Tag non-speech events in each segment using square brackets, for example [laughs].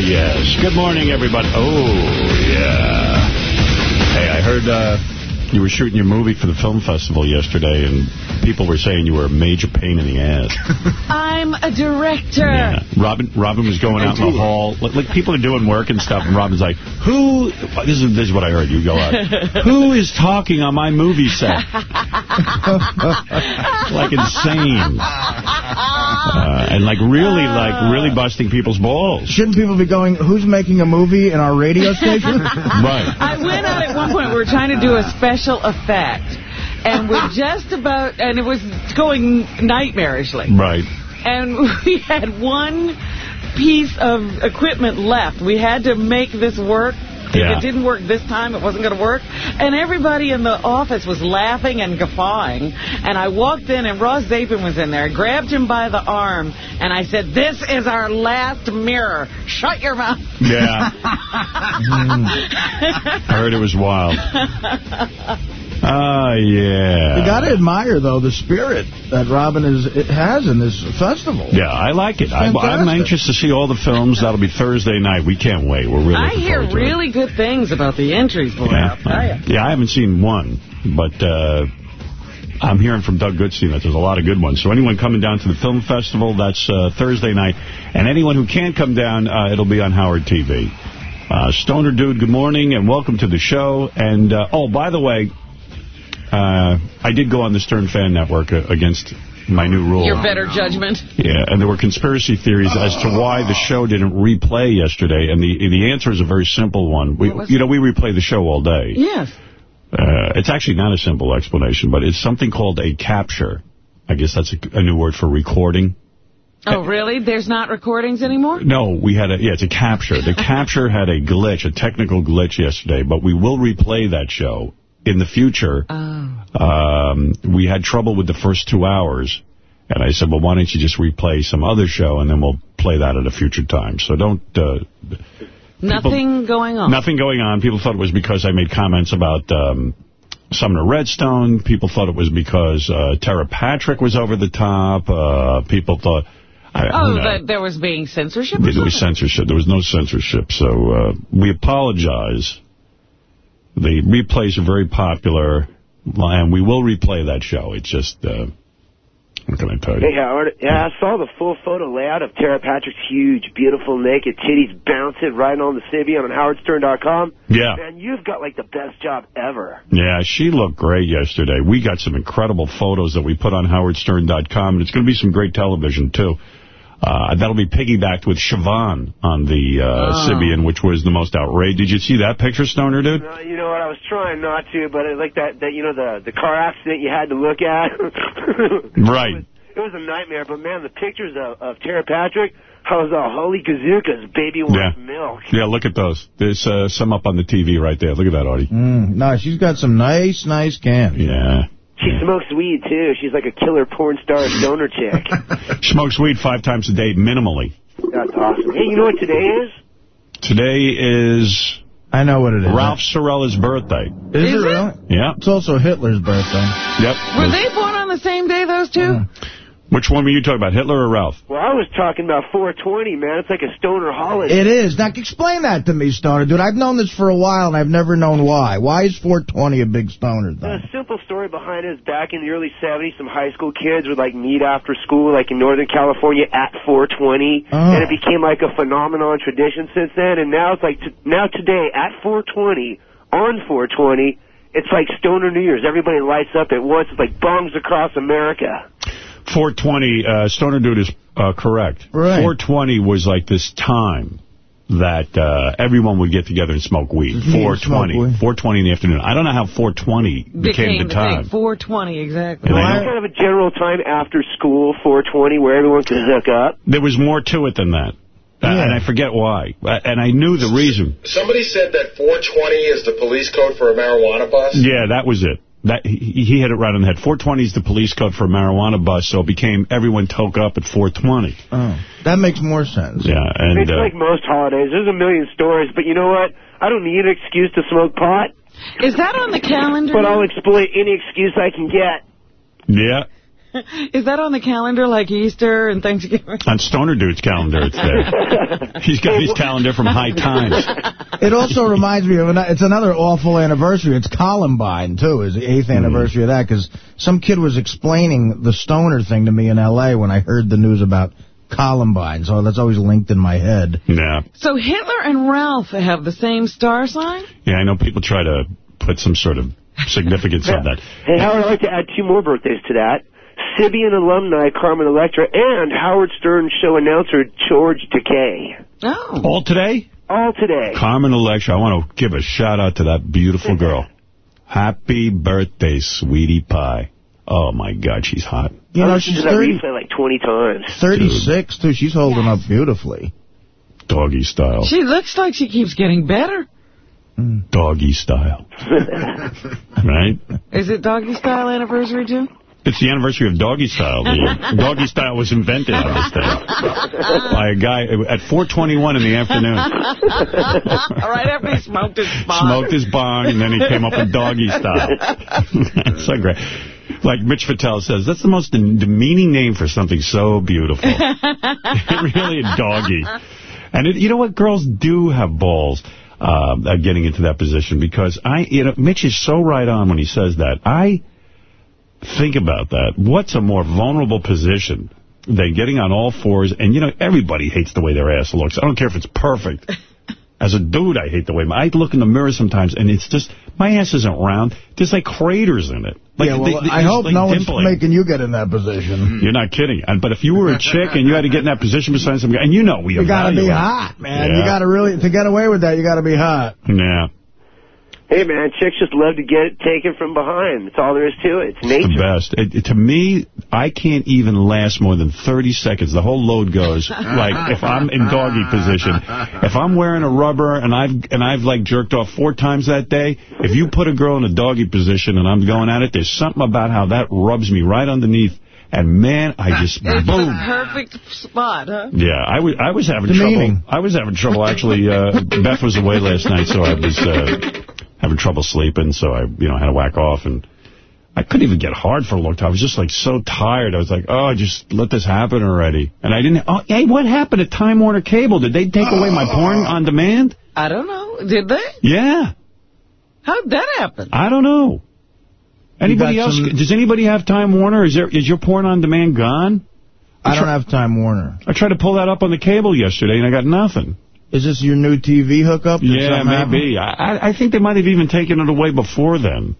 yes. Good morning, everybody. Oh, yeah. Hey, I heard uh, you were shooting your movie for the film festival yesterday, and people were saying you were a major pain in the ass. [laughs] I'm a director. Yeah. Robin Robin was going out in the hall. Like, like, people are doing work and stuff, and Robin's like, who, this is, this is what I heard you go out, [laughs] who is talking on my movie set? [laughs] like insane. Uh, and like really, like really busting people's balls. Shouldn't people be going, who's making a movie in our radio [laughs] station? right. I went out at one point, we were trying to do a special effect. And we're [laughs] just about, and it was going nightmarishly. Right. And [laughs] we had one piece of equipment left. We had to make this work. If Yeah. it didn't work this time, it wasn't going to work. And everybody in the office was laughing and guffawing. And I walked in, and Ross Zapin was in there. I grabbed him by the arm, and I said, this is our last mirror. Shut your mouth. Yeah. [laughs] I heard it was wild. [laughs] Ah, yeah. You got to admire, though, the spirit that Robin is it has in this festival. Yeah, I like it. I, I'm anxious to see all the films. That'll be Thursday night. We can't wait. We're really I looking hear forward to it. really good things about the entries, boy. I'll tell ya. Yeah, I haven't seen one, but uh, I'm hearing from Doug Goodstein that there's a lot of good ones. So anyone coming down to the film festival, that's uh, Thursday night. And anyone who can't come down, uh, it'll be on Howard TV. Uh, Stoner Dude, good morning and welcome to the show. And, uh, oh, by the way, uh, I did go on the Stern Fan Network uh, against my new rule. Your better judgment. Yeah, and there were conspiracy theories as to why the show didn't replay yesterday, and the the answer is a very simple one. We, you know, we replay the show all day. Yes. Uh, it's actually not a simple explanation, but it's something called a capture. I guess that's a, a new word for recording. Oh, really? There's not recordings anymore? No, we had a, yeah, it's a capture. The [laughs] capture had a glitch, a technical glitch yesterday, but we will replay that show in the future. Oh. Um, we had trouble with the first two hours, and I said, well, why don't you just replay some other show, and then we'll play that at a future time. So don't... Uh, Nothing going on. Nothing going on. People thought it was because I made comments about um, Sumner Redstone. People thought it was because uh, Tera Patrick was over the top. Uh, people thought... I, Oh, that there was being censorship? There was censorship. There was no censorship. So uh, we apologize. The replays are very popular, and we will replay that show. It's just, uh, what can I tell you? Hey, Howard. Yeah, I saw the full photo layout of Tera Patrick's huge, beautiful, naked titties bouncing right on the Sybian on howardstern.com. Yeah. Man, you've got, like, the best job ever. Yeah, she looked great yesterday. We got some incredible photos that we put on howardstern.com, and it's going to be some great television, too. Uh, that'll be piggybacked with Siobhan on the uh, Oh. Sybian, which was the most outrageous. Did you see that picture, Stoner, dude? Uh, you know what? I was trying not to, but it, like that, that, you know, the, the car accident you had to look at. [laughs] Right. It was a nightmare, but man, the pictures of, of Tera Patrick, I was all, holy gazookas, baby wants Yeah. milk. Yeah, look at those. There's uh, some up on the TV right there. Look at that, Artie. Mm, no, she's got some nice, nice cans. Yeah. She smokes weed, too. She's like a killer porn star stoner chick. [laughs] Smokes weed five times a day, minimally. That's awesome. Hey, you know what today is? Today is I know what it is. Ralph Cirella's birthday. Is, Is it it? really? Yeah. It's also Hitler's birthday. Yep. Were they born on the same day, those two? Which one were you talking about, Hitler or Ralph? Well, I was talking about 420, man. It's like a stoner holiday. It is. Now, explain that to me, Stoner. Dude, I've known this for a while, and I've never known why. Why is 420 a big stoner thing? The simple story behind it is back in the early 70s, some high school kids would like meet after school, like in Northern California at 420, Oh. and it became like a phenomenon tradition since then. And now it's like t- now today at 420 on 420, it's like Stoner New Year's. Everybody lights up at once. It's like bombs across America. 420, uh, Stoner Dude is uh, correct. Right. 420 was like this time that uh, everyone would get together and smoke weed. Yeah, 420. smoke weed. 420 in the afternoon. I don't know how 420 became, the time. thing. 420, exactly. And I kind of a general time after school, 420, where everyone can hook up. there was more to it than that. Uh, and I forget why. Uh, And I knew the reason. Somebody said that 420 is the police code for a marijuana bus. Yeah, that was it. That he, he hit it right on the head. 420 is the police code for a marijuana bus, so it became everyone toke up at 420. Oh, that makes more sense. Yeah, and It's uh, like most holidays. There's a million stories, but you know what? I don't need an excuse to smoke pot, Is that on the calendar? but I'll exploit any excuse I can get. yeah, [laughs] Is that on the calendar like Easter and Thanksgiving? On Stoner Dude's calendar, it's there. [laughs] He's got his calendar from High Times. It also reminds me of, an, it's another awful anniversary. It's Columbine, too, is the eighth Hmm. anniversary of that, because some kid was explaining the stoner thing to me in L.A. when I heard the news about Columbine, so that's always linked in my head. Yeah. So Hitler and Ralph have the same star sign? Yeah, I know people try to put some sort of significance on [laughs] that. Hey, Howard, I'd like to add two more birthdays to that. Sybian alumni Carmen Electra and Howard Stern show announcer George Takei. Oh. All today? All today. Carmen Electra, I want to give a shout out to that beautiful girl. Happy birthday, sweetie pie. Oh, my God, she's hot. You know, she's to that 30, replay like 20 times. 36, too. She's holding up beautifully. Doggy style. She looks like she keeps getting better. Doggy style. [laughs] right? Is it doggy style anniversary, too? It's the anniversary of Doggy Style. The [laughs] Doggy Style was invented on this day by a guy at 421 in the afternoon. [laughs] right after he smoked his bong. Smoked his bong, and then he came up with Doggy Style. That's [laughs] so great. Like Mitch Fatel says, that's the most demeaning name for something so beautiful. really a doggy. And it, you know what? Girls do have balls uh, at getting into that position because I, you know, Mitch is so right on when he says that. I think about that. What's a more vulnerable position than getting on all fours? And, you know, everybody hates the way their ass looks. I don't care if it's perfect. [laughs] As a dude, I hate the way my... I look in the mirror sometimes, and it's just... My ass isn't round. There's, like, craters in it. Like, yeah, well, they- they- I hope like no one's making you get in that position. [laughs] You're not kidding. And, but if you were a chick and you had to get in that position beside some guy... And you know we You gotta be hot, man. Yeah. You gotta really, to get away with that, you gotta be hot. Yeah. Hey, man, chicks just love to get it taken from behind. That's all there is to it. It's nature. the nature. best. It, it- to me, I can't even last more than 30 seconds. The whole load goes. Like, if I'm in doggy position, if I'm wearing a rubber and I've, and I've like, jerked off four times that day, if you put a girl in a doggy position and I'm going at it, there's something about how that rubs me right underneath. And, man, I just, It's boom. the perfect spot, huh? Yeah, I was I was having Demeaning. trouble. I was having trouble actually. Uh, Beth was away last night, so I was uh, having trouble sleeping. So I, you know, had to whack off, and I couldn't even get hard for a long time. I was just like so tired. I was like, oh, just let this happen already. And I didn't. Oh, hey, what happened at Time Warner Cable? Did they take away my porn on demand? I don't know. Did they? Yeah, How'd that happen? I don't know. Anybody else? some- Does anybody have Time Warner? Is there is your porn on demand gone? I don't have Time Warner. I tried to pull that up on the cable yesterday, and I got nothing. Is this your new TV hookup? Did Yeah, maybe. I, I- I think they might have even taken it away before then.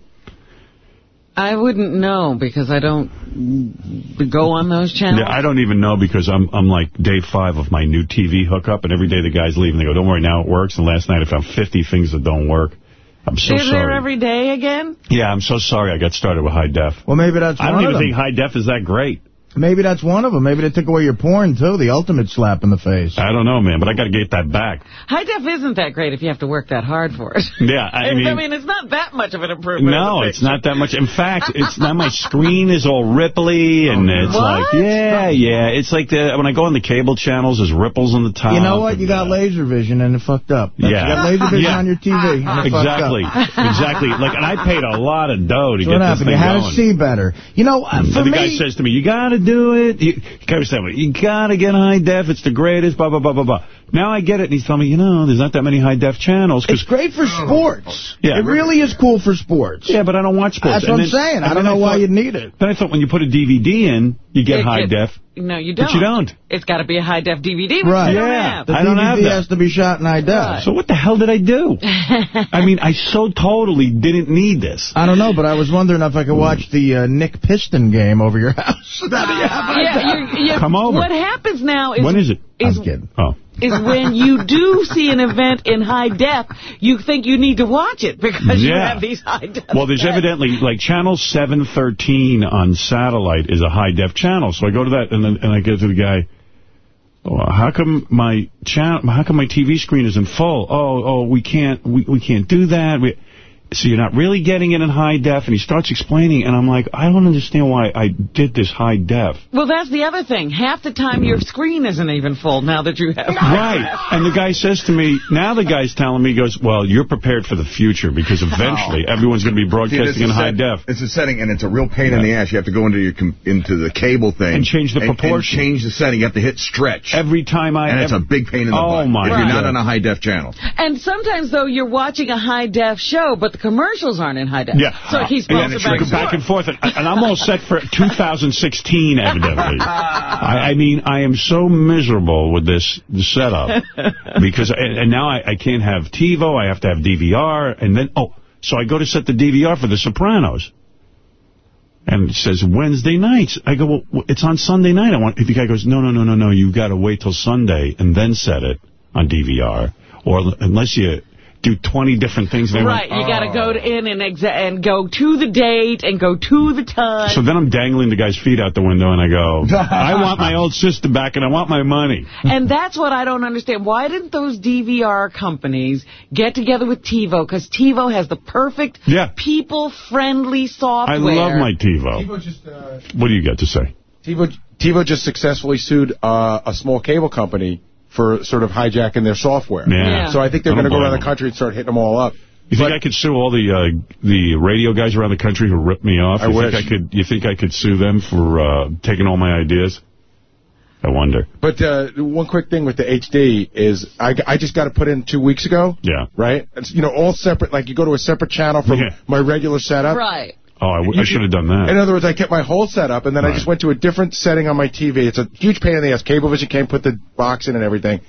I wouldn't know because I don't go on those channels. Yeah, I don't even know because I'm I'm like day five of my new TV hookup, and every day the guys leave and they go, "Don't worry, now it works." And last night I found 50 things that don't work. I'm so sorry. Is there every day again? yeah, I'm so sorry. I got started with high def. Well, maybe that's I one don't of even them. think high def is that great. Maybe that's one of them. Maybe they took away your porn, too. The ultimate slap in the face. I don't know, man, but I got to get that back. High def isn't that great if you have to work that hard for it. [laughs] Yeah, I [laughs] mean, I mean, it's not that much of an improvement. no, it's not that much. In fact, [laughs] it's not. My screen is all ripply, and it's What? like, yeah, yeah. It's like the, when I go on the cable channels, there's ripples on the top. You know what? You got and, uh, laser vision and it fucked up. That's- Yeah. You got laser vision Yeah. on your TV and it Exactly, exactly. Like, and I paid a lot of dough to That's get what this happened. thing You had to see better. You know, uh, for and the me... guy says to me, you got to do it. You, he kept you got to get high def. It's the greatest, blah, blah, blah, blah, blah. Now I get it. And he's telling me, you know, there's not that many high def channels. It's great for oh. sports. Yeah. It really is cool for sports. yeah, but I don't watch sports. That's what And I'm saying. I don't know why thought- you'd need it. Then I thought when you put a DVD in, you get It- high it- def. No, you don't. But you don't. It's got to be a high def DVD. Right. you don't Yeah. have. The I don't DVD have that. has to be shot in high def. Right. So what the hell did I do? [laughs] I mean, I so totally didn't need this. I don't know, but I was wondering if I could watch the uh, Nick Piston game over your [laughs] house. Yeah, you're, you're, Come over. What happens now is When is it? is, I'm kidding. Oh. Is when you do see an event in high def, you think you need to watch it because you have these high def. Well, there's sets. evidently, like, channel 713 on satellite is a high-def channel. So I go to that, and then and I go to the guy, well, how come my channel, how come my TV screen isn't full? Oh, oh, we can't, we, we can't do that. We, so you're not really getting it in high def, and he starts explaining, and I'm like, I don't understand why I did this high def. Well, that's the other thing. Half the time your screen isn't even full now that you have... Right. And the guy says to me, now the guy's telling me, he goes, well, you're prepared for the future, because eventually Oh. everyone's going to be broadcasting See, in high set- def. It's a setting, and it's a real pain in the ass. You have to go into your com into the cable thing. And change the proportion. And change the setting. You have to hit stretch. Every time I... and it's a big pain in the Oh, butt. my If you're not on a high def channel. And sometimes, though, you're watching a high-def show, but the commercials aren't in high-def. Yeah. So And back and back and forth. And, and I'm all set for [laughs] 2016, evidently. I, I mean, I am so miserable with this, this setup. [laughs] because And, and now I, I can't have TiVo. I have to have DVR. And then, oh, so I go to set the DVR for The Sopranos. And it says Wednesday nights. I go, well, it's on Sunday night. I want. The guy goes, no, no, no, no, no. You've got to wait till Sunday and then set it on DVR. Or unless you do 20 different things. They Right, went, you got to "Oh." go in and exa and go to the date and go to the time. So then I'm dangling the guy's feet out the window, and I go, [laughs] I want my old system back, and I want my money. and that's what I don't understand. Why didn't those DVR companies get together with TiVo? Because TiVo has the perfect, Yeah. people-friendly software. I love my TiVo. TiVo just, uh, What do you got to say? TiVo, TiVo just successfully sued uh, a small cable company for sort of hijacking their software. Yeah. Yeah. So I think they're going to go blame around the country and start hitting them all up. You think But- I could sue all the uh, the radio guys around the country who ripped me off? I you wish. Think I could, you think I could sue them for uh, taking all my ideas? I wonder. But uh, one quick thing with the HD is I, I just got it put in two weeks ago. Yeah. Right? It's, you know, all separate. Like you go to a separate channel from Yeah. my regular setup. Right. Oh, I should have done that. In other words, I kept my whole setup, and then I just went to a different setting on my TV. It's a huge pain in the ass. Cablevision came, put the box in and everything.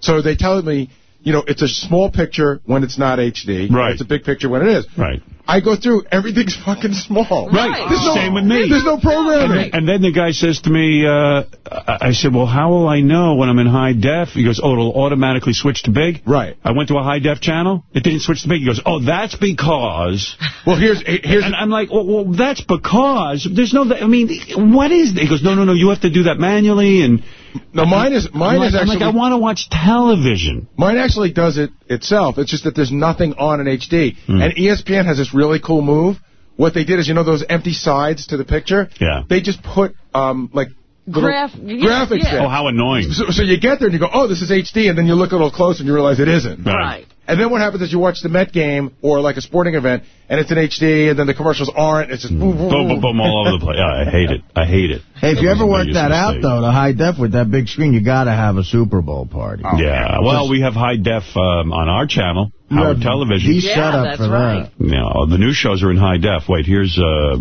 So they tell me, you know, it's a small picture when it's not HD. Right. It's a big picture when it is. Right. I go through, everything's fucking small. Right. There's no, Same with me. There's no And programming. then, and then the guy says to me, uh, I I said, well, how will I know when I'm in high def? He goes, oh, it'll automatically switch to big? Right. I went to a high def channel. It didn't switch to big. He goes, oh, that's because... [laughs] Well, here's here's And I'm like, well, well, that's because there's no, I mean, what is, he goes, no, no, no, you have to do that manually. And no mine is mine I'm like, is I'm actually like, I want to watch television. Mine actually does it itself. It's just that there's nothing on in HD. Hmm. And ESPN has this really cool move. What they did is, you know, those empty sides to the picture. Yeah. They just put um like Graph- yeah, graphics yeah. Oh, how annoying. So, so you get there and you go, oh, this is HD, and then you look a little closer and you realize it isn't. Right. And then what happens is you watch the Met game or like a sporting event, and it's in HD, and then the commercials aren't. It's just boom, boom, Boom, boom, boom, all over the place. Yeah, I hate it. I hate it. Hey, if you That was ever work biggest that out, mistake. though, the high def with that big screen, you got to have a Super Bowl party. Yeah, well, we have high def um, on our channel, You Howard have Television. the Yeah, setup that's for right. that. Yeah, the new shows are in high def. Wait, here's, uh,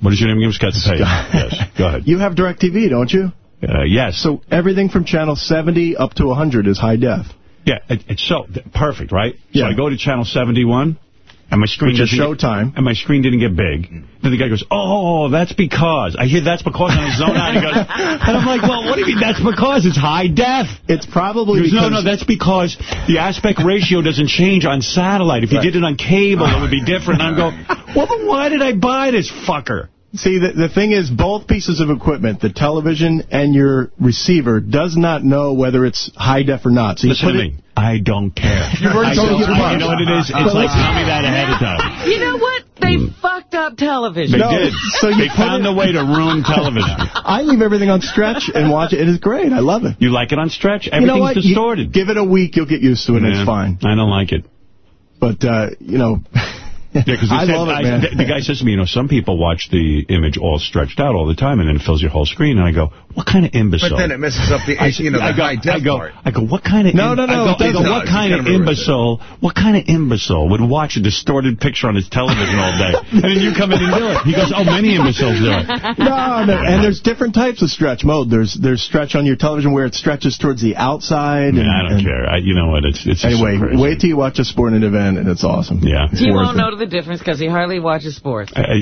what is your name again? Scott Pay. Yes, go ahead. You have DirecTV, don't you? Uh, yes. So everything from channel 70 up to 100 is high def. Yeah, it, it's so perfect, right? Yeah. So I go to channel 71, and my screen Which is doesn't get- Showtime. and my screen didn't get big. Then the guy goes, "Oh, that's because." I hear that's because, and I zone out. He goes, [laughs] and I'm like, "Well, what do you mean that's because? It's high def." It's probably goes, no, no, that's because the aspect ratio doesn't change on satellite. If you did it on cable, it would be different. And I'm going, [laughs] well, then why did I buy this fucker? See, the, the thing is, both pieces of equipment, the television and your receiver, does not know whether it's high def or not. So you Listen put to it, me. I don't care. [laughs] You've already told don't- us You know what it is? It's Well, like, tell me that ahead of time. [laughs] You know what? They fucked up television. They No, did. so you they found it- a way to ruin [laughs] television. I leave everything on stretch and watch it. It is great. I love it. You like it on stretch? you Everything's know what? You distorted. give it a week, you'll get used to it, and Yeah, it's fine. I don't like it. But, uh, you know, Yeah, because I love it, man. the, the guy says to me, you know, some people watch the image all stretched out all the time, and then it fills your whole screen. And I go, what kind of imbecile? But then it messes up the, I, you know, the I go, high def I go, part. I go, what kind of... No, no, no, I go, I go what kind of gotta imbecile, what kind of imbecile would watch a distorted picture on his television all day? [laughs] and then you come in and do it. He goes, oh, many imbeciles do it. no, no, and there's different types of stretch mode. There's there's stretch on your television where it stretches towards the outside. Yeah, and, I don't and- care. I, you know what? It's it's Anyway, wait till you watch a sporting event, and it's awesome. Yeah. It's He won't know the difference because he hardly watches sports. I, I,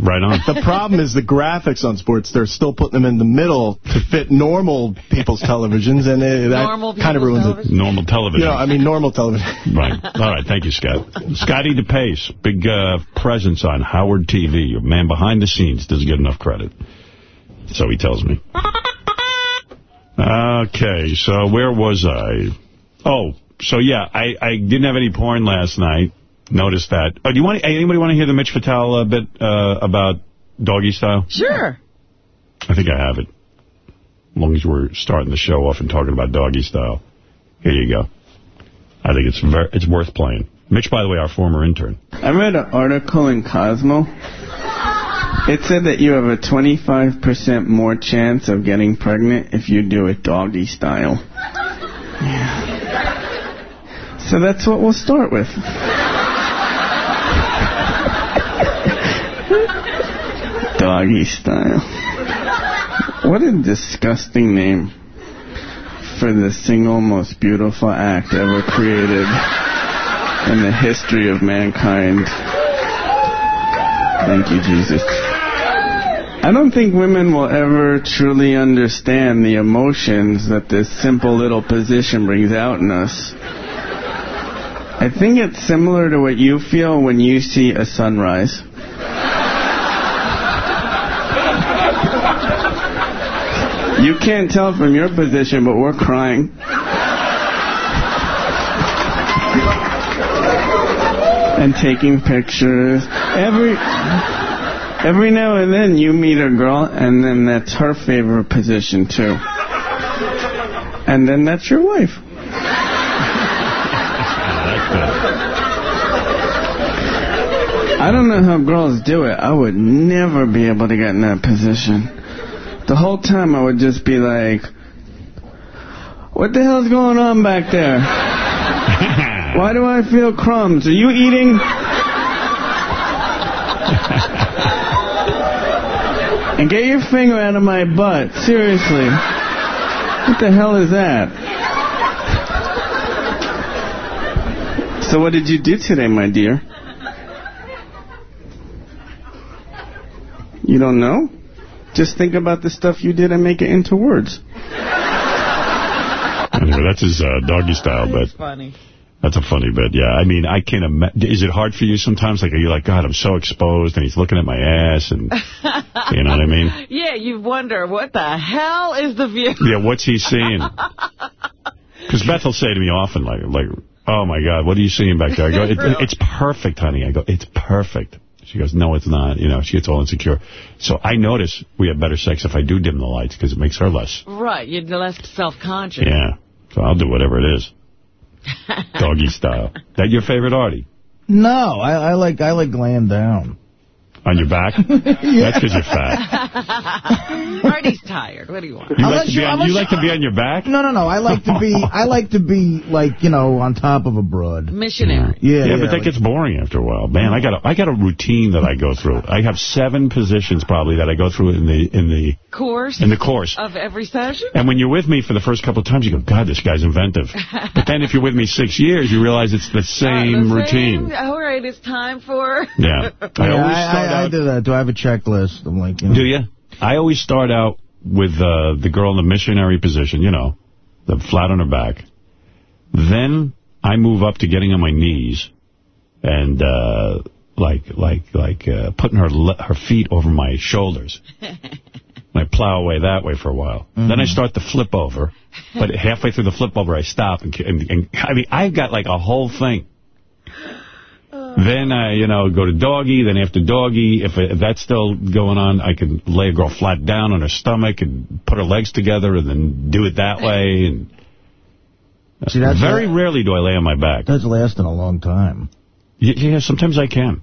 right on. The problem is the graphics on sports. They're still putting them in the middle to fit normal people's televisions, and it, that kind of ruins television? Normal it. television. You know, I mean, normal television. [laughs] Right. All right. Thank you, Scott. Scotty DePace, big uh, presence on Howard TV. Your man behind the scenes doesn't get enough credit. So he tells me. Okay, so where was I? Oh, so yeah, I, I didn't have any porn last night. Noticed that. Oh, do you want anybody want to hear the Mitch Fatel uh, bit uh, about doggy style? Sure. I think I have it. As long as we're starting the show off and talking about doggy style. Here you go. I think it's very, it's worth playing. Mitch, by the way, our former intern. I read an article in Cosmo. It said that you have a 25% more chance of getting pregnant if you do it doggy style. Yeah. [laughs] So that's what we'll start with. Doggy style. What a disgusting name for the single most beautiful act ever created in the history of mankind. Thank you, Jesus. I don't think women will ever truly understand the emotions that this simple little position brings out in us. I think it's similar to what you feel when you see a sunrise. You can't tell from your position, but we're crying. and taking pictures. Every every now and then you meet a girl, and then that's her favorite position too. And then that's your wife. I don't know how girls do it. I would never be able to get in that position. The whole time I would just be like, what the hell's going on back there? [laughs] Why do I feel crumbs? Are you eating? and get your finger out of my butt. Seriously. What the hell is that? So what did you do today, my dear? You don't know? Just think about the stuff you did and make it into words. Anyway, that's his uh, doggy style bit. funny. That's a funny bit, yeah. I mean, I can't imagine. Is it hard for you sometimes? Like, are you like, God, I'm so exposed, and he's looking at my ass, and [laughs] you know what I mean? Yeah, you wonder, what the hell is the view? Yeah, what's he seeing? [laughs] Because Beth will say to me often, like, like, oh, my God, what are you seeing back there? I go, [laughs] it, it's perfect, honey. I go, it's perfect. She goes, no, it's not. You know, she gets all insecure. So I notice we have better sex if I do dim the lights because it makes her less. Right, you're less self-conscious. Yeah. So I'll do whatever it is. [laughs] Doggy style. That your favorite Artie? No, I, I like I like laying down. On your back? [laughs] That's because you're fat. [laughs] Marty's tired. What do you want? You, like to, be on, you like to be on your back? No, no, no. I like to be. I [laughs] like to be like you know on top of a broad. Missionary. Yeah, Yeah, yeah, but that gets boring after a while. Man, I got a, I got a routine that I go through. I have seven positions probably that I go through in the in the Course in the course. of every session? And when you're with me for the first couple of times, you go, God, this guy's inventive. but then if you're with me six years, you realize it's the same Uh, the routine. same- All right, it's time for... Yeah. I Yeah, always I, start I, I out. do that. Do I have a checklist? I'm like, you know. Do you? I always start out with uh, the girl in the missionary position, you know, the flat on her back. Then I move up to getting on my knees and uh, like like like uh, putting her le her feet over my shoulders. [laughs] I plow away that way for a while. Then I start the flip over, but halfway through the flip over, I stop and, and, and I mean I've got like a whole thing. Then I, you know, go to doggy. Then after doggy, if, if that's still going on, I can lay a girl flat down on her stomach and put her legs together and then do it that way. And [laughs] See, that's Very rarely do I lay on my back. That's lasting a long time. Y- Yeah, sometimes I can.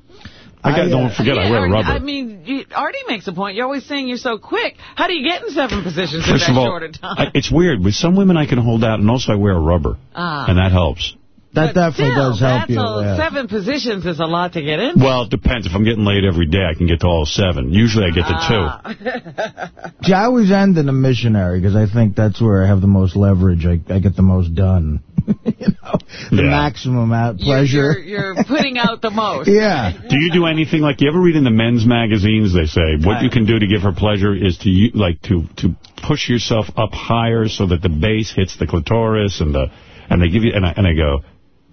I, got, I, uh, don't forget, I wear a Artie- rubber. I mean, you, Artie makes a point. You're always saying you're so quick. How do you get in seven positions First in of that all, short a time? I, it's weird. With some women, I can hold out, and also I wear a rubber, Ah. and that helps. That But definitely still, does help that's you. a- yeah. Seven positions is a lot to get in. Well, it depends. If I'm getting laid every day, I can get to all seven. Usually I get to Ah. two. [laughs] See, I always end in a missionary because I think that's where I have the most leverage. I, I get the most done. [laughs] you know, the Yeah. maximum out You're- pleasure. You're, you're putting out the most. [laughs] yeah. Do you do anything like you ever read in the men's magazines? They say what you can do to give her pleasure is to u- like to to push yourself up higher so that the base hits the clitoris and the and they give you and I and I go,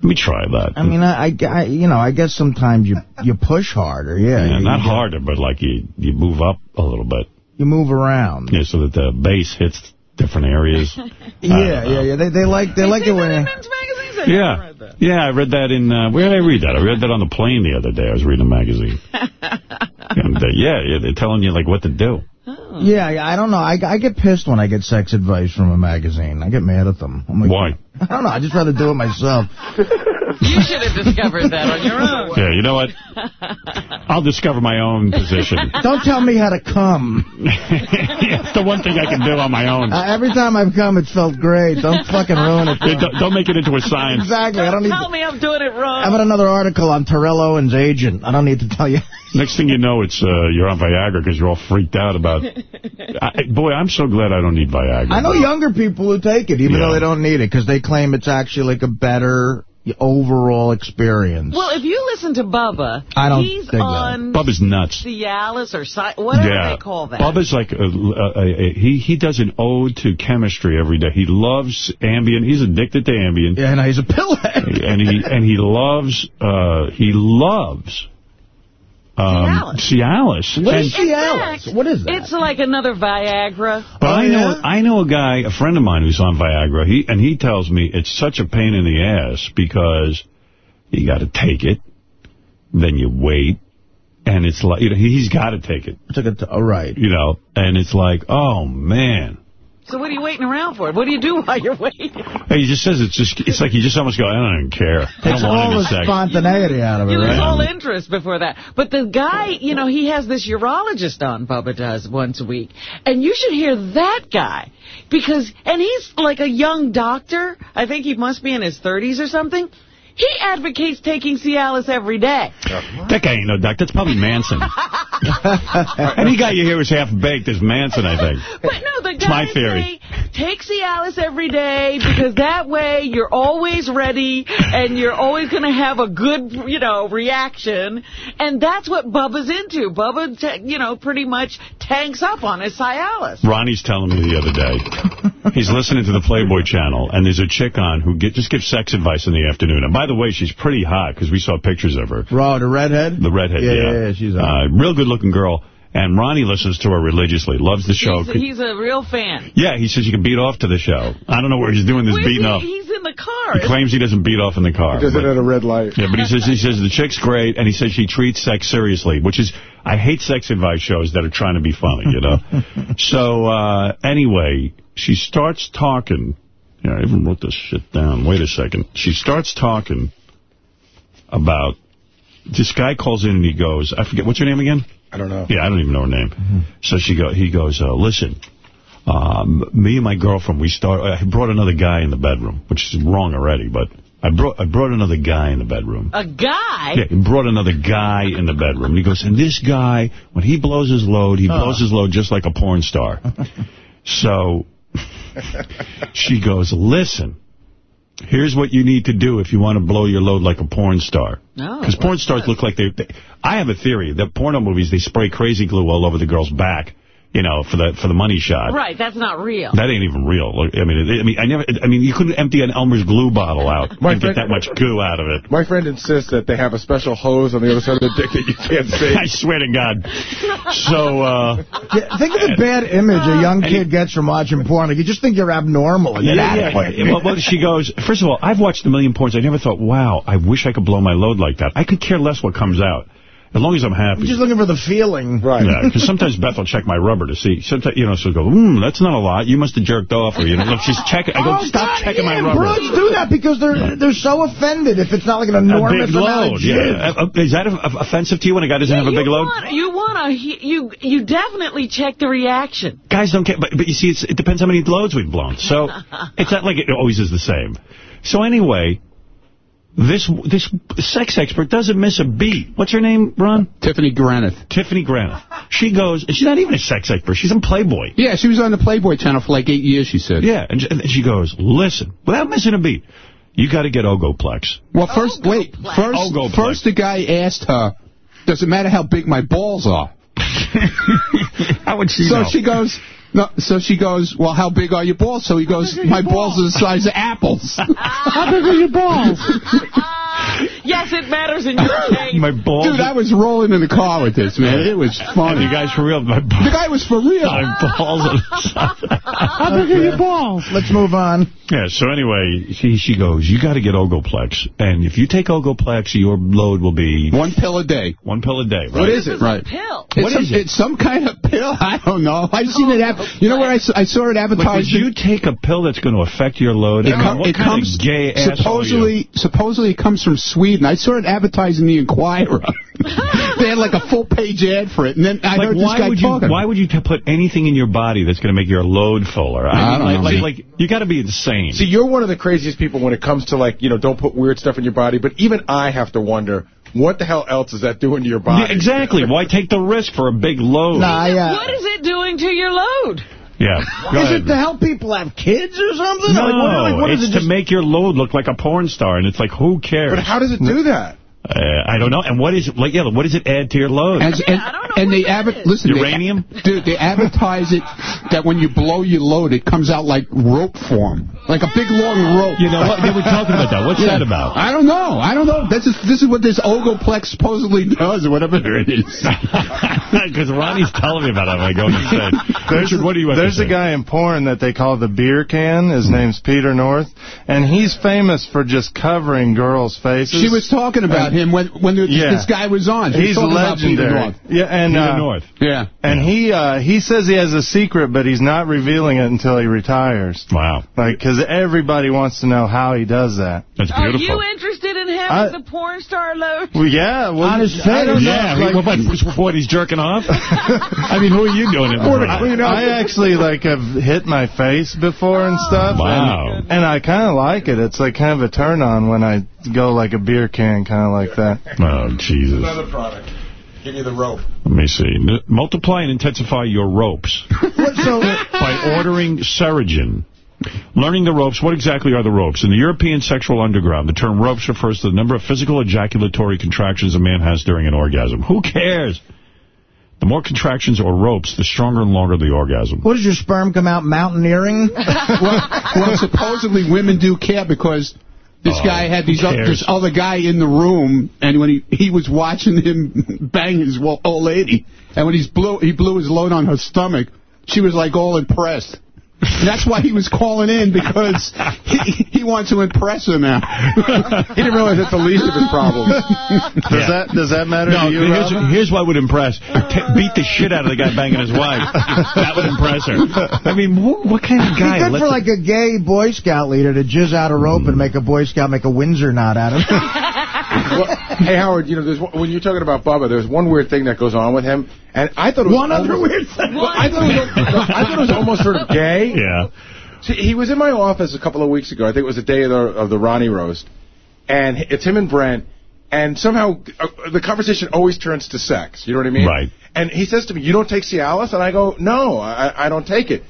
let me try that. I mean, I, I, I- you know, I guess sometimes you you push harder. Yeah. Yeah, you, not you, harder, but like you you move up a little bit, You move around. yeah, so that the base hits different areas. [laughs] Yeah, yeah, yeah. They they like they like it Is when. that in you- men's magazines? I Yeah. read Yeah, I read that in, uh, where did I read that? I read that on the plane the other day. I was reading a magazine. [laughs] and, uh, yeah, yeah, they're telling you, like, what to do. Yeah, yeah, I don't know. I, I get pissed when I get sex advice from a magazine. I get mad at them. I'm like, Why? I don't know. I just rather do it myself. [laughs] You should have discovered that on your own. Yeah, you know what? I'll discover my own position. [laughs] Don't tell me how to come. it's the one thing I can do on my own. Uh, every time I've come, it's felt great. Don't fucking ruin it. Yeah, don't, don't make it into a science. Exactly. I don't need. Tell me I'm doing it wrong. How about another article on Terrell Owens' agent? I don't need to tell you. [laughs] Next thing you know, it's uh, you're on Viagra because you're all freaked out about... [laughs] I, boy, I'm so glad I don't need Viagra. I know younger people who take it, even Yeah. though they don't need it, because they claim it's actually like a better overall experience. Well, if you listen to Bubba, I don't he's dig that. on Bubba's nuts. Cialis or Ci whatever yeah. they call that. Bubba's like, a, a, a, he, he does an ode to chemistry every day. He loves Ambien. He's addicted to Ambien. Yeah, no, he's a pillhead. and he and he loves uh he loves um Cialis. What And- is Cialis? What is that? It's like another Viagra. But Oh, I know yeah? I know a guy, a friend of mine who's on Viagra. He and he tells me it's such a pain in the ass because you got to take it, then you wait, and it's like you know he's got to take it, It's it a t- oh, right. you know, and it's like oh man. So what are you waiting around for? What do you do while you're waiting? He just says it's just it's like you just almost go I don't even care. I Takes don't all any the sex. spontaneity out of it, You lose right? all interest before that. But the guy, you know, he has this urologist on, Bubba does, once a week. And you should hear that guy. Because, and he's like a young doctor. I think he must be in his 30s or something. He advocates taking Cialis every day. That guy ain't no doc. That's probably Manson. [laughs] Any guy you hear is half-baked is Manson, I think. But no, the It's my theory. say, take Cialis every day because that way you're always ready and you're always going to have a good, you know, reaction. And that's what Bubba's into. Bubba, you know, pretty much tanks up on his Cialis. Ronnie's telling me the other day, he's listening to the Playboy channel, and there's a chick on who get, just gives sex advice in the afternoon. And by the way, she's pretty hot, because we saw pictures of her. Raw, the redhead? The redhead, Yeah, yeah. yeah, yeah, she's uh, Real good-looking girl. And Ronnie listens to her religiously, loves the show. He's, he's a real fan. yeah, he says you can beat off to the show. I don't know where he's doing this Where's beating he? off. He's in the car. He claims he doesn't beat off in the car. He does but- it at a red light. Yeah, but he says he says the chick's great, and he says she treats sex seriously, which is I hate sex advice shows that are trying to be funny, you know. [laughs] so uh, anyway, she starts talking. Yeah, I even wrote this shit down. Wait a second. She starts talking about this guy calls in and he goes, I forget what's your name again. I don't know. Yeah, I don't even know her name. So she go, he goes, uh, listen, um, me and my girlfriend, we start. I brought another guy in the bedroom, which is wrong already, but I brought I brought another guy in the bedroom. A guy? Yeah, he brought another guy in the bedroom. And He goes, and this guy, when he blows his load, he blows his load just like a porn star. [laughs] so she goes, listen, here's what you need to do if you want to blow your load like a porn star. Oh, Because porn stars look like they, they... I have a theory that porno movies, they spray crazy glue all over the girl's back, you know, for the for the money shot. Right, that's not real. That ain't even real. Look, I mean, it, I mean, I never. I mean, you couldn't empty an Elmer's glue bottle out My and get that much goo out of it. My friend insists that they have a special hose on the other side of the dick that you can't [laughs] see. I swear to God. So, uh... Yeah, think of the bad image a young kid gets from watching porn. Like, you just think you're abnormal and Yeah, inadequate. yeah. Well, well, she goes, first of all, I've watched a million porns. I never thought, wow, I wish I could blow my load like that. I could care less what comes out, as long as I'm happy. You're just looking for the feeling. Right. Yeah, because sometimes Beth will check my rubber to see. Sometimes, you know, she'll go, hmm, that's not a lot. You must have jerked off. Or, you know, look, she's checking. I go, Oh, stop God, checking yeah, my rubber. Broads do that because they're they're so offended if it's not like an A enormous big amount load, of jizz. yeah. Uh, uh, Is that offensive to you when a guy doesn't have a you big load? Want, you want to, you, you definitely check the reaction. Guys don't care, but, but you see, it's, it depends how many loads we've blown. So [laughs] it's not like it always is the same. So anyway, this this sex expert doesn't miss a beat. What's her name, Ron? Tiffany Granath. Tiffany Granath. She goes, and she's not even a sex expert. She's in Playboy. Yeah, she was on the Playboy channel for like eight years, she said. Yeah, and, and she goes, listen, without missing a beat, you got to get Ogoplex. Well, first, wait. First, Ogoplex. first the guy asked her, does it matter how big my balls are? [laughs] How would she so know? she goes, no, so she goes, well, how big are your balls? So he goes, my balls are the size of apples. how big are your balls? [laughs] Yes, it matters in your case. My balls. Dude, I was rolling in the car with this, man. It was funny. The guy's for real. My balls. The guy was for real. My balls are the size. How big are your balls? Let's move on. Yeah, so anyway, she, she goes, you got to get Ogoplex. And if you take Ogoplex, your load will be... One pill a day. One pill a day, right? What is it? Right. Pill. It's What some, is it? It's some kind of pill. [laughs] I don't know. I've seen it. Ad- you know where I saw it Like, would advertised? you take a pill that's going to affect your load? It, I mean, com- what it kind comes of gay asshole are you? supposedly supposedly it comes from Sweden. I saw it advertised in the Enquirer. [laughs] they had like a full page ad for it, and then I Like, heard this why guy would you talking. why would you t- put anything in your body that's going to make your load fuller? I, I mean, don't like, know. like, like you got to be insane. See, you're one of the craziest people when it comes to, like, you know, don't put weird stuff in your body. But even I have to wonder, what the hell else is that doing to your body? Yeah, exactly. Why take the risk for a big load? Nah, I, uh, What is it doing to your load? Yeah. Go is ahead. it to help people have kids or something? No, Like, what, like, what is it's it to just- make your load look like a porn star, and it's like, who cares? But how does it do that? Uh, I don't know. And what is it? Like, yeah, what does it add to your load? And, and, I and they that adver- listen, they- Uranium? dude, they advertise it that when you blow your load, it comes out like rope form, like a big long rope. You know what? They were talking about that. What's Yeah. that about? I don't know. I don't know. This is this is what this Ogoplex supposedly does, or whatever it is. [laughs] Because Ronnie's telling me about it when I go in the set. Richard, what do you have to There's say? a guy in porn that they call the beer can. His Hmm. name's Peter North, and he's famous for just covering girls' faces. She was talking about him when when the, Yeah. this guy was on. She was He's talking about Peter legendary. North. Yeah, and Peter uh, North. Yeah. and he uh, he says he has a secret, but he's not revealing it until he retires. Wow. Like, because everybody wants to know how he does that. That's beautiful. Are you interested in having I- the porn star load? Well, yeah. Well, On his I don't face. know. yeah, like- what, what, what, he's jerking off? I mean, who are you doing it for? I, I actually like have hit my face before and oh, stuff. Wow. And, and I kind of like it. It's like kind of a turn on when I go like a beer can, kind of like that. Oh, Jesus. Another product. Give you the rope. Let me see. N- Multiply and intensify your ropes [laughs] so, by ordering Serigen. Learning the ropes, what exactly are the ropes? In the European sexual underground, the term ropes refers to the number of physical ejaculatory contractions a man has during an orgasm. Who cares? The more contractions or ropes, the stronger and longer the orgasm. what does your sperm come out mountaineering? [laughs] well, well, supposedly women do care because this Oh, guy had these who oth- cares? this other guy in the room, and when he he was watching him [laughs] bang his old lady, and when he blew he blew his load on her stomach, she was like all impressed. And that's why he was calling in because he, he wants to impress her now. He didn't realize that's the least of his problems. Does that does that matter No, to you, here's, Robin? here's what would impress. T beat the shit out of the guy banging his wife. That would impress her. I mean, what, what kind of Be guy? good for like a gay Boy Scout leader to jizz out a rope and make a Boy Scout make a Windsor knot out of it. [laughs] well, hey, Howard, you know, there's when you're talking about Bubba, there's one weird thing that goes on with him, and I thought it was One other weird thing. Well, I thought it was, I thought it was almost sort of gay. Yeah. See, he was in my office a couple of weeks ago. I think it was the day of the, of the Ronnie roast, and it's him and Brent. And somehow uh, the conversation always turns to sex. You know what I mean? Right. And he says to me, "You don't take Cialis?" And I go, "No, I, I don't take it."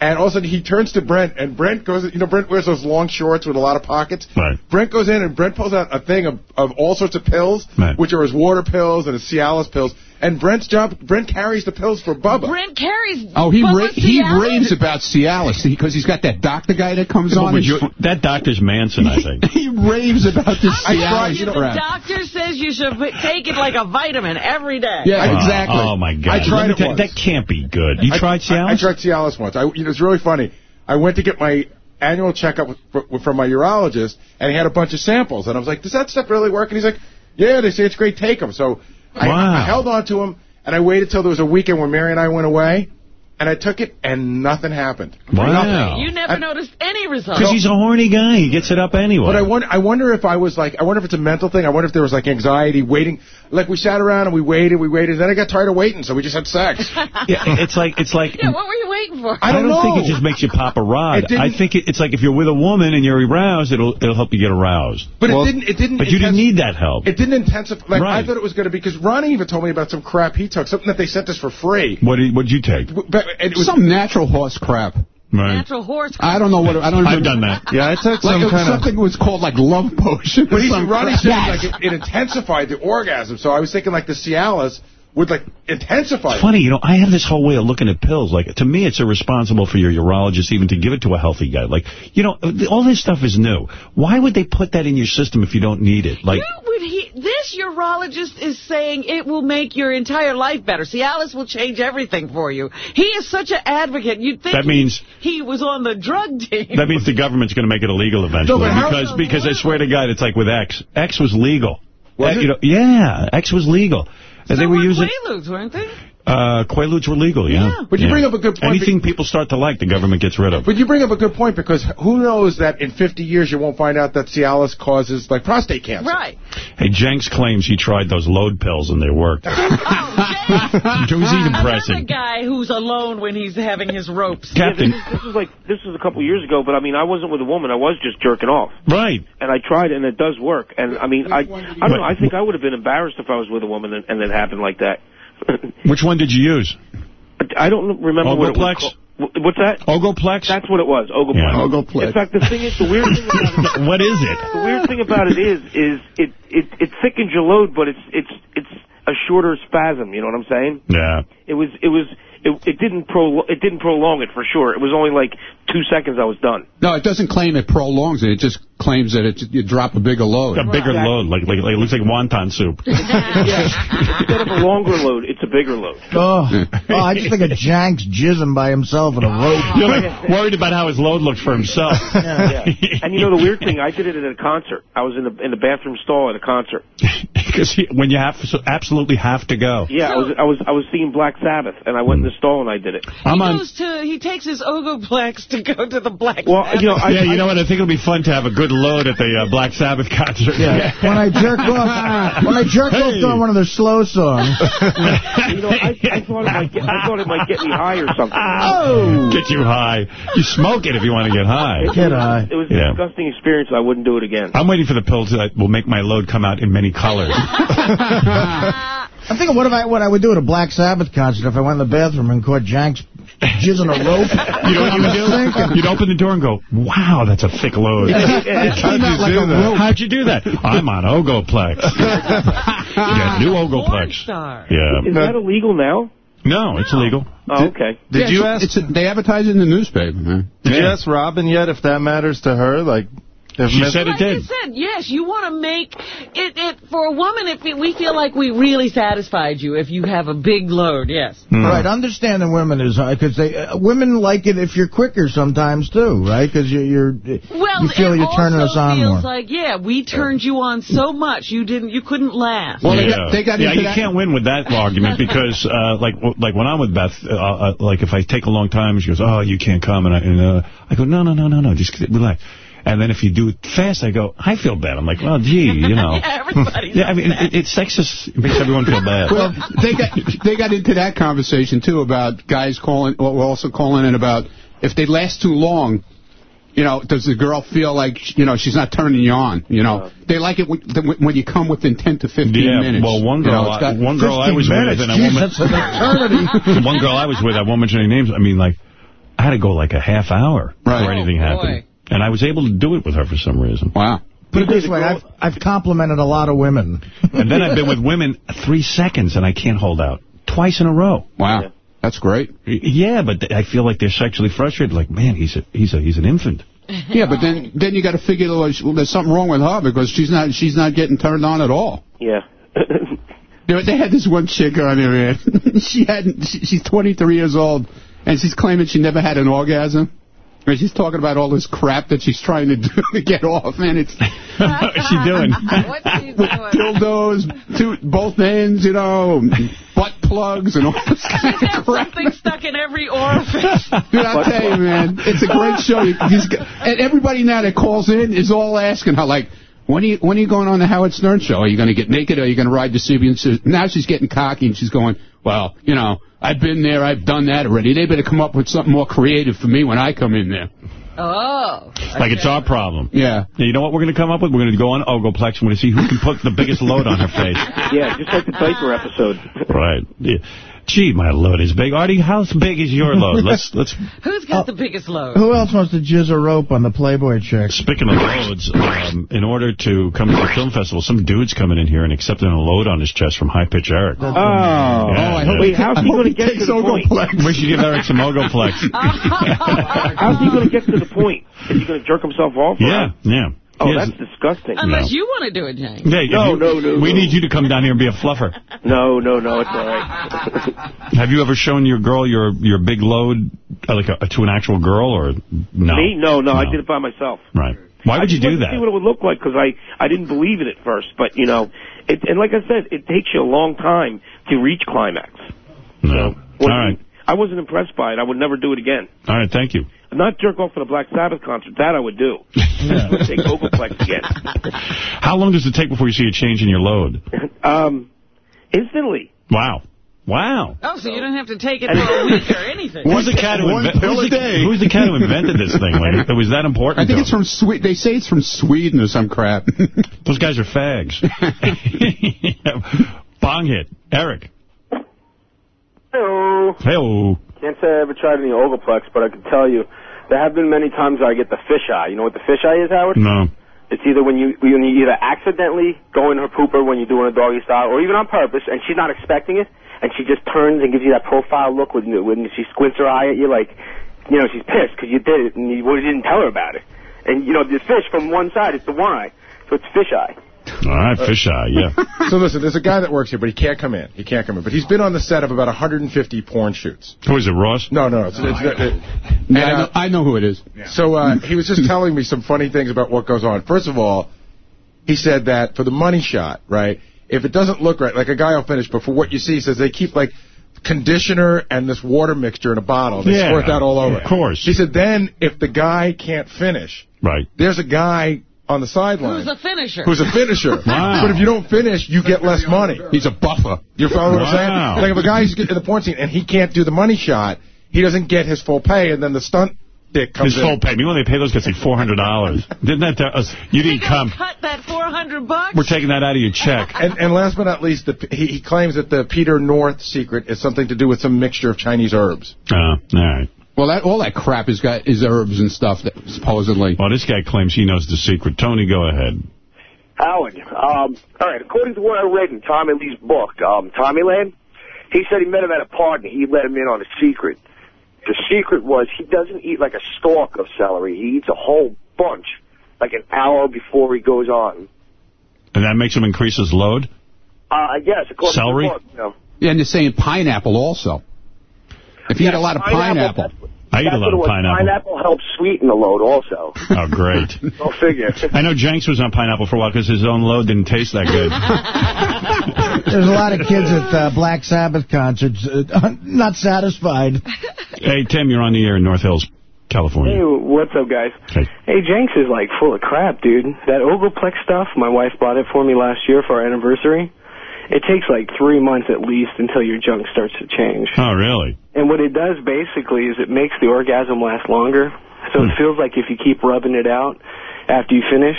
And all of a sudden he turns to Brent, and Brent goes, you know, Brent wears those long shorts with a lot of pockets. Right. Brent goes in and Brent pulls out a thing of, of all sorts of pills, Right. which are his water pills and his Cialis pills. And Brent's job, Brent carries the pills for Bubba. Brent carries. Oh, he Bubba ra- he raves about Cialis because he's got that doctor guy that comes But on. would that doctor's Manson, I think. [laughs] he raves about this I tried, Cialis you know, The crap. doctor says you should take it like a vitamin every day. Yeah, Oh, exactly. Oh, my God. I tried Let me it once. That can't be good. You I- tried Cialis? I tried Cialis once. I, you know, it's really funny. I went to get my annual checkup with, from my urologist, and he had a bunch of samples. And I was like, does that stuff really work? And he's like, yeah, they say it's great. Take them. So I, Wow. I held on to him, and I waited till there was a weekend where Mary and I went away, and I took it, and nothing happened. Wow. You never I- noticed any results. Because he's a horny guy. He gets it up anyway. But I wonder, I wonder if I was like, I wonder if it's a mental thing. I wonder if there was like anxiety, waiting. Like we sat around and we waited, we waited. Then I got tired of waiting, so we just had sex. [laughs] Yeah, it's like it's like [laughs] yeah, what were you waiting for? I don't I don't think it just makes you pop a [laughs] rod. It I think it, it's like if you're with a woman and you're aroused, it'll it'll help you get aroused. But Well, it didn't. It didn't. But you didn't need that help. It didn't intensify. Like I thought it was going to be because Ronnie even told me about some crap he took, something that they sent us for free. What did what'd you take? But and it was Some natural horse crap. Right. Natural horse. I don't know what I don't. I've done that. [laughs] Yeah, I took Like some it was kind of. something was called like love potion. But or he, Ronnie said Yes. like it, it intensified the orgasm. So I was thinking like the Cialis would like intensify. It's funny, you know, I have this whole way of looking at pills. Like, to me, it's irresponsible for your urologist even to give it to a healthy guy. Like, you know, all this stuff is new. Why would they put that in your system if you don't need it? Like, Who would he? this urologist is saying it will make your entire life better. Cialis will change everything for you. He is such an advocate. You'd think That means- he was on the drug team. That means the government's going to make it illegal eventually. No, because because I swear to God, it's like with X. X was legal. Was Uh, it? You know, yeah, X was legal. And they so were using Quaaludes, weren't they? Uh, Quaaludes were legal. Yeah, Yeah. But you Yeah. bring up a good point Anything people start to like, the government gets rid of. But you bring up a good point because who knows that in 50 years you won't find out that Cialis causes like prostate cancer. Right. Hey, Jenks claims he tried those load pills and they worked. [laughs] Oh, Jenks! [laughs] It was Another depressing. guy who's alone when he's having his ropes. [laughs] Captain, Yeah, this, this was like this was a couple years ago, but I mean, I wasn't with a woman. I was just jerking off, right. and I tried, and it does work. And I mean, I I don't know. I think I would have been embarrassed if I was with a woman and, and it happened like that. [laughs] Which one did you use? I don't remember what it was called. Wh- What's that? Ogoplex? That's what it was. Ogoplex. Yeah. Ogoplex. In fact, the thing is, the weird thing about it, [laughs] what is it? the weird thing about it is, is it it it thickens your load, but it's it's it's a shorter spasm. You know what I'm saying? Yeah. It was it was it, it didn't pro it didn't prolong it for sure. It was only like two seconds. I was done. No, it doesn't claim it prolongs it. It just claims that it, you drop a bigger load. A bigger load, like, like, like it looks like wonton soup. [laughs] yeah. Instead of a longer load, it's a bigger load. Oh, oh I just think of Janks jizzing by himself in a rope. [laughs] You're like worried about how his load looked for himself. [laughs] Yeah. And you know the weird thing, I did it at a concert. I was in the in the bathroom stall at a concert. Because when you have so absolutely have to go. Yeah, I was I was I was seeing Black Sabbath, and I went in the stall and I did it. I'm he on. goes to he takes his Ogoplex to go to the Black Well, Sabbath. you know, I, yeah, you know what? I think it'll be fun to have a good load at the uh, Black Sabbath [laughs] concert. Yeah. When I jerk [laughs] off, when I jerk off Hey. during one of their slow songs. [laughs] you know, I, I thought it might get I thought it might get me high or something. Oh, get you high. You smoke it if you want to get high. Get high. It was a Yeah. disgusting experience. I wouldn't do it again. I'm waiting for the pills that will make my load come out in many colors. I'm thinking, what if I what I would do at a Black Sabbath concert if I went in the bathroom and caught Janks jizzing a rope? You know what you would do? You'd open the door and go, wow, that's a thick load. It came out like a rope. How'd you do that? I'm on Ogoplex. [laughs] yeah, new Porn Ogoplex. star. Yeah. Is that illegal now? No, it's illegal. Oh, okay. Did Yeah, you it's- ask? It's, they advertise it in the newspaper, man. Did you ask Robin yet if that matters to her? Like, if She said it Like you did. said, yes, you want to make it, it for a woman. If it, we feel like we really satisfied you, if you have a big load, yes. Hmm. Right, understanding women is hard because they uh, women like it if you're quicker sometimes too, right? Because you, you're Well, you feel you're turning us on feels more. like, yeah, we turned you on so much you didn't, you couldn't last. Well, they yeah, got- they got yeah into you that- can't win with that argument because, uh, like, like when I'm with Beth, uh, uh, like if I take a long time, she goes, "Oh, you can't come," and I, and, uh, I go, "No, no, no, no, no, just relax." And then if you do it fast, I go, "I feel bad." I'm like, "Well, gee, you [laughs] know." yeah, everybody. Yeah, I mean, it, it's sexist. It makes everyone feel bad. Well, they got they got into that conversation too about guys calling, or we're also calling in about if they last too long. You know, does the girl feel like you know she's not turning you on? You know, they like it when, when you come within 10 to 15 yeah, minutes. well, one You know, girl, I, one girl I was minutes, with, and I Jeez, won't, that's an eternity. [laughs] one girl I was with, I won't mention any names. I mean, like, I had to go like a half hour Right. before anything Oh, happened, and I was able to do it with her for some reason. Wow. Put it this way, I've I've complimented a lot of women. [laughs] And then I've been with women three seconds, and I can't hold out twice in a row. Wow. That's great. Yeah, but I feel like they're sexually frustrated. Like, man, he's a he's a he's an infant. [laughs] Yeah, but then then you got to figure well, there's something wrong with her because she's not she's not getting turned on at all. Yeah. [laughs] They, they had this one chick on there, man. she had she, she's 23 years old, and she's claiming she never had an orgasm. And she's talking about all this crap that she's trying to [laughs] do to get off, man. It's [laughs] What's she doing? [laughs] What's he doing? dildos, two, both ends, you know, butt plugs and all this kind of crap. Something stuck in every orifice. Dude, I'll tell you, man, it's a great show. You- he's got- and everybody now that calls in is all asking her, like, when are you, when are you going on the Howard Stern show? Are you going to get naked or are you going to ride the Sybian? So now she's getting cocky and she's going, well, you know, I've been there, I've done that already. They better come up with something more creative for me when I come in there. Oh. Like it's our problem. Yeah. Yeah, you know what we're going to come up with? We're going to go on Ogoplex. We're going to see who can put the biggest load on her face. [laughs] yeah, just like the diaper episode. Right. Yeah. Gee, my load is big. Artie, how big is your load? [laughs] Let's let's. Who's got the biggest load? Who else wants to jizz a rope on the Playboy chick? Speaking of loads, um, in order to come to the film festival, some dude's coming in here and accepting a load on his chest from High Pitch Eric. Oh. Yeah, I hope yeah. Wait, how's he going to get to takes the point? [laughs] We should give Eric some Ogoplex. [laughs] How's he going to get to the point? Is he going to jerk himself off? or- Yeah, yeah. Oh, Yes. that's disgusting. Unless you want to do it, James. Yeah, No, you- no, no, We no. need you to come down here and be a fluffer. [laughs] No, no, no, it's all right. [laughs] Have you ever shown your girl your your big load uh, like a, to an actual girl or no? Me? No, no, I did it by myself. Right. Why would I you do wanted to that? see what it would look like because I, I didn't believe it at first. But, you know, it, and like I said, it takes you a long time to reach climax. No. All right. I wasn't impressed by it. I would never do it again. All right. Thank you. Not jerk off at a Black Sabbath concert. That I would do. I [laughs] would take Ogoplex again. How long does it take before you see a change in your load? [laughs] Um, instantly. Wow. Wow. Oh, so you don't have to take it for a [laughs] week or anything. Who's the cat who, One pill who's a the, day. who's the cat who invented this thing? Like, was that important? I think to it's him? from Sweden. They say it's from Sweden or some crap. Those guys are fags. Bong hit. Eric. Hello. Hello. Can't say I ever tried any Ogoplex, but I can tell you, there have been many times where I get the fish eye. You know what the fish eye is, Howard? No. It's either when you when you either accidentally go in her pooper when you're doing a doggy style, or even on purpose, and she's not expecting it, and she just turns and gives you that profile look when when she squints her eye at you, like, you know, she's pissed because you did it and you, well, you didn't tell her about it. And you know, the fish from one side, it's the one eye, so it's fish eye. All right, fish eye, yeah. [laughs] So listen, there's a guy that works here, but he can't come in. He can't come in. But he's been on the set of about 150 porn shoots. Who is it, Ross? No, no, it's, it's, it, Yeah, I, know, I know who it is. So uh, he was just telling me some funny things about what goes on. First of all, he said that for the money shot, right, if it doesn't look right, like a guy will finish, but for what you see, he says they keep like conditioner and this water mixture in a bottle. They Yeah, squirt that all over. of course. He said then if the guy can't finish, Right. there's a guy on the sideline. Who's a finisher? Who's a finisher. [laughs] Wow. But if you don't finish, you get less money. He's a buffer. You follow what I'm saying? Like if a guy's in the porn scene and he can't do the money shot, he doesn't get his full pay, and then the stunt dick comes His in. full pay. You know they pay those guys like $400? [laughs] Didn't that tell us? You didn't come. Cut that 400 bucks. We're taking that out of your check. [laughs] And, and last but not least, the, he, he claims that the Peter North secret is something to do with some mixture of Chinese herbs. Uh, all right. Well, that all that crap is got is herbs and stuff that supposedly. Well, this guy claims he knows the secret. Tony, go ahead. Howard, um, all right, according to what I read in Tommy Lee's book, um, Tommyland, he said he met him at a party. He let him in on a secret. The secret was he doesn't eat like a stalk of celery. He eats a whole bunch, like an hour before he goes on. And that makes him increase his load? Uh, I guess, according Celery? to the book, you know. Yeah, and they're saying pineapple also. If you eat a lot of pineapple. I eat a lot of pineapple. Pineapple helps sweeten the load also. Oh, great. [laughs] Go figure. I know Jenks was on pineapple for a while because his own load didn't taste that good. [laughs] There's a lot of kids at uh, Black Sabbath concerts uh, [laughs] not satisfied. hey, Tim, you're on the air in North Hills, California. Hey, what's up, guys? Hey. Hey, Jenks is like full of crap, dude. That Ogoplex stuff, my wife bought it for me last year for our anniversary. It takes like three months at least until your junk starts to change. Oh, really? And what it does basically is it makes the orgasm last longer. So Hmm. it feels like if you keep rubbing it out after you finish,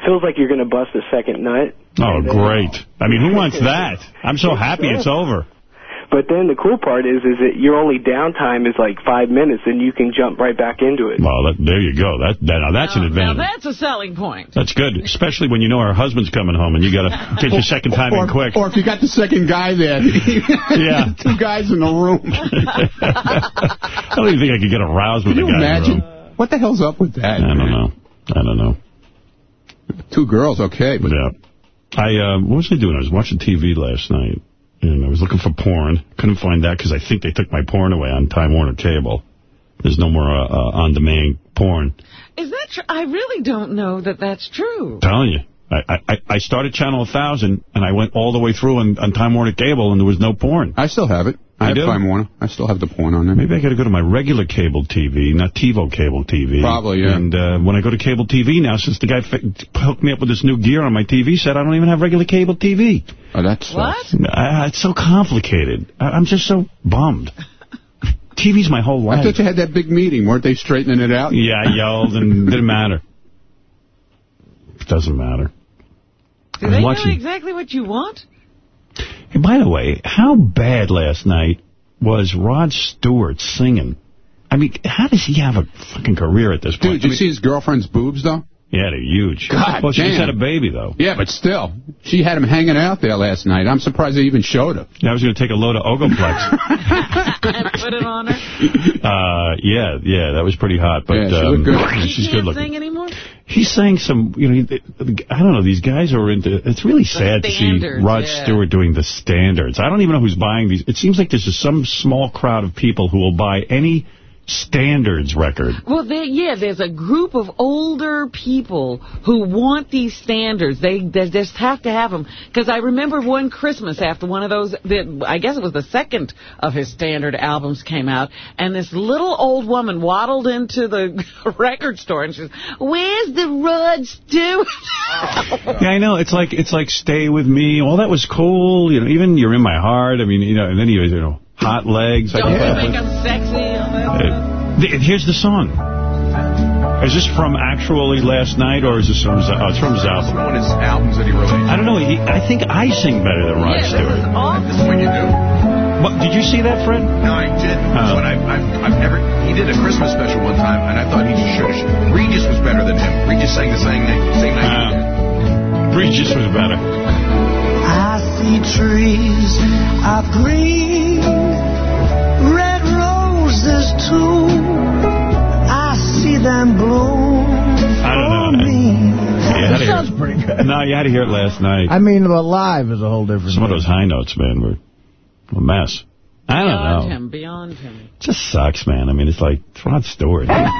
it feels like you're going to bust a second nut. Oh, great. I mean, who wants [laughs] that? I'm so happy it's over. But then the cool part is, is that your only downtime is like five minutes, and you can jump right back into it. Well, that, there you go. That, that Now, that's an advantage. Now, advantage. that's a selling point. That's good, especially when you know our husband's coming home and you got to get your second time or, in quick. Or if you got the second guy there. [laughs] Yeah. Two guys in the room. [laughs] I don't even think I could get aroused with Can a you guy. in the imagine? room. What the hell's up with that? I don't know. I don't know. Two girls, okay. But Yeah. I, uh, what was I doing? I was watching TV last night, and I was looking for porn. Couldn't find that because I think they took my porn away on Time Warner Cable. There's no more uh, uh, on-demand porn. Is that true? I really don't know that that's true. telling you. I, I, I started Channel 1000, and I went all the way through on, on Time Warner Cable, and there was no porn. I still have it. I You have do? Time Warner. I still have the porn on there. Maybe I got to go to my regular cable TV, not TiVo cable TV. Probably, yeah. And uh, when I go to cable TV now, since the guy fi- hooked me up with this new gear on my TV set, I don't even have regular cable TV. Oh, that's What? I, it's so complicated. I, I'm just so bummed. [laughs] TV's my whole life. I thought you had that big meeting. Weren't they straightening it out? Yeah, I yelled and didn't matter. It doesn't matter. Do they watching- know exactly what you want? Hey, by the way, how bad last night was Rod Stewart singing? I mean, how does he have a fucking career at this point? Dude, did you see his girlfriend's boobs, though? Yeah, they're huge. God well, she just had a baby, though. Yeah, but still. She had him hanging out there last night. I'm surprised they even showed her. I was going to take a load of Ogoplex. [laughs] and put it on her? uh, yeah, yeah, that was pretty hot. But Yeah, she um, looked [laughs] good. She she's can't good looking. sing anymore? He's saying some, you know, I don't know, these guys are into, it's really sad to see Rod yeah. Stewart doing the standards. I don't even know who's buying these. It seems like there's just some small crowd of people who will buy any standards record. Well, there, yeah, there's a group of older people who want these standards. They, they just have to have them. Because I remember one Christmas after one of those, the, I guess it was the second of his standard albums came out, and this little old woman waddled into the [laughs] record store and she says, where's the Rod Stewart? [laughs] Yeah, I know. It's like it's like Stay With Me. All that was cool. You know, even You're In My Heart. I mean, you know, and then he was, you know, Hot Legs. Don't I you think think I'm sexy? All Uh, Here's the song. Is this from actually last night, or is this from? Z- Oh, it's from his album. One of his albums that he released. I don't know. He, I think I sing better than Rod Yeah, this Stewart. is awesome. This is what you do. What, did you see that, Fred? No, I didn't. Oh. But I, I've, I've never. He did a Christmas special one time, and I thought he should. have. Regis was better than him. Regis sang the same night. Same night. he. Regis was better. I see trees are green, red roses too. I see them bloom I don't for know. me. You had to That sounds pretty good. No, you had to hear it last night. I mean, but live is a whole different Some of those high notes, man, were a mess. I don't Beyond know. him, beyond him. just sucks, man. I mean, it's like, it's Rod Stewart. Ah!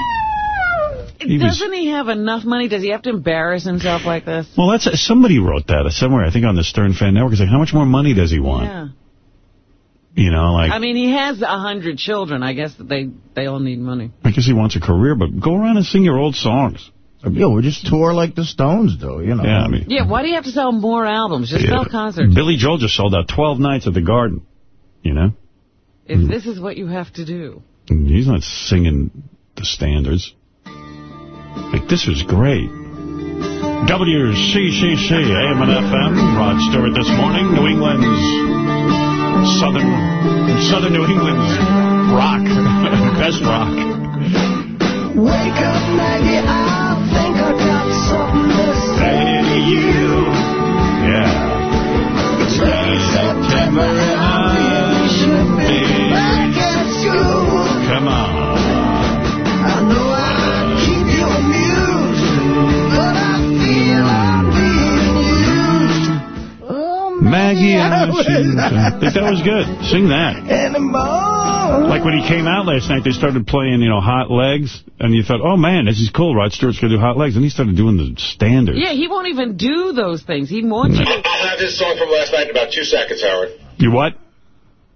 He Doesn't he have enough money? Does he have to embarrass himself like this? Well, that's somebody wrote that somewhere, I think on the Stern Fan Network. It's like, how much more money does he want? Yeah. You know, like, I mean, he has a hundred children. I guess that they, they all need money. I guess he wants a career, but go around and sing your old songs. Yo, we just tour like the Stones do, you know. Yeah, I mean, Yeah, why do you have to sell more albums? Just yeah, sell concerts. Billy Joel just sold out 12 nights at the Garden, you know? If hmm. this is what you have to do. He's not singing the standards. Like, this was great. WCCC, AM and FM, Rod Stewart this morning, New England's Southern, Southern New England's rock, [laughs] best rock. Wake up, Maggie, I think I got something to say to you. Yeah. It's late September and I really should be back at school. Come on. Maggie, I I wish I think that was [laughs] good. Sing that. Anymore. Like when he came out last night, they started playing, you know, Hot Legs, and you thought, oh, man, this is cool. Rod Stewart's going to do Hot Legs. And he started doing the standards. Yeah, he won't even do those things. He wants you to... I'll have this song from last night in about two seconds, Howard. You what?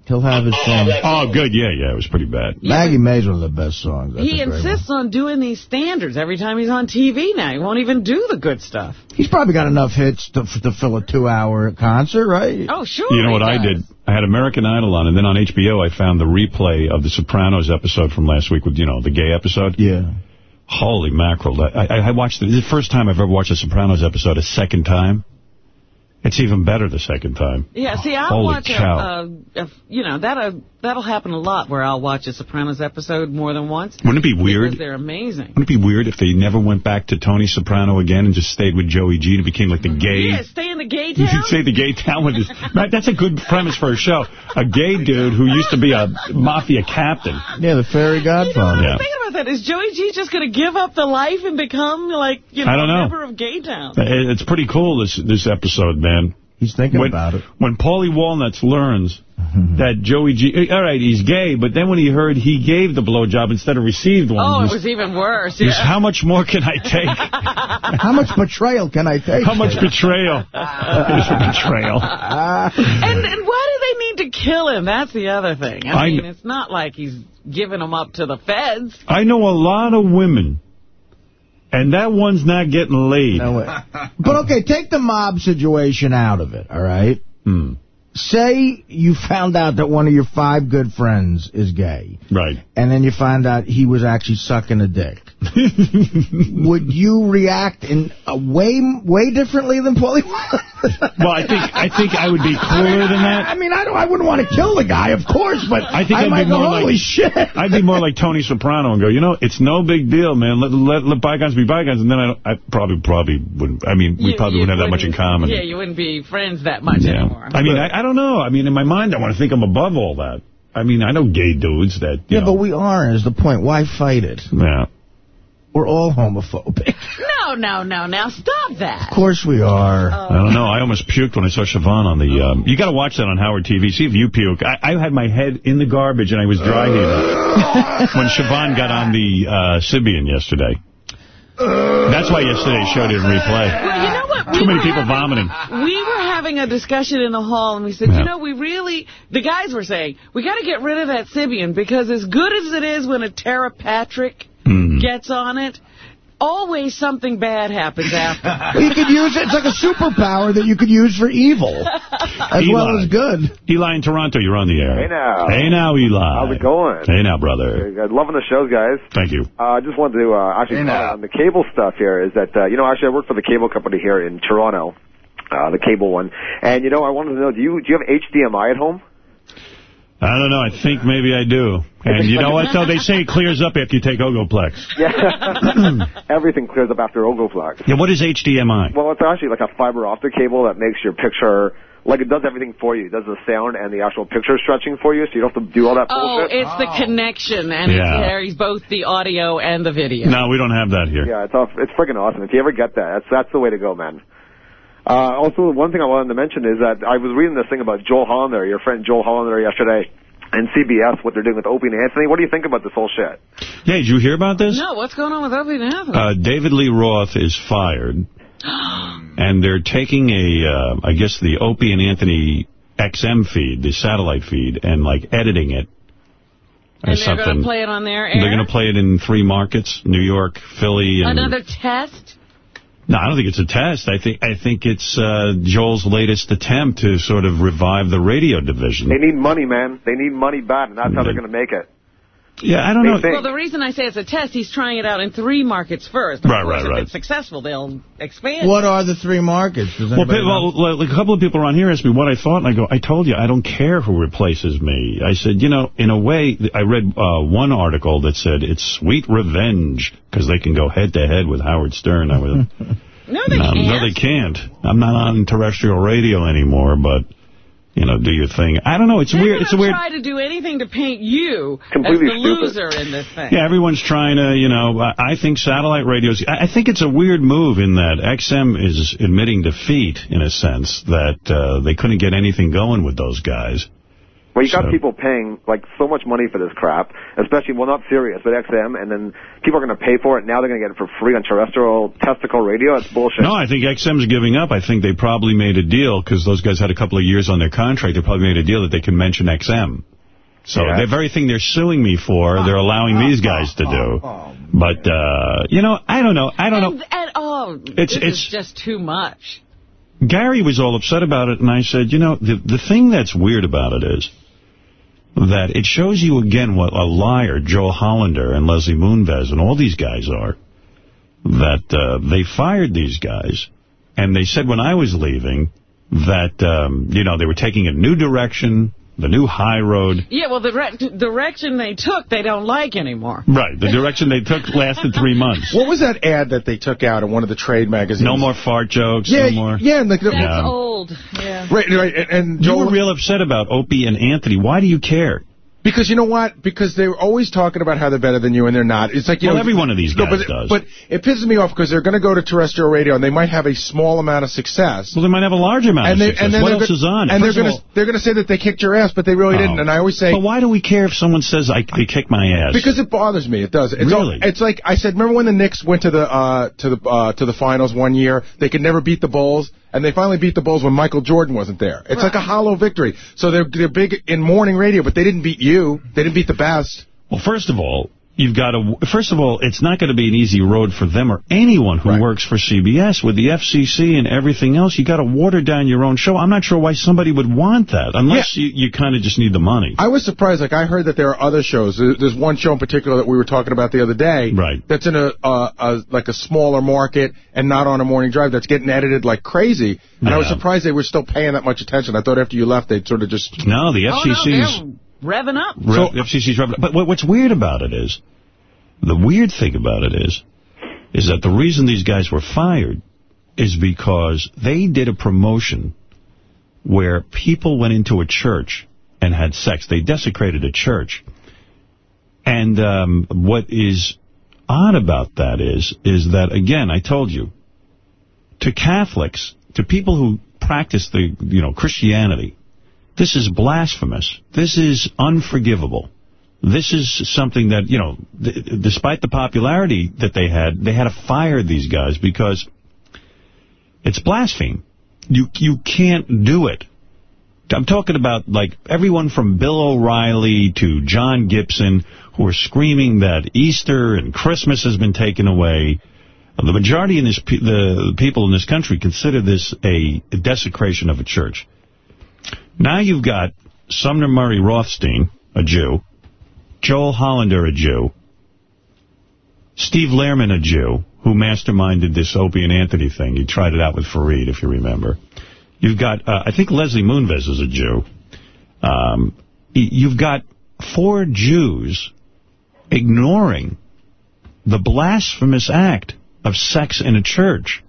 He'll have his oh, song. Oh, good. Yeah, yeah, it was pretty bad. Maggie May's one of the best songs. That's He a great insists on doing these standards every time he's on TV now. He won't even do the good stuff. He's probably got enough hits to, to fill a two-hour concert, right? Oh, sure You know he what I did? I had American Idol on, and then on HBO I found the replay of the Sopranos episode from last week with, you know, the gay episode. Yeah. Holy mackerel. I, I, I watched it. This is the first time I've ever watched a Sopranos episode a second time. It's even better the second time. Yeah, see, I'll Holy watch a, a, a, you know, that'll, uh, that'll happen a lot where I'll watch a Sopranos episode more than once. Wouldn't it be weird? Because they're amazing. Wouldn't it be weird if they never went back to Tony Soprano again and just stayed with Joey G and became like the gay... Yeah, stay in the gay You town. should say the gay town with his... Right, that's a good premise for a show. A gay dude who used to be a mafia captain. Yeah, the fairy godfather. Yeah. Thinking about that, is Joey G just going to give up the life and become, like, you know, I don't a know. member of Gay Town? It- It's pretty cool, this this episode, man. He's thinking when, about it. When Paulie Walnuts learns [laughs] that Joey G... eh, All right, he's gay, but then when he heard he gave the blowjob instead of received one... Oh, he it was even worse. Yeah. how much more can I take? [laughs] How much betrayal can I take? How much [laughs] betrayal? It's a betrayal. and, and why do they need to kill him? That's the other thing. I, I mean, kn- it's not like he's giving him up to the feds. I know a lot of women, and that one's not getting laid. No way. But okay, take the mob situation out of it, all right? Hmm. Say you found out that one of your five good friends is gay. Right. And then you find out he was actually sucking a dick. [laughs] Would you react in a way way differently than Paulie? [laughs] Well, I think I think I would be cooler than that. I mean, I don't. I wouldn't want to kill the guy, of course, but I think I would might be go, more holy like shit. [laughs] I'd be more like Tony Soprano and go, you know, it's no big deal, man. Let let, let bygones be bygones, and then I, I probably probably wouldn't. I mean, we You- probably you wouldn't have that much in common. Yeah, you wouldn't be friends that much Yeah. anymore. I mean, I, I don't know. I mean, in my mind, I want to think I'm above all that. I mean, I know gay dudes that. You Yeah, know, but we are. Is the point? Why fight it? Yeah. We're all homophobic. [laughs] No, no, no. Now stop that. Of course we are. I don't know. I almost puked when I saw Siobhan on the... Um, you got to watch that on Howard TV. See if you puke. I, I had my head in the garbage and I was dry [laughs] heaving when Siobhan got on the uh, Sybian yesterday. That's why yesterday's show didn't replay. Well, you know what? We Too many people having- vomiting. We were having a discussion in the hall, and we said, Yeah. you know, we really, the guys were saying, we got to get rid of that Sybian, because as good as it is when a Tera Patrick Hmm. gets on it, always something bad happens after. [laughs] you could use it. It's like a superpower that you could use for evil, [laughs] as well as good. Eli in Toronto, you're on the air. Hey now. Hey now, Eli. How's it going? Hey now, brother. Good. Loving the shows, guys. Thank you. Uh, I just wanted to uh, actually Hey, comment on the cable stuff here. Is that uh, you know actually I work for the cable company here in Toronto, uh, the cable one, and you know I wanted to know do you do you have HDMI at home? I don't know. I think maybe I do. And you know what, though? They say it clears up after you take Ogoplex. Yeah. [laughs] Everything clears up after Ogoplex. Yeah, what is HDMI? Well, it's actually like a fiber optic cable that makes your picture like it does everything for you. It does the sound and the actual picture stretching for you, so you don't have to do all that Oh, bullshit. it's the connection, and it carries both the audio and the video. No, we don't have that here. Yeah, it's off, it's freaking awesome. If you ever get that, that's that's the way to go, man. Uh, also, one thing I wanted to mention is that I was reading this thing about Joel Hollander, your friend Joel Hollander, yesterday, and CBS, what they're doing with Opie and Anthony. What do you think about this whole shit? Yeah, did you hear about this? No, what's going on with Opie and Anthony? Uh, David Lee Roth is fired, [gasps] and they're taking a, uh, I guess, the Opie and Anthony XM feed, the satellite feed, and, like, editing it or and they're something. going to play it on their air? They're going to play it in three markets, New York, Philly, and... Another test? No, I don't think it's a test. I think I think it's uh, Joel's latest attempt to sort of revive the radio division. They need money, man. They need money bad, and that's how they're going to make it. Yeah, I don't know. think- Well, the reason I say it's a test, he's trying it out in three markets first. Of Right, course, right, if it's successful, they'll expand. What are the three markets? Does Well, anybody well, like a couple of people around here asked me what I thought, and I go, I told you, I don't care who replaces me. I said, you know, in a way, I read uh, one article that said it's sweet revenge because they can go head-to-head with Howard Stern. I was, [laughs] no, they no, can't. no, they can't. I'm not on terrestrial radio anymore, but, you know, do your thing. I don't know. It's They're weird. It's a gonna weird... try to do anything to paint you Completely as the stupid. loser in this thing. Yeah, everyone's trying to, you know, I I think satellite radios, I I think it's a weird move in that XM is admitting defeat, in a sense, that uh, they couldn't get anything going with those guys. Well, you got people paying like so much money for this crap, especially well not Sirius but XM, and then people are going to pay for it. Now they're going to get it for free on terrestrial testicle radio. It's bullshit. No, I think XM's giving up. I think they probably made a deal, because those guys had a couple of years on their contract, they probably made a deal that they can mention XM. So Yeah. the very thing they're suing me for, they're allowing these guys to do. But, uh, you know, I don't know. I don't know. And, and, oh, It's- this it's- is just too much. Gary was all upset about it, and I said, you know, the the thing that's weird about it is that it shows you again what a liar Joel Hollander and Leslie Moonves and all these guys are, that uh, they fired these guys, and they said when I was leaving that, um, you know, they were taking a new direction, the new high road. Yeah, well, the re- direction they took, they don't like anymore. Right, the direction they took lasted three [laughs] months. What was that ad that they took out in one of the trade magazines? No more fart jokes, Yeah, no more... yeah, and the, That's Yeah. old. Yeah. Right, right, and, and You Joel, were real upset about Opie and Anthony. Why do you care? Because you know what? Because they're always talking about how they're better than you, and they're not. It's like you Well, know, every one of these no, guys but, does. But it pisses me off because they're going to go to terrestrial radio, and they might have a small amount of success. Well, they might have a large amount and of they, success. And then what they're else is on? And First they're going to they're going to say that they kicked your ass, but they really Oh. didn't. And I always say, But why do we care if someone says I they kick my ass? Because it bothers me. It does. It's all- Really? it's like I said. Remember when the Knicks went to the uh, to the uh, to the finals one year? They could never beat the Bulls, and they finally beat the Bulls when Michael Jordan wasn't there. It's like a hollow victory. So they're they're big in morning radio, but they didn't beat you. They didn't beat the best. Well, first of all, you've got to. First of all, it's not going to be an easy road for them or anyone who works for CBS with the FCC and everything else. You got to water down your own show. I'm not sure why somebody would want that, unless you, you kind of just need the money. I was surprised. Like I heard that there are other shows. There's one show in particular that we were talking about the other day. Right. That's in a, a, a like a smaller market and not on a morning drive. That's getting edited like crazy. And I was surprised they were still paying that much attention. I thought after you left they'd sort of just. No, the Oh, no, FCC's. they're revving up. Re- FCC's revenue. But what's weird about it is, the weird thing about it is, is that the reason these guys were fired is because they did a promotion where people went into a church and had sex. They desecrated a church. And um, what is odd about that is, is that, again, I told you, to Catholics, to people who practice the, you know, Christianity, this is blasphemous. This is unforgivable. This is something that, you know, despite the popularity that they had, they had to fire these guys because it's blaspheme. You you can't do it. I'm talking about, like, everyone from Bill O'Reilly to John Gibson who are screaming that Easter and Christmas has been taken away. The majority in this, the people in this country consider this a desecration of a church. Now you've got Sumner Murray Rothstein, a Jew, Joel Hollander, a Jew, Steve Lehrman, a Jew, who masterminded this Opie and Anthony thing. He tried it out with Fareed, if you remember. You've got, uh, I think Leslie Moonves is a Jew. Um, you've got four Jews ignoring the blasphemous act of sex in a church.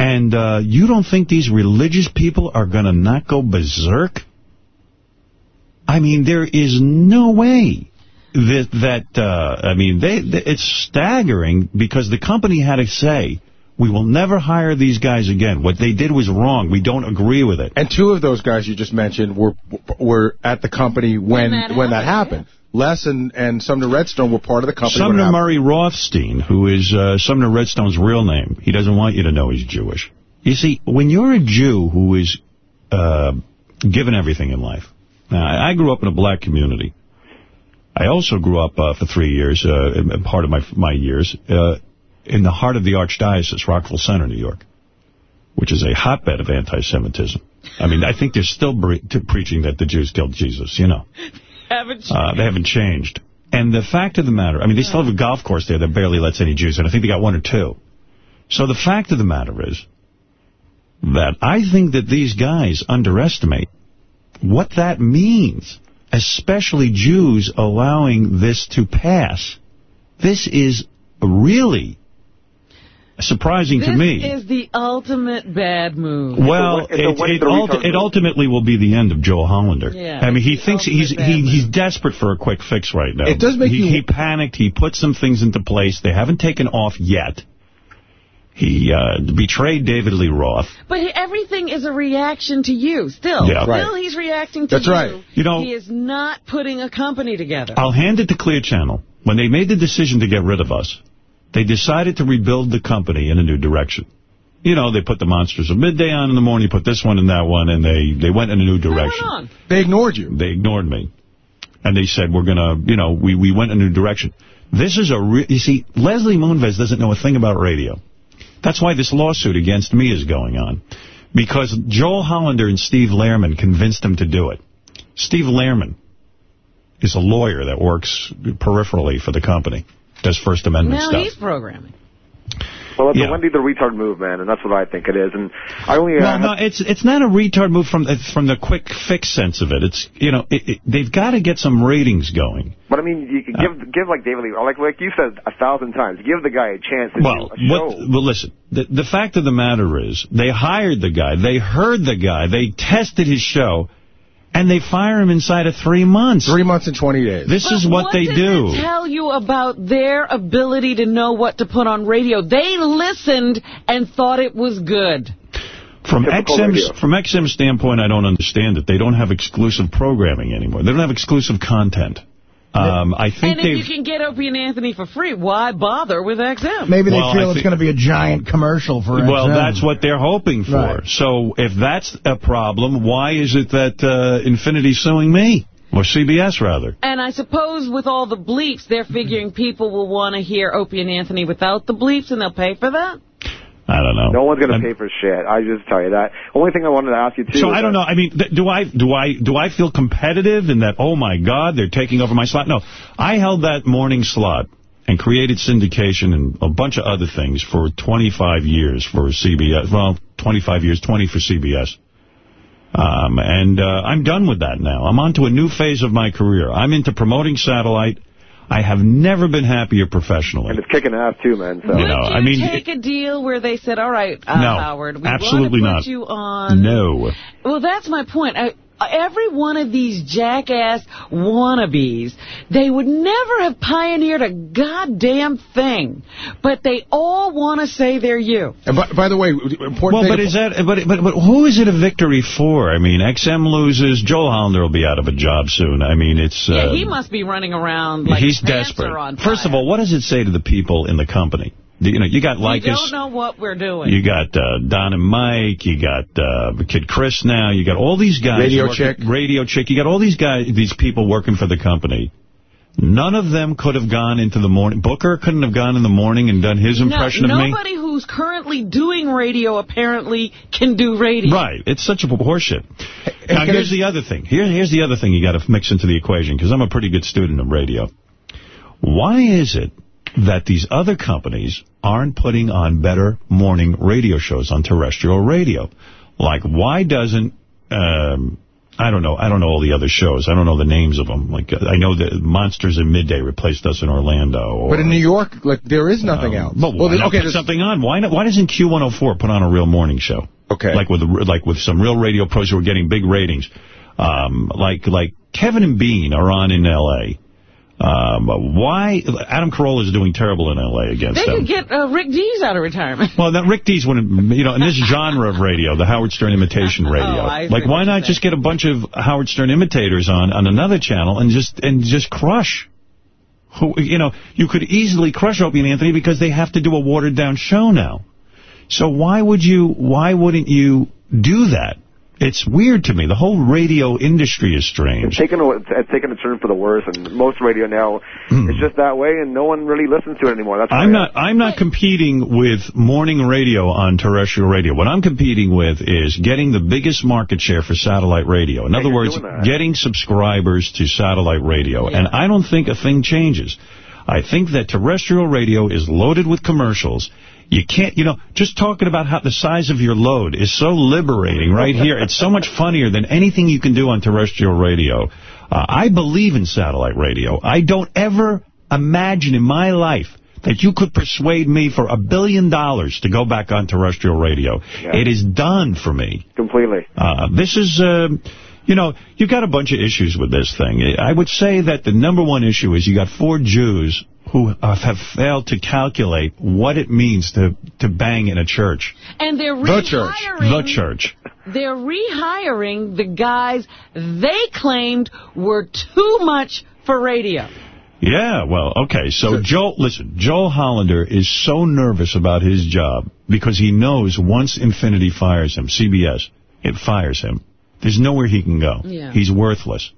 And uh, you don't think these religious people are going to not go berserk? I mean, there is no way that, that uh, I mean, they, they, it's staggering because the company had to say, we will never hire these guys again. What they did was wrong. We don't agree with it. And two of those guys you just mentioned were were at the company when when that when happened. That happened. Les and, and Sumner Redstone were part of the company. Sumner Murray Rothstein, who is uh, Sumner Redstone's real name, he doesn't want you to know he's Jewish. You see, when you're a Jew who is uh, given everything in life, now, I grew up in a black community. I also grew up uh, for three years, uh, part of my my years, uh, in the heart of the Archdiocese, Rockville Centre, New York, which is a hotbed of anti-Semitism. I mean, I think they're still preaching that the Jews killed Jesus, you know. Haven't uh, they haven't changed. And the fact of the matter, I mean, they still have a golf course there that barely lets any Jews in. I think they got one or two. So the fact of the matter is that I think that these guys underestimate what that means, especially Jews allowing this to pass. This is really surprising this to me. This is the ultimate bad move. Well, it, it, it, it, ultimately will be the end of Joel Hollander. Yeah, I mean, he thinks he's he, he's desperate for a quick fix right now. It does make he, you... He panicked. He put some things into place. They haven't taken off yet. He uh, betrayed David Lee Roth. But everything is a reaction to you, still. Yeah. Still, he's reacting to That's you. right. You know, he is not putting a company together. I'll hand it to Clear Channel. When they made the decision to get rid of us, they decided to rebuild the company in a new direction. You know, they put the Monsters of Midday on in the morning, put this one and that one, and they, they went in a new direction. They ignored you. They ignored me. And they said, we're going to, you know, we, we went in a new direction. This is a, you see, Leslie Moonves doesn't know a thing about radio. That's why this lawsuit against me is going on. Because Joel Hollander and Steve Lehrman convinced him to do it. Steve Lehrman is a lawyer that works peripherally for the company does First Amendment now stuff. he's programming. Well, it's Yeah. a Wendy the retard move, man, and that's what I think it is. And I only uh, No, no, it's it's not a retard move from from the quick fix sense of it. It's you know it, it, they've got to get some ratings going. But I mean, you can give give like David Lee, like like you said a thousand times, give the guy a chance to Well, do a show. what, well, listen. The the fact of the matter is, they hired the guy, they heard the guy, they tested his show, and they fire him inside of three months. Three months and 20 days. This But is what, they does do. It tell you about their ability to know what to put on radio. They listened and thought it was good. From Typical XM's radio. from XM's standpoint, I don't understand it. They don't have exclusive programming anymore. They don't have exclusive content. Um, I think And if you can get Opie and Anthony for free, why bother with XM? Maybe they Well, feel I it's going to be a giant commercial for Well, XM. that's what they're hoping for. Right. So if that's a problem, why is it that uh, Infinity's suing me? Or CBS, rather. And I suppose with all the bleeps, they're figuring people will want to hear Opie and Anthony without the bleeps, and they'll pay for that? I don't know. no one's gonna pay for shit. I just tell you that. Only thing I wanted to ask you too. So I don't know. I mean, do I do I do I feel competitive in that? Oh my God, they're taking over my slot. No, I held that morning slot and created syndication and a bunch of other things for 25 years for CBS. Well, 25 years, 20 for CBS. Um, and uh, I'm done with that now. I'm on to a new phase of my career. I'm into promoting satellite. I have never been happier professionally. And it's kicking ass too, man. So You Would know, you I mean, take a deal where they said, all right, uh, No, Howard, we absolutely want to put not. you on... No. Well, that's my point. I, every one of these jackass wannabes, they would never have pioneered a goddamn thing, but they all want to say they're you. And by, by the way, important Well, thing but is that but, but but who is it a victory for? I mean, XM loses. Joel Hollander will be out of a job soon. I mean, it's Yeah, uh, he must be running around like he's desperate. are on First of all, what does it say to the people in the company? You know, you got We You don't know what we're doing. You got uh, Don and Mike. You got uh, Kid Chris now. You got all these guys. Radio working- Chick. Radio Chick. You got all these guys, these people working for the company. None of them could have gone into the morning. Booker couldn't have gone in the morning and done his impression no, of me. Nobody who's currently doing radio apparently can do radio. Right. It's such a horseshit. Now, can here's the other thing. Here, here's the other thing you got to mix into the equation, because I'm a pretty good student of radio. Why is it that these other companies aren't putting on better morning radio shows on terrestrial radio? Like, why doesn't... Um, I don't know. I don't know all the other shows. I don't know the names of them. Like, I know that Monsters in Midday replaced us in Orlando. Or, But in New York, like there is nothing else. Well, why the- not okay, something on? Why not? Why doesn't Q104 put on a real morning show? Okay. Like with like with some real radio pros who are getting big ratings. Um, like like Kevin and Bean are on in L.A. Um, why Adam Carolla is doing terrible in L.A. against They them. could get uh, Rick Dees out of retirement. Well, that Rick Dees wouldn't, you know, in this genre of radio, the Howard Stern imitation [laughs] radio, Oh, like why not just get a bunch of Howard Stern imitators on on another channel and just and just crush? Who, you know, you could easily crush Opie and Anthony because they have to do a watered down show now. So why would you? Why wouldn't you do that? It's weird to me. The whole radio industry is strange. It's taken a, it's taken a turn for the worse, and most radio now Hmm. is just that way, and no one really listens to it anymore. That's I'm not. I'm not competing with morning radio on terrestrial radio. What I'm competing with is getting the biggest market share for satellite radio. In other words, getting subscribers to satellite radio. And I don't think a thing changes. I think that terrestrial radio is loaded with commercials. You can't, you know, just talking about how the size of your load is so liberating right here. It's so much funnier than anything you can do on terrestrial radio. Uh, I believe in satellite radio. I don't ever imagine in my life that you could persuade me for a billion dollars to go back on terrestrial radio. Yeah. It is done for me. completely. Uh, this is, uh, you know, you've got a bunch of issues with this thing. I would say that the number one issue is you got four Jews who uh, have failed to calculate what it means to, to bang in a church. And they're The church. The church. They're rehiring the guys they claimed were too much for radio. Yeah, well, okay. So Joel, listen, Joel Hollander is so nervous about his job because he knows once Infinity fires him, CBS, it fires him. There's nowhere he can go. Yeah. He's worthless.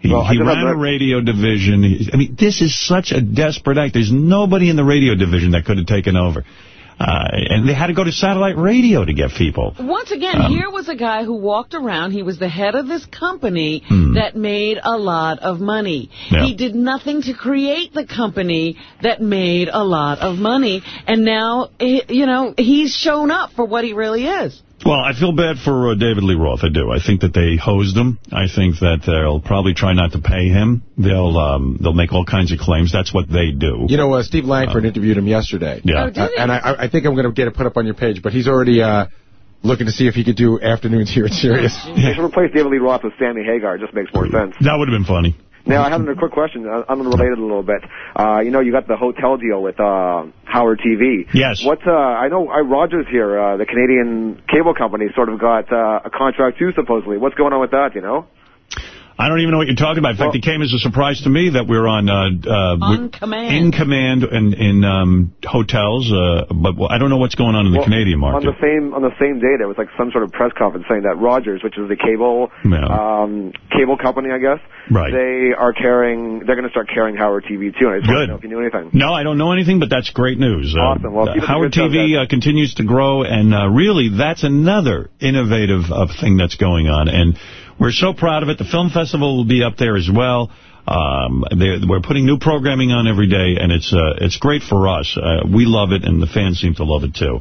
He, Well, he just have ran a radio division. He- I mean, this is such a desperate act. There's nobody in the radio division that could have taken over. Uh, and they had to go to satellite radio to get people. Once again, Um, here was a guy who walked around. He was the head of this company Hmm. that made a lot of money. Yeah. He did nothing to create the company that made a lot of money. And now, you know, he's shown up for what he really is. Well, I feel bad for uh, David Lee Roth. I do. I think that they hosed him. I think that they'll probably try not to pay him. They'll um, they'll make all kinds of claims. That's what they do. You know, uh, Steve Langford interviewed him yesterday. Yeah. Oh, did Uh, and I, I think I'm going to get it put up on your page, but he's already uh, looking to see if he could do afternoons here at Sirius. [laughs] They should replace David Lee Roth with Sammy Hagar. It just makes more sense. That would have been funny. Now, I have a quick question, uh, unrelated a little bit. Uh, you know, you got the hotel deal with uh, Howard TV. Yes. What's uh, I know I Rogers here, uh, the Canadian cable company, sort of got uh, a contract too, supposedly. What's going on with that? You know? I don't even know what you're talking about. In fact, it came as a surprise to me that we're on... Uh, uh, On command. In command in, in um, hotels, uh, but well, I don't know what's going on in the Well, Canadian On market. the same on the same day, there was like some sort of press conference saying that Rogers, which is the cable Yeah. um, cable company, I guess, Right. they are carrying. They're going to start carrying Howard TV too. And I just Good. know if you knew anything. No, I don't know anything, but that's great news. Uh, Awesome. Well, the Howard stuff, TV uh, continues to grow, and uh, really, that's another innovative uh, thing that's going on. And we're so proud of it. The film festival will be up there as well. Um, we're putting new programming on every day, and it's uh, it's great for us. Uh, we love it, and the fans seem to love it too.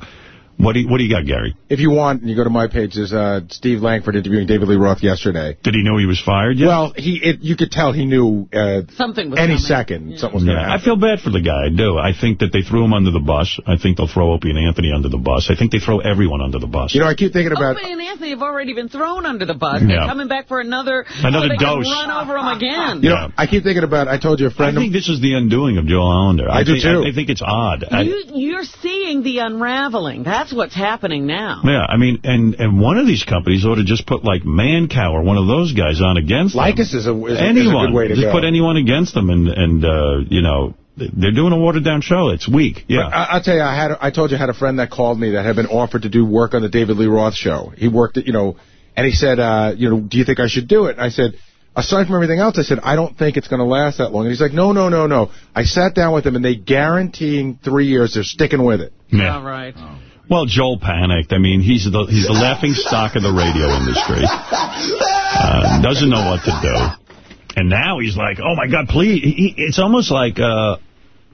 What do you, what do you got, Gary? If you want, and you go to my page, there's uh, Steve Langford interviewing David Lee Roth yesterday. Did he know he was fired yet? Well, he it, you could tell he knew uh, Something was any coming. second something was going to Yeah, I feel bad for the guy. I do. I think that they threw him under the bus. I think they'll throw Opie and Anthony under the bus. I think they throw everyone under the bus. You know, I keep thinking about... Opie and Anthony have already been thrown under the bus. Yeah. They're coming back for another... Another so dose. Run over them again. You know, I keep thinking about, I told you a I friend of think this is the undoing of Joel Hollander. I do think, too. I, I think it's odd. I- You, you're seeing the unraveling. That's what's happening now. yeah, I mean, and, and one of these companies ought to just put, like, Mancow or one of those guys on against them. Leykis is a, is, a- anyone. is a good way to just go. put anyone against them, and, and uh, you know, they're doing a watered-down show. It's weak. Yeah. But I, I'll tell you, I had I told you I had a friend that called me that had been offered to do work on the David Lee Roth show. He worked at, you know, and he said, uh, you know, do you think I should do it? And I said, aside from everything else, I said, I don't think it's going to last that long. And he's like, no, no, no, no. I sat down with him, and they guaranteeing three years they're sticking with it. Yeah. All right. Well, Joel panicked. I mean, he's the he's the laughing stock of the radio industry. Uh, doesn't know what to do. And now he's like, oh, my God, please. He, it's almost like uh,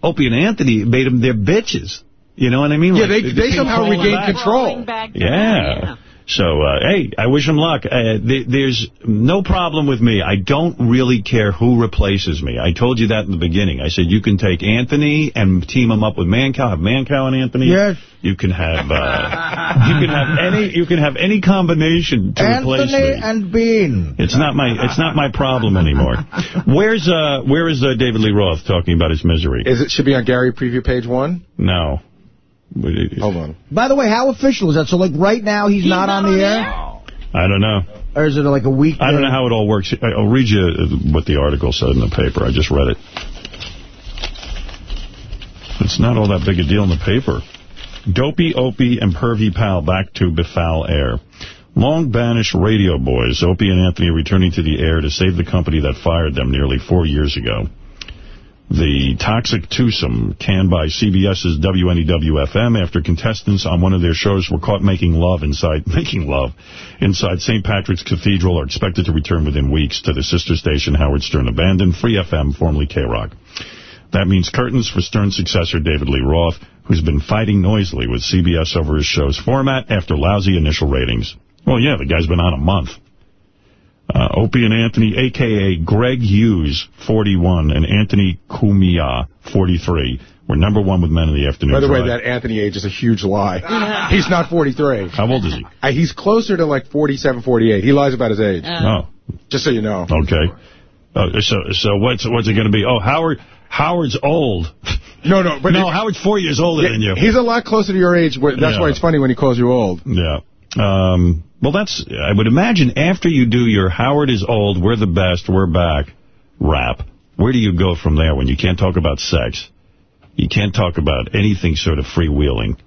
Opie and Anthony made him their bitches. You know what I mean? Yeah, Like, they- they somehow regained control. Rolling down, Yeah. So, uh, hey, I wish him luck. Uh, th there's no problem with me. I don't really care who replaces me. I told you that in the beginning. I said you can take Anthony and team him up with Mancow. Have Mancow and Anthony. Yes. You can have uh, you can have any you can have any combination to replace me. Anthony and Bean. It's not my it's not my problem anymore. [laughs] Where's uh where is uh, David Lee Roth talking about his misery? Is it should be on Gary preview page one? No. Hold on. By the way, how official is that? So, like, right now, he's, not, on the air? I don't know. Or is it like a week? I don't know how it all works. I- I'll read you uh, what the article said in the paper. I just read it. It's not all that big a deal in the paper. Dopey, Opie, and Pervy Pal back to befoul air. Long banished radio boys, Opie and Anthony returning to the air to save the company that fired them nearly four years ago. The toxic twosome canned by CBS's WNEW-FM after contestants on one of their shows were caught making love inside [laughs] making love inside St. Patrick's Cathedral are expected to return within weeks to the sister station Howard Stern abandoned, Free FM, formerly K-Rock. That means curtains for Stern's successor, David Lee Roth, who's been fighting noisily with CBS over his show's format after lousy initial ratings. Well, yeah, the guy's been on a month. Uh, Opie and Anthony, a.k.a. Greg Hughes, 41, and Anthony Cumia, 43, were number one with Men in the Afternoon By the way, Drive. that Anthony age is a huge lie. He's not 43. How old is he? Uh, he's closer to like 47, 48. He lies about his age. Oh. Just so you know. Okay. Uh, so so what's what's it going to be? Oh, Howard Howard's old. [laughs] No, no, but no, it- Howard's four years older Yeah, than you. He's a lot closer to your age. That's Yeah. why it's funny when he calls you old. Yeah. Um, well, that's, I would imagine after you do your Howard is old, we're the best, we're back rap, where do you go from there when you can't talk about sex? You can't talk about anything sort of freewheeling.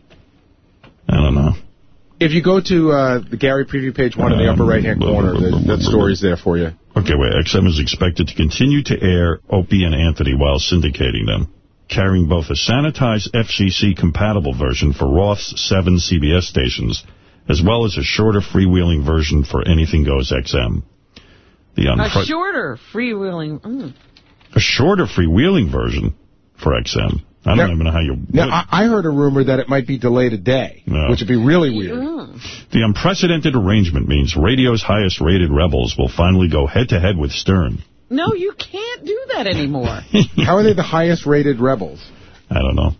I don't know. If you go to uh, the Gary preview page one in the upper right-hand corner, [laughs] that, that story's there for you. Okay, wait. XM is expected to continue to air Opie and Anthony while syndicating them, carrying both a sanitized FCC-compatible version for Roth's seven CBS stations, as well as a shorter freewheeling version for Anything Goes XM. The A shorter freewheeling. Mm. a shorter freewheeling version for XM. I don't Now- even know how you Now. I, I heard a rumor that it might be delayed a day, No. which would be really weird. The unprecedented arrangement means radio's highest-rated rebels will finally go head-to-head with Stern. No, you can't do that anymore. [laughs] How are they the highest-rated rebels? I don't know.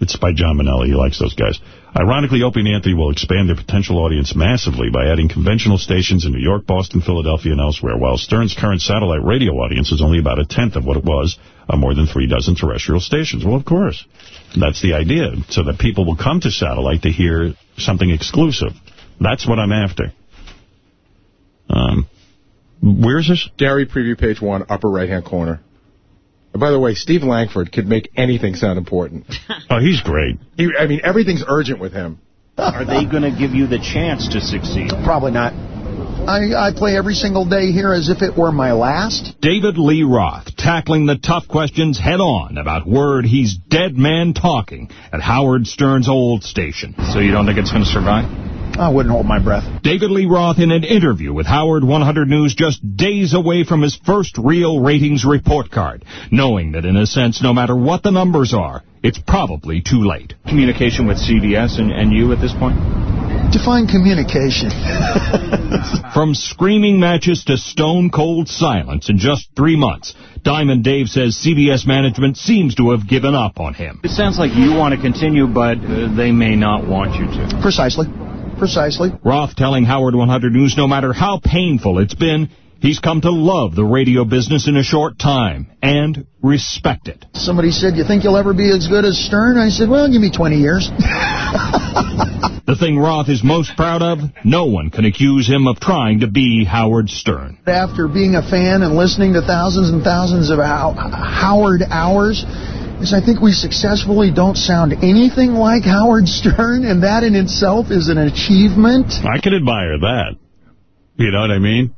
It's by John Manelli. He likes those guys. Ironically, Opie and Anthony will expand their potential audience massively by adding conventional stations in New York, Boston, Philadelphia, and elsewhere, while Stern's current satellite radio audience is only about a tenth of what it was on more than three dozen terrestrial stations. Well, of course. That's the idea, so that people will come to satellite to hear something exclusive. That's what I'm after. Um, where is this? Gary preview page one, upper right-hand corner. And by the way, Steve Langford could make anything sound important. [laughs] Oh, he's great. He, I mean, everything's urgent with him. Are they going to give you the chance to succeed? Probably not. I, I play every single day here as if it were my last. David Lee Roth tackling the tough questions head on about word he's dead man talking at Howard Stern's old station. So you don't think it's going to survive? I wouldn't hold my breath. David Lee Roth in an interview with Howard 100 News just days away from his first real ratings report card, knowing that in a sense, no matter what the numbers are, it's probably too late. Communication with CBS and, and you at this point? Define communication. [laughs] From screaming matches to stone-cold silence in just three months, Diamond Dave says CBS management seems to have given up on him. It sounds like you want to continue, but uh, they may not want you to. Precisely. Precisely. Roth telling Howard 100 News no matter how painful it's been, he's come to love the radio business in a short time and respect it. Somebody said, you think you'll ever be as good as Stern? I said, well, give me 20 years. [laughs] The thing Roth is most proud of, no one can accuse him of trying to be Howard Stern. After being a fan and listening to thousands and thousands of Howard hours, is I think we successfully don't sound anything like Howard Stern, and that in itself is an achievement. I can admire that. You know what I mean?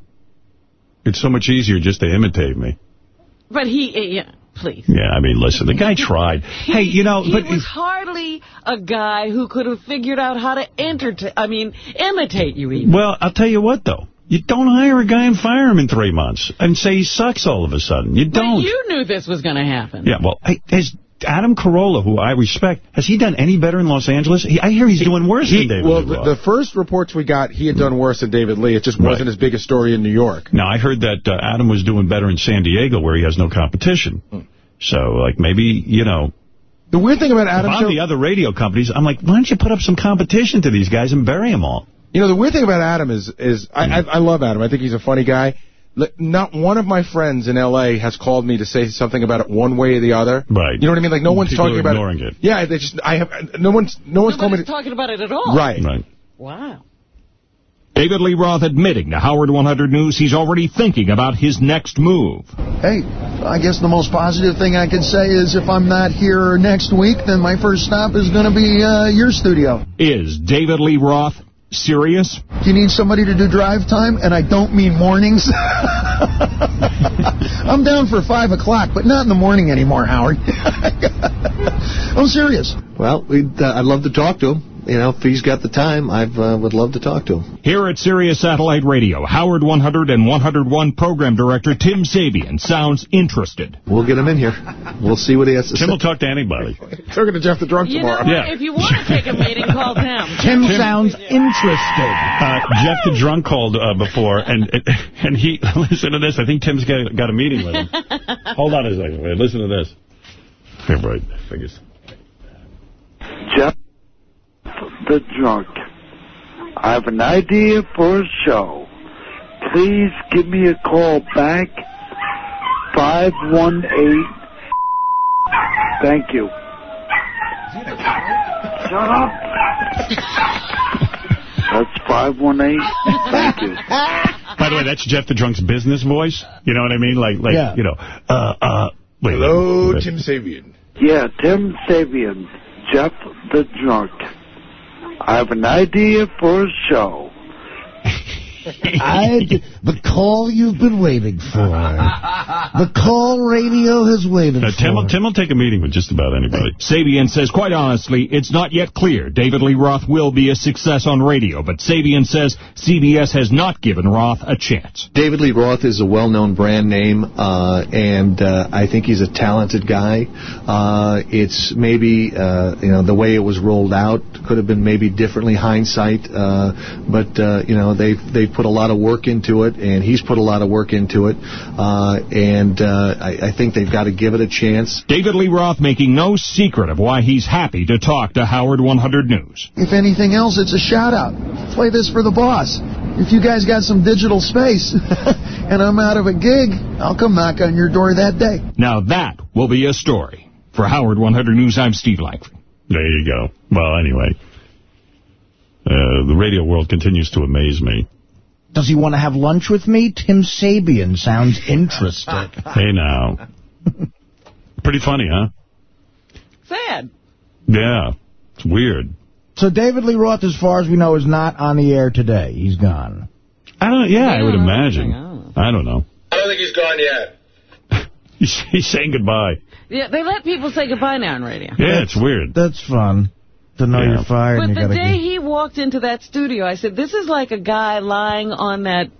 It's so much easier just to imitate me. But he, uh, yeah, please. Yeah, I mean, listen, the guy [laughs] tried. Hey, you know, he but was hardly a guy who could have figured out how to entertain, I mean, imitate you even. well, I'll tell you what though. You don't hire a guy and fire him in three months and say he sucks all of a sudden. You don't. you knew this was going to happen. Yeah, well, hey, has Adam Carolla, who I respect, has he done any better in Los Angeles? He, I hear he's doing worse He- than David well, Lee the, the first reports we got, he had done worse than David Lee. It just wasn't as big a story in New York. Now, I heard that uh, Adam was doing better in San Diego where he has no competition. So, like, maybe, you know, The weird thing about if Adam, I'm Show- the other radio companies, I'm like, why don't you put up some competition to these guys and bury them all? You know, the weird thing about Adam is, is I, I, I love Adam. I think he's a funny guy. Not one of my friends in L.A. has called me to say something about it one way or the other. Right. You know what I mean? Like no one's People talking are about ignoring it. Yeah, they just I have no one's no one's called me. To, talking about it at all. right. Right. Wow. David Lee Roth admitting to Howard 100 News he's already thinking about his next move. Hey, I guess the most positive thing I can say is if I'm not here next week, then my first stop is going to be uh, your studio. Is David Lee Roth serious? Do you need somebody to do drive time? And I don't mean mornings. [laughs] I'm down for 5 o'clock, but not in the morning anymore, Howard. [laughs] I'm serious. Well, we'd, uh, I'd love to talk to him. You know, if he's got the time, I uh, would love to talk to him. Here at Sirius Satellite Radio, Howard 100 and 101 program director Tim Sabean sounds interested. We'll get him in here. We'll see what he has to Tim say. Tim will talk to anybody. [laughs] Talking to Jeff the Drunk You tomorrow. what? Yeah. If you want to take a meeting, call [laughs] Tim. Tim sounds interested. Uh, Jeff the drunk called uh, before, and and he [laughs] listen to this. I think Tim's got, got a meeting with him. Hold on a second. Wait, listen to this. Here, right. I guess. Jeff the Drunk. I have an idea for a show. Please give me a call back. 518. Thank you. Shut up. That's 518. Thank you. By the way, that's Jeff the drunk's business voice. You know what I mean? Like, like Yeah. you know. Uh, uh. Wait. Hello, wait. Tim Sabean. Yeah, Tim Sabean. Jeff the Drunk. I have an idea for a show. I, [laughs] the call you've been waiting for. The call radio has waited Uh, Tim, will, for. Tim will take a meeting with just about anybody. [laughs] Sabean says, quite honestly, it's not yet clear David Lee Roth will be a success on radio, but Sabean says CBS has not given Roth a chance. David Lee Roth is a well-known brand name, uh, and uh, I think he's a talented guy. Uh, it's maybe uh, you know the way it was rolled out could have been maybe differently hindsight, uh, but uh, you know they've they've put a lot of work into it, and he's put a lot of work into it, uh, and uh, I, I think they've got to give it a chance. David Lee Roth making no secret of why he's happy to talk to Howard 100 News. If anything else, it's a shout out. Play this for the boss. If you guys got some digital space [laughs] and I'm out of a gig, I'll come knock on your door that day. Now that will be a story. For Howard 100 News, I'm Steve Langford. There you go. Well, anyway, uh, the radio world continues to amaze me. Does he want to have lunch with me? Tim Sabean sounds interested. [laughs] Hey now. Pretty funny, huh? Sad. Yeah. It's weird. So David Lee Roth, as far as we know, is not on the air today. He's gone. I don't. Yeah, I would Yeah, imagine. I don't know. I don't think he's gone yet. He's, [laughs] he's saying goodbye. Yeah, they let people say goodbye now on radio. Yeah, it's weird. That's fun. To know Yeah. you're fired But you the day go. he walked into that studio, I said, this is like a guy lying on that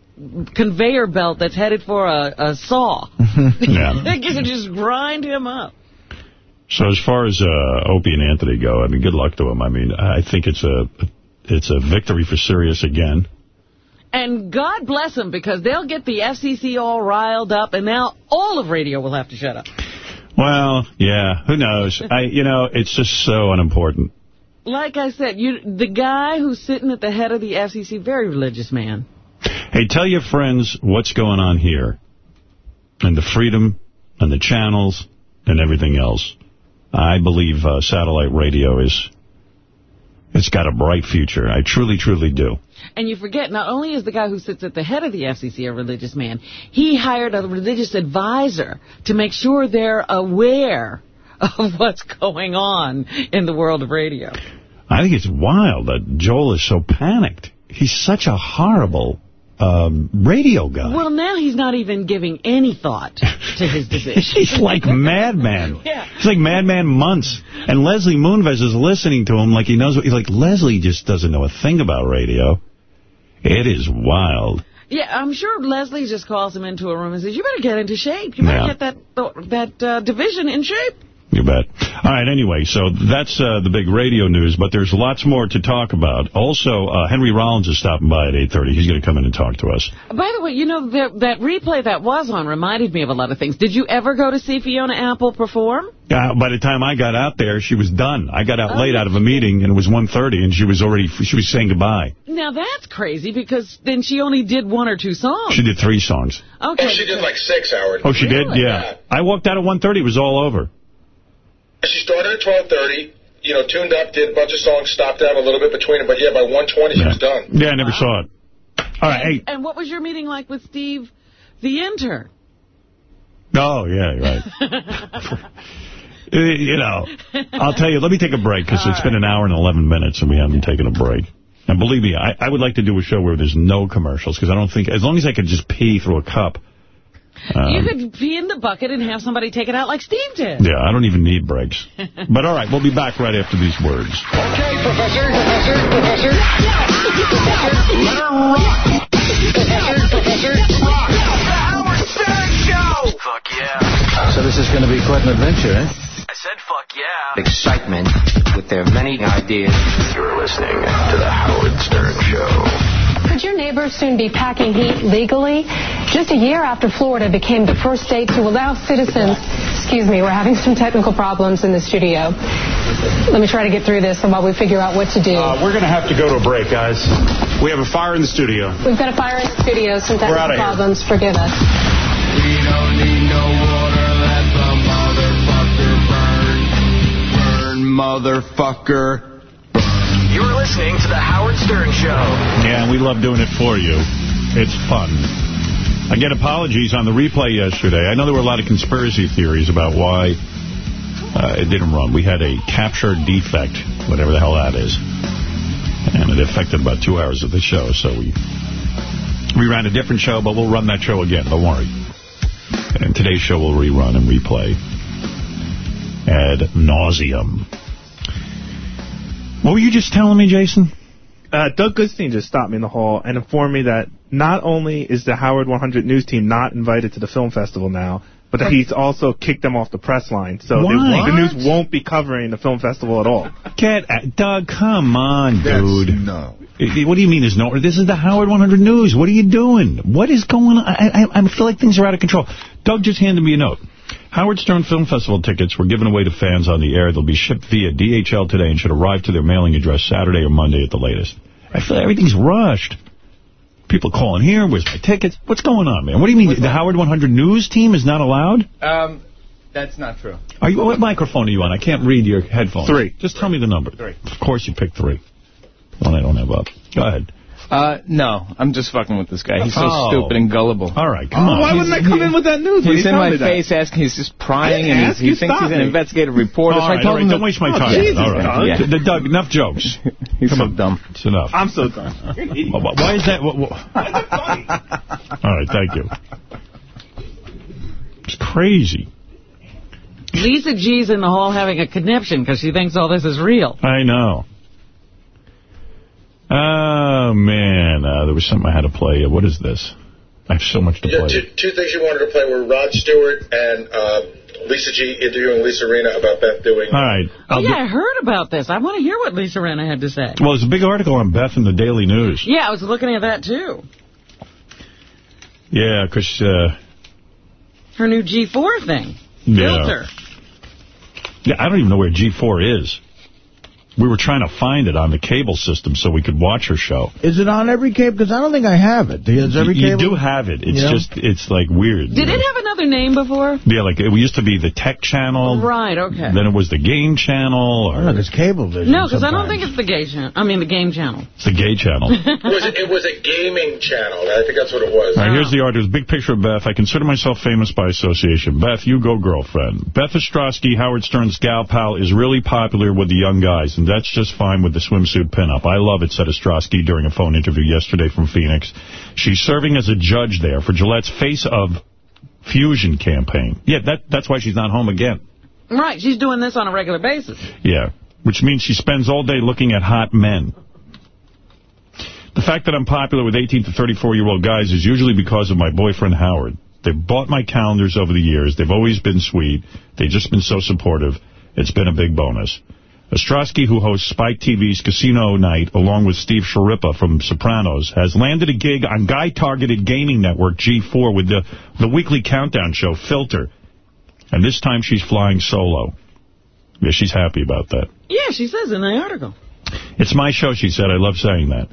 conveyor belt that's headed for a, a saw. [laughs] [laughs] Yeah. they can just grind him up. So as far as uh, Opie and Anthony go, I mean, good luck to them. I mean, I think it's a it's a victory for Sirius again. And God bless them, because they'll get the FCC all riled up, and now all of radio will have to shut up. Well, yeah, who knows? [laughs] I, you know, it's just so unimportant. Like I said, you the guy who's sitting at the head of the FCC, very religious man. Hey, tell your friends what's going on here, and the freedom, and the channels, and everything else. I believe uh, satellite radio is, it's got a bright future. I truly, truly do. And you forget, not only is the guy who sits at the head of the FCC a religious man, he hired a religious advisor to make sure they're aware of what's going on in the world of radio. I think it's wild that Joel is so panicked. He's such a horrible um, radio guy. Well, now he's not even giving any thought to his [laughs] decision. He's like Madman. [laughs] Yeah. He's like Madman Muntz. And Leslie Moonves is listening to him like he knows what... He's like, Leslie just doesn't know a thing about radio. It is wild. Yeah, I'm sure Leslie just calls him into a room and says, you better get into shape. You better Yeah. get that that uh, division in shape. You bet. All right, anyway, so that's uh, the big radio news, but there's lots more to talk about. Also, uh, Henry Rollins is stopping by at 8.30. He's going to come in and talk to us. By the way, you know, the, that replay that was on reminded me of a lot of things. Did you ever go to see Fiona Apple perform? Uh, by the time I got out there, she was done. I got out late out of a meeting, and it was 1.30, and she was already, she was saying goodbye. Now, that's crazy because then she only did one or two songs. She did three songs. Okay. Oh, she did like six, hours. Oh, she did? Yeah. I walked out at 1.30. It was all over. She started at 12.30, you know, tuned up, did a bunch of songs, stopped out a little bit between them, but yeah, by 1.20 she was done. Yeah, I never saw it. All right, hey. And what was your meeting like with Steve, the intern? Oh, yeah, right. [laughs] Uh, you know, I'll tell you, let me take a break, because it's been an hour and 11 minutes, and we haven't taken a break. And believe me, I, I would like to do a show where there's no commercials, because I don't think, as long as I could just pee through a cup. Um, you could pee in the bucket and have somebody take it out like Steve did. yeah, I don't even need breaks. [laughs] But all right, we'll be back right after these words. Okay, Professor, Professor, Professor. Let her rock. Professor, Professor, rock. The Howard Stern Show. Fuck yeah. So this is going to be quite an adventure, eh? I said fuck yeah. Excitement with their many ideas. You're listening to the Howard Stern Show. Could your neighbors soon be packing heat legally? Just a year after Florida became the first state to allow citizens, excuse me, we're having some technical problems in the studio. Let me try to get through this while we figure out what to do. Uh, we're going to have to go to a break, guys. We have a fire in the studio. We've got a fire in the studio, some We're outta technical here. problems, forgive us. We don't need no water, let the motherfucker burn. Burn, motherfucker. You're listening to the Howard Stern Show. Yeah, and we love doing it for you. It's fun. I get apologies on the replay yesterday. I know there were a lot of conspiracy theories about why uh, it didn't run. We had a capture defect, whatever the hell that is. And it affected about two hours of the show, so we we ran a different show, but we'll run that show again, don't worry. And today's show will rerun and replay ad nauseum. What were you just telling me, Jason? Uh, Doug Goodstein just stopped me in the hall and informed me that not only is the Howard 100 News team not invited to the film festival now, but that he's also kicked them off the press line. So they, the news won't be covering the film festival at all. Get at, Doug, come on, That's dude. no. What do you mean there's no? This is the Howard 100 News. What are you doing? What is going on? I, I, I feel like things are out of control. Doug just handed me a note. Howard Stern Film Festival tickets were given away to fans on the air. They'll be shipped via DHL today and should arrive to their mailing address Saturday or Monday at the latest. I feel like everything's rushed. People calling here. Where's my tickets? What's going on, man? What do you mean? The Howard 100 News team is not allowed? Um, that's not true. Are you, what microphone are you on? I can't read your headphones. Three. Just tell me the number. Three. Of course you picked three. One I don't have up. Go ahead. Uh, no, I'm just fucking with this guy. He's so Oh. stupid and gullible. All right, come Oh, on. why wouldn't I come in with that news? He's in my telling me that? face asking. He's just prying, and he's, he thinks stop he's an me. investigative reporter. All so I right, told all right, him don't to- waste my Oh, time. Jesus, all right. Doug. D- Doug, enough jokes. [laughs] He's Come so on. dumb. It's enough. I'm so done. [laughs] Why why is that? What, what? [laughs] All right, thank you. It's crazy. Lisa G's in the hall having a conniption because she thinks all this is real. I know. Oh, man. Uh, there was something I had to play. What is this? I have so much to Yeah, play. two, two things you wanted to play were Rod Stewart and uh, Lisa G interviewing Lisa Rinna about Beth doing. All right. Oh, I'll yeah, I heard about this. I want to hear what Lisa Rinna had to say. well, there's a big article on Beth in the Daily News. Yeah, I was looking at that, too. Yeah, because, uh, Her new G4 thing. yeah. Filter. Yeah, I don't even know where G4 is. We were trying to find it on the cable system so we could watch her show. Is it on every cable? Because I don't think I have it. Does every you cable? do have it. It's Yeah. just, it's like weird. Did it have another name before? Yeah, like it used to be the tech channel. Right, okay. Then it was the game channel. Or Look, it's cable vision. No, because I don't think it's the gay channel. I mean, the game channel. It's the gay channel. [laughs] It was, it was a gaming channel. I think that's what it was. All right, here's the article. Big picture of Beth. I consider myself famous by association. Beth, you go girlfriend. Beth Ostrowski, Howard Stern's gal pal, is really popular with the young guys, and that's just fine with the swimsuit pinup. I love it, said Ostrowski during a phone interview yesterday from Phoenix. She's serving as a judge there for Gillette's Face of Fusion campaign. Yeah, that that's why she's not home again. Right, she's doing this on a regular basis. Yeah, which means she spends all day looking at hot men. The fact that I'm popular with 18 to 34-year-old guys is usually because of my boyfriend, Howard. They've bought my calendars over the years. They've always been sweet. They've just been so supportive. It's been a big bonus. Ostrowski, who hosts Spike TV's Casino Night, along with Steve Schirripa from Sopranos, has landed a gig on guy-targeted gaming network G4 with the, the weekly countdown show, Filter. And this time she's flying solo. Yeah, she's happy about that. Yeah, she says in the article. It's my show, she said. I love saying that.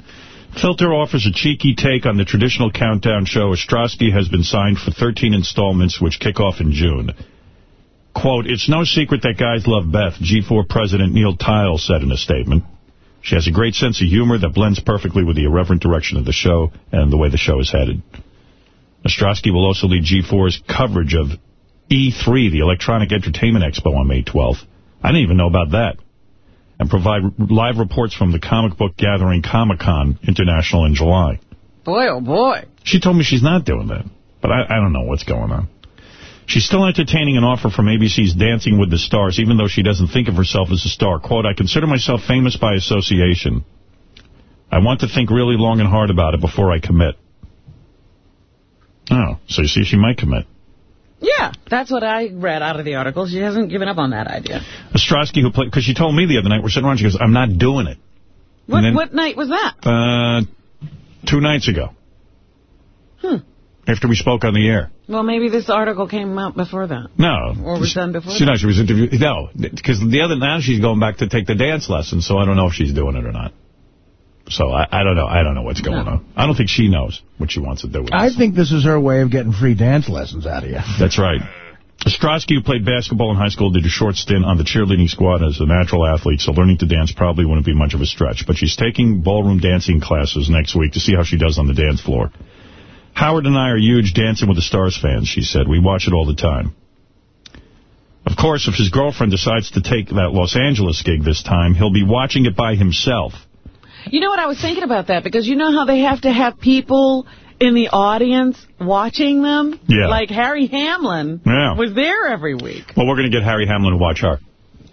Filter offers a cheeky take on the traditional countdown show. Ostrowski has been signed for 13 installments, which kick off in June. Quote, it's no secret that guys love Beth, G4 President Neal Tiles said in a statement. She has a great sense of humor that blends perfectly with the irreverent direction of the show and the way the show is headed. Ostrowski will also lead G4's coverage of E3, the Electronic Entertainment Expo on May 12th. I didn't even know about that. And provide live reports from the comic book gathering Comic-Con International in July. Boy, oh boy. She told me she's not doing that, but I, I don't know what's going on. She's still entertaining an offer from ABC's Dancing with the Stars, even though she doesn't think of herself as a star. Quote, I consider myself famous by association. I want to think really long and hard about it before I commit. Oh, so you see, she might commit. Yeah, that's what I read out of the article. She hasn't given up on that idea. Ostrowski, who played, because she told me the other night, we're sitting around, she goes, I'm not doing it. What then- what night was that? Uh, two nights ago, Hmm. after we spoke on the air. Well, maybe this article came out before that. No. Or was done before She, no, she was interviewed. No, because the other now she's going back to take the dance lesson, so I don't know if she's doing it or not. So I, I don't know. I don't know what's going on. I don't think she knows what she wants to do with I this. think this is her way of getting free dance lessons out of you. [laughs] That's right. Ostrowski, who played basketball in high school, did a short stint on the cheerleading squad as a natural athlete, so learning to dance probably wouldn't be much of a stretch. But she's taking ballroom dancing classes next week to see how she does on the dance floor. Howard and I are huge Dancing with the Stars fans, she said. We watch it all the time. Of course, if his girlfriend decides to take that Los Angeles gig this time, he'll be watching it by himself. You know what? I was thinking about that because you know how they have to have people in the audience watching them? Yeah. Like Harry Hamlin Yeah. was there every week. Well, we're going to get Harry Hamlin to watch her.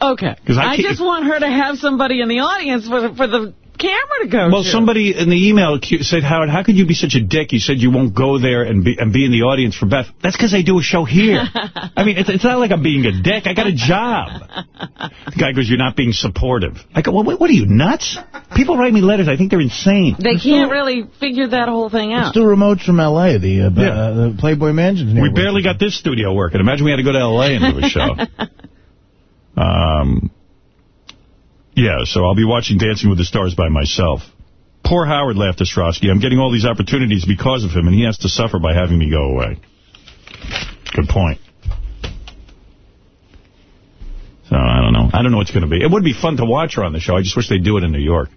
Okay. I I, just want her to have somebody in the audience for for the camera to go Well, to. somebody in the email said, Howard, how could you be such a dick? You said you won't go there and be and be in the audience for Beth. That's because I do a show here. I mean, it's, it's not like I'm being a dick. I got a job. The guy goes, you're not being supportive. I go, well, what, what are you, nuts? People write me letters. I think they're insane. They can't really figure that whole thing It's out. still remote from L.A., the, uh, Yeah. uh, the Playboy Mansion's near We barely got this studio working. Imagine we had to go to L.A. and do a show. [laughs] um, yeah, so I'll be watching Dancing with the Stars by myself. Poor Howard, laughed Ostrowski. I'm getting all these opportunities because of him, and he has to suffer by having me go away. Good point. So, I don't know. I don't know what's going to be. It would be fun to watch her on the show. I just wish they'd do it in New York.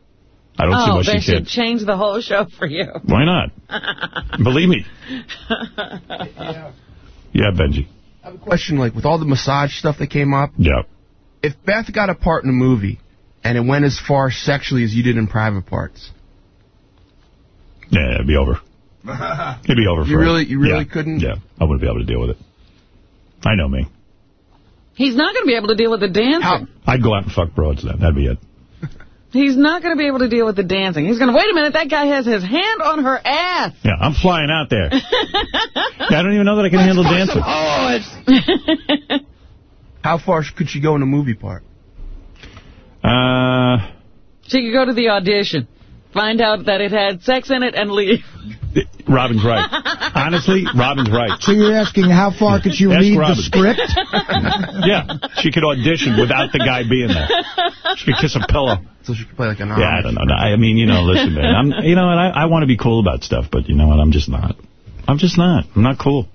I don't see oh, why they she should can't. change the whole show for you. Why not? [laughs] Believe me. [laughs] Yeah, Benji. I have a question, like, with all the massage stuff that came up, Yeah. if Beth got a part in a movie and it went as far sexually as you did in private parts, Yeah, it'd be over. [laughs] It'd be over for You her. really- you really Yeah. couldn't? Yeah, I wouldn't be able to deal with it. I know me. He's not going to be able to deal with the dancing. I'd go out and fuck broads then. That'd be it. [laughs] He's not going to be able to deal with the dancing. He's going to, wait a minute, that guy has his hand on her ass. Yeah, I'm flying out there. Yeah, [laughs] I don't even know that I can handle dancing. oh, it's... How far could she go in a movie part? Uh, She could go to the audition, find out that it had sex in it, and leave. [laughs] Robin's right. [laughs] Honestly, Robin's right. So you're asking how far could you Ask read Robin. the script? [laughs] yeah, she could audition without the guy being there. She could kiss a pillow. So she could play like an Yeah, I don't know. I mean, you know, listen, man. I'm, you know, and I, I want to be cool about stuff, but you know what? I'm just not. I'm just not. I'm not cool.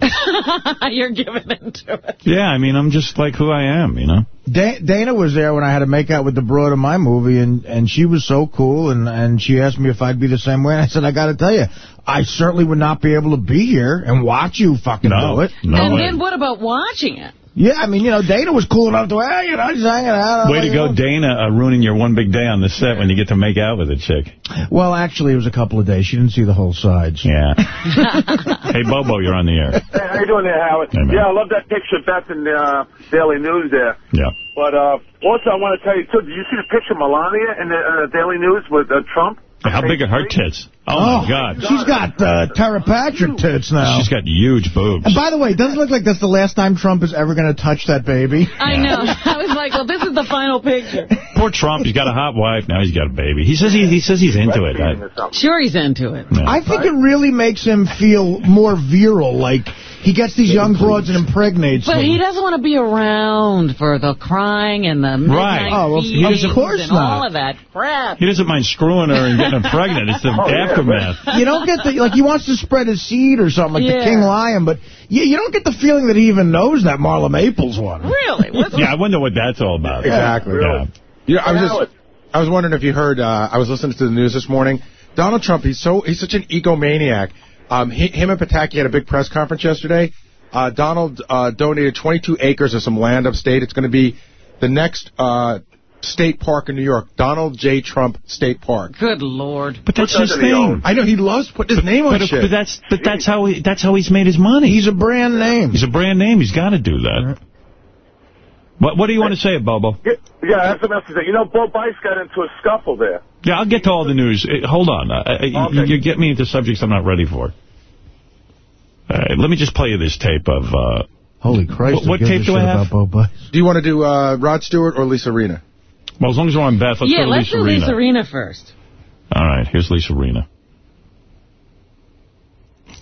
[laughs] You're giving into it. Yeah, I mean, I'm just like who I am, you know? Da- Dana was there when I had to make out with the broad in my movie, and, and she was so cool, and, and she asked me if I'd be the same way, and I said, I got to tell you, I certainly would not be able to be here and watch you fucking No, do it. No and then what about watching it? Yeah, I mean, you know, Dana was cool enough to, well, you know, just hanging out. Way to go, know. Dana, uh, ruining your one big day on the set when you get to make out with a chick. Well, actually, it was a couple of days. She didn't see the whole sides. Yeah. [laughs] hey, Bobo, you're on the air. Hey, how you doing there, Howard? Hey, yeah, I love that picture of Beth in the uh, Daily News there. Yeah. But uh, also, I want to tell you, too, did you see the picture of Melania in the uh, Daily News with uh, Trump? How big are her tits? Oh, my God. She's got uh, Tera Patrick tits now. She's got huge boobs. And by the way, it doesn't look like that's the last time Trump is ever going to touch that baby. I know. I was like, well, this is the final picture. [laughs] Poor Trump. He's got a hot wife. Now he's got a baby. He says he, he says he's into it. I, Sure he's into it. I think it really makes him feel more virile, like he gets these young broads and impregnates But them. he doesn't want to be around for the crying and the midnight Oh, well, feedings of course and not. all of that crap. he doesn't mind screwing her and getting her [laughs] pregnant. It's the Oh, yeah, aftermath. You don't get the, like, he wants to spread his seed or something, like Yeah. the King Lion, but you, you don't get the feeling that he even knows that Marla Maples one. Really? [laughs] Yeah, I wonder what that's all about. Exactly. Yeah. You know, I was just, I was wondering if you heard. Uh, I was listening to the news this morning. Donald Trump, he's so he's such an egomaniac. Um, he, him and Pataki had a big press conference yesterday. Uh, Donald uh, donated 22 acres of some land upstate. It's going to be the next uh, state park in New York, Donald J. Trump State Park. Good Lord. But that's his thing. I know he loves putting his name on But, shit. but that's but that's how he that's how he's made his money. He's a brand name. He's a brand name. He's got to do that. What What do you want to say, Bobo? Yeah, yeah, that's the message. You know, Bo Bice got into a scuffle there. Yeah, I'll get to all the news. Uh, hold on. Uh, uh, you, you get me into subjects I'm not ready for. All right, let me just play you this tape of... Uh, Holy Christ. What, what who gives tape a do I have? about Bo Bice? Do you want to do uh, Rod Stewart or Lisa Rinna? Well, as long as we're on Beth, let's yeah, go to let's Lisa do Rena. Lisa Rinna first. All right, here's Lisa Rinna.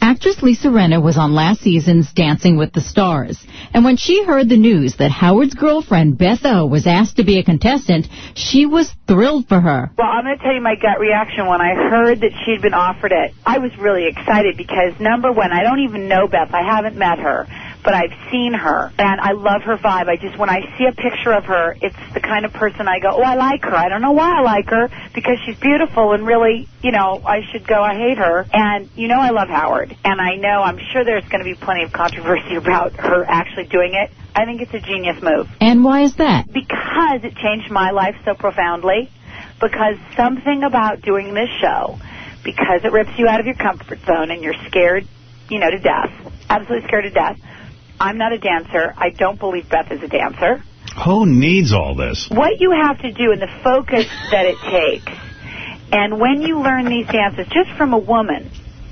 Actress Lisa Rinna was on last season's Dancing with the Stars. And when she heard the news that Howard's girlfriend, Beth O, was asked to be a contestant, she was thrilled for her. Well, I'm going to tell you my gut reaction when I heard that she'd been offered it. I was really excited because, number one, I don't even know Beth. I haven't met her. But I've seen her, and I love her vibe. I just, when I see a picture of her, it's the kind of person I go, oh, I like her. I don't know why I like her, because she's beautiful, and really, you know, I should go, I hate her. And, you know, I love Howard. And I know, I'm sure there's going to be plenty of controversy [laughs] about her actually doing it. I think it's a genius move And why is that? because it changed my life so profoundly. Because something about doing this show, because it rips you out of your comfort zone and you're scared, you know, to death, absolutely scared to death. I'm not a dancer. I don't believe Beth is a dancer. Who needs all this? What you have to do and the focus that it takes, and when you learn these dances just from a woman,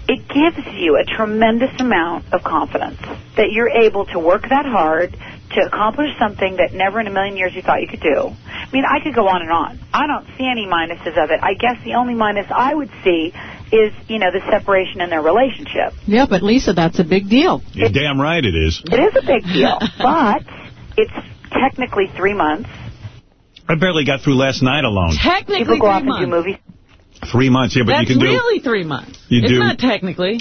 it gives you a tremendous amount of confidence that you're able to work that hard to accomplish something that never in a million years you thought you could do. I mean, I could go on and on. I don't see any minuses of it. I guess the only minus I would see is, you know, the separation in their relationship. Yeah, but Lisa, that's a big deal. You're damn right it is. It is a big deal, [laughs] but it's technically three months. I barely got through last night alone. Technically People go three off and do months. movies. Three months, yeah, but That's you can do... really three months. You it's do- not technically.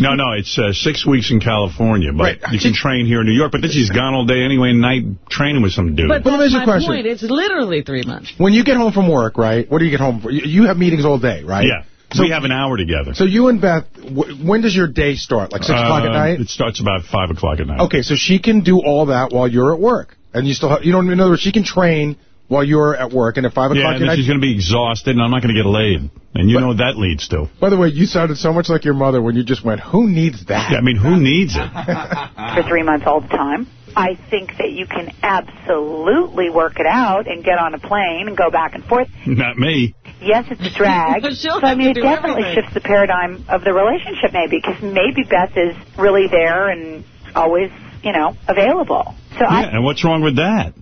No, no, it's uh, six weeks in California, but you can train here in New York. But this is gone all day anyway, night training with some dude. But Well, let me that's my a question. point. It's literally three months. When you get home from work, right? What do you get home for? You, you have meetings all day, right? Yeah. We have an hour together. So you and Beth, w when does your day start? Like 6 o'clock at Uh, night? It starts about 5 o'clock at night. Okay, so she can do all that while you're at work. And you still have, you know, in other words, she can train while you're at work. And at 5 o'clock and at then she's going to be exhausted, and I'm not going to get laid. And you know what that leads to. By the way, you sounded so much like your mother when you just went, who needs that? Yeah, I mean, who needs it? [laughs] [laughs] for three months all the time. I think that you can absolutely work it out and get on a plane and go back and forth. Not me. Yes, it's a drag. [laughs] She'll so I mean, it definitely everything. shifts the paradigm of the relationship, maybe, because maybe Beth is really there and always, you know, available. So I and what's wrong with that?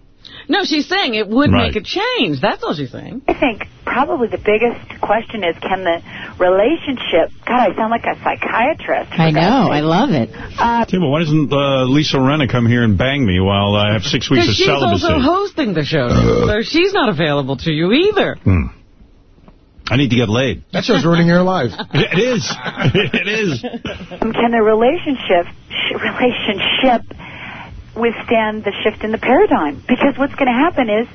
No, she's saying it would Right. make a change. That's all she's saying. I think probably the biggest question is can the relationship, God, I sound like a psychiatrist. I know. I love it. Uh, Tim, why doesn't uh, Lisa Rinna come here and bang me while I have six weeks Because of she's celibacy? also hosting the show, so she's not available to you either. Hmm. I need to get laid. That show's ruining your life. [laughs] It is. [laughs] it is. Um, can the relationship relationship withstand the shift in the paradigm? Because what's going to happen is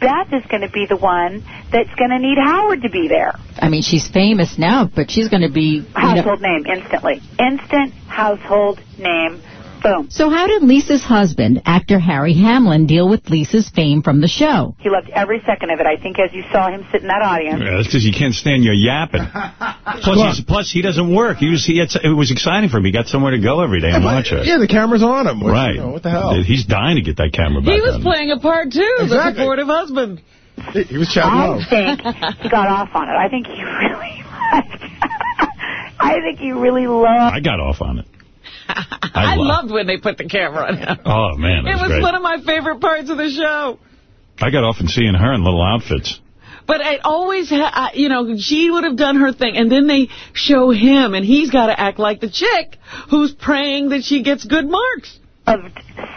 Beth is going to be the one that's going to need Howard to be there. I mean, she's famous now, but she's going to be... You know, Household name instantly. Instant household name. Boom. so how did Lisa's husband, actor Harry Hamlin, deal with Lisa's fame from the show? He loved every second of it. I think as you saw him sit in that audience. Yeah, that's because you can't stand your yapping. [laughs] Plus, he's, plus he doesn't work. He was, he had, it was exciting for him. He got somewhere to go every day and watch it. Yeah, the camera's on him. What, Right. you know, what the hell? He's dying to get that camera back He was on. playing a part too, the Exactly. supportive husband. He, he was chatting I low. think he got off on it. I think he [laughs] really liked [laughs] I think he really loved I got off on it. I, lo- loved when they put the camera on him. Oh, man, It it was, was great. one of my favorite parts of the show. I got off in seeing her in little outfits. But it always, ha I- you know, she would have done her thing, and then they show him, and he's got to act like the chick who's praying that she gets good marks. of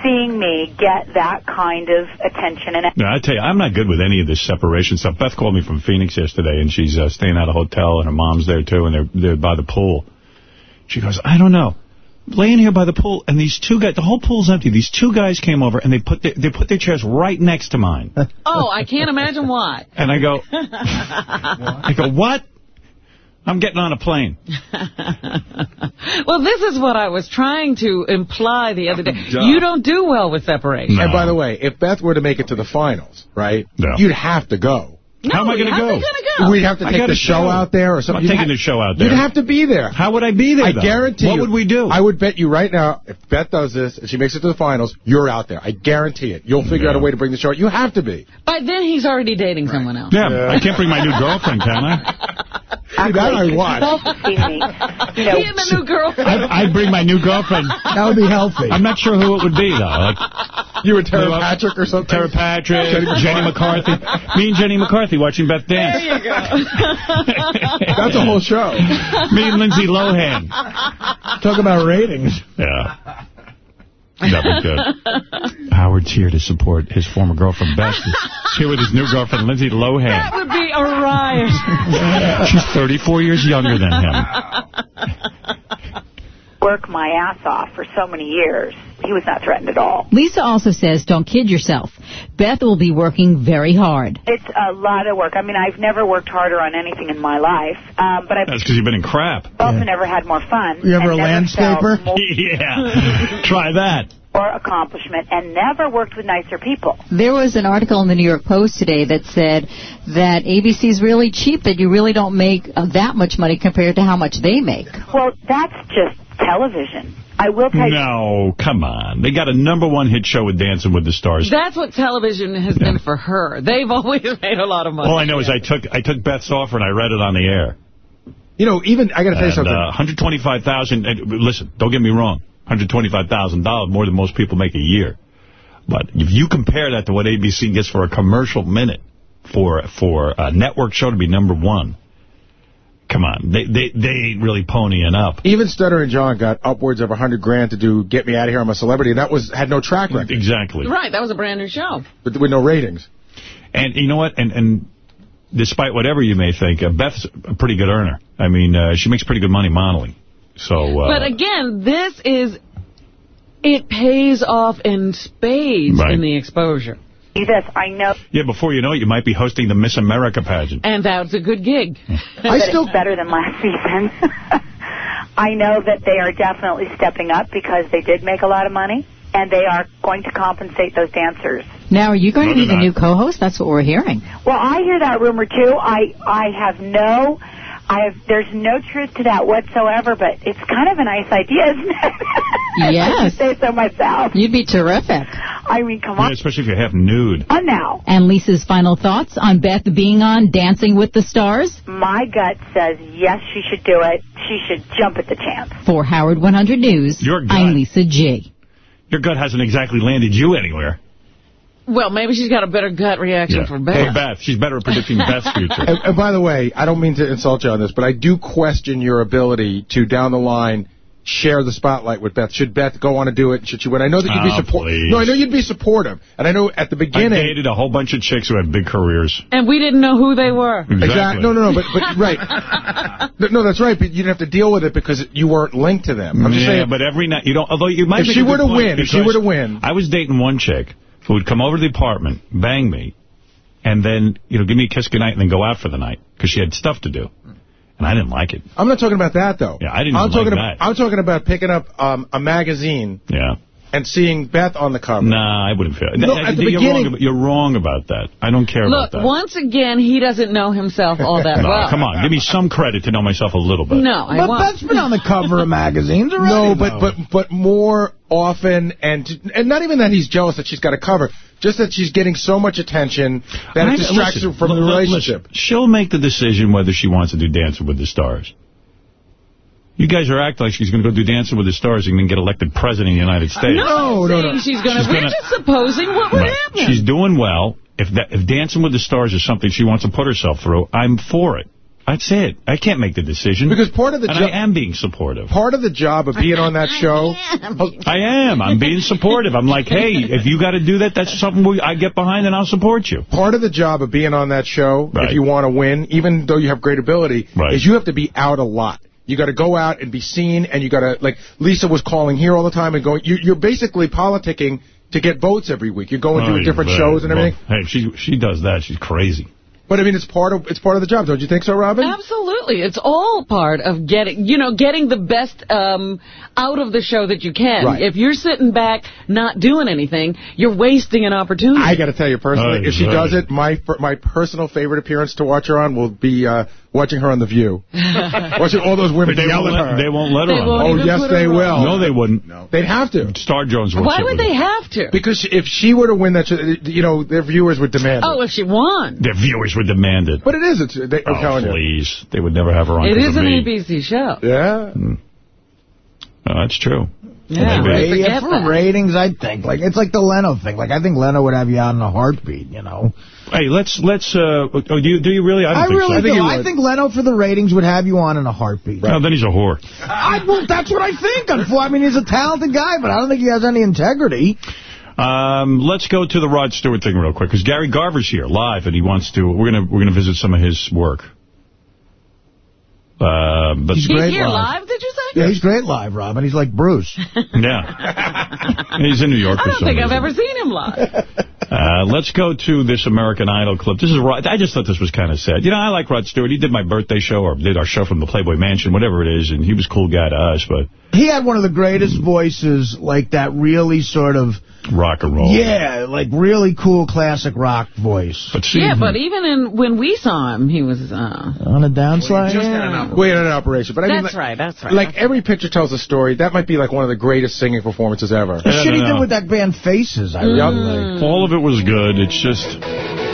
seeing me get that kind of attention and No, I tell you, I'm not good with any of this separation stuff. Beth called me from Phoenix yesterday, and she's uh, staying at a hotel, and her mom's there, too, and they're, they're by the pool. She goes, I don't know. Laying here by the pool, and these two guys, the whole pool's empty. These two guys came over, and they put their, they put their chairs right next to mine. [laughs] Oh, I can't imagine why. And I go, [laughs] I go, what? I'm getting on a plane. [laughs] well, this is what I was trying to imply the other day. Duh. You don't do well with separation. And by the way, if Beth were to make it to the finals, right, No. you'd have to go. No, How am I going to go? go? We'd have to take the show show. out there or something. I'm something. not You'd taking the show out there. You'd have to be there. How would I be there, I though? guarantee What you. would we do? I would bet you right now, if Beth does this and she makes it to the finals, you're out there. I guarantee it. You'll figure out a way to bring the show. You have to be. By then, he's already dating someone else. yeah, I can't bring my new girlfriend, can I? See, that I want. [laughs] self-esteem me. You know, He and the new girlfriend. I'd, I'd bring my new girlfriend. [laughs] That would be healthy. I'm not sure who it would be, though. Like, You and Tera Patrick or something? Tera Patrick, Jenny McCarthy. Me and Jenny McCarthy watching Beth There dance. you go. [laughs] That's a whole show. Me and Lindsay Lohan. Talk about ratings. Yeah. That was good. Howard's here to support his former girlfriend, Beth. He's here with his new girlfriend, Lindsay Lohan. That Lohan. would be a riot. She's 34 years younger than him. [laughs] work my ass off for so many years. He was not threatened at all. Lisa also says, don't kid yourself. Beth will be working very hard. It's a lot of work. I mean, I've never worked harder on anything in my life, um, but I've That's because you've been in crap. also never had more fun. You ever a landscaper? [laughs] Yeah. Try that. Or accomplishment and never worked with nicer people. There was an article in the New York Post today that said that ABC is really cheap, that you really don't make uh, that much money compared to how much they make. Well, that's just television. I will tell you. No, come on. They got a number one hit show with Dancing with the Stars. That's what television has been for her. They've always [laughs] made a lot of money. All I know is I took I took Beth's offer and I read it on the air. You know, even, I got to tell you something. uh, 125000 and Listen, don't get me wrong. $125,000 more than most people make a year. But if you compare that to what ABC gets for a commercial minute for for a network show to be number one, come on. They they, they ain't really ponying up. Even Stuttering John got upwards of a hundred grand to do "Get Me Out of Here, I'm a Celebrity," and that was had no track record, Exactly. Right, that was a brand new show. with, with no ratings. And you know what? And and despite whatever you may think, uh, Beth's a pretty good earner. I mean, uh, she makes pretty good money modeling. So, uh, But again, this is, it pays off in spades Right. in the exposure. This, I know yeah, before you know it, you might be hosting the Miss America pageant. And that's a good gig. [laughs] that it's better than last season. [laughs] I know that they are definitely stepping up because they did make a lot of money, and they are going to compensate those dancers. Now, are you going No, to be they're the not. new co-host? That's what we're hearing. Well, I hear that rumor too. I I have no, I have there's no truth to that whatsoever. But it's kind of a nice idea, isn't it? [laughs] Yes. I say so myself. You'd be terrific. I mean, come Yeah, on, especially if you're half nude. Oh, on now. And Lisa's final thoughts on Beth being on Dancing with the Stars? My gut says yes, she should do it. She should jump at the chance. For Howard 100 News, Your gut. I'm Lisa G. Your gut hasn't exactly landed you anywhere. Well, maybe she's got a better gut reaction Yeah. for Beth. Hey, Beth. She's better at predicting [laughs] Beth's future. And, and by the way, I don't mean to insult you on this, but I do question your ability to, down the line, share the spotlight with Beth. Should Beth go on to do it? Should she win? I know that you'd be ah, Oh, supportive. No, I know you'd be supportive. And I know at the beginning... I beginning... dated a whole bunch of chicks who had big careers. And we didn't know who they were. Exactly. No, no, no, but, but right. [laughs] No, no, that's right, but you didn't have to deal with it because you weren't linked to them. I'm just yeah, saying, but every night, you don't, although you might If she were to win, if she were to win- I was dating one chick who would come over to the apartment, bang me, and then, you know, give me a kiss goodnight and then go out for the night because she had stuff to do. And I didn't like it. I'm not talking about that, though. Yeah, I didn't I'm like talking that. about, I'm talking about picking up um, a magazine Yeah. And seeing Beth on the cover. Nah, I wouldn't feel No, Th- at the you're beginning- Wrong about, you're wrong about that. I don't care Look, about that. Look, once again, he doesn't know himself all that [laughs] no, well. come on. Give me some credit to know myself a little bit. No, I But won't. Beth's been on the cover of magazines already. No, but though. but but more often, and and not even that he's jealous that she's got a cover, just that she's getting so much attention that I- it distracts listen, her from the l- l- relationship. listen, she'll make the decision whether she wants to do Dancing with the Stars. You guys are acting like she's going to go do Dancing with the Stars and then get elected president of the United States. No, no, no. She's going to. She's We're gonna- just supposing what would Right. happen. She's doing well. If that, if Dancing with the Stars is something she wants to put herself through, I'm for it. That's it. I can't make the decision. Because part of the and jo- I am being supportive. Part of the job of being on that show, oh. I am. I'm being supportive. I'm like, hey, if you got to do that, that's something we, I get behind and I'll support you. part of the job of being on that show, Right. if you want to win, even though you have great ability, Right. is you have to be out a lot. You got to go out and be seen, and you got to like Lisa was calling here all the time and going. You, you're basically politicking to get votes every week. You're going Oh, to different yeah, shows and well, everything. Hey, if she she does that, she's crazy. But I mean, it's part of it's part of the job, don't you think so, Robin? Absolutely. It's all part of getting, you know, getting the best um, out of the show that you can. Right. If you're sitting back not doing anything, you're wasting an opportunity. I got to tell you personally, Right, if she right. does it, my my personal favorite appearance to watch her on will be uh, watching her on The View. [laughs] watching all those women But they yell won't, at let, her. they won't let her They on. oh, yes, put her they on. will. No, they wouldn't. No. They'd have to. Star Jones won't Why would they have to? Because if she were to win that, show, uh, you know, their viewers would demand Oh, it. if she won. Their viewers would demand it. But it is. It's, they, I'm oh, telling you. please. They would never have her on It 'cause is of an me. ABC show. Yeah. Oh, that's true. Yeah, Maybe. I Ra- yeah, for that. ratings, I think. Like It's like the Leno thing. Like, I think Leno would have you out in a heartbeat, you know? Hey, let's, let's, uh, oh, do you, do you really? I don't I think really so. do. he I think Leno, for the ratings, would have you on in a heartbeat. No, then he's a whore. I, well, that's what I think. Unfor- I mean, he's a talented guy, but I don't think he has any integrity. Um, let's go to the Rod Stewart thing real quick, because Gary Garver's here live, and he wants to, we're going to, we're going to visit some of his work. Uh, but He's great here live. live, did you say? Yeah, he's great live, Robin. He's like Bruce. [laughs] yeah. He's in New York I don't think I've ever seen him live. [laughs] Uh, let's go to this American Idol clip. This is Rod. I just thought this was kind of sad. You know, I like Rod Stewart. He did my birthday show or did our show from the Playboy Mansion, whatever it is, and he was a cool guy to us, but He had one of the greatest voices, like that really sort of, rock and roll. yeah, like really cool classic rock voice. But see, yeah, but even in when we saw him, he was. Uh, On a downslide? We had an operation, but I mean, that's like, right. That's right. like every picture tells a story. That might be like one of the greatest singing performances ever. The Yeah, shit no, he no. did with that band Faces, I Yep. really like. all of it was good. It's just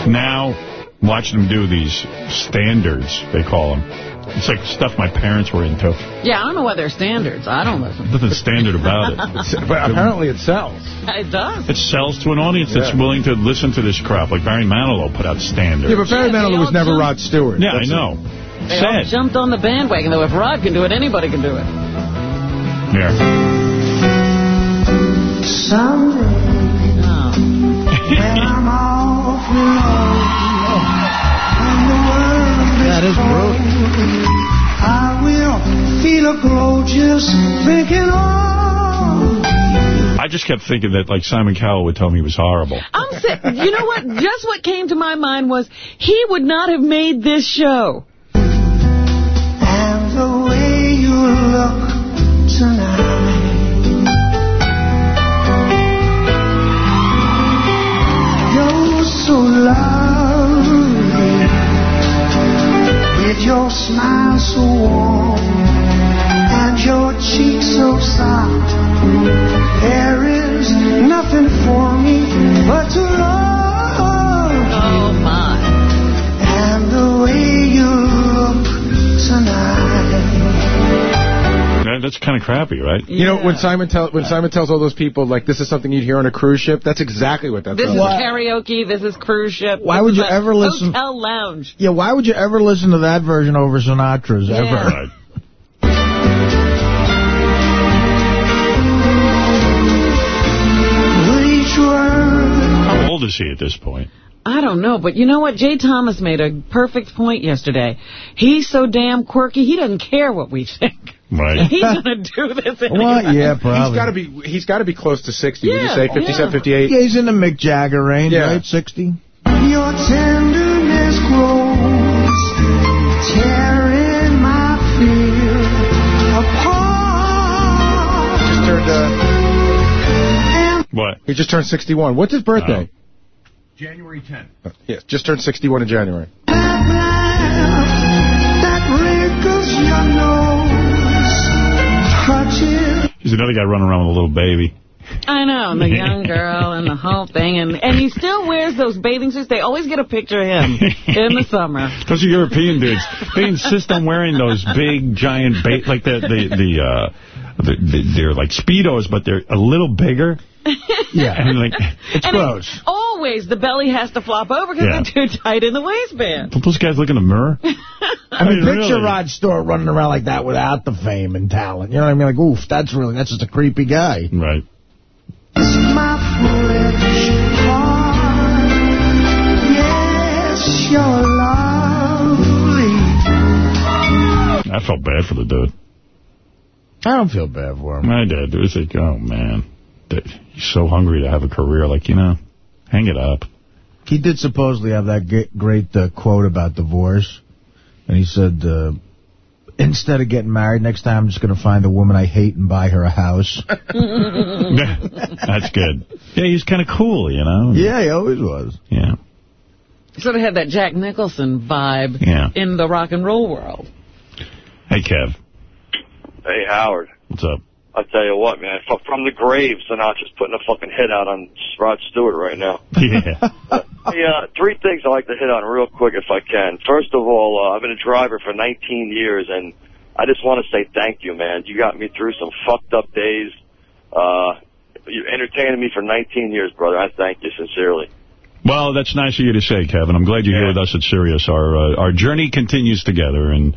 now watching him do these standards, they call them. It's like stuff my parents were into. yeah, I don't know what their standards. I don't listen. Nothing standard about it. [laughs] But apparently it sells. It does. It sells to an audience that's willing to listen to this crap. Like Barry Manilow put out standards. Yeah, but Barry Yeah, Manilow was never jump- Rod Stewart. Yeah, I That's- know. They all Sad. jumped on the bandwagon, though. If Rod can do it, anybody can do it. Yeah. Someday, Oh. [laughs] when I'm awfully low, and the world is That is brutal. I a glow just thinking of I just kept thinking that, like, Simon Cowell would tell me he was horrible. I'm sick. You know what? Just what came to my mind was he would not have made this show. and the way you look tonight. You're so lovely with your smile so warm and your cheeks so soft. There is nothing for me but to love Oh, my. and the way you look tonight. That- that's kind of crappy, right? You know, when Simon tell when Simon tells all those people like this is something you'd hear on a cruise ship, that's exactly what that's This is about. karaoke. This is cruise ship. Why would you ever listen- Hotel lounge. Yeah, why would you ever listen to that version over Sinatra's, Yeah. ever? Right. Old is he at this point? I don't know, but you know what? Jay Thomas made a perfect point yesterday. He's so damn quirky, he doesn't care what we think. Right. [laughs] He's going to do this anyway. Well, yeah, He's probably. got to be he's got to be close to 60. Would you say 57, yeah. 58? Yeah, he's in the Mick Jagger range, Yeah. right? 60? Your tenderness grows, tearing my fear apart. Just turned uh, What? he just turned 61. What's his birthday? January 10th. Uh, yes, just turned 61 in January. That wrinkles your nose, touches. He's another guy running around with a little baby. I know, and the [laughs] young girl and the whole thing. And, and he still wears those bathing suits. They always get a picture of him in the summer. Those are European dudes. They insist on wearing those big, giant, ba like the, the, the, uh, the, the, they're like Speedos, but they're a little bigger. Yeah. [laughs] And like, it's And gross. it's always the belly has to flop over because Yeah. they're too tight in the waistband. Don't those guys look in the mirror? [laughs] I mean, mean, picture really. Rod Stewart running around like that without the fame and talent. You know what I mean? Like, oof, that's really, that's just a creepy guy. Right. My foolish heart, yes, you're lovely. I felt bad for the dude. I don't feel bad for him. I did. It was like, oh, man. That- He's so hungry to have a career. Like, you know, hang it up. He did supposedly have that great uh, quote about divorce. And he said, uh, instead of getting married, next time I'm just going to find a woman I hate and buy her a house. [laughs] [laughs] That's good. Yeah, he's kind of cool, you know? yeah, he always was. Yeah. He Sort of had that Jack Nicholson vibe Yeah. in the rock and roll world. Hey, Kev. Hey, Howard. What's up? I'll tell you what, man. From the graves, they're not just putting a fucking hit out on Rod Stewart right now. [laughs] Yeah. Hey, uh, three things I like to hit on real quick if I can. First of all, uh, I've been a driver for 19 years, and I just want to say thank you, man. You got me through some fucked up days. Uh, you entertained me for 19 years, brother. I thank you sincerely. Well, that's nice of you to say, Kevin. I'm glad you're here with us at Sirius. Our uh, our journey continues together, and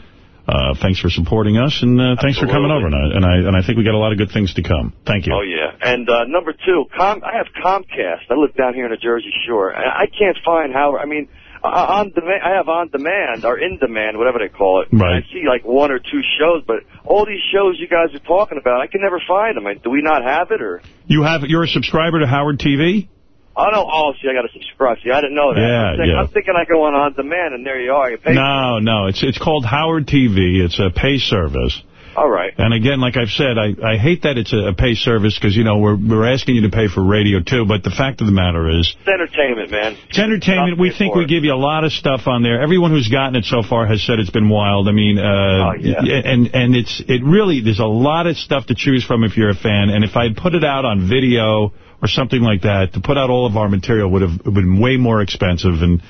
uh, thanks for supporting us, and uh, thanks for coming over. And I, and I and I think we got a lot of good things to come. Thank you. Oh yeah, and uh, number two, Com- I have Comcast. I live down here in the Jersey Shore, and I can't find how. I mean, uh, on demand, I have on demand or in demand, whatever they call it. Right. I see like one or two shows, but all these shows you guys are talking about, I can never find them. I, do we not have it, or? You have you're a subscriber to Howard TV? I don't. Oh, see, I got to subscribe. See, I didn't know that. Yeah, I'm thinking, yeah. I'm thinking I go on on demand, and there you are. You pay. No, no. It's it's called Howard TV. It's a pay service. All right. And again, like I've said, I, I hate that it's a, a pay service because, you know, we're we're asking you to pay for radio, too. But the fact of the matter is, It's entertainment, man. It's entertainment. We think we give you a lot of stuff on there. Everyone who's gotten it so far has said it's been wild. I mean, uh, yeah. and and it's it really there's a lot of stuff to choose from if you're a fan. And if I'd put it out on video or something like that, to put out all of our material would have been way more expensive. And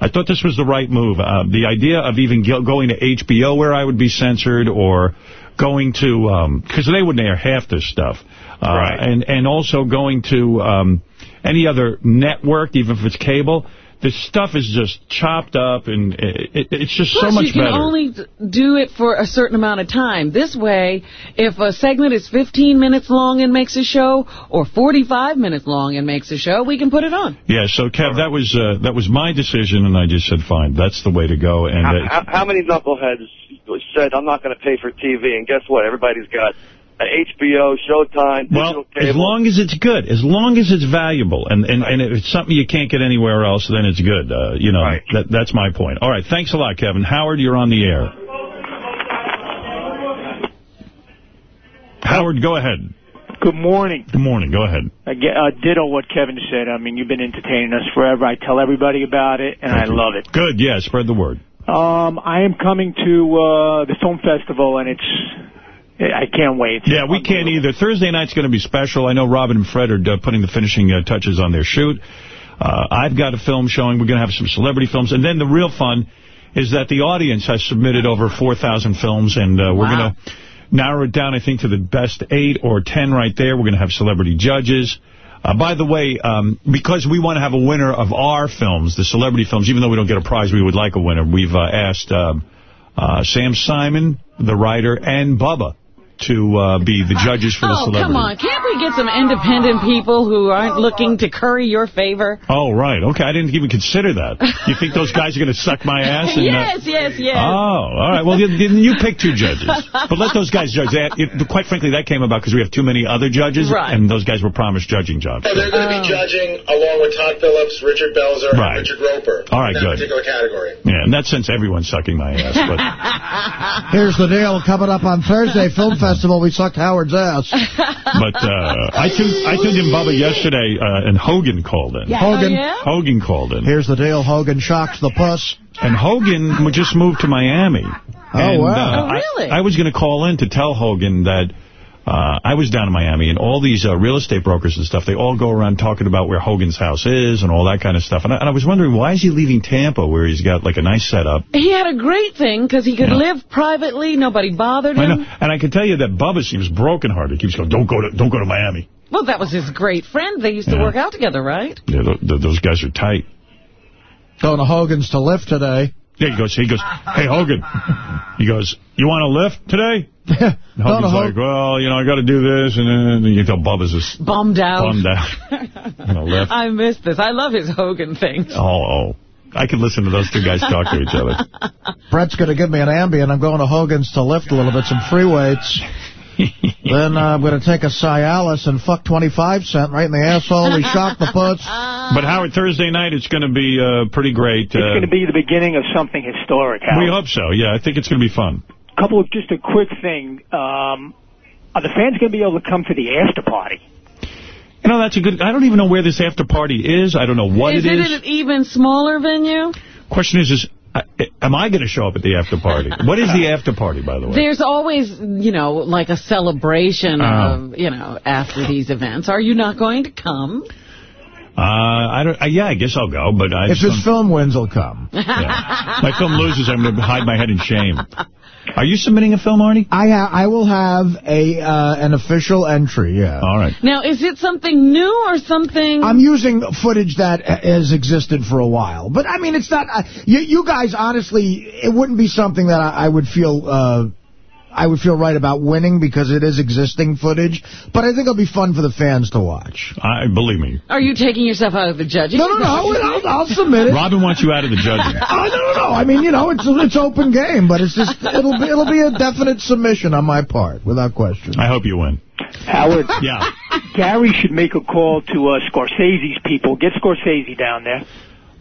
I thought this was the right move. Uh, the idea of even go- going to HBO where I would be censored or going to, because they wouldn't air half this stuff. Uh, Right. And, and also going to um, any other network, even if it's cable. This stuff is just chopped up, and it, it, it's just Plus, so much better. you can better. only do it for a certain amount of time. This way, if a segment is 15 minutes long and makes a show, or 45 minutes long and makes a show, we can put it on. Yeah, so Kev, that was uh, that was my decision, and I just said, fine, that's the way to go. And uh, How, how many knuckleheads said I'm not going to pay for TV? And guess what? Everybody's got HBO, Showtime, digital well, as long as it's good, as long as it's valuable, and and, and if it's something you can't get anywhere else, then it's good. Uh, you know, that, that's my point. All right, thanks a lot, Kevin. Howard, you're on the air. Howard, go ahead. Good morning. Good morning. Go ahead. I get, uh, ditto what Kevin said. I mean, you've been entertaining us forever. I tell everybody about it, and I love it. Good. Yeah, spread the word. Um, I am coming to uh, the film festival, and it's I can't wait. Yeah, we can't either. Thursday night's going to be special. I know Robin and Fred are uh, putting the finishing uh, touches on their shoot. Uh, I've got a film showing. We're going to have some celebrity films. And then the real fun is that the audience has submitted over 4,000 films, and uh, we're Wow. going to narrow it down, I think, to the best eight or ten right there. We're going to have celebrity judges. Uh, by the way, um, because we want to have a winner of our films, the celebrity films, even though we don't get a prize, we would like a winner. We've uh, asked um, uh, Sam Simon, the writer, and Bubba to uh, be the judges for the Oh, celebrity. come on. Can't we get some independent people who aren't looking to curry your favor? Oh, right. Okay, I didn't even consider that. You think those guys are going to suck my ass? And, uh, yes, yes, yes. Oh, all right. Well, then then you pick two judges. But let those guys judge. That, it, quite frankly, that came about because we have too many other judges, Right. and those guys were promised judging jobs. So they're going to be judging along with Todd Phillips, Richard Belzer, Right. and Richard Roeper. All right, in that good. particular category. Yeah, in that sense, everyone's sucking my ass. But [laughs] Here's the deal. Coming up on Thursday, Film [laughs] Festival, we sucked Howard's ass. [laughs] but uh, I tuned I tuned in Bubba yesterday, uh, and Hogan called in. Hogan. Hogan called in. Here's the deal. Hogan shocks the puss. And Hogan just moved to Miami. Oh, and, wow. uh, Oh, really? I, I was going to call in to tell Hogan that uh, I was down in Miami, and all these uh, real estate brokers and stuff, they all go around talking about where Hogan's house is and all that kind of stuff. And I, and I was wondering, why is he leaving Tampa, where he's got, like, a nice setup? He had a great thing because he could Yeah. live privately. Nobody bothered I him. know. And I can tell you that Bubba seems brokenhearted. He keeps going, don't go to don't go to Miami. Well, that was his great friend. They used to Yeah. work out together, right? Yeah, th th those guys are tight. Going to Hogan's to lift today. Yeah, he goes, he goes, hey, Hogan. He goes, you want to lift today? And Going Hogan's like, well, you know, I got to do this. And then you can tell Bubba's just Bummed out. bummed out. [laughs] you lift. I missed this. I love his Hogan thing. Oh, oh. I could listen to those two guys talk to each other. [laughs] Brett's going to give me an Ambien. I'm going to Hogan's to lift a little bit, some free weights. [laughs] then uh, I'm going to take a Cialis and fuck 25 cent right in the asshole. We shock the puss. But, Howard, Thursday night, it's going to be uh, pretty great. It's going to Uh, be the beginning of something historic, Howard. we hope so. Yeah, I think it's going to be fun. Couple of just a quick thing. Um, are the fans going to be able to come to the after party? You know, that's a good... I don't even know where this after party is. I don't know what is it it is. an even smaller venue? Question is, is uh, am I going to show up at the after party? [laughs] What is the after party, by the way? There's always, you know, like a celebration Oh. of, you know, after these events. Are you not going to come? Uh, I don't. Uh, yeah, I guess I'll go, but I If this film wins, I'll come. my film loses, I'm going to hide my head in shame. [laughs] Are you submitting a film, Arnie? I ha I will have a uh, an official entry, yeah. All right. Now, is it something new or something? I'm using footage that has existed for a while. But, I mean, it's not... Uh, you, you guys, honestly, it wouldn't be something that I, I would feel... Uh, I would feel right about winning because it is existing footage. But I think it'll be fun for the fans to watch. I believe me. Are you taking yourself out of the judging? No, no, no. I'll, I'll submit it. Robin wants you out of the judging. Oh, [laughs] no, no, no. I mean, you know, it's it's open game, but it's just it'll be it'll be a definite submission on my part, without question. I hope you win. Howard, [laughs] Yeah. Gary should make a call to uh, Scorsese's people. Get Scorsese down there.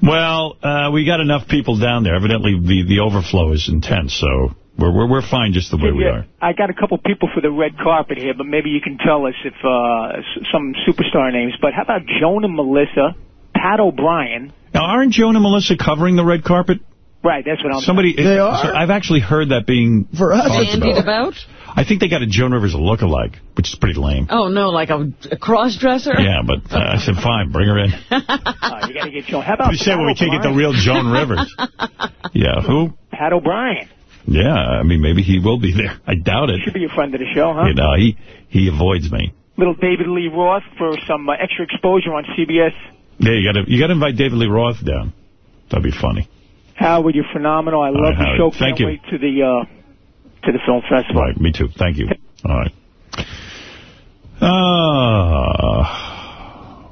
Well, uh, we got enough people down there. Evidently, the, the overflow is intense, so we're, we're we're fine just the way we are. I got a couple people for the red carpet here, but maybe you can tell us if uh, some superstar names. But how about Joan and Melissa, Pat O'Brien? Now, aren't Joan and Melissa covering the red carpet? Right, that's what I'm. Somebody, They so are. I've actually heard that being For us, talked Andy about. I think they got a Joan Rivers look-alike, which is pretty lame. Oh, no, like a, a cross-dresser? Yeah, but uh, I said, fine, bring her in. Uh, you got to get Joan. How about You said Pat well, we can't get the real Joan Rivers. [laughs] Yeah, who? Pat O'Brien. Yeah, I mean, maybe he will be there. I doubt it. Should be a friend of the show, huh? You know, he, he avoids me. Little David Lee Roth for some uh, extra exposure on CBS. Yeah, you got to you got to invite David Lee Roth down. That'd be funny. Howard, you're phenomenal. I love right, the Howard. show. Thank Can't you. wait to the uh, to the film festival. Right, me too. Thank you. All right. Uh,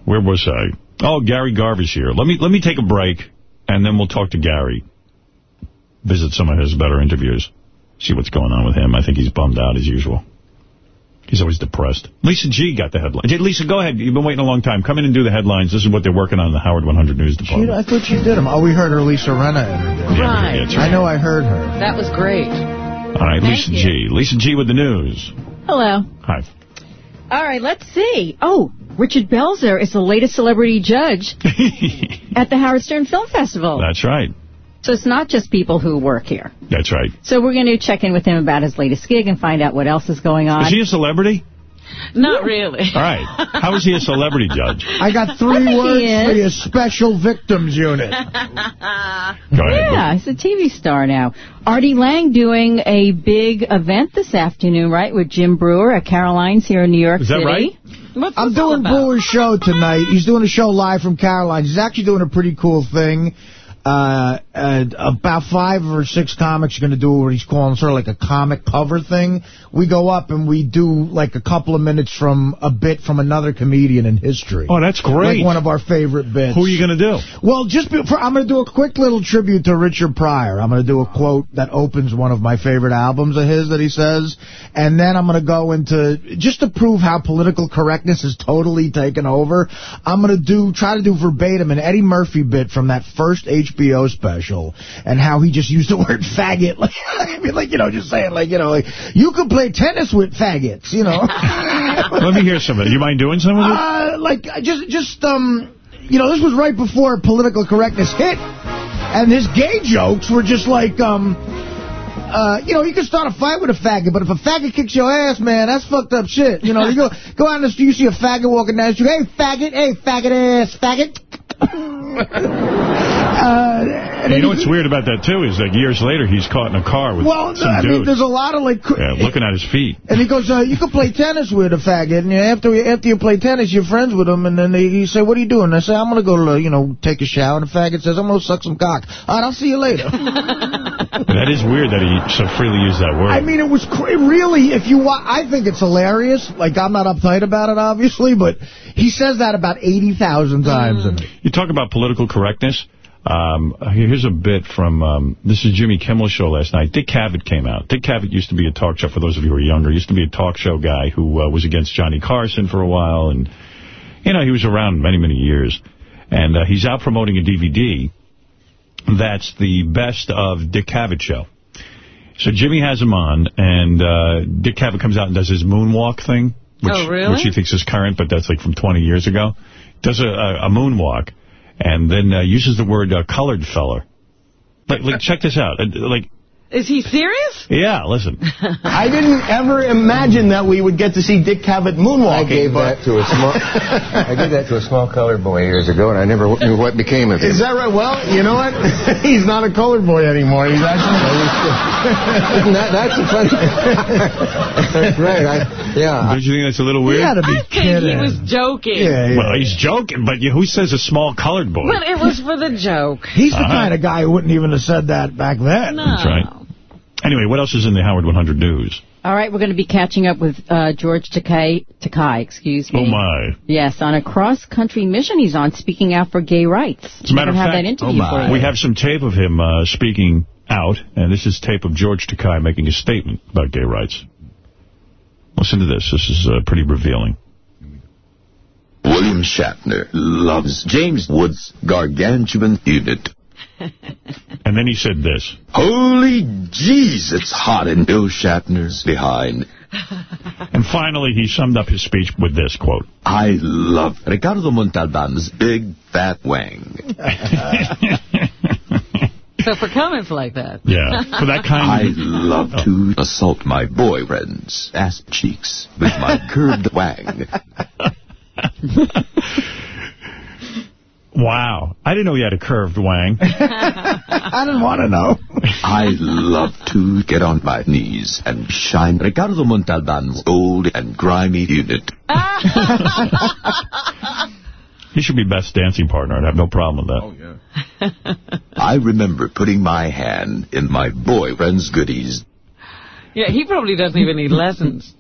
where was I? Oh, Gary Garver's here. Let me let me take a break, and then we'll talk to Gary. Visit some of his better interviews. See what's going on with him. I think he's bummed out as usual. He's always depressed. Lisa G got the headline. Lisa, go ahead. You've been waiting a long time. Come in and do the headlines. This is what they're working on in the Howard 100 News She, Department. I thought she did them. Oh, we heard her Lisa Rinna interview. Yeah, Right. that's I know I heard her. That was great. All right, Thank Lisa you. G. Lisa G with the news. Hello. Hi. All right, let's see. Oh, Richard Belzer is the latest celebrity judge [laughs] at the Howard Stern Film Festival. That's right. So it's not just people who work here. That's right. So we're going to check in with him about his latest gig and find out what else is going on. Is he a celebrity? Not really. All right. How is he a celebrity judge? [laughs] I got three think he words for is. you. Special Victims Unit. [laughs] Go ahead. Yeah, he's a TV star now. Artie Lange doing a big event this afternoon, right, with Jim Breuer at Caroline's here in New York City. Is that City. right? What's I'm doing? Breuer's show tonight. He's doing a show live from Caroline's. He's actually doing a pretty cool thing. Uh, and about five or six comics are going to do what he's calling sort of like a comic cover thing. We go up and we do like a couple of minutes from a bit from another comedian in history. Oh, that's great. Like one of our favorite bits. Who are you going to do? Well, just before, I'm going to do a quick little tribute to Richard Pryor. I'm going to do a quote that opens one of my favorite albums of his that he says, and then I'm going to go into just to prove how political correctness has totally taken over. I'm going to do try to do verbatim an Eddie Murphy bit from that first HBO special, and how he just used the [laughs] word faggot. [laughs] Like, I mean, like you know, just saying, like you know, like you could play tennis with faggots, you know. [laughs] Let me hear some of it. You mind doing some of it? Uh, like, just, just, um, you know, this was right before political correctness hit, and his gay jokes were just like, um, uh, you know, you can start a fight with a faggot, but if a faggot kicks your ass, man, that's fucked up shit. You know, you go go out in the street, you see a faggot walking down the street, hey, faggot, hey, faggot ass, faggot. Uh, And you know what's weird about that, too, is that years later he's caught in a car with well, some I dude. mean, there's a lot of like, yeah, looking at his feet. And he goes, uh, you can play tennis with a faggot, and after after you play tennis, you're friends with him, and then they, you say, what are you doing? I say, I'm going to go to, you know, take a shower, and the faggot says, I'm going to suck some cock. All right, I'll see you later. [laughs] That is weird that he so freely used that word. I mean, it was really, if you wa I think it's hilarious. Like, I'm not uptight about it, obviously, but he says that about 80,000 times. in it. You talk about political correctness. Um, here's a bit from, um, this is Jimmy Kimmel's show last night. Dick Cavett came out. Dick Cavett used to be a talk show, for those of you who are younger, used to be a talk show guy who uh, was against Johnny Carson for a while. And, you know, he was around many, many years. And uh, he's out promoting a DVD that's the best of Dick Cavett show. So Jimmy has him on, and uh, Dick Cavett comes out and does his moonwalk thing. Which, Oh, really? Which he thinks is current, but that's like from 20 years ago. Does a, a, a moonwalk, and then uh, uses the word uh, colored feller. Like, like, check this out. Like, Is he serious? yeah, listen. [laughs] I didn't ever imagine that we would get to see Dick Cavett moonwalking. I gave but that to a [laughs] small. I gave that to a small colored boy years ago, and I never knew what became of him. Is that right? Well, you know what? [laughs] He's not a colored boy anymore. He's actually. that, that's a funny. that's right. I, yeah. Don't you think that's a little weird? You gotta be I think he was joking. Yeah, yeah. Well, he's joking, but you, who says a small colored boy? But it was for the joke. He's the Uh-huh. kind of guy who wouldn't even have said that back then. No. That's right. Anyway, what else is in the Howard 100 news? All right, we're going to be catching up with uh, George Takai, Takei, excuse me. Oh, my. Yes, on a cross-country mission he's on, speaking out for gay rights. As a matter of We're fact, have that interview for we have some tape of him uh, speaking out, and this is tape of George Takei making a statement about gay rights. Listen to this. This is uh, pretty revealing. William Shatner loves James Woods' gargantuan unit. And then he said this. Holy jeez, it's hot in Bill Shatner's behind. And finally, he summed up his speech with this quote. I love Ricardo Montalban's big fat wang. [laughs] So for comments like that. Yeah, for that kind I of... love to oh. assault my boyfriend's ass cheeks with my [laughs] curved wang. [laughs] Wow. I didn't know he had a curved wang. [laughs] I didn't want to know. I love to get on my knees and shine Ricardo Montalban's old and grimy unit. [laughs] He should be best dancing partner. I'd have no problem with that. Oh, yeah. I remember putting my hand in my boyfriend's goodies. Yeah, he probably doesn't even need lessons.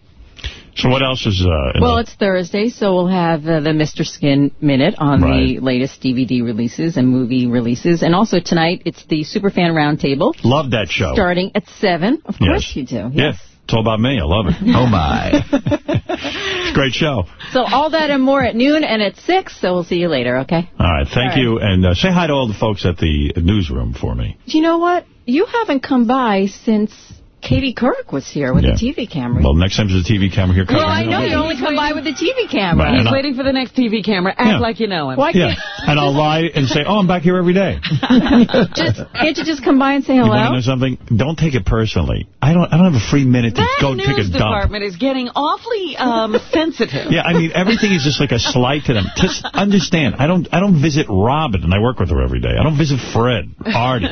So what else is... Uh, in Well, the- it's Thursday, so we'll have uh, the Mr. Skin Minute on Right. the latest DVD releases and movie releases. And also tonight, it's the Superfan Roundtable, Love that show. starting at 7. Of Yes. course you do. Yeah, Yes. it's all about me. I love it. [laughs] Oh, my. [laughs] it's a great show. So all that and more at noon and at 6, so we'll see you later, okay? All right, thank All right. you. And uh, say hi to all the folks at the newsroom for me. Do you know what? You haven't come by since Katie Couric was here with Yeah. a TV camera. Well, next time there's a TV camera here. Well, covering I know you only come by with the TV camera. Right, He's and I- waiting for the next TV camera. Act Yeah. like you know him. Why Yeah, [laughs] and I'll lie and say, oh, I'm back here every day. [laughs] just, can't you just come by and say You want to hello? know something? Don't take it personally. I don't. I don't have a free minute to That go take a news dump. department is getting awfully um, [laughs] sensitive. Yeah, I mean everything is just like a slight to them. Just understand, I don't. I don't visit Robin, and I work with her every day. I don't visit Fred, Artie.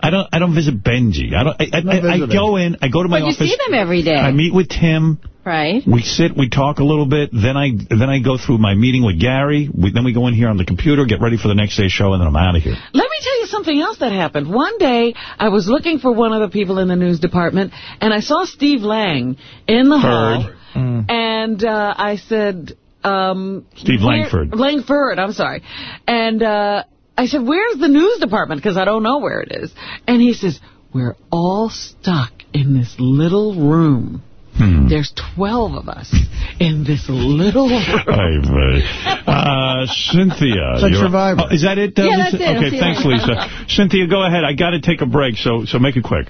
I don't. I don't visit Benji. I don't. I, I, I, I go in. I go to my But you see them every day. I meet with Tim. Right. We sit, we talk a little bit, then I then I go through my meeting with Gary. We, then we go in here on the computer, get ready for the next day's show, and then I'm out of here. Let me tell you something else that happened. One day, I was looking for one of the people in the news department, and I saw Steve Lang in the hall, Heard. and uh, I said... Um, Steve Langford. Langford, I'm sorry. And uh, I said, where's the news department? Because I don't know where it is. And he says, we're all stuck in this little room. Hmm. There's 12 of us in this little [laughs] room. Hey, buddy. Uh, Cynthia. It's like Survivor. Oh, is that it? uh, Yeah, Lisa? that's it. Okay, see you thanks. Lisa. Cynthia, go ahead. I got to take a break, so so make it quick.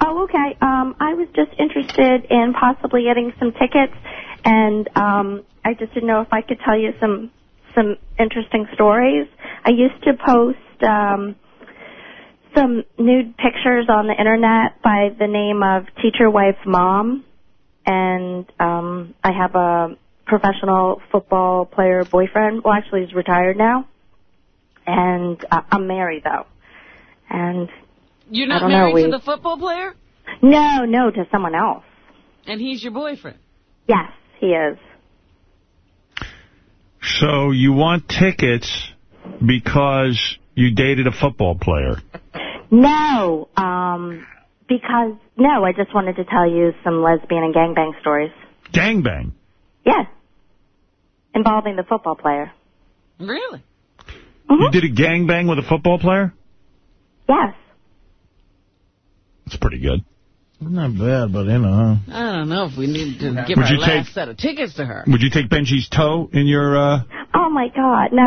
Oh, okay. Um, I was just interested in possibly getting some tickets, and um, I just didn't know if I could tell you some some interesting stories. I used to post um, some nude pictures on the internet by the name of Teacher Wife Mom, and um, I have a professional football player boyfriend. Well, actually, he's retired now, and uh, I'm married though, and You're not don't know, married we- to the football player? no, no, to someone else. And he's your boyfriend? Yes, he is. So you want tickets because you dated a football player. No, um, because no, I just wanted to tell you some lesbian and gangbang stories. Gangbang. Yes, involving the football player. Really? You did a gangbang with a football player? Yes. That's pretty good. Not bad, but you know. I don't know if we need to give Would our you last take- set of tickets to her. Would you take Benji's toe in your... uh Oh my God, no.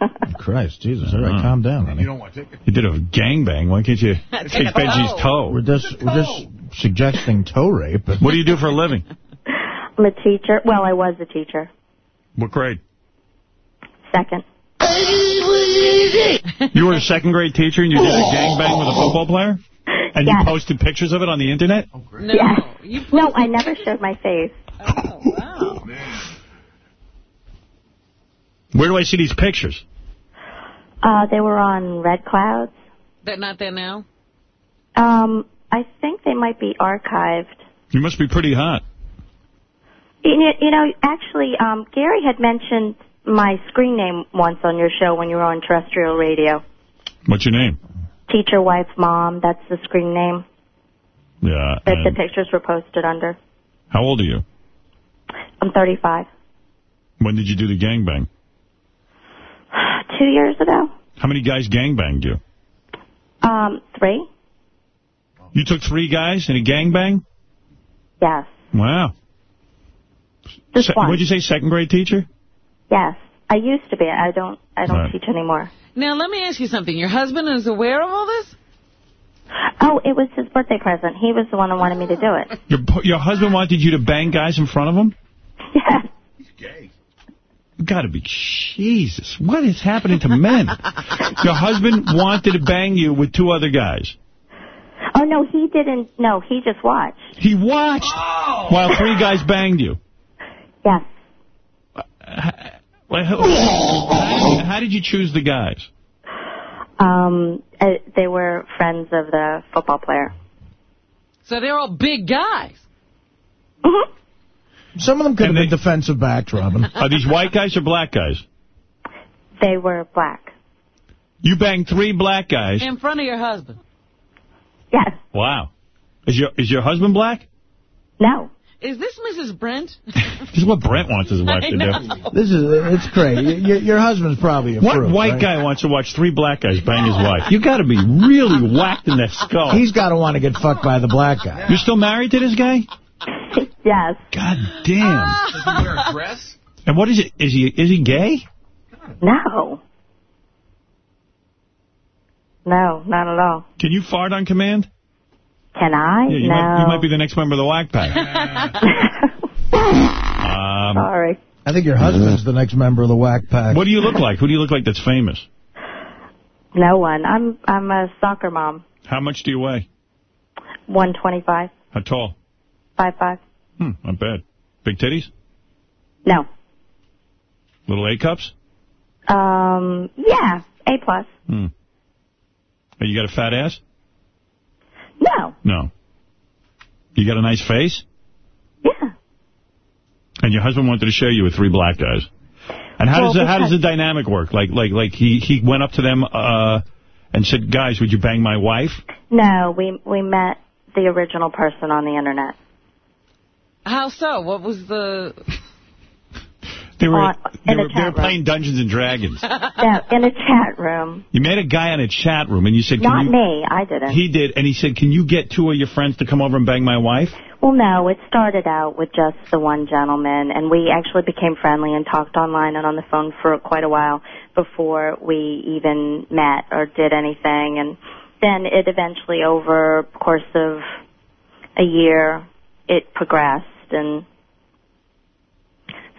[laughs] Christ, Jesus, all right, uh-huh. calm down, honey. You don't want tickets. You did a gangbang. Why can't you [laughs] Take take Benji's toe. toe? We're just, we're just suggesting toe rape. What do you do for a living? I'm a teacher. Well, I was a teacher. What grade? Second. [laughs] You were a second grade teacher and you did a gangbang with a football player? And you posted pictures of it on the internet? No. Yes. No, I never showed my face. Oh, wow. Where do I see these pictures? Uh, they were on Red Clouds. They're not there now? Um, I think they might be archived. You must be pretty hot. You know, you know, actually, um, Gary had mentioned my screen name once on your show when you were on terrestrial radio. What's your name? Teacher, wife, mom. That's the screen name Yeah. that the pictures were posted under. how old are you? I'm 35. When did you do the gangbang? Two years ago. How many guys gangbanged you? Um, three. You took three guys in a gangbang? Yes. Wow. Just Se- one. What'd you say, second grade teacher? Yes. I used to be. I don't. I don't Right. teach anymore. Now, let me ask you something. Your husband is aware of all this? Oh, it was his birthday present. He was the one who wanted me to do it. Your your husband wanted you to bang guys in front of him? [laughs] Yes. You gotta be, Jesus, what is happening to men? [laughs] your husband wanted to bang you with two other guys. Oh no, he didn't. No, he just watched. He watched while three guys banged you. Yes. How, how did you choose the guys? Um, uh, they were friends of the football player. So they're all big guys. Some of them could have been defensive backs, Robin. Are these white guys or black guys? They were black. You banged three black guys. In front of your husband. Yes. Wow. Is your is your husband black? No. Is this Mrs. Brent? [laughs] This is what Brent wants his wife I to know. do. This is, it's crazy. Your, your husband's probably a What fruit, white right? guy wants to watch three black guys bang his wife? You got to be really whacked in the skull. He's got to want to get fucked by the black guy. You're still married to this guy? [laughs] Yes. God damn. Does he wear a dress? And what is it? Is he is he gay? No. No, not at all. Can you fart on command? Can I? Yeah, you, no. might, you might be the next member of the Whack Pack. [laughs] [laughs] um, Sorry. I think your husband's the next member of the Whack Pack. What do you look like? Who do you look like that's famous? No one. I'm I'm a soccer mom. How much do you weigh? 125, How tall? 55. Hmm, not bad. Big titties? No. Little A cups? Um, yeah, A plus. Hmm. You got a fat ass? No. No. You got a nice face? Yeah. And your husband wanted to share you with three black guys. And how Well, does the, how does the dynamic work? Like like like he he went up to them uh and said, "Guys, would you bang my wife?" No, we we met the original person on the internet. How so? What was the... They were On- they were, they were playing Dungeons and Dragons. [laughs] no, in a chat room. You met a guy on a chat room and you said, "Can Not you me. I didn't. He did, and he said, "Can you get two of your friends to come over and bang my wife?" Well, no, it started out with just the one gentleman, and we actually became friendly and talked online and on the phone for quite a while before we even met or did anything. And then it eventually, over the course of a year, it progressed, and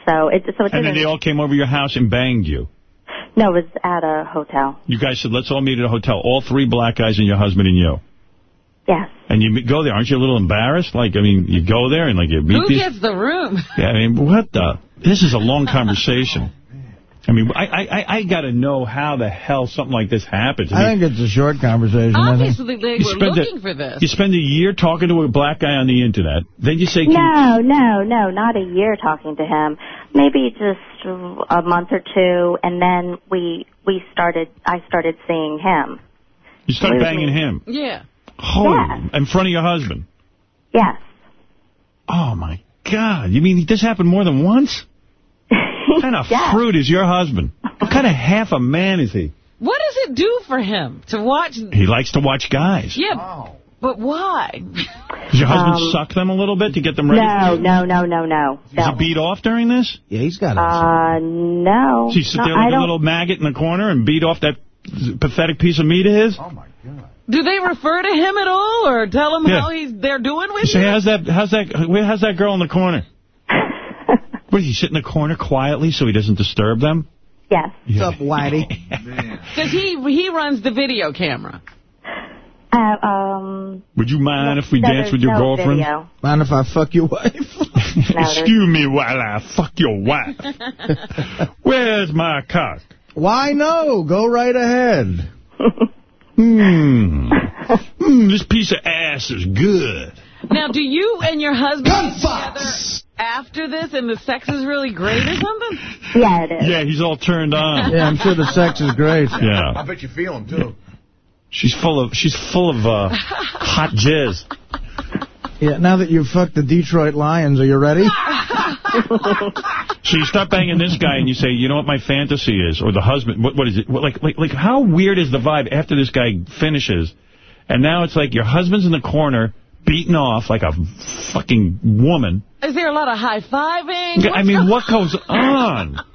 so it so it And then didn't. they all came over your house and banged you. no, it was at a hotel. You guys said, "Let's all meet at a hotel." All three black guys and your husband and you. Yes. And you go there, aren't you a little embarrassed? Like, I mean, you go there and like you meet Who these. gets the room? Yeah, I mean, what the? This is a long conversation. [laughs] I mean, I I I, I got to know how the hell something like this happens. I think it's a short conversation. Obviously, they You were spend looking a- for this. You spend a year talking to a black guy on the internet. Then you say, can No, no, no, not a year talking to him. Maybe just a month or two, and then we we started. I started seeing him. you started banging me. him. Yeah. Holy, in front of your husband. Yes. Oh, my God. You mean this happened more than once? What kind of fruit is your husband? What kind of half a man is he? What does it do for him to watch? He likes to watch guys. Yeah, but why? Does your husband Um, suck them a little bit to get them ready? No, no, no, no, no. Does he beat off during this? Yeah, he's got Uh, no. Does he sit No, there like a don't. little maggot in the corner and beat off that pathetic piece of meat of his? Oh, my. God. Do they refer to him at all, or tell him Yeah. how he's they're doing with You say, how's that, how's that, where, how's that girl in the corner? What, does he sit in the corner quietly so he doesn't disturb them? Yes. What's up, Whitey? [laughs] Because he he runs the video camera. Uh, um. Would you mind if we no, dance with your no girlfriend? Video. Mind if I fuck your wife? [laughs] [laughs] Excuse me while I fuck your wife. Where's my cock? Why no? Go right ahead. Hmm. Hmm, this piece of ass is good. Now, do you and your husband get together after this, and the sex is really great or something? Yeah, it is. Yeah, he's all turned on. [laughs] Yeah, I'm sure the sex is great. Yeah. I bet you feel him, too. She's full of she's full of uh, hot jizz. Yeah, now that you've fucked the Detroit Lions, are you ready? [laughs] So you start banging this guy and you say, you know what my fantasy is, or the husband. What what is it? What, like like like how weird is the vibe after this guy finishes, and now it's like your husband's in the corner beaten off like a fucking woman. Is there a lot of high-fiving? I mean, what goes [laughs] on? [laughs]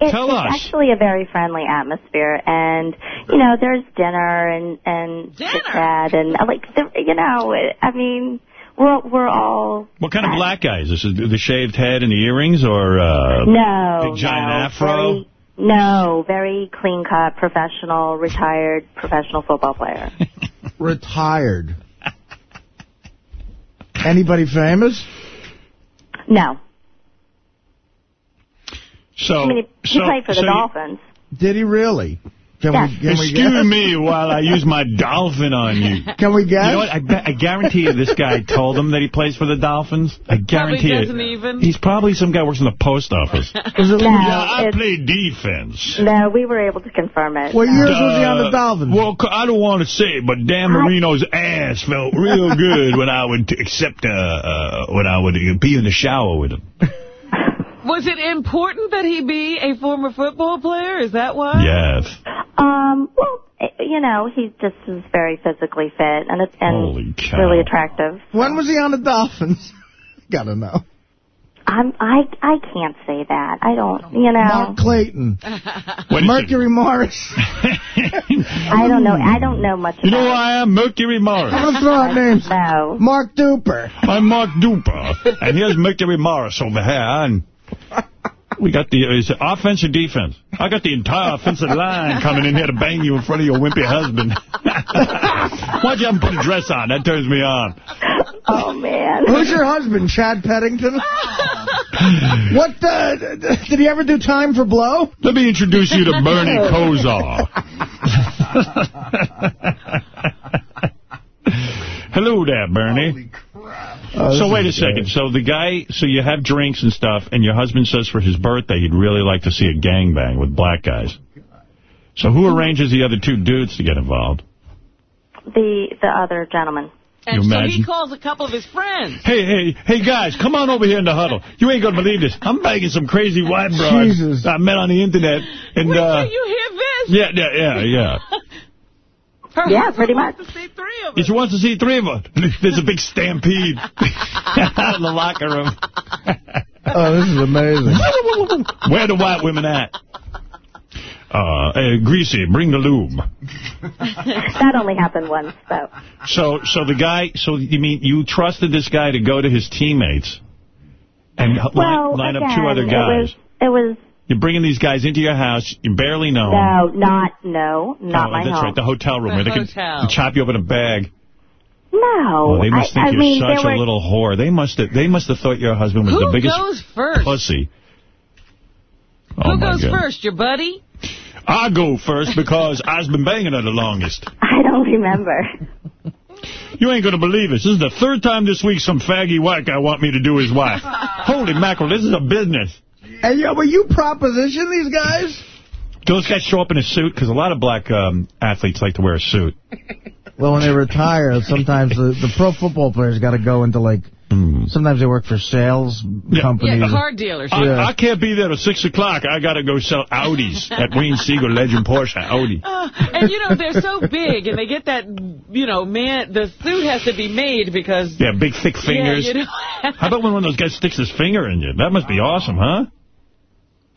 It, Tell it's us. actually a very friendly atmosphere, and you know, there's dinner and and chit chat, and uh, like the, you know, I mean, we're we're all What kind of black guys? is this? Is it the shaved head and the earrings, or uh, no big giant no, afro? Very, no, very clean cut, professional, retired professional football player. [laughs] Retired. Anybody famous? No, So, I mean, he so, played for the so you- Dolphins. Did he really? Can Yes. we, can Excuse guess? me while I use my dolphin on you. [laughs] Can we guess? You know what? I, I guarantee you this guy told him that he plays for the Dolphins. I guarantee Probably it. doesn't even. He's probably some guy who works in the post office. [laughs] Was it- No, yeah, I play defense. no, we were able to confirm it. What no. years was he on the Uh, Dolphins? Well, I don't want to say it, but Dan Marino's ass felt real good when I would accept, uh, uh, when I would be in the shower with him. [laughs] Was it important that he be a former football player? Is that why? Yes. Um, well, you know, he just is very physically fit and it's and really attractive. When was he on the Dolphins? [laughs] Gotta know. I'm I I can't say that. I don't. You know. Mark Clayton. [laughs] Mercury Morris. [laughs] I don't know. I don't know much. You know who about I am? Mercury Morris. I'm going to throw out names. No. Mark Duper. I'm Mark Duper. and here's Mercury Morris over here. And we got the is it offense or defense? I got the entire offensive line coming in here to bang you in front of your wimpy husband. [laughs] Why'd you have him put a dress on? That turns me on. Oh man. Who's your husband, Chad Pennington? [laughs] what uh, did he ever do time for blow? Let me introduce you to Bernie [laughs] Kosar. Hello there, Bernie. Oh, so wait a is second. So the guy, so you have drinks and stuff, and your husband says for his birthday he'd really like to see a gangbang with black guys. So who arranges the other two dudes to get involved? The the other gentleman. And You so imagine? he calls a couple of his friends. Hey, hey, hey, guys, come on over here in the huddle. You ain't going to believe this. I'm banging some crazy white broad Jesus. I met on the internet. And, Wait uh, till you hear this. yeah, yeah, yeah, yeah. [laughs] Her Yeah, pretty much. to see three of He wants to see three of us. There's a big stampede out [laughs] in the locker room. Oh, this is amazing. [laughs] Where the white women at? Uh, hey, Greasy, bring the lube. [laughs] that only happened once, though. So, so the guy, so you mean you trusted this guy to go to his teammates and Well, line, line again, up two other It guys? was, it was You're bringing these guys into your house. You barely know no, not no, not oh, my that's home. right, the hotel room The where they can, hotel. can chop you up in a bag. No, Oh, they must I, think I you're mean, such there a were, little whore. They must have. They must have thought your husband was Who the biggest Who goes first? pussy. Oh Who my goes God. first, your buddy? I go first because [laughs] I've been banging her the longest. I don't remember. You ain't gonna believe this. This is the third time this week some faggy white guy want me to do his wife. [laughs] Holy mackerel, this is a business. And yo, will you proposition these guys? Those guys show up in a suit because a lot of black um, athletes like to wear a suit. Well, when they retire, sometimes the, the pro football players got to go into like. Sometimes they work for sales companies. Yeah, the car dealers. I, I can't be there at 6 o'clock. I got to go sell Audis at Wayne Siegel Legend Porsche Audi. Uh, and, you know, they're so big, and they get that, you know, man, the suit has to be made because... Yeah, big, thick fingers. Yeah, you know. [laughs] How about when one of those guys sticks his finger in you? That must be awesome, huh?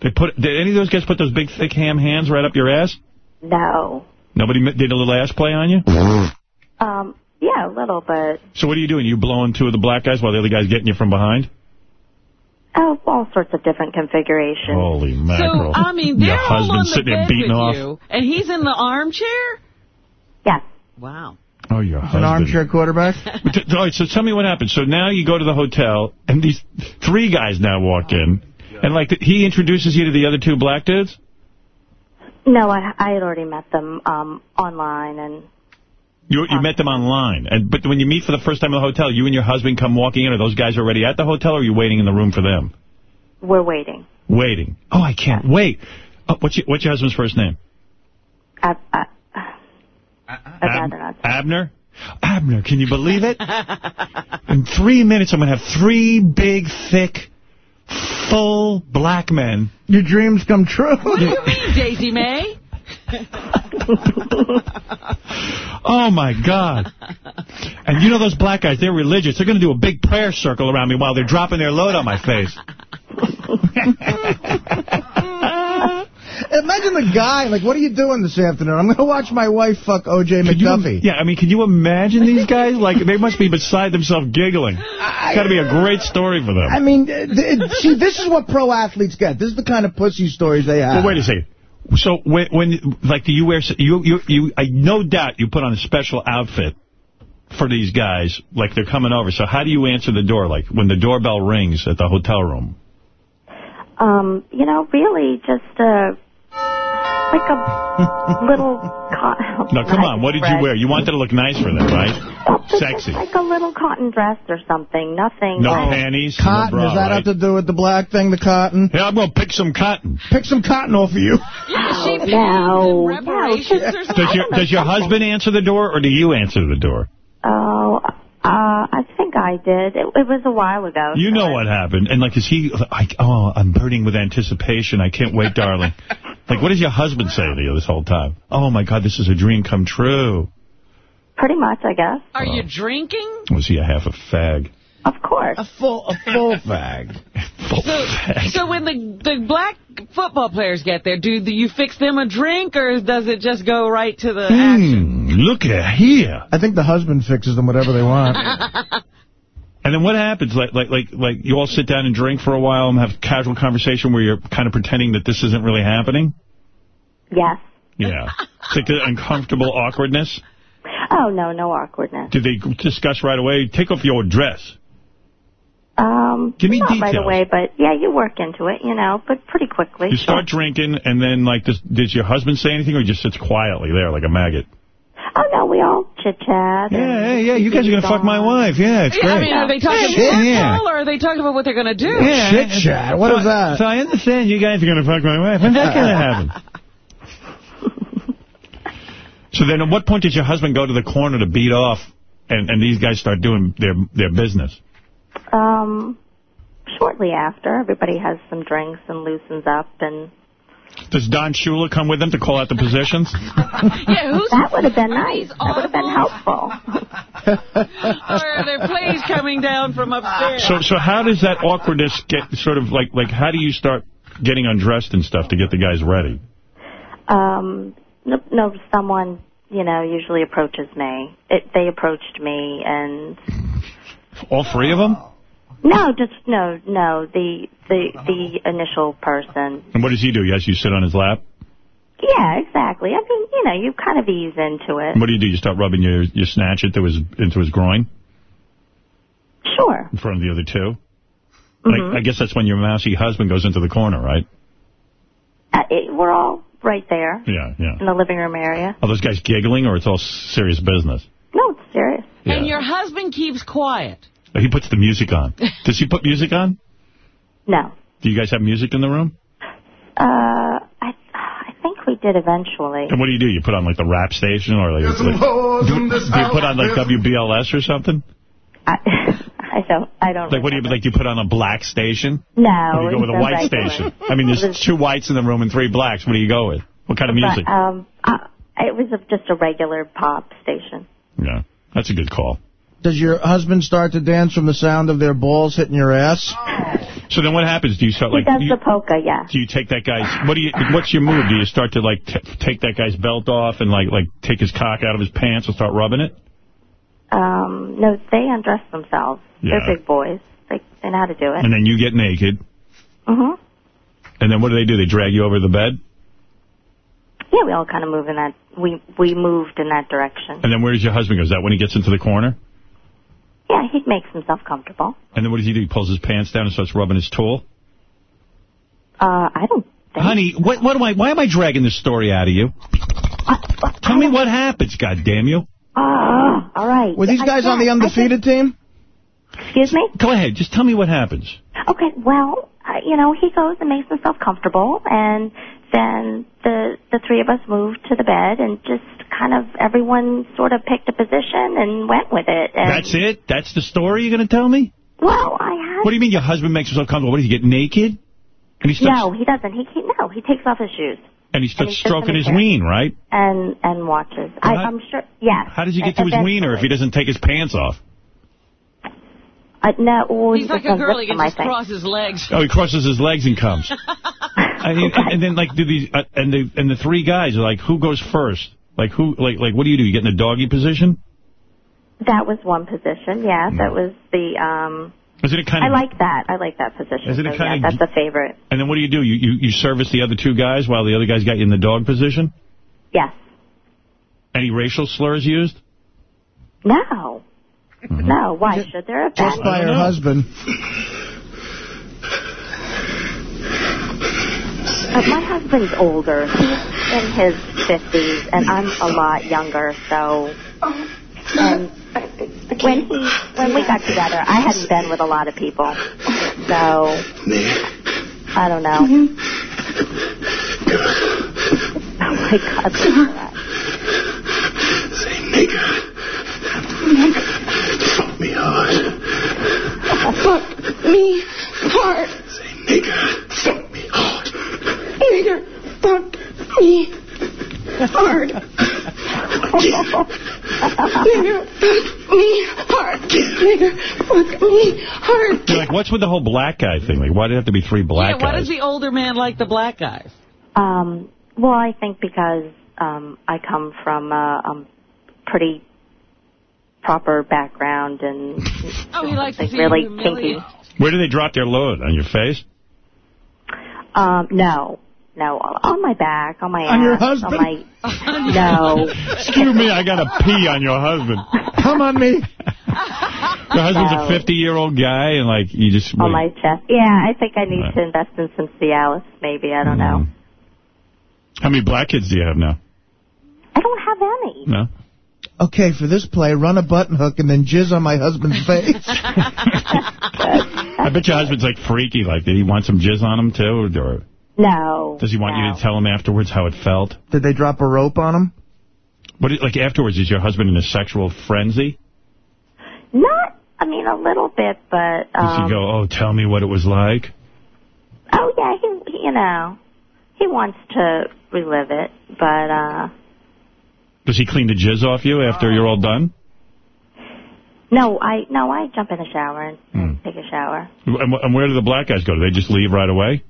They put Did any of those guys put those big, thick ham hands right up your ass? No. Nobody did a little ass play on you? Um, yeah, a little, but So what are you doing? You blowing two of the black guys while the other guy's getting you from behind? oh, all sorts of different configurations. Holy mackerel. So, mackerel. I mean, Your they're all on the sitting there bed beating with off. you, and he's in the armchair? Yes. Wow. Oh, your husband. An armchair quarterback? [laughs] All right, so tell me what happened. So now you go to the hotel, and these three guys now walk in, [laughs] and like he introduces you to the other two black dudes? No, I, I had already met them um, online, and You you met them online, and but when you meet for the first time in the hotel, you and your husband come walking in. Are those guys are already at the hotel, or are you waiting in the room for them? we're waiting. Waiting. Oh, I can't wait. Oh, what's your what's your husband's first name? I, I, I'd. Abner. Abner, can you believe it? [laughs] in three minutes, I'm going to have three big, thick, full black men. Your dreams come true. What do you mean, Daisy May? Oh, my God. And you know those black guys, they're religious. They're going to do a big prayer circle around me while they're dropping their load on my face. [laughs] Imagine the guy, like, what are you doing this afternoon? I'm going to watch my wife fuck O.J. Could you, McDuffie. yeah, I mean, can you imagine these guys? Like, they must be beside themselves giggling. It's got to be a great story for them. I mean, see, this is what pro athletes get. This is the kind of pussy stories they have. Well, wait a second. So when, when like, do you wear, you, you, you, I no doubt you put on a special outfit for these guys, like they're coming over. So how do you answer the door? Like when the doorbell rings at the hotel room? Um, you know, really just a like a [laughs] little cotton. No, come on. What did you wear? You wanted to look nice for them, right? [laughs] Sexy. Like a little cotton dress or something. Nothing. No like, panties. no Cotton, bra, does that right? have to do with the black thing, the cotton? Yeah, I'm going to pick some cotton. Pick some cotton off of you. Yeah, she paid no, in reparations or something. Does your, does your husband answer the door or do you answer the door? Oh, uh, I think I did. It, it was a while ago. You know what happened. And, like, is he, like, oh, I'm burning with anticipation. I can't wait, darling. [laughs] Like, what does your husband say to you this whole time? Oh, my God, this is a dream come true. Pretty much, I guess. Are you drinking? Was he a half a fag? Of course. A full, a full [laughs] fag. So, so when the the black football players get there, do, do you fix them a drink, or does it just go right to the action? Hmm, look at here. I think the husband fixes them whatever they want. [laughs] And then what happens? Like, like, like, like, you all sit down and drink for a while and have casual conversation where you're kind of pretending that this isn't really happening? Yes. Yeah. It's like the uncomfortable awkwardness. Oh, no, no awkwardness. Did they discuss right away, take off your dress? Um, Give me not right details. away, but yeah, you work into it, you know, but pretty quickly. You start drinking, and then, like, does, did your husband say anything, or he just sits quietly there like a maggot? Oh, no, we all chit-chat. Yeah, hey, yeah, you guys are going to fuck my wife. Yeah, it's Yeah, great. I mean, are they talking Yeah, football, yeah. or are they talking about what they're going to do? Yeah. Chit-chat, what so, is that? So I understand you guys are going to fuck my wife. When's that going to happen? [laughs] so then at what point did your husband go to the corner to beat off, and, and these guys start doing their their business? Um, shortly after, everybody has some drinks and loosens up, and Does Don Shula come with them to call out the positions? [laughs] Yeah, who's that would have been nice. That would have been helpful. [laughs] or are there plays coming down from upstairs? So so how does that awkwardness get sort of like, like how do you start getting undressed and stuff to get the guys ready? Um, no, no, someone, you know, usually approaches me. It, they approached me, and All three of them? No, just no, no. The the the initial person. And what does he do? Yes, you sit on his lap? Yeah, exactly. I mean, you know, you kind of ease into it. And what do you do? You start rubbing your, your snatch into his into his groin? Sure. In front of the other 2 Mhm. I, I guess that's when your mousy husband goes into the corner, right? Uh, it, we're all right there Yeah, yeah. in the living room area. Are those guys giggling or it's all serious business? No, it's serious. And your husband keeps quiet. He puts the music on. [laughs] Does he put music on? No. Do you guys have music in the room? Uh, I I think we did eventually. And what do you do? You put on like the rap station or like, like do, do you put on like WBLS or something? I, [laughs] I don't. I don't. Like what do you like? You put on a black station? No. Or you go with a white regular. station? I mean, there's [laughs] two whites in the room and three blacks. What do you go with? What kind of music? But, um, uh, it was a, just a regular pop station. Yeah, that's a good call. Does your husband start to dance from the sound of their balls hitting your ass? So then what happens? Do you start like... He does you- the polka, yeah. Do you take that guy's? What do you? What's your move? Do you start to like t take that guy's belt off and like like take his cock out of his pants and start rubbing it? Um, no, they undress themselves. Yeah. They're big boys. They, they know how to do it. And then you get naked, hmm and then what do they do? They drag you over the bed, Yeah, we all kind of move in that. We we moved in that direction. and then where does your husband go? Is that when he gets into the corner? Yeah, he makes himself comfortable. And then what does he do? He pulls his pants down and starts rubbing his tool. Uh, I don't. Honey, what what am I? Why am I dragging this story out of you? Tell me what happens, God damn you! Oh, all right. Were these guys on the said- I undefeated team? Excuse me. Go ahead, just tell me what happens. Okay, well, uh, you know, he goes and makes himself comfortable, and then the the three of us move to the bed, and just kind of everyone sort of picked a position and went with it. And, That's it? That's the story you're going to tell me? Well, I had. What do you mean your husband makes himself comfortable? What, does he get naked? And he starts, No, he doesn't. He, he no, he takes off his shoes and he starts and he stroking his his ween, right? and and watches. I, How- I'm sure. Yes. How does he get to his Eventually. wiener if he doesn't take his pants off? Uh, no, well, He's he like a girl. He can just think. cross his legs. Oh, he crosses his legs and comes. [laughs] I mean, and, and then like do these uh, and the and the three guys are like who goes first? Like who like like what do you do? You get in a doggy position? That was one position. Yeah, Hmm. that was the. um Isn't it kind of? I like that. I like that position. Isn't it so, kinda that's a favorite. And then what do you do? You, you you service the other two guys while the other guys got you in the dog position? Yes. Any racial slurs used? No. Mm-hmm. No. Why should there have been? Just by her husband. [laughs] Uh, my husband's older. He's in his 50s, and I'm a lot younger, so... And when he, when we got together, I hadn't been with a lot of people, so... I don't know. Oh, my God. Say nigger. Fuck me hard. Fuck me hard. Say nigger. Fuck me hard. Nigger. Fuck me hard. Nigger. Fuck me hard. Nigger. Fuck me hurt. You're like, what's with the whole black guy thing? Like, why do it have to be three black yeah, why guys? does the older man like the black guys? Um, well, I think because um, I come from a um, pretty proper background and Oh, he likes like see really you kinky. Where do they drop their load? On your face? Um, no, no, on my back, on my On your ass, husband? [laughs] on my no. Excuse me, I got to pee on your husband. Come on me. Your husband's No. a 50-year-old guy, and, like, you just... on my chest. Yeah, I think I need to invest in some Cialis, maybe. I don't mm. know. How many black kids do you have now? I don't have any. No? Okay, for this play, run a button hook and then jizz on my husband's face. [laughs] I bet your husband's, like, freaky. Like, did he want some jizz on him, too? Or No. does he want you to tell him afterwards how it felt? Did they drop a rope on him? What, like, afterwards, is your husband in a sexual frenzy? Not, I mean, a little bit, but, Does um, he go, oh, tell me what it was like? oh yeah, he, he- you know, he wants to relive it, but, uh, Does he clean the jizz off you after you're all done? no, I, no, I jump in the shower and, Hmm. take a shower. And, and where do the black guys go? Do they just leave right away?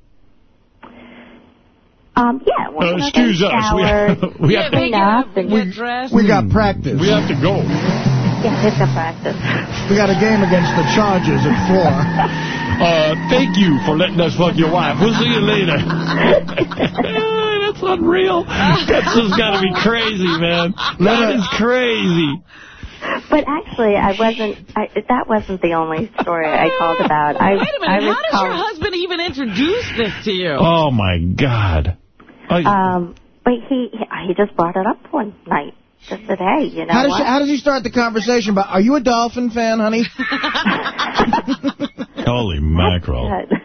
Um, yeah, well, Uh, excuse they us, we have- [laughs] we have to- clean up, and Get dressed. We got practice. We have to go. yeah, it's a practice. We got a game against the Chargers at four. [laughs] Uh, thank you for letting us fuck your wife. We'll see you later. [laughs] That's unreal. That's just got to be crazy, man. That is crazy. But actually, I wasn't. I, that wasn't the only story I called about. I, Wait a I minute, was how does calling, your husband even introduce this to you? Oh, my God. Oh, Um, but he he just brought it up one night. Just today, you know How does, she, how does he start the conversation about, are you a Dolphin fan, honey? [laughs] [laughs] Holy mackerel. [laughs]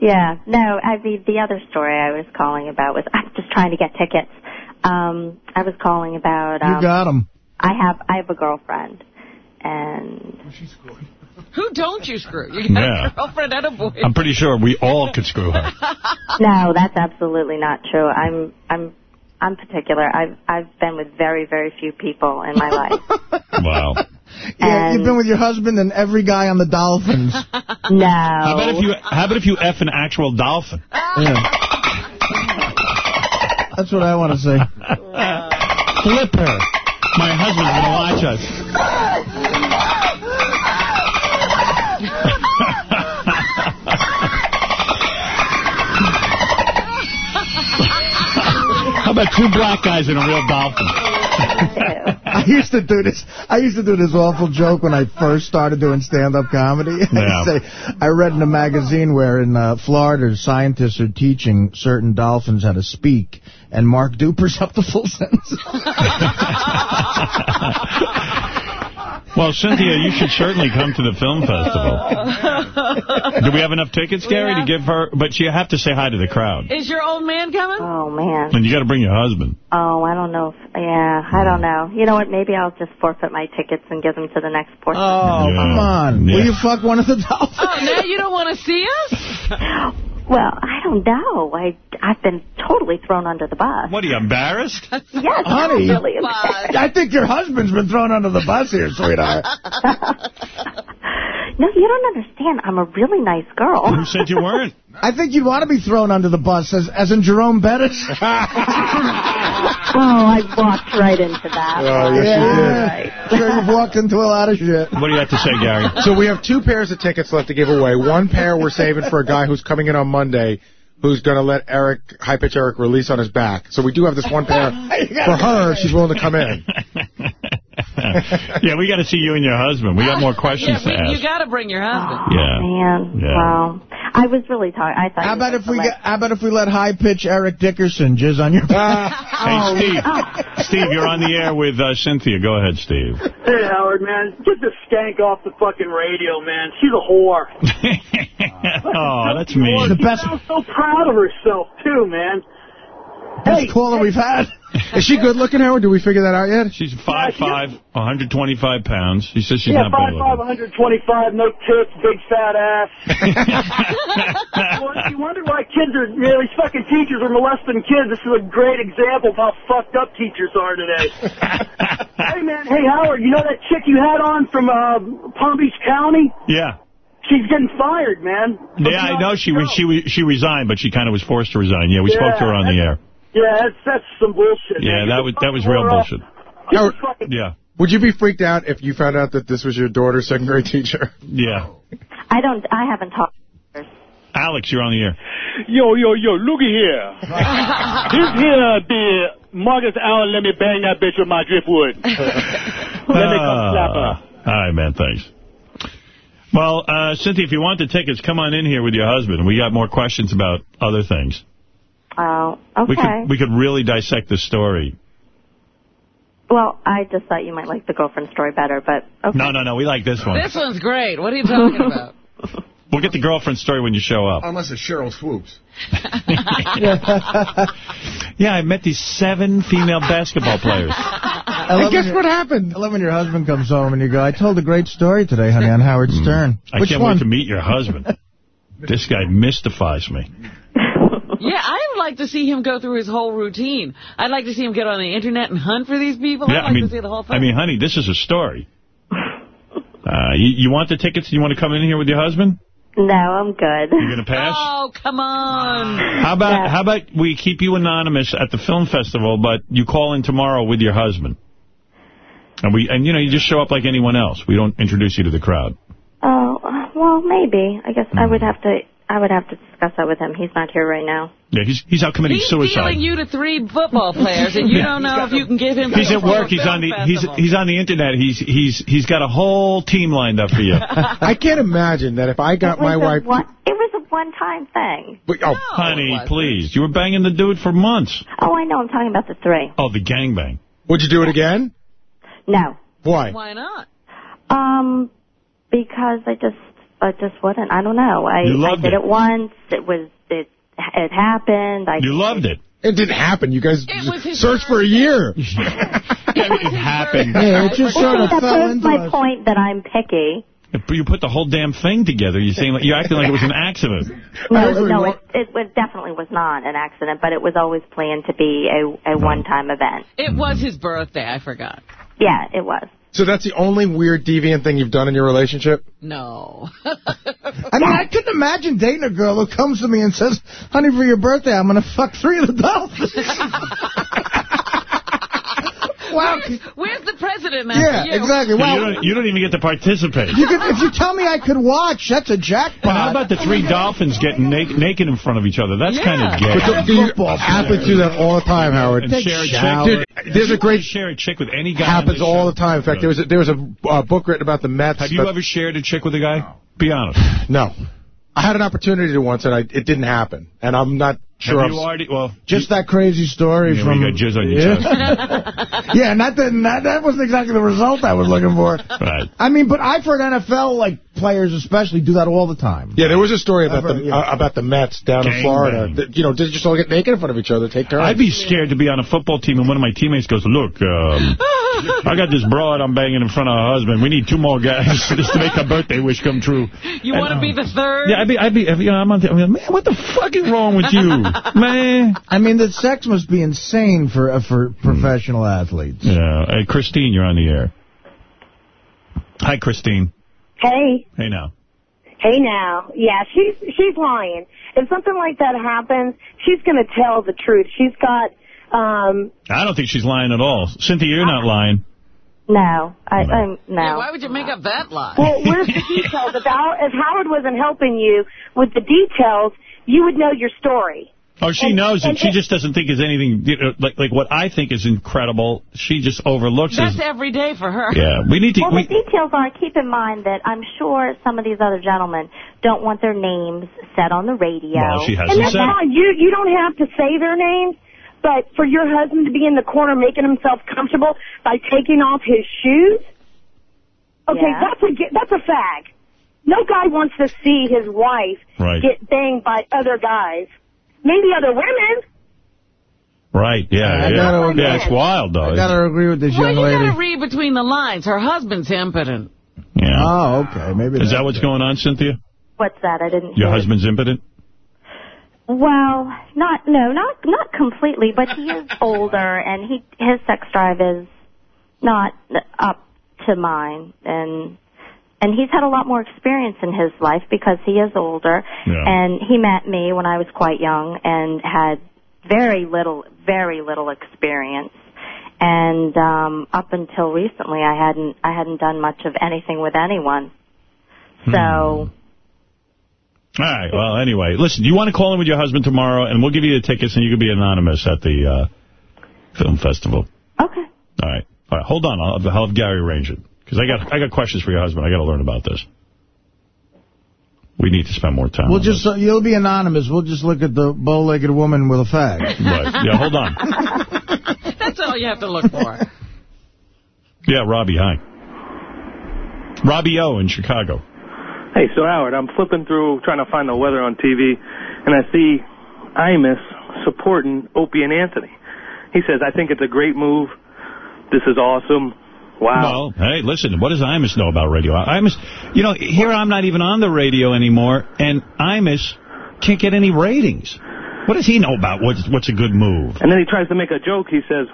Yeah, no, I mean, the other story I was calling about was, I'm just trying to get tickets. Um, I was calling about, um, You got him. I have, I have a girlfriend, and, Who don't you screw? You got Yeah. a girlfriend and a boyfriend. I'm pretty sure we all could screw her. [laughs] no, that's absolutely not true. I'm, I'm, I'm particular. I've, I've been with very, very few people in my life. [laughs] Wow. Yeah, And- you've been with your husband and every guy on the Dolphins. [laughs] No. How about if you How about if you F an actual dolphin? Yeah. That's what I want to say. Flip her. My husband's going to watch us. About two black guys and a real dolphin? I used to do this. I used to do this awful joke when I first started doing stand-up comedy. [laughs] Yeah. I say I read in a magazine where in uh, Florida scientists are teaching certain dolphins how to speak, and Mark Duper's up the full sentence. [laughs] Well, Cynthia, you should certainly come to the film festival. [laughs] Do we have enough tickets, Gary, to give her? But you have to say hi to the crowd. Is your old man coming? Oh, man. And you got to bring your husband. Oh, I don't know. If, yeah, I don't know. You know what? Maybe I'll just forfeit my tickets and give them to the next person. Oh, Yeah. come on. Yeah. Will you fuck one of the dolphins? Oh, now you don't want to see us? [laughs] Well, I don't know. I I've been totally thrown under the bus. What, are you embarrassed? [laughs] Yes, Honey, really. I think your husband's been thrown under the bus here, sweetheart. [laughs] no, you don't understand. I'm a really nice girl. Who said you weren't? I think you'd want to be thrown under the bus, as, as in Jerome Bettis. [laughs] [laughs] oh, I walked right into that. Oh, yes, you did. Right. Sure, you've walked into a lot of shit. What do you have to say, Gary? So we have two pairs of tickets left to give away. One pair we're saving for a guy who's coming in on Monday who's going to let Eric, High Pitch Eric, release on his back. So we do have this one pair [laughs] for her if she's willing to come in. [laughs] [laughs] yeah, we got to see you and your husband. We got more [laughs] questions Yeah, to we- you got to bring your husband. Yeah. Man, Yeah. wow. I was really talking. I thought. How about if we get? How about if we let high pitch Eric Dickerson jizz on your? [laughs] Hey, Steve. Steve, you're on the air with uh, Cynthia. Go ahead, Steve. Hey, Howard, man. Get the skank off the fucking radio, man. She's a whore. oh, that's mean. The best. She so proud of herself, too, man. Best caller we've had. Is she good looking, Howard? Did we figure that out yet? She's 5'5", 125 pounds. She says she's yeah, not bad 5'5", looking. 125, no tits, big fat ass. well, [laughs] if you wonder why kids are, you know, these fucking teachers are molesting kids, this is a great example of how fucked up teachers are today. [laughs] hey, man, hey, Howard, you know that chick you had on from uh, Palm Beach County? Yeah. She's getting fired, man. Yeah, I know she was she was she resigned, but she kind of was forced to resign. Yeah, we spoke to her on the air. Yeah, that's, that's some bullshit, Yeah, man. that was that was real bullshit. Howard, Yeah, would you be freaked out if you found out that this was your daughter's second grade teacher? [laughs] yeah. I don't. I haven't talked. Alex, you're on the air. Yo, yo, yo, looky here. [laughs] this here the Marcus Allen let me bang that bitch with my driftwood. [laughs] let me come slap her. Ah, All right, man. Thanks. Well, uh, Cynthia, if you want the tickets, come on in here with your husband. We got more questions about other things. Oh, okay. We could we could really dissect the story. well, I just thought you might like the girlfriend story better, but okay. No, no, no. We like this one. This one's great. What are you talking [laughs] about? We'll get the girlfriend story when you show up. Unless it's Sheryl Swoopes. [laughs] Yeah, I met these seven female basketball players. I guess when what happened? I love when your husband comes home and you go, I told a great story today, honey, on Howard Stern. Mm. I Which can't one? wait to meet your husband. This guy mystifies me. Yeah, I would like to see him go through his whole routine. I'd like to see him get on the internet and hunt for these people. Yeah, I'd like I mean, to see the whole thing. I mean, honey, this is a story. Uh, you, you want the tickets? You want to come in here with your husband? No, I'm good. You're going to pass? Oh, come on. How about how about we keep you anonymous at the film festival, but you call in tomorrow with your husband, and we and you know you just show up like anyone else. We don't introduce you to the crowd. Oh, well, maybe. I guess I Mm. would have to. I would have to discuss that with him. He's not here right now. Yeah, he's he's out committing He's suicide. dealing you to three football players, and you don't know if you can give him... He's at work. He's on the he's festival. he's on the internet. He's he's he's got a whole team lined up for you. [laughs] I can't imagine that if I got my wife... One, it was a one-time thing. Wait, oh, Honey, please. You were banging the dude for months. Oh, I know. I'm talking about the three. Oh, the gangbang. Would you do it again? No. Why? Why not? Um, because I just, I just wouldn't. I don't know. I, You I did it. it once. It was, it, it happened. I. You loved it. It didn't happen. You guys It was his searched for a year. [laughs] it happened. Yeah, it just sort of that fell proves into my us. point that I'm picky. You put the whole damn thing together. You're saying like, you're acting like it was an accident. [laughs] No, no, wa- it, it definitely was not an accident, but it was always planned to be a, a one-time event. It was his birthday. I forgot. Yeah, it was. So that's the only weird deviant thing you've done in your relationship? No. [laughs] I mean, I couldn't imagine dating a girl who comes to me and says, honey, for your birthday, I'm going to fuck three of the dolphins. Wow. Where's, where's the president now Yeah, you? exactly. you, don't, you don't even get to participate. You could, if you tell me I could watch, that's a jackpot. But how about the three dolphins getting na naked in front of each other? That's kind of gay. But do you athletes do that all the time, Howard. And share a Shower. chick. Dude, there's a great share a chick with any guy. happens this all the time. In fact, there was a, there was a uh, book written about the Mets. Have you ever shared a chick with a guy? Be honest. No. I had an opportunity to once, and I, it didn't happen. And I'm not sure. Have you already? Well, Just that crazy story Yeah, from... you got jizz on your yeah. chest. [laughs] yeah, not that, not, that wasn't exactly the result I was looking for. Right. I mean, but I've heard NFL like players especially do that all the time. Yeah, there was a story about heard- the yeah. uh, about the Mets down in Florida. That, you know, did just all get naked in front of each other, take turns. I'd be scared to be on a football team and one of my teammates goes, look, um, I got this broad I'm banging in front of her husband. We need two more guys [laughs] just to make her birthday wish come true. You want to be the third? Yeah, I'd be, I'd be, you know, I'm on, the, I'm like, man, what the fuck is wrong with [laughs] you, [laughs] man? I mean, the sex must be insane for uh, for professional athletes. Yeah, hey, Christine, you're on the air. Hi, Christine. Hey, Hey, now. hey now. Yeah, she's she's lying. If something like that happens, she's going to tell the truth. She's got um I don't think she's lying at all. Cynthia, you're not lying. No, I, I'm no. Yeah, why would you make up that lie? well, where's the [laughs] details? If, Howard, if Howard wasn't helping you with the details, you would know your story. Oh, she And- knows it. She it- just doesn't think it's anything, you know, like like what I think is incredible. She just overlooks That's it. every day for her. Yeah, we need to. Well, We, the details are, keep in mind that I'm sure some of these other gentlemen don't want their names said on the radio. Well, she And hasn't that's said. it. fine. You you don't have to say their names, but for your husband to be in the corner making himself comfortable by taking off his shoes, okay, Yeah. that's a that's a fag. No guy wants to see his wife Right. get banged by other guys, maybe other women. Right, yeah, I yeah. gotta- yeah, it's wild, though. I got to agree with this Well, young you lady. got to read between the lines. Her husband's impotent. Yeah. Oh, okay. Maybe Is that what's going on, Cynthia? What's that? I didn't Your hear. husband's impotent? Well, not no, not not completely, but he is [laughs] older and he his sex drive is not up to mine and and he's had a lot more experience in his life because he is older Yeah. and he met me when I was quite young and had very little very little experience and um up until recently I hadn't I hadn't done much of anything with anyone. So All right, well, anyway, listen, Do you want to call in with your husband tomorrow, and we'll give you the tickets, and you can be anonymous at the uh, film festival. Okay. All right. All right, hold on. I'll, I'll have Gary arrange it. Because I got I got questions for your husband. I got to learn about this. We need to spend more time We'll on just, uh, you'll be anonymous. We'll just look at the bow-legged woman with a fag. Right. Yeah, hold on. [laughs] That's all you have to look for. Yeah, Robbie, hi. Robbie O in Chicago. Hey, so Howard, I'm flipping through trying to find the weather on TV, and I see Imus supporting Opie and Anthony. He says, I think it's a great move. This is awesome. Wow. Well, hey, listen, what does Imus know about radio? Imus, you know, here I'm not even on the radio anymore, and Imus can't get any ratings. What does he know about what's, what's a good move? And then he tries to make a joke. He says,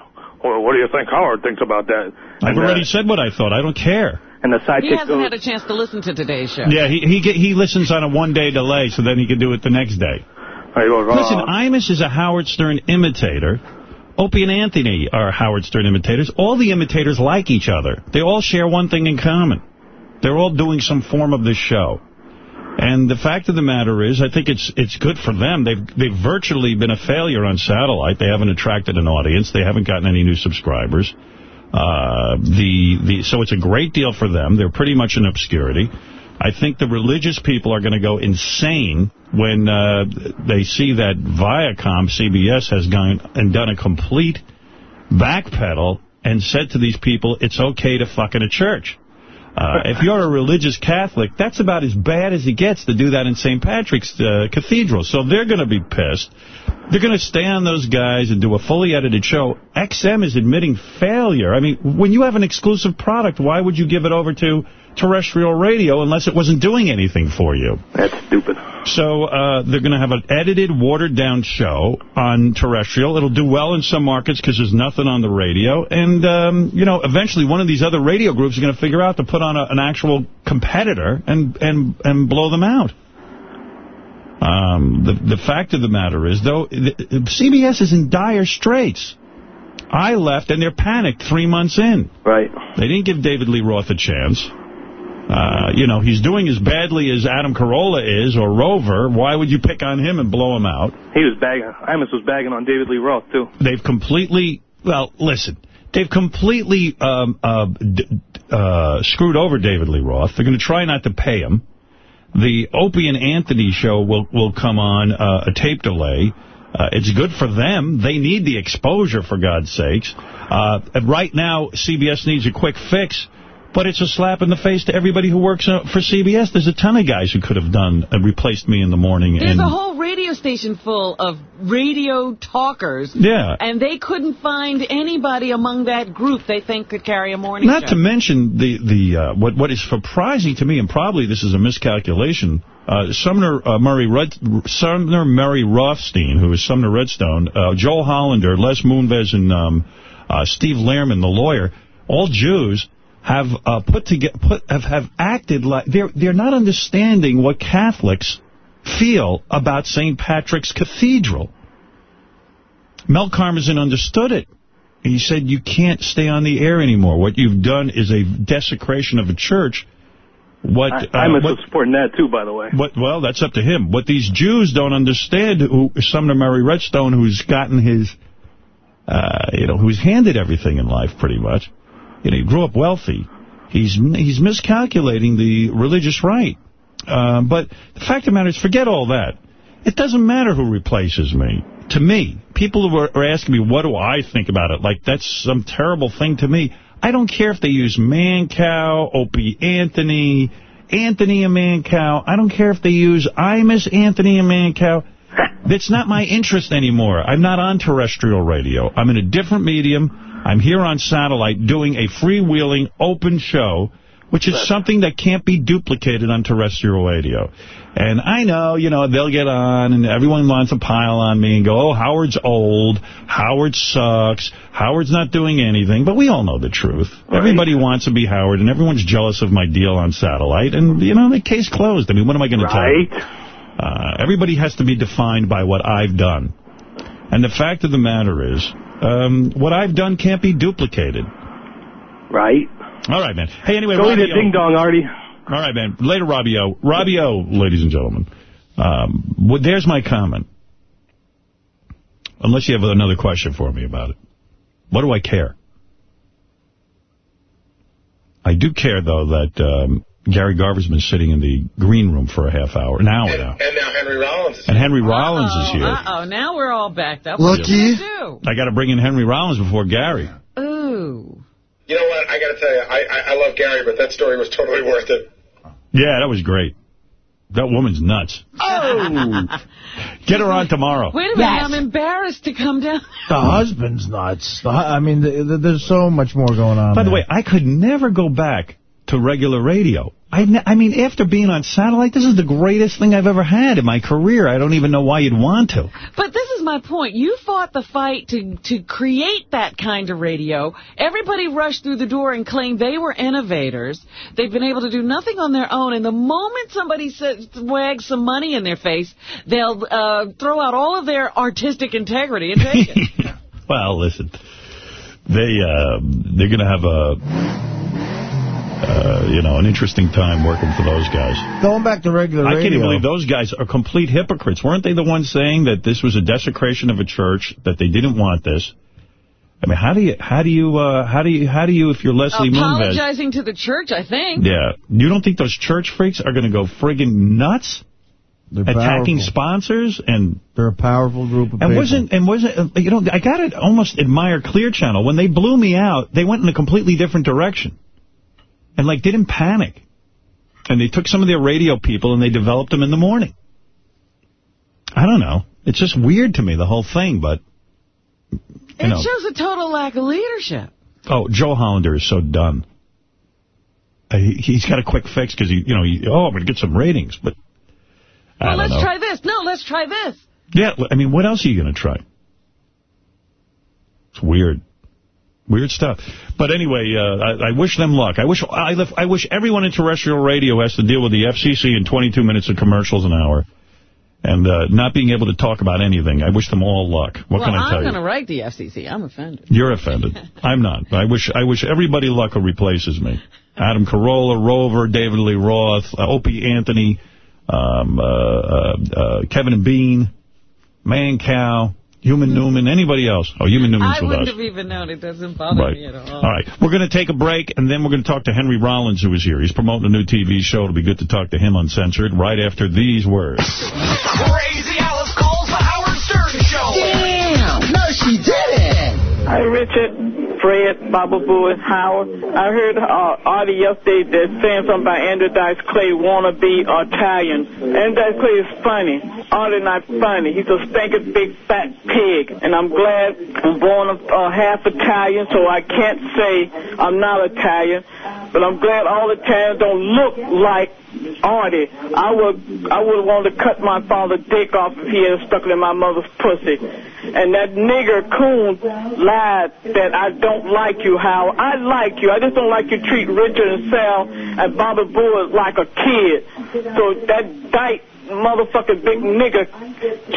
well, what do you think Howard thinks about that? I've And, uh, already said what I thought. I don't care. And the sidekick He hasn't goes, had a chance to listen to today's show. Yeah, he he get, he listens on a one-day delay, so then he can do it the next day. he goes, "Oh." Listen, Imus is a Howard Stern imitator. Opie and Anthony are Howard Stern imitators. All the imitators like each other. They all share one thing in common. They're all doing some form of this show. And the fact of the matter is, I think it's it's good for them. They've they've virtually been a failure on satellite. They haven't attracted an audience. They haven't gotten any new subscribers. Uh, the the so it's a great deal for them. They're pretty much in obscurity. I think the religious people are going to go insane when uh, they see that Viacom, CBS, has gone and done a complete backpedal and said to these people, it's okay to fuck in a church. Uh, if you're a religious Catholic, that's about as bad as it gets to do that in St. Patrick's uh, Cathedral. So they're going to be pissed. They're going to stay on those guys and do a fully edited show. XM is admitting failure. I mean, when you have an exclusive product, why would you give it over to terrestrial radio unless it wasn't doing anything for you? That's stupid. So uh, they're going to have an edited, watered-down show on terrestrial. It'll do well in some markets because there's nothing on the radio. And, um, you know, eventually one of these other radio groups is going to figure out to put on a, an actual competitor and, and, and blow them out. Um, the, the fact of the matter is, though, the, CBS is in dire straits. I left, and they're panicked three months in. Right. They didn't give David Lee Roth a chance. Uh, you know, he's doing as badly as Adam Carolla is, or Rover. Why would you pick on him and blow him out? He was bagging, Imus was bagging on David Lee Roth, too. They've completely, well, listen, they've completely um, uh, uh, screwed over David Lee Roth. They're going to try not to pay him. The Opie and Anthony show will, will come on uh, a tape delay. Uh, it's good for them. They need the exposure, for God's sakes. Uh, right now, CBS needs a quick fix, but it's a slap in the face to everybody who works uh, for CBS. There's a ton of guys who could have done uh, replaced me in the morning. There's and a whole radio station full of radio talkers. Yeah. And they couldn't find anybody among that group they think could carry a morning Not show. to mention the the uh, what what is surprising to me, and probably this is a miscalculation. Uh, Sumner uh, Murray Red, Sumner Murray Rothstein, who is Sumner Redstone, uh, Joel Hollander, Les Moonves, and um, uh, Steve Lehrman, the lawyer, all Jews, have uh, put together put have, have acted like they're they're not understanding what Catholics feel about St. Patrick's Cathedral. Mel Karmazin understood it. He said, you can't stay on the air anymore. What you've done is a desecration of a church. What, I, uh, Imus what, supporting that, too, by the way. what, well, that's up to him. What these Jews don't understand, who Sumner Murray Redstone, who's gotten his, uh, you know, who's handed everything in life pretty much, you know, he grew up wealthy. He's he's miscalculating the religious right. Uh, but the fact of the matter is, forget all that. It doesn't matter who replaces me. To me, people who are, asking me, what do I think about it? Like, that's some terrible thing to me. I don't care if they use Mancow, Opie Anthony, Anthony and Mancow. I don't care if they use Imus, Anthony and Mancow. That's not my interest anymore. I'm not on terrestrial radio. I'm in a different medium. I'm here on satellite doing a freewheeling, open show, which is something that can't be duplicated on terrestrial radio. And I know, you know, they'll get on, and everyone wants to pile on me and go, oh, Howard's old, Howard sucks, Howard's not doing anything. But we all know the truth. Everybody wants to be Howard, and everyone's jealous of my deal on satellite. And, you know, the case closed. I mean, what am I going to tell you? Uh, everybody has to be defined by what I've done. And the fact of the matter is, um, what I've done can't be duplicated. Right. All right, man. Hey, anyway, Go eat a Robbie ding dong, Artie. All right, man. Later, Robbie O. Robbie O, ladies and gentlemen. Um, well, there's my comment. Unless you have another question for me about it. What do I care? I do care, though, that um, Gary Garver's been sitting in the green room for a half hour, an hour now. And now Henry Rollins is And Henry Rollins is here. Uh-oh, now we're all backed up. Lucky. What are you gonna I got to bring in Henry Rollins before Gary. Ooh. You know what? I got to tell you, I, I I love Gary, but that story was totally worth it. Yeah, that was great. That woman's nuts. [laughs] Oh! Get her on tomorrow. Wait a minute, I'm embarrassed to come down. The husband's nuts. The I mean, th th there's so much more going on. By the there. way, I could never go back to regular radio. I, I mean, after being on satellite, this is the greatest thing I've ever had in my career. I don't even know why you'd want to. But this is my point. You fought the fight to to create that kind of radio. Everybody rushed through the door and claimed they were innovators. They've been able to do nothing on their own. And the moment somebody says, wags some money in their face, they'll uh, throw out all of their artistic integrity and take it. [laughs] Well, listen, they uh, they're going to have a uh, you know an interesting time working for those guys. Going back to regular I can't even believe those guys are complete hypocrites. Weren't they the ones saying that this was a desecration of a church, that they didn't want this? I mean, how do you, how do you, uh, how do you, how do you, if you're Leslie Moonves, Apologizing to the church, I think. yeah, you don't think those church freaks are going to go friggin' nuts? They're attacking powerful. sponsors and They're a powerful group of and people. wasn't and wasn't uh, you know I got to almost admire Clear Channel when they blew me out. They went in a completely different direction, and like didn't panic, and they took some of their radio people and they developed them in the morning. I don't know. It's just weird to me the whole thing, but It know. shows a total lack of leadership. Oh, Joel Hollander is so done. Uh, he, he's got a quick fix because he, you know, he, oh, I'm going to get some ratings, but I Well, let's know. try this. No, let's try this. Yeah, I mean, what else are you going to try? It's weird. Weird stuff. But anyway, uh, I, I wish them luck. I wish I, I wish everyone in terrestrial radio has to deal with the FCC in 22 minutes of commercials an hour and uh, not being able to talk about anything. I wish them all luck. What well, can I tell you? I'm going to write the FCC. I'm offended. You're offended. [laughs] I'm not. I wish I wish everybody luck who replaces me. Adam Carolla, Rover, David Lee Roth, uh, Opie Anthony, um, uh, uh, uh, Kevin and Bean, Mancow, Human hmm. Newman, anybody else. Oh, Human Newman's I with wouldn't have even known. It doesn't bother Right. me at all. All right. We're going to take a break, and then we're going to talk to Henry Rollins, who is here. He's promoting a new TV show. It'll be good to talk to him uncensored right after these words. Crazy Alice calls the Howard Stern Show. Damn! No, she didn't. Hi, Richard, Fred, Baba and Howard. I heard uh, Artie yesterday that saying something about Andrew Dice Clay wanna be Italian. Andrew Dice Clay is funny. Artie not funny. He's a stinking big fat pig. And I'm glad I'm born uh, half Italian, so I can't say I'm not Italian. But I'm glad all Italians don't look like Artie. I would I would want to cut my father's dick off if he had stuck it in my mother's pussy. And that nigger coon lied that I don't like you, Hal. I like you. I just don't like you treat Richard and Sal and Bobby Boy like a kid. So that dyke motherfucking big nigger,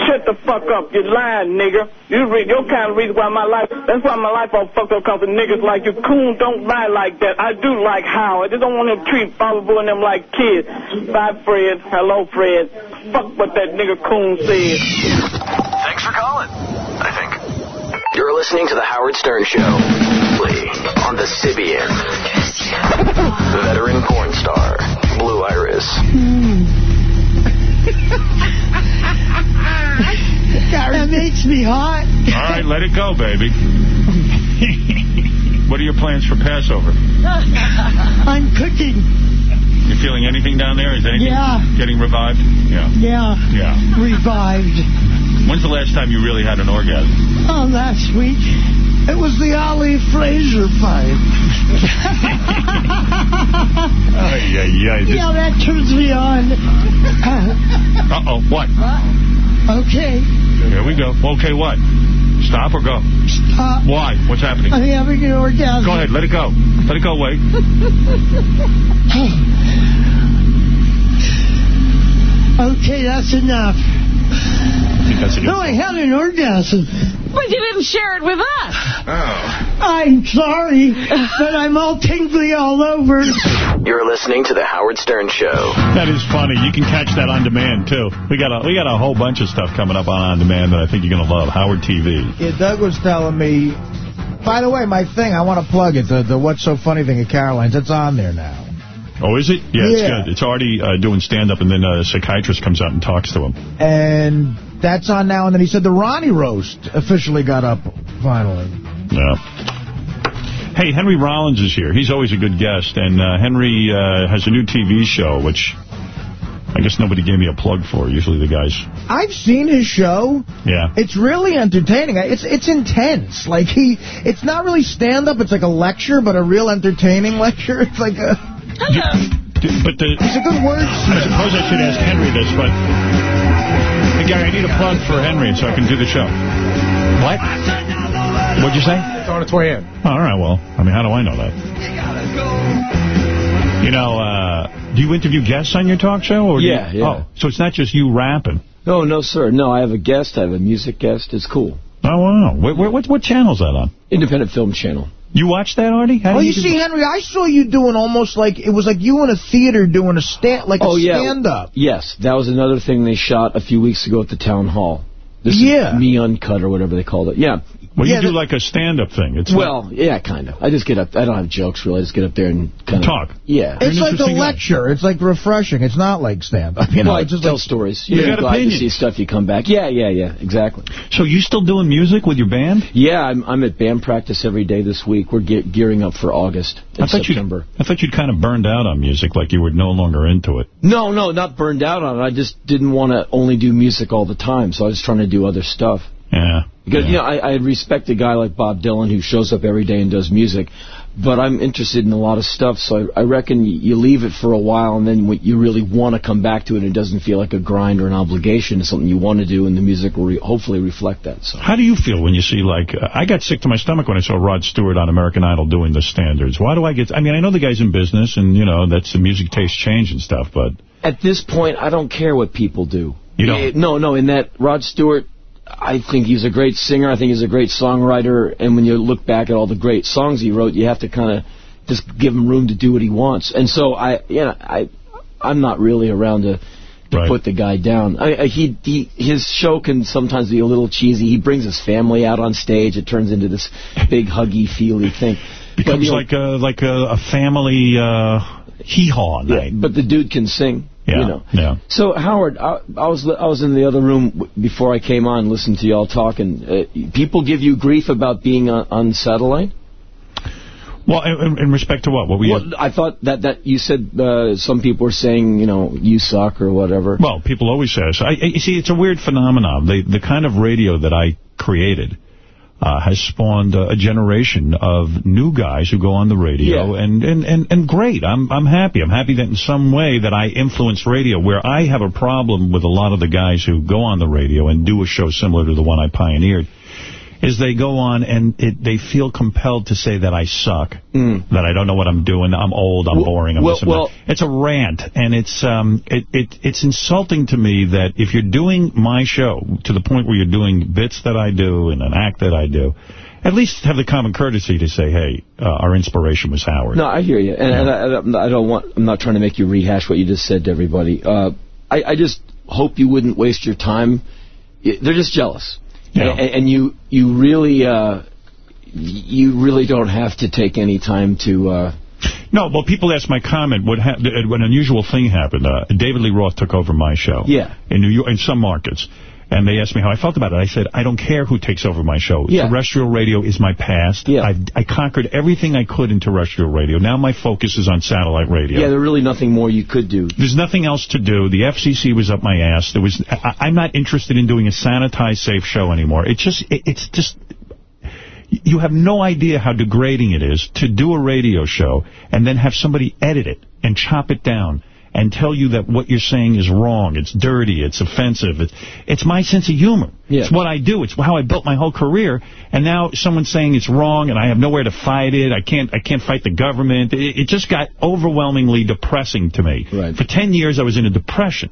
shut the fuck up. You're lying, nigger. You re- your kind of reason why my life, that's why my life all fucked up because of niggas like you. Coon don't lie like that. I do like Hal. I just don't want to treat Bobby Boy and them like kids. Bye, Fred. Hello, Fred. Fuck what that nigger Coon said. Thanks for calling, I think. You're listening to The Howard Stern Show. On the Sybian. Veteran porn star, Blue Iris. Hmm. That makes me hot. All right, let it go, baby. [laughs] what are your plans for Passover? I'm cooking. You feeling anything down there? Is anything Yeah. getting revived? Yeah. Yeah. Yeah. Revived. When's the last time you really had an orgasm? Oh, last week. It was the Ali Frazier fight. Ay, yeah, yeah, This- yeah, that turns me on. Uh-oh, what? Uh, okay, Here we go. Okay, what? Stop or go? stop. Why? What's happening? I'm having an orgasm. Go ahead, let it go. Let it go, wait. [laughs] okay, that's enough. I think that's a good No, I had an orgasm. But you didn't share it with us. Oh. I'm sorry, but I'm all tingly all over. You're listening to The Howard Stern Show. That is funny. You can catch that on demand, too. We got a we got a whole bunch of stuff coming up on on demand that I think you're going to love. Howard TV. Yeah, Doug was telling me. By the way, my thing, I want to plug it. The, the What's So Funny thing at Caroline's. It's on there now. Oh, is it? Yeah, it's good. It's already uh, doing stand-up, and then uh, a psychiatrist comes out and talks to him. And that's on now. And then he said the Ronnie Roast officially got up finally. Yeah. Hey, Henry Rollins is here. He's always a good guest, and uh, Henry uh, has a new TV show, which I guess nobody gave me a plug for. Usually the guys, I've seen his show. yeah. It's really entertaining. It's it's intense. Like he, it's not really stand up. It's like a lecture, but a real entertaining [laughs] lecture. It's like a. But the, It's a good word. I suppose I should ask Henry this, but hey, Gary, I need a plug for Henry so I can do the show. What? What'd you say? It's on its way in. Oh, all right, well, I mean, how do I know that? You know, uh, do you interview guests on your talk show? Or do you- Yeah, yeah. Oh, so it's not just you rapping. No, no, sir. No, I have a guest. I have a music guest. It's cool. Oh, wow. Where, where, what, what channel's that on? Independent Film Channel. You watch that, Artie? How Oh, do you see, Henry, I saw you doing almost like, it was like you in a theater doing a stand, like oh, a yeah. stand-up. Yes, that was another thing they shot a few weeks ago at the town hall. This Yeah. is me uncut or whatever they called it. Yeah. Well, yeah, you do like a stand-up thing. It's well, yeah, kind of. I just get up. I don't have jokes really. I just get up there and kind of Talk. Yeah. It's like a lecture. It's like refreshing. It's not like stand-up. You know, well, it's just tell like, stories. You You're got glad to see stuff. You come back. Yeah, yeah, yeah. Exactly. So you still doing music with your band? Yeah, I'm, I'm at band practice every day this week. We're ge gearing up for August and I thought September. you I thought you'd kind of burned out on music, like you were no longer into it. No, no, not burned out on it. I just didn't want to only do music all the time, so I was trying to do other stuff. Yeah. Because, yeah. you know, I, I respect a guy like Bob Dylan who shows up every day and does music, but I'm interested in a lot of stuff, so I, I reckon you, leave it for a while, and then you really want to come back to it, it doesn't feel like a grind or an obligation. It's something you want to do, and the music will re hopefully reflect that. So. How do you feel when you see, like, uh, I got sick to my stomach when I saw Rod Stewart on American Idol doing the standards. Why do I get, I mean, I know the guy's in business, and, you know, that's the music taste change and stuff, but... At this point, I don't care what people do. You don't? Eh, No, no, in that Rod Stewart, I think he's a great singer. I think he's a great songwriter. And when you look back at all the great songs he wrote, you have to kind of just give him room to do what he wants. And so I, you know, I, I'm not really around to, to put the guy down. I, I, he, he, his show can sometimes be a little cheesy. He brings his family out on stage. It turns into this big huggy, feely thing. Becomes you know- like a like a, a family uh, hee-haw night. But the dude can sing. Yeah, You know. yeah. So Howard, I, I was I was in the other room before I came on, listening to y'all talking. Uh, people give you grief about being on, on satellite. Well, in, in respect to what? What we? Well, I thought that that you said uh, some people were saying, you know, you suck or whatever. Well, people always say this. I, I, you see, it's a weird phenomenon. The, the kind of radio that I created uh, has spawned a generation of new guys who go on the radio, Yeah. and, and, and, and great. I'm I'm happy. I'm happy that in some way that I influenced radio, where I have a problem with a lot of the guys who go on the radio and do a show similar to the one I pioneered, is they go on and it, they feel compelled to say that I suck, that I don't know what I'm doing, I'm old, I'm Well- boring, I'm well- this and that. well- It's a rant, and it's um, it, it it's insulting to me that if you're doing my show to the point where you're doing bits that I do and an act that I do, at least have the common courtesy to say, hey, uh, our inspiration was Howard. No, I hear you, and, and I, I'm not- don't want. I'm not trying to make you rehash what you just said to everybody. Uh, I, I just hope you wouldn't waste your time. They're just jealous, Yeah. and, and you you really uh, you really don't have to take any time to. Uh, No, well, people ask my comment. What An unusual thing happened. Uh, David Lee Roth took over my show. Yeah. In New York, in some markets. And they asked me how I felt about it. I said, I don't care who takes over my show. Yeah. Terrestrial radio is my past. Yeah. I've, I conquered everything I could in terrestrial radio. Now my focus is on satellite radio. Yeah, there's really nothing more you could do. There's nothing else to do. The FCC was up my ass. There was. I, I'm not interested in doing a sanitized, safe show anymore. It just. It, it's just. You have no idea how degrading it is to do a radio show and then have somebody edit it and chop it down and tell you that what you're saying is wrong. It's dirty. It's offensive. It's, it's my sense of humor. Yeah. It's what I do. It's how I built my whole career. And now someone's saying it's wrong and I have nowhere to fight it. I can't I can't fight the government. It, it just got overwhelmingly depressing to me. Right. For 10 years, I was in a depression.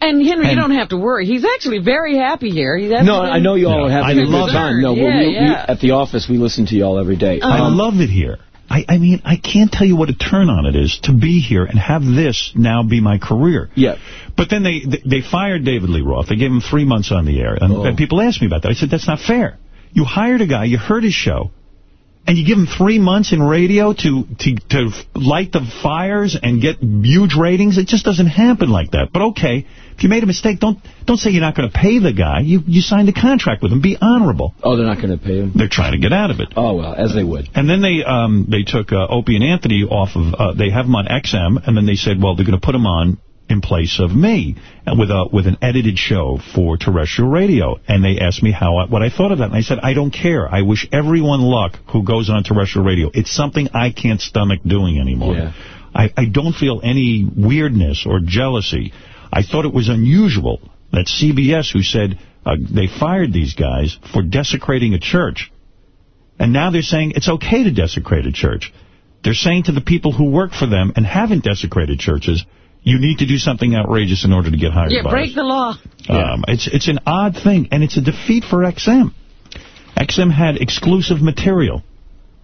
And Henry, you don't have to worry. He's actually very happy here. He's No, I know you all are having I a love good time. No, Yeah, well, we, we, at the office, we listen to you all every day. I Um, love it here. I, I mean, I can't tell you what a turn on it is to be here and have this now be my career. Yeah. But then they they fired David Lee Roth. They gave him three months on the air. And, Oh. and people asked me about that. I said, that's not fair. You hired a guy, you heard his show, and you give them three months in radio to, to, to light the fires and get huge ratings. It just doesn't happen like that. But okay, if you made a mistake, don't don't say you're not going to pay the guy. You you signed a contract with him. Be honorable. Oh, they're not going to pay him? They're trying to get out of it. Oh, well, as they would. And then they um, they took uh, Opie and Anthony off of, uh, they have them on XM, and then they said, well, they're going to put them on in place of me uh, with a with an edited show for terrestrial radio. And they asked me how I, what I thought of that. And I said, I don't care. I wish everyone luck who goes on terrestrial radio. It's something I can't stomach doing anymore. Yeah. I, I don't feel any weirdness or jealousy. I thought it was unusual that CBS, who said uh, they fired these guys for desecrating a church, and now they're saying it's okay to desecrate a church. They're saying to the people who work for them and haven't desecrated churches, you need to do something outrageous in order to get hired Yeah, by break us. the law. Um, it's it's an odd thing, and it's a defeat for XM. XM had exclusive material,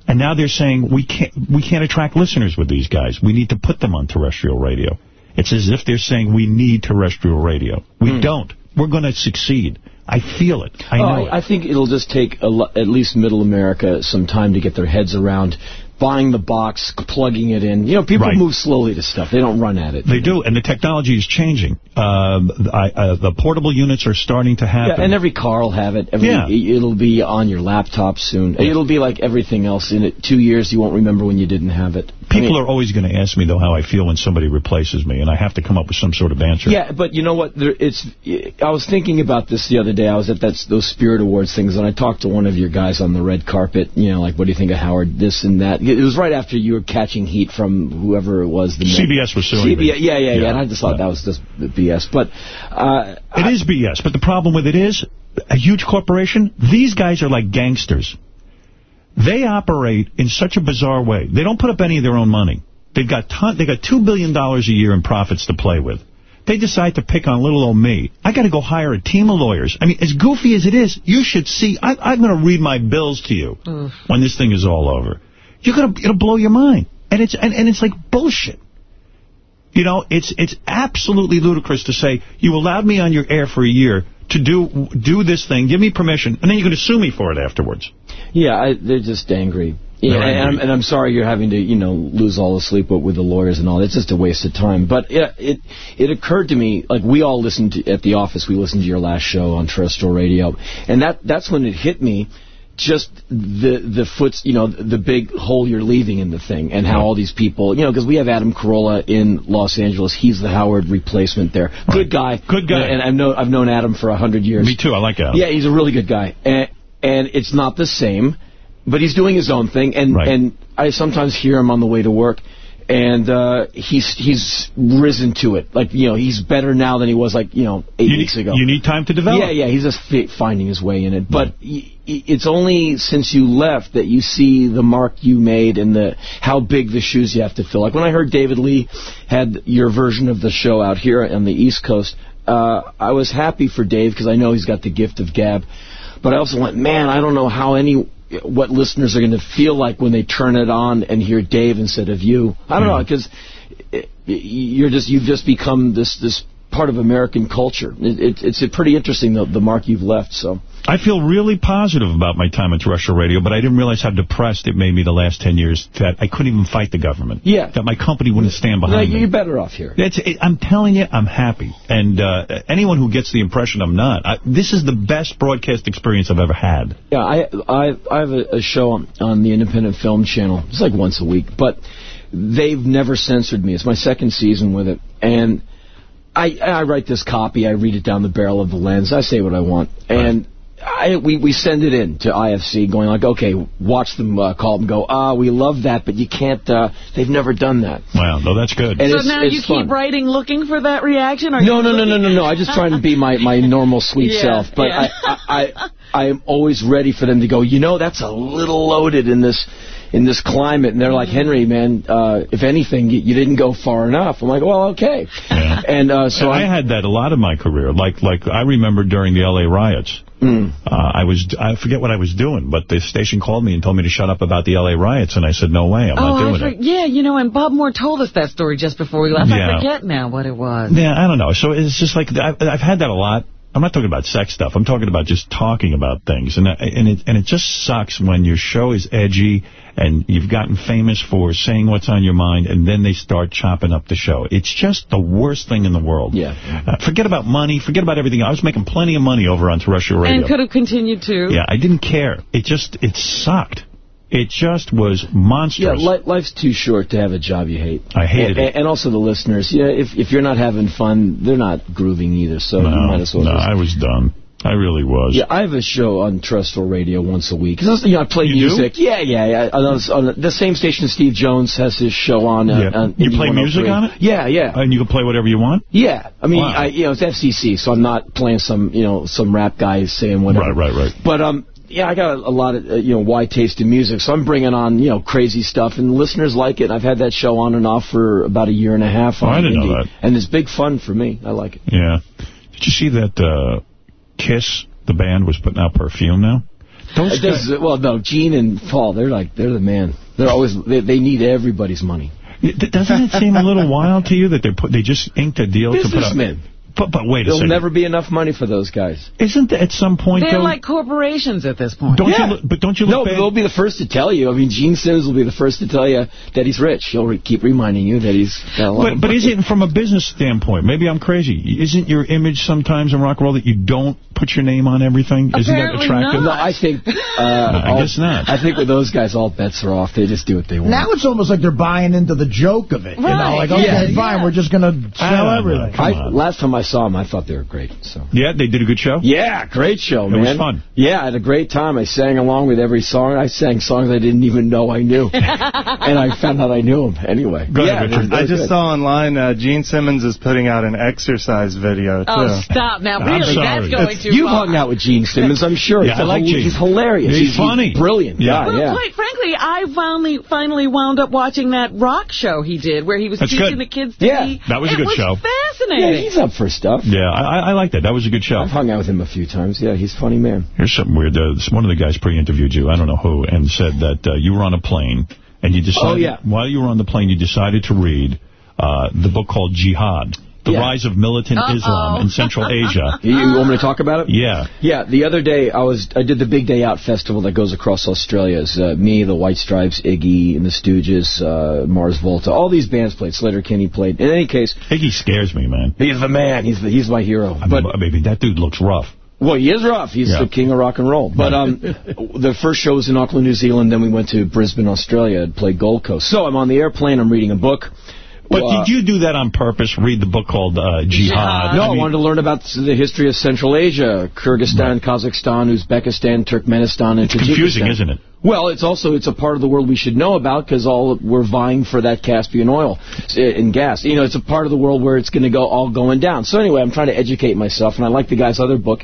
and now they're saying we can't we can't attract listeners with these guys. We need to put them on terrestrial radio. It's as if they're saying we need terrestrial radio. We don't. We're going to succeed. I feel it. I Oh, know it. I think it'll just take a at least middle America some time to get their heads around buying the box, plugging it in. You know, people Right. move slowly to stuff. They don't run at it. They do, and the technology is changing. Um, I, uh, the portable units are starting to happen. Yeah, and every car will have it. Every, Yeah. It'll be on your laptop soon. It'll be like everything else. In it, two years, you won't remember when you didn't have it. I People mean- are always going to ask me, though, how I feel when somebody replaces me, and I have to come up with some sort of answer. Yeah, but you know what? There, it's. I was thinking about this the other day. I was at that those Spirit Awards things, and I talked to one of your guys on the red carpet. You know, like, what do you think of Howard? This and that. It was right after you were catching heat from whoever it was. The CBS was suing me. CBS, yeah, yeah, yeah, Yeah. And I just thought that was just BS. But uh, It is BS, but the problem with it is, a huge corporation, these guys are like gangsters. They operate in such a bizarre way. They don't put up any of their own money. They've got ton, they got $2 billion a year in profits to play with. They decide to pick on little old me. I got to go hire a team of lawyers. I mean, as goofy as it is, you should see. I, I'm going to read my bills to you when this thing is all over. You're going to, it'll blow your mind. And it's, and, and it's like bullshit. You know, it's it's absolutely ludicrous to say, you allowed me on your air for a year to do do this thing, give me permission, and then you're going to sue me for it afterwards. Yeah, I, they're just angry. Yeah, and. I'm, and I'm sorry you're having to, you know, lose all the sleep with the lawyers and all. It's just a waste of time. But it it, it occurred to me, like we all listened to, at the office, we listened to your last show on terrestrial radio, and that that's when it hit me. Just the the foots, you know, the big hole you're leaving in the thing, and how all these people, you know, because we have Adam Carolla in Los Angeles. He's the Howard replacement there. Good guy. Good guy. And I've known I've known Adam for a hundred years. Me too. I like Adam. Yeah, he's a really good guy, and and it's not the same, but he's doing his own thing, and and I sometimes hear him on the way to work, and uh, he's he's risen to it. Like you know, he's better now than he was like you know eight You weeks need- ago. you need time to develop. Yeah, yeah, he's just fi- finding his way in it, but. y- y- It's only since you left that you see the mark you made and the how big the shoes you have to fill. Like when I heard David Lee had your version of the show out here on the East Coast, uh, I was happy for Dave because I know he's got the gift of gab. But I also went, man, I don't know how any what listeners are going to feel like when they turn it on and hear Dave instead of you. I don't know mm-hmm. because eh, you're just you've just become this this part of American culture. It, it, it's a pretty interesting, the, the mark you've left. So I feel really positive about my time at terrestrial radio, but I didn't realize how depressed it made me the last 10 years that I couldn't even fight the government. Yeah. That my company wouldn't stand yeah, behind me. you're better off here. It, I'm telling you, I'm happy. And uh, anyone who gets the impression I'm not, I, this is the best broadcast experience I've ever had. Yeah, I I, I have a, a show on, on the Independent Film Channel. It's like once a week, but they've never censored me. It's my second season with it, and I I write this copy. I read it down the barrel of the lens. I say what I want, and. I, we, we send it in to IFC going like, okay, watch them uh, call them go, ah, we love that, but you can't, uh, they've never done that. Wow, no, that's good. And so it's- now it's you fun. keep writing looking for that reaction? Or No, no, no, no, no, no. I just try and be my, my [laughs] normal sweet Yeah, self. But yeah. I, I, I, I am always ready for them to go, you know, that's a little loaded in this in this climate. And they're like, Henry, man, uh, if anything, you, you didn't go far enough. I'm like, well, okay. And uh, so I, I, had that a lot of my career. Like, like I remember during the L.A. riots. Mm. Uh, I was I forget what I was doing, but the station called me and told me to shut up about the L.A. riots, and I said, no way, I'm oh, not doing for, it. yeah, you know, and Bob Moore told us that story just before we left. Yeah. I forget now what it was. Yeah, I don't know. So it's just like, I've, I've had that a lot. I'm not talking about sex stuff. I'm talking about just talking about things. And, and, it, and it just sucks when your show is edgy and you've gotten famous for saying what's on your mind, and then they start chopping up the show. It's just the worst thing in the world. Yeah. Uh, forget about money. Forget about everything. I was making plenty of money over on terrestrial radio. And could have continued to. Yeah, I didn't care. It just, it sucked. It just was yeah, monstrous. li- life's too short to have a job you hate. I hated and, it. And also the listeners. Yeah, if if you're not having fun, they're not grooving either. So you might no, as well. no, I was done. I really was. Yeah, I have a show on terrestrial radio once a week. you know, I play You do? music. Yeah, yeah, yeah. On, on the same station Steve Jones has his show on. Uh, Yeah. on You play music on it? Yeah, yeah. And you can play whatever you want? Yeah, I mean, Wow. I, you know, it's FCC, so I'm not playing some, you know, some rap guy saying whatever. Right, right, right. But um, yeah, I got a, a lot of, uh, you know, wide taste in music, so I'm bringing on, you know, crazy stuff, and listeners like it. I've had that show on and off for about a year and a half. Oh, I didn't know that. And it's big fun for me. I like it. Yeah. Did you see that uh, Kiss, the band, was putting out perfume now? Those Uh, this well, no, Gene and Paul, they're like, they're the man. They're always, they, they need everybody's money. Doesn't it seem a little wild to you that they put they just inked a deal to put out... Businessmen. But, but wait a second. There'll never be enough money for those guys. Isn't at some point, They're though... like corporations at this point. don't Yeah. you look, but don't you No, look but bad? they'll be the first to tell you. I mean, Gene Simmons will be the first to tell you that he's rich. He'll re- keep reminding you that he's got a lot But, of but is it from a business standpoint? Maybe I'm crazy. Isn't your image sometimes in rock and roll that you don't put your name on everything? Isn't that Apparently attractive? No, I think. Uh, [laughs] I all- guess not. I think with those guys, all bets are off. They just do what they want. Now it's almost like they're buying into the joke of it. You know, Right, like, okay, yeah, fine, yeah. we're just going to sell everything. Come I, on. last time I saw them, I thought they were great. So. Yeah, they did a good show? Yeah, great show, It man. was fun. Yeah, I had a great time. I sang along with every song. I sang songs I didn't even know I knew, [laughs] and I found out I knew them anyway. Go ahead, yeah, Richard. I just good. saw online uh, Gene Simmons is putting out an exercise video, too. Oh, stop. Now, I'm really, sorry. that's going too You've far. hung out with Gene Simmons, I'm sure. Yeah, he's I like Gene. he's hilarious. He's funny. brilliant. Yeah. Yeah, Well, yeah. quite frankly, I finally finally wound up watching that rock show he did where he was That's teaching good. the kids to Yeah. be. That was a good was show. Yeah, fascinating. he's up for stuff. Yeah, I, I I like that. That was a good show. I've hung out with him a few times. Yeah, he's a funny man. Here's something weird. Uh, one of the guys pre-interviewed you, I don't know who, and said that uh, you were on a plane, and you decided, Oh, yeah. while you were on the plane, you decided to read uh, the book called Jihad, The Yeah. Rise of Militant Uh-oh. Islam in Central Asia. [laughs] You, you want me to talk about it? Yeah. Yeah, the other day I was I did the Big Day Out festival that goes across Australia. It's uh, me, the White Stripes, Iggy, and the Stooges, uh, Mars Volta. All these bands played. Sleater-Kinney played. In any case, Iggy scares me, man. he's the man. He's the, he's my hero. I But mean, baby, that dude looks rough. well, he is rough. He's Yeah. the king of rock and roll. But um, [laughs] the first show was in Auckland, New Zealand. Then we went to Brisbane, Australia, and played Gold Coast. So I'm on the airplane. I'm reading a book. But Uh, did you do that on purpose? Read the book called uh, Jihad? No, I, mean, wanted to learn about the history of Central Asia, Kyrgyzstan, Kazakhstan, Uzbekistan, Turkmenistan, and it's confusing, Tajikistan. isn't it? Well, it's also it's a part of the world we should know about because all we're vying for that Caspian oil and gas. You know, it's a part of the world where it's going to go all going down. So anyway, I'm trying to educate myself, and I like the guy's other book.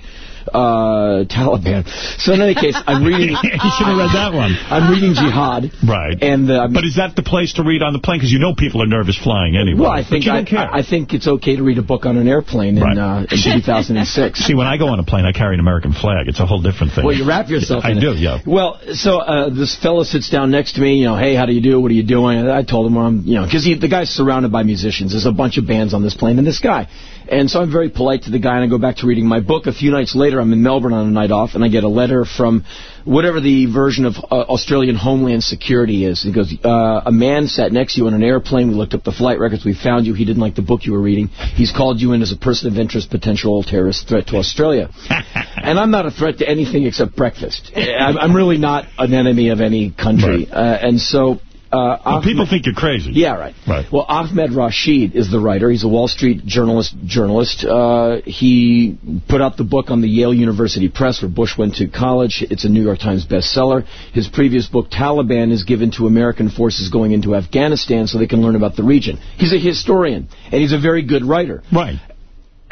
Uh, Taliban. So in any case, I'm reading... [laughs] you should have read that one. I'm reading Jihad. Right. And uh, But is that the place to read on the plane? Because you know people are nervous flying anyway. Well, I think I. I, I think it's okay to read a book on an airplane in, Right. uh, in [laughs] 2006. See, when I go on a plane, I carry an American flag. It's a whole different thing. Well, you wrap yourself [laughs] I it. do, yeah. Well, so uh, this fellow sits down next to me, you know, hey, how do you do? What are you doing? And I told him, well, I'm, you know, because the guy's surrounded by musicians. There's a bunch of bands on this plane and this guy. And so I'm very polite to the guy, and I go back to reading my book. A few nights later, I'm in Melbourne on a night off, and I get a letter from whatever the version of uh, Australian Homeland Security is. He goes, uh, a man sat next to you on an airplane. We looked up the flight records. We found you. He didn't like the book you were reading. He's called you in as a person of interest, potential terrorist threat to Australia. [laughs] and I'm not a threat to anything except breakfast. I'm, I'm really not an enemy of any country. Uh, and so... Uh, Well, people think you're crazy. yeah, right. Right. Well, Ahmed Rashid is the writer. He's a Wall Street journalist. Journalist. Uh, he put out the book on the Yale University Press, where Bush went to college. It's a New York Times bestseller. His previous book, Taliban, is given to American forces going into Afghanistan so they can learn about the region. He's a historian, and he's a very good writer. Right.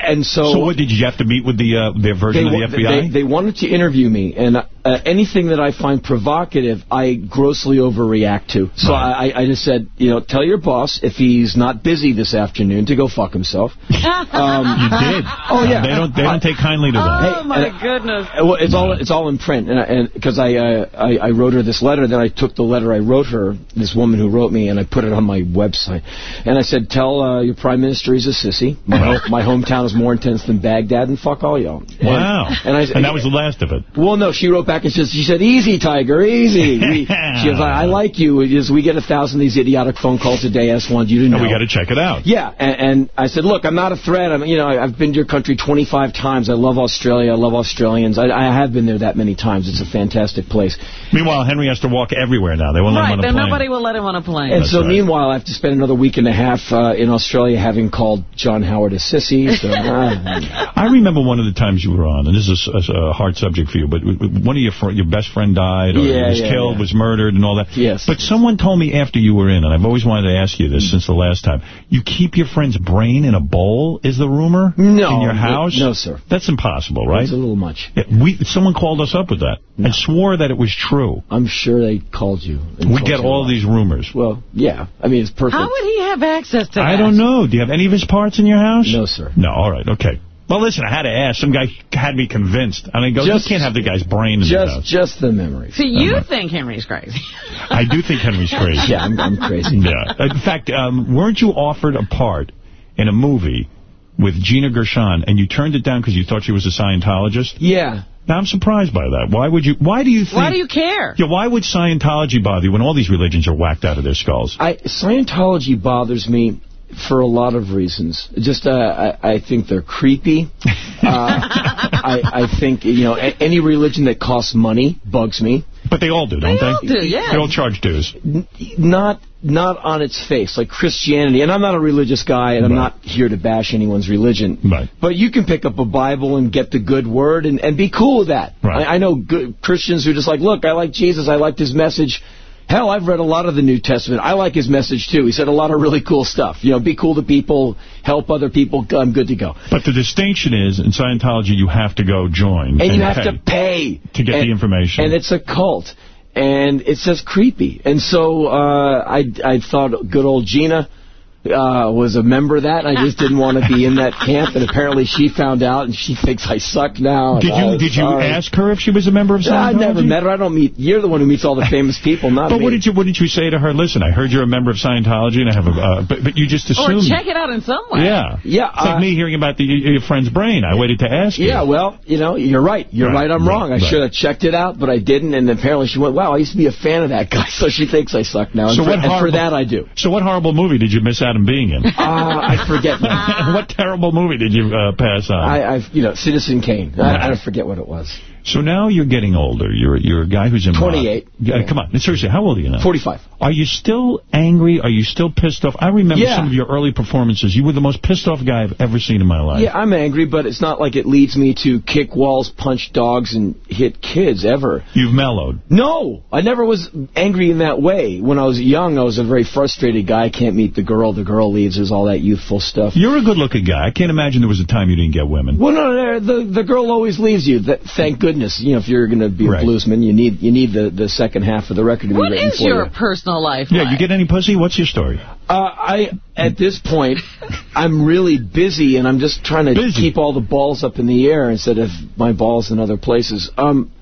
And so, So what, did you have to meet with the uh, their version they, of the FBI? They, they wanted to interview me, and uh, anything that I find provocative, I grossly overreact to. So I, I just said, you know, tell your boss if he's not busy this afternoon to go fuck himself. [laughs] Um, you did. Oh yeah, They don't. They don't take kindly to that. Oh, my goodness. Uh, Well, it's all it's all in print, and and because I, uh, I I wrote her this letter, then I took the letter I wrote her, this woman who wrote me, and I put it on my website, and I said, tell uh, your prime minister he's a sissy. My my hometown is more intense than Baghdad, and fuck all y'all. Wow. And, I and that was the last of it. well, no, she wrote back and says, she said, easy, Tiger, easy. [laughs] We, she goes, I, I like you. It is, we get a thousand of these idiotic phone calls a day. I just wanted you to know. And we got to check it out. Yeah, and, and I said, look, I'm not a threat. I'm, you know, I've been to your country 25 times. I love Australia. I love Australians. I, I have been there that many times. It's a fantastic place. Meanwhile, Henry has to walk everywhere now. They won't let him on a then plane. nobody will let him on a plane. And so, meanwhile, I have to spend another week and a half uh, in Australia having called John Howard a sissy. So, I remember one of the times you were on, and this is a, a hard subject for you, but one of your fr your best friend died, or Yeah, was yeah, killed, yeah. was murdered, and all that. Yes. But someone told me after you were in, and I've always wanted to ask you this since the last time, you keep your friend's brain in a bowl, is the rumor? No, In your no- house? no, sir. That's impossible, right? It's a little much. Yeah, we Someone called us up with that and swore that it was true. I'm sure they called you. We told get you all these rumors. Well, yeah. I mean, it's perfect. How would he have access to that? I don't know. Do you have any of his parts in your house? No, sir. No, all right, okay. Well, listen, I had to ask. Some guy had me convinced. And I go, Just- you can't have the guy's brain in your Just, house. just the memory. See, you think Henry's crazy. [laughs] I do think Henry's [laughs] crazy. Yeah, I'm, I'm crazy. Yeah. In fact, um, weren't you offered a part in a movie with Gina Gershon, and you turned it down because you thought she was a Scientologist? Yeah. Now, I'm surprised by that. Why would you? Why do you think? Why do you care? Yeah, why would Scientology bother you when all these religions are whacked out of their skulls? I Scientology bothers me for a lot of reasons. Just uh, I, I think they're creepy. [laughs] Uh, I, I think you know a, any religion that costs money bugs me. But they all do, don't They they? all do, yeah. They all charge dues. N- Not not on its face like Christianity. And I'm not a religious guy, and I'm not here to bash anyone's religion. Right. But you can pick up a Bible and get the good word and, and be cool with that. Right. I, I know good Christians who are just like, look, I like Jesus, I liked his message. Hell, I've read a lot of the New Testament. I like his message too. He said a lot of really cool stuff. You know, be cool to people, help other people. I'm good to go. But the distinction is, in Scientology, you have to go join. And you have to pay to get and, the information. And it's a cult, and it's just creepy. And so uh, I I thought good old Gina uh, was a member of that, and I just didn't want to be in that camp. And apparently she found out, and she thinks I suck now. Did you was did you sorry. ask her if she was a member of Scientology? I never met her. I don't meet. You're the one who meets all the famous people, not But me. what did you what did you say to her? Listen, I heard you're a member of Scientology, and I have a. Uh, but but you just Or assumed. check it out in some way. Yeah, Yeah, It's like uh, me hearing about the, your friend's brain. I waited to ask you. Yeah, well, you know, you're right. You're Right, right, I'm right, wrong. I right. should have checked it out, but I didn't. And apparently she went, wow, I used to be a fan of that guy, [laughs] so she thinks I suck now. And, So for, what and for that I do. So what horrible movie did you miss out being in? Uh, [laughs] I forget now. [laughs] what terrible movie did you uh, pass on? I, I, you know, Citizen Kane. I, I forget what it was. So now you're getting older. You're you're a guy who's in 28. Yeah, Come on. Seriously, how old are you now? 45. Are you still angry? Are you still pissed off? I remember Yeah. some of your early performances. You were the most pissed off guy I've ever seen in my life. Yeah, I'm angry, but it's not like it leads me to kick walls, punch dogs, and hit kids ever. You've mellowed. No, I never was angry in that way. When I was young, I was a very frustrated guy. I can't meet the girl. The girl leaves. There's all that youthful stuff. You're a good-looking guy. I can't imagine there was a time you didn't get women. Well, no, no, the the girl always leaves you. Th thank goodness. You know, if you're going to be Right. a bluesman, you need you need the, the second half of the record to be What written is for your personal life Yeah, like? you get any pussy? What's your story? Uh, I at this point, I'm really busy, and I'm just trying to keep all the balls up in the air instead of my balls in other places. Um, y-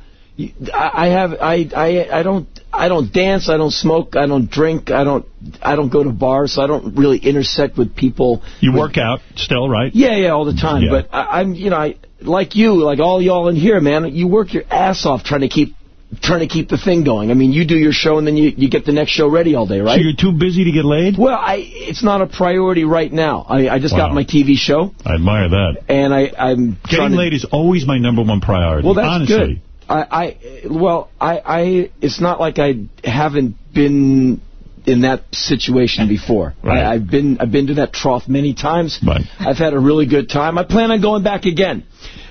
I I have I I I don't I don't dance, I don't smoke, I don't drink, I don't I don't go to bars, so I don't really intersect with people. You with- work out still, right? Yeah, yeah, all the time. Yeah. But I, I'm, you know, I like you, like all y'all in here, man. You work your ass off trying to keep trying to keep the thing going. I mean, you do your show and then you you get the next show ready all day, right? So you're too busy to get laid? Well, I it's not a priority right now. I I just Wow. got my TV show I admire that. and I I'm Getting to, laid is always my number one priority. Well, that's honestly. good. I I well, I I it's not like I haven't been in that situation before. Right. I, I've been I've been to that trough many times. Right. I've had a really good time. I plan on going back again.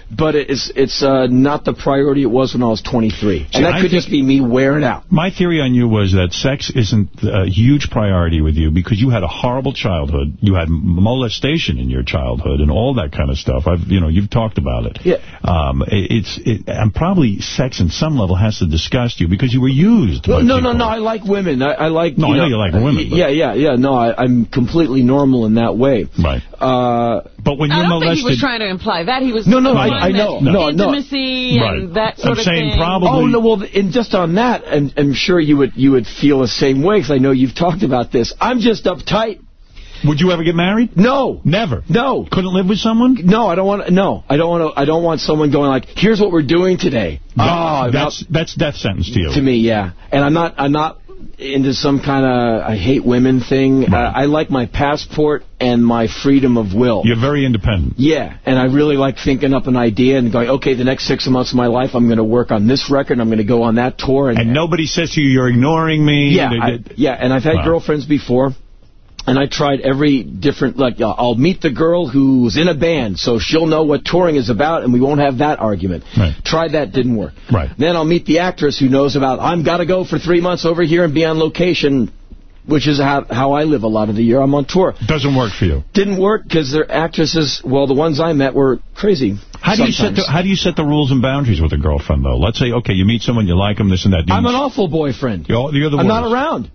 But it's it's uh, not the priority it was when I was 23. See, and that I could just be me wearing out. My theory on you was that sex isn't a huge priority with you because you had a horrible childhood. You had molestation in your childhood and all that kind of stuff. I've, you know, you've talked about it. Yeah. Um, it- it's it, and probably sex in some level has to disgust you because you were used. No, by no, no, no. I like women. I, I like. No, you I know you like women, but- Yeah, yeah, yeah. No, I, I'm completely normal in that way. Right. Uh, but when I you're don't think he was trying to imply that. He was No, no, I- implying I know. No, no. intimacy and that sort I'm of saying thing. probably. Oh no! Well, and just on that, and I'm sure you would you would feel the same way because I know you've talked about this. I'm just uptight. Would you ever get married? No, never. No, couldn't live with someone. No, I don't want. to, No, I don't want to. I don't want someone going like, "Here's what we're doing today." That- oh, that's that's death sentence to you. to me, yeah. And I'm not. I'm not into some kind of I hate women thing. Uh, I like my passport and my freedom of will. You're very independent. Yeah, and I really like thinking up an idea and going, okay, the next six months of my life, I'm going to work on this record, I'm going to go on that tour. And, And nobody says to you, you're ignoring me. yeah, I, yeah, and I've had Wow. girlfriends before. And I tried every different, like, I'll meet the girl who's in a band, so she'll know what touring is about, and we won't have that argument. Right. Tried that, didn't work. Right. Then I'll meet the actress who knows about, I'm got to go for three months over here and be on location, which is how, how I live a lot of the year. I'm on tour. Doesn't work for you. Didn't work because their actresses, well, the ones I met were crazy. How do you set the, how do you set the rules and boundaries with a girlfriend though? Let's say okay, you meet someone, you like them, this and that. Do I'm an awful boyfriend. You're, you're the I'm not around.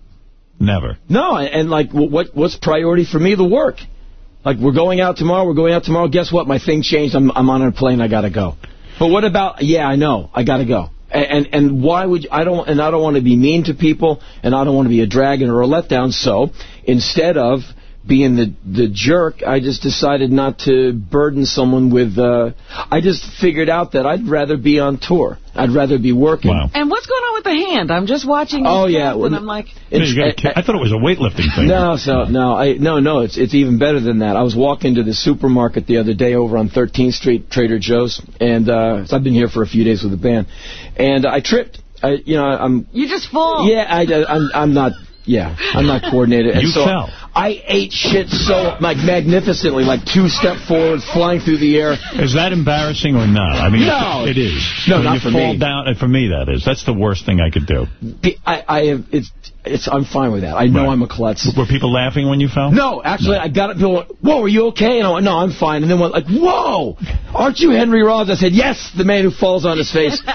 Never. No, and like, wh- what what's priority for me? The work. Like, we're going out tomorrow. We're going out tomorrow. Guess what? My thing changed. I'm I'm on a plane. I gotta go. But what about? Yeah, I know. I gotta go. And and, and why would I don't and I don't want to be mean to people, and I don't want to be a dragon or a letdown. So instead of being the the jerk, I just decided not to burden someone with. Uh, I just figured out that I'd rather be on tour. I'd rather be working. Wow. And what's going on with the hand? I'm just watching. Oh, yeah, well, and I'm like, Yeah, you got a I thought it was a weightlifting thing. No, so no, I no, no. It's it's even better than that. I was walking to the supermarket the other day over on 13th Street, Trader Joe's, and uh, so I've been here for a few days with the band, and I tripped. I, you know, I'm. You just fall. Yeah, I, I'm. I'm not. Yeah, I'm not coordinated. And You so fell. I ate shit so like magnificently, like two step forward, flying through the air. Is that embarrassing or not? I mean, No. it is. No, when not you for fall me. down, uh, for me, that is. That's the worst thing I could do. I, I have. It's. It's. I'm fine with that. I know I'm a klutz. Were people laughing when you fell? No, actually, I got up. People went, "Whoa, are you okay?" And I went, "No, I'm fine." And then went like, "Whoa, aren't you Henry Rollins?" I said, "Yes, the man who falls on his face." [laughs]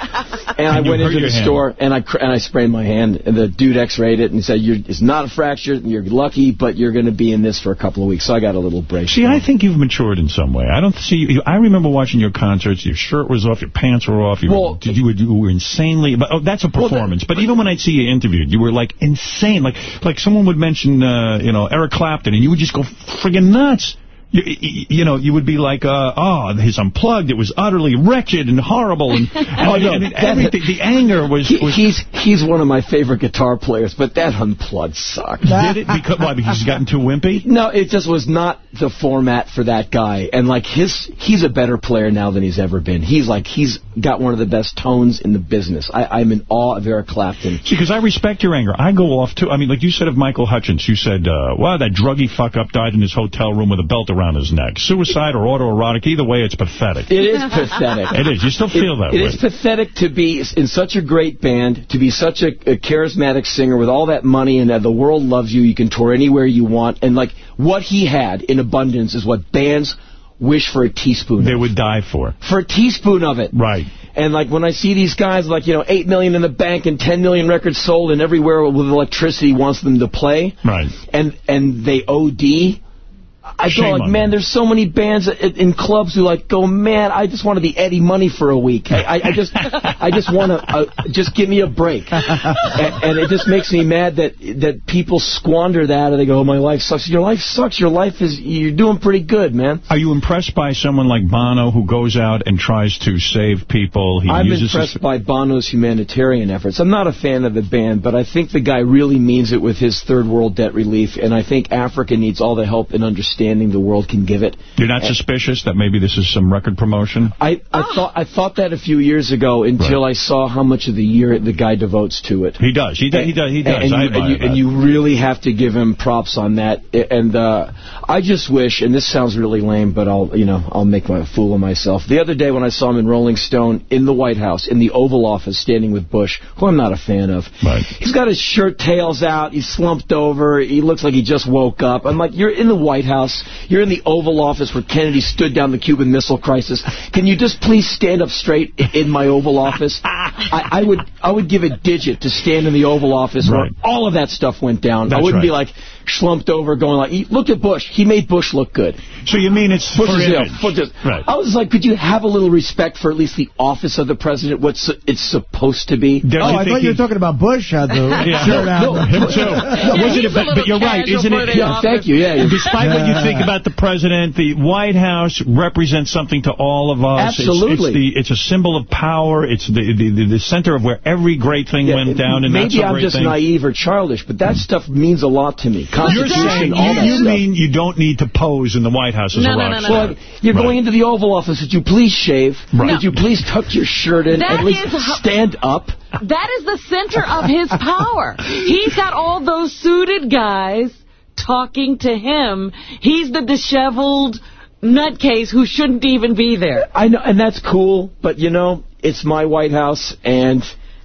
And, I And you went hurt into the hand. store and I cr- and I sprained my hand. And the dude X-rayed it and said, you're, "It's not a fracture. You're lucky, but you're going to be in this for a couple of weeks." So I got a little brace. See, I think you've matured in some way. I don't see you. I remember watching your concerts. Your shirt was off. Your pants were off. You, Well- were, you, were, you were insanely. But oh, that's a performance. but even when I'd see you interviewed, you were like insane. Like like someone would mention, uh, you know, Eric Clapton, and you would just go friggin' nuts. You, you know, you would be like, uh, oh, his Unplugged, it was utterly wretched and horrible. And, [laughs] and, Oh, no, and everything, the anger was... He, was he's he's one of my favorite guitar players, but that unplugged sucked. did it? Because, why, because he's gotten too wimpy? No, it just was not the format for that guy. And like his, he's a better player now than he's ever been. He's like he's got one of the best tones in the business. I, I'm in awe of Eric Clapton. See, because I respect your anger. I go off, too. I mean, like you said of Michael Hutchence, you said, uh, well, that druggy fuck-up died in his hotel room with a belt around his neck. Suicide or autoerotic, either way, it's pathetic. It is pathetic. It is. You still feel that It way. is pathetic to be in such a great band, to be such a, a charismatic singer with all that money and that the world loves you. You can tour anywhere you want. And like what he had in abundance is what bands wish for a teaspoon They of. would die for. For a teaspoon of it. Right. And like when I see these guys like, you know, 8 million in the bank and 10 million records sold and everywhere with electricity wants them to play. Right. And and they OD. I Shame go like, man, there's so many bands in clubs who like go, man, I just want to be Eddie Money for a week. I, I, I just, [laughs] I just want to, uh, just give me a break. [laughs] and, and it just makes me mad that that people squander that and they go, oh, my life sucks. Your life sucks. Your life is, you're doing pretty good, man. Are you impressed by someone like Bono who goes out and tries to save people? He I'm impressed his- by Bono's humanitarian efforts. I'm not a fan of the band, but I think the guy really means it with his third world debt relief, and I think Africa needs all the help and understanding the world can give it. You're not suspicious that maybe this is some record promotion? I, I thought I thought that a few years ago until I saw how much of the year the guy devotes to it. He does. He does. He does. He does. And, I you, and, you, and you really have to give him props on that. And uh, I just wish, and this sounds really lame, but I'll you know I'll make a fool of myself. The other day when I saw him in Rolling Stone in the White House in the Oval Office, standing with Bush, who I'm not a fan of. Right. He's got his shirt tails out. He's slumped over. He looks like he just woke up. I'm like, you're in the White House. You're in the Oval Office where Kennedy stood down the Cuban Missile Crisis. Can you just please stand up straight in my Oval Office? [laughs] I, I would I would give a digit to stand in the Oval Office Right. where all of that stuff went down. I wouldn't be like slumped over going like, "He- look at Bush. He made Bush look good. So you mean it's Bush for is, you know, image? for just- Right. I was like, could you have a little respect for at least the office of the president, what su- it's supposed to be? Oh, I thought you were talking about Bush had the [laughs] Yeah. shirt No, no, him too. [laughs] Yeah, Wasn't it- a but, but you're right, isn't it? Yeah, thank you, yeah, yeah. Despite what you Yeah. Think about the president, the White House represents something to all of us. Absolutely. It's, the, it's a symbol of power. It's the, the, the, the center of where every great thing went down. And Maybe that's a I'm just thing. naive or childish, but that stuff means a lot to me. You're saying all you, that you stuff. mean you don't need to pose in the White House as No, a no, rock no, no, star. no. You're going into the Oval Office. Would you please shave? Right. Would you please tuck your shirt in? That At least stand up. That is the center of his power. He's got all those suited guys talking to him. He's the disheveled nutcase who shouldn't even be there. I know, and that's cool, but you know, it's my White House, and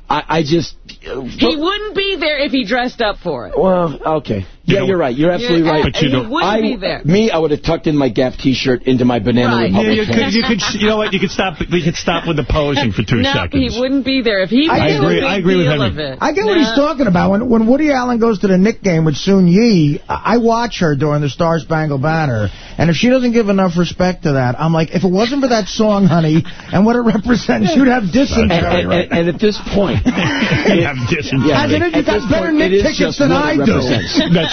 I, I just. Uh, he wouldn't be there if he dressed up for it. Well, okay. Yeah, you're right. You're absolutely Yeah, right. But you he don't- wouldn't I, be there. Me, I would have tucked in my Gap T-shirt into my Banana Right. Republic. Yeah, you could, pants. you could, you know what? You could stop. You could stop with the posing for two [laughs] no, seconds. he wouldn't be there if he I agree- I agree with deal Henry. I get what he's talking about. When when Woody Allen goes to the Knick game with Soon Yi, I I watch her during the Star Spangled Banner, and if she doesn't give enough respect to that, I'm like, if it wasn't for that song, honey, and what it represents, you'd have and, dysentery. and, and, and at this point, [laughs] You have dysentery. Yeah, Hasn't it? You at got this better point, Nick it is tickets just than what I it do.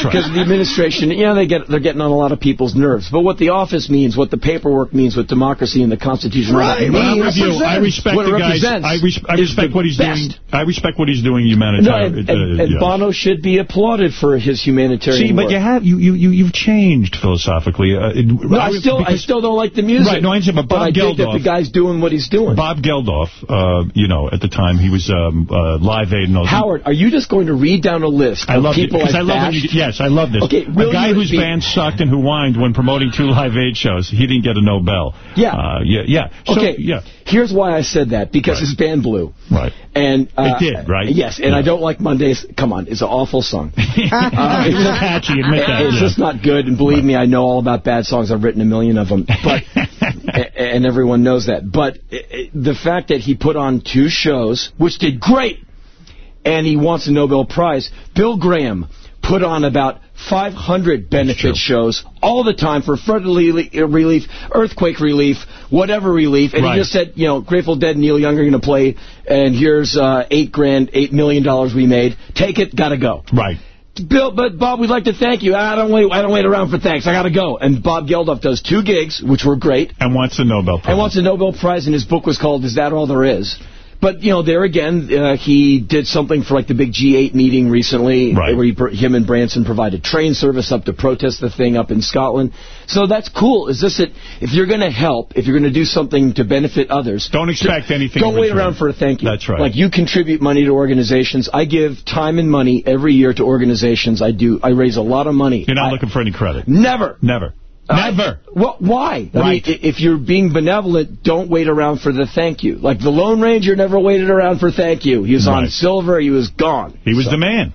That's right. Because the administration, yeah, they get they're getting on a lot of people's nerves. But what the office means, what the paperwork means, what democracy and the Constitution Right, means, But I'm with you. I respect what the guys. I, res I respect what he's best. doing. I respect what he's doing No, humanitarian. and, and, and yeah. Bono should be applauded for his humanitarian See, but work. you have you you you you've changed philosophically. Uh, it- no, I still I still don't like the music. Right, no, I understand, but Bob I think that the guy's doing what he's doing. Bob Geldof, uh, you know, at the time he was um, uh, Live Aid and all. Howard, are you just going to read down a list I of love it people because I I love when you? Yes, I love this. Okay, a guy whose band sucked and who whined when promoting two Live Aid shows. He didn't get a Nobel. Yeah. uh, yeah, yeah. So, okay, yeah, here's why I said that. Because his band blew. right. And uh, It did, right? Yes, and Yeah. I don't like Mondays. Come on, it's an awful song. Uh, [laughs] it's catchy. Admit that. It's yeah. just not good, and believe me, I know all about bad songs. I've written a million of them, but [laughs] and everyone knows that. But uh, uh, the fact that he put on two shows, which did great, and he wants a Nobel Prize. Bill Graham put on about 500 benefit shows all the time for flood relief, relief, earthquake relief, whatever relief, and Right. he just said, you know, Grateful Dead, Neil Young are going to play, and here's uh, eight grand, eight million dollars we made. Take it, gotta go. Right. Bill, but Bob, we'd like to thank you. I don't wait. I don't wait around for thanks. I got to go. And Bob Geldof does two gigs, which were great, And wants a Nobel Prize. and wants a Nobel Prize. And his book was called "Is That All There Is." But you know, there again, uh, he did something for like the big G8 meeting recently, Right. where he, him and Branson provided train service up to protest the thing up in Scotland. So that's cool. Is this it? If you're going to help, if you're going to do something to benefit others, Don't expect anything Don't wait around for a thank you. That's right. Like you contribute money to organizations. I give time and money every year to organizations. I do. I raise a lot of money. You're not I- looking for any credit. Never. Never. Never. Well, why? I Right. mean, if you're being benevolent, don't wait around for the thank you. Like the Lone Ranger never waited around for thank you. He was on silver. He was gone. He was So- the man.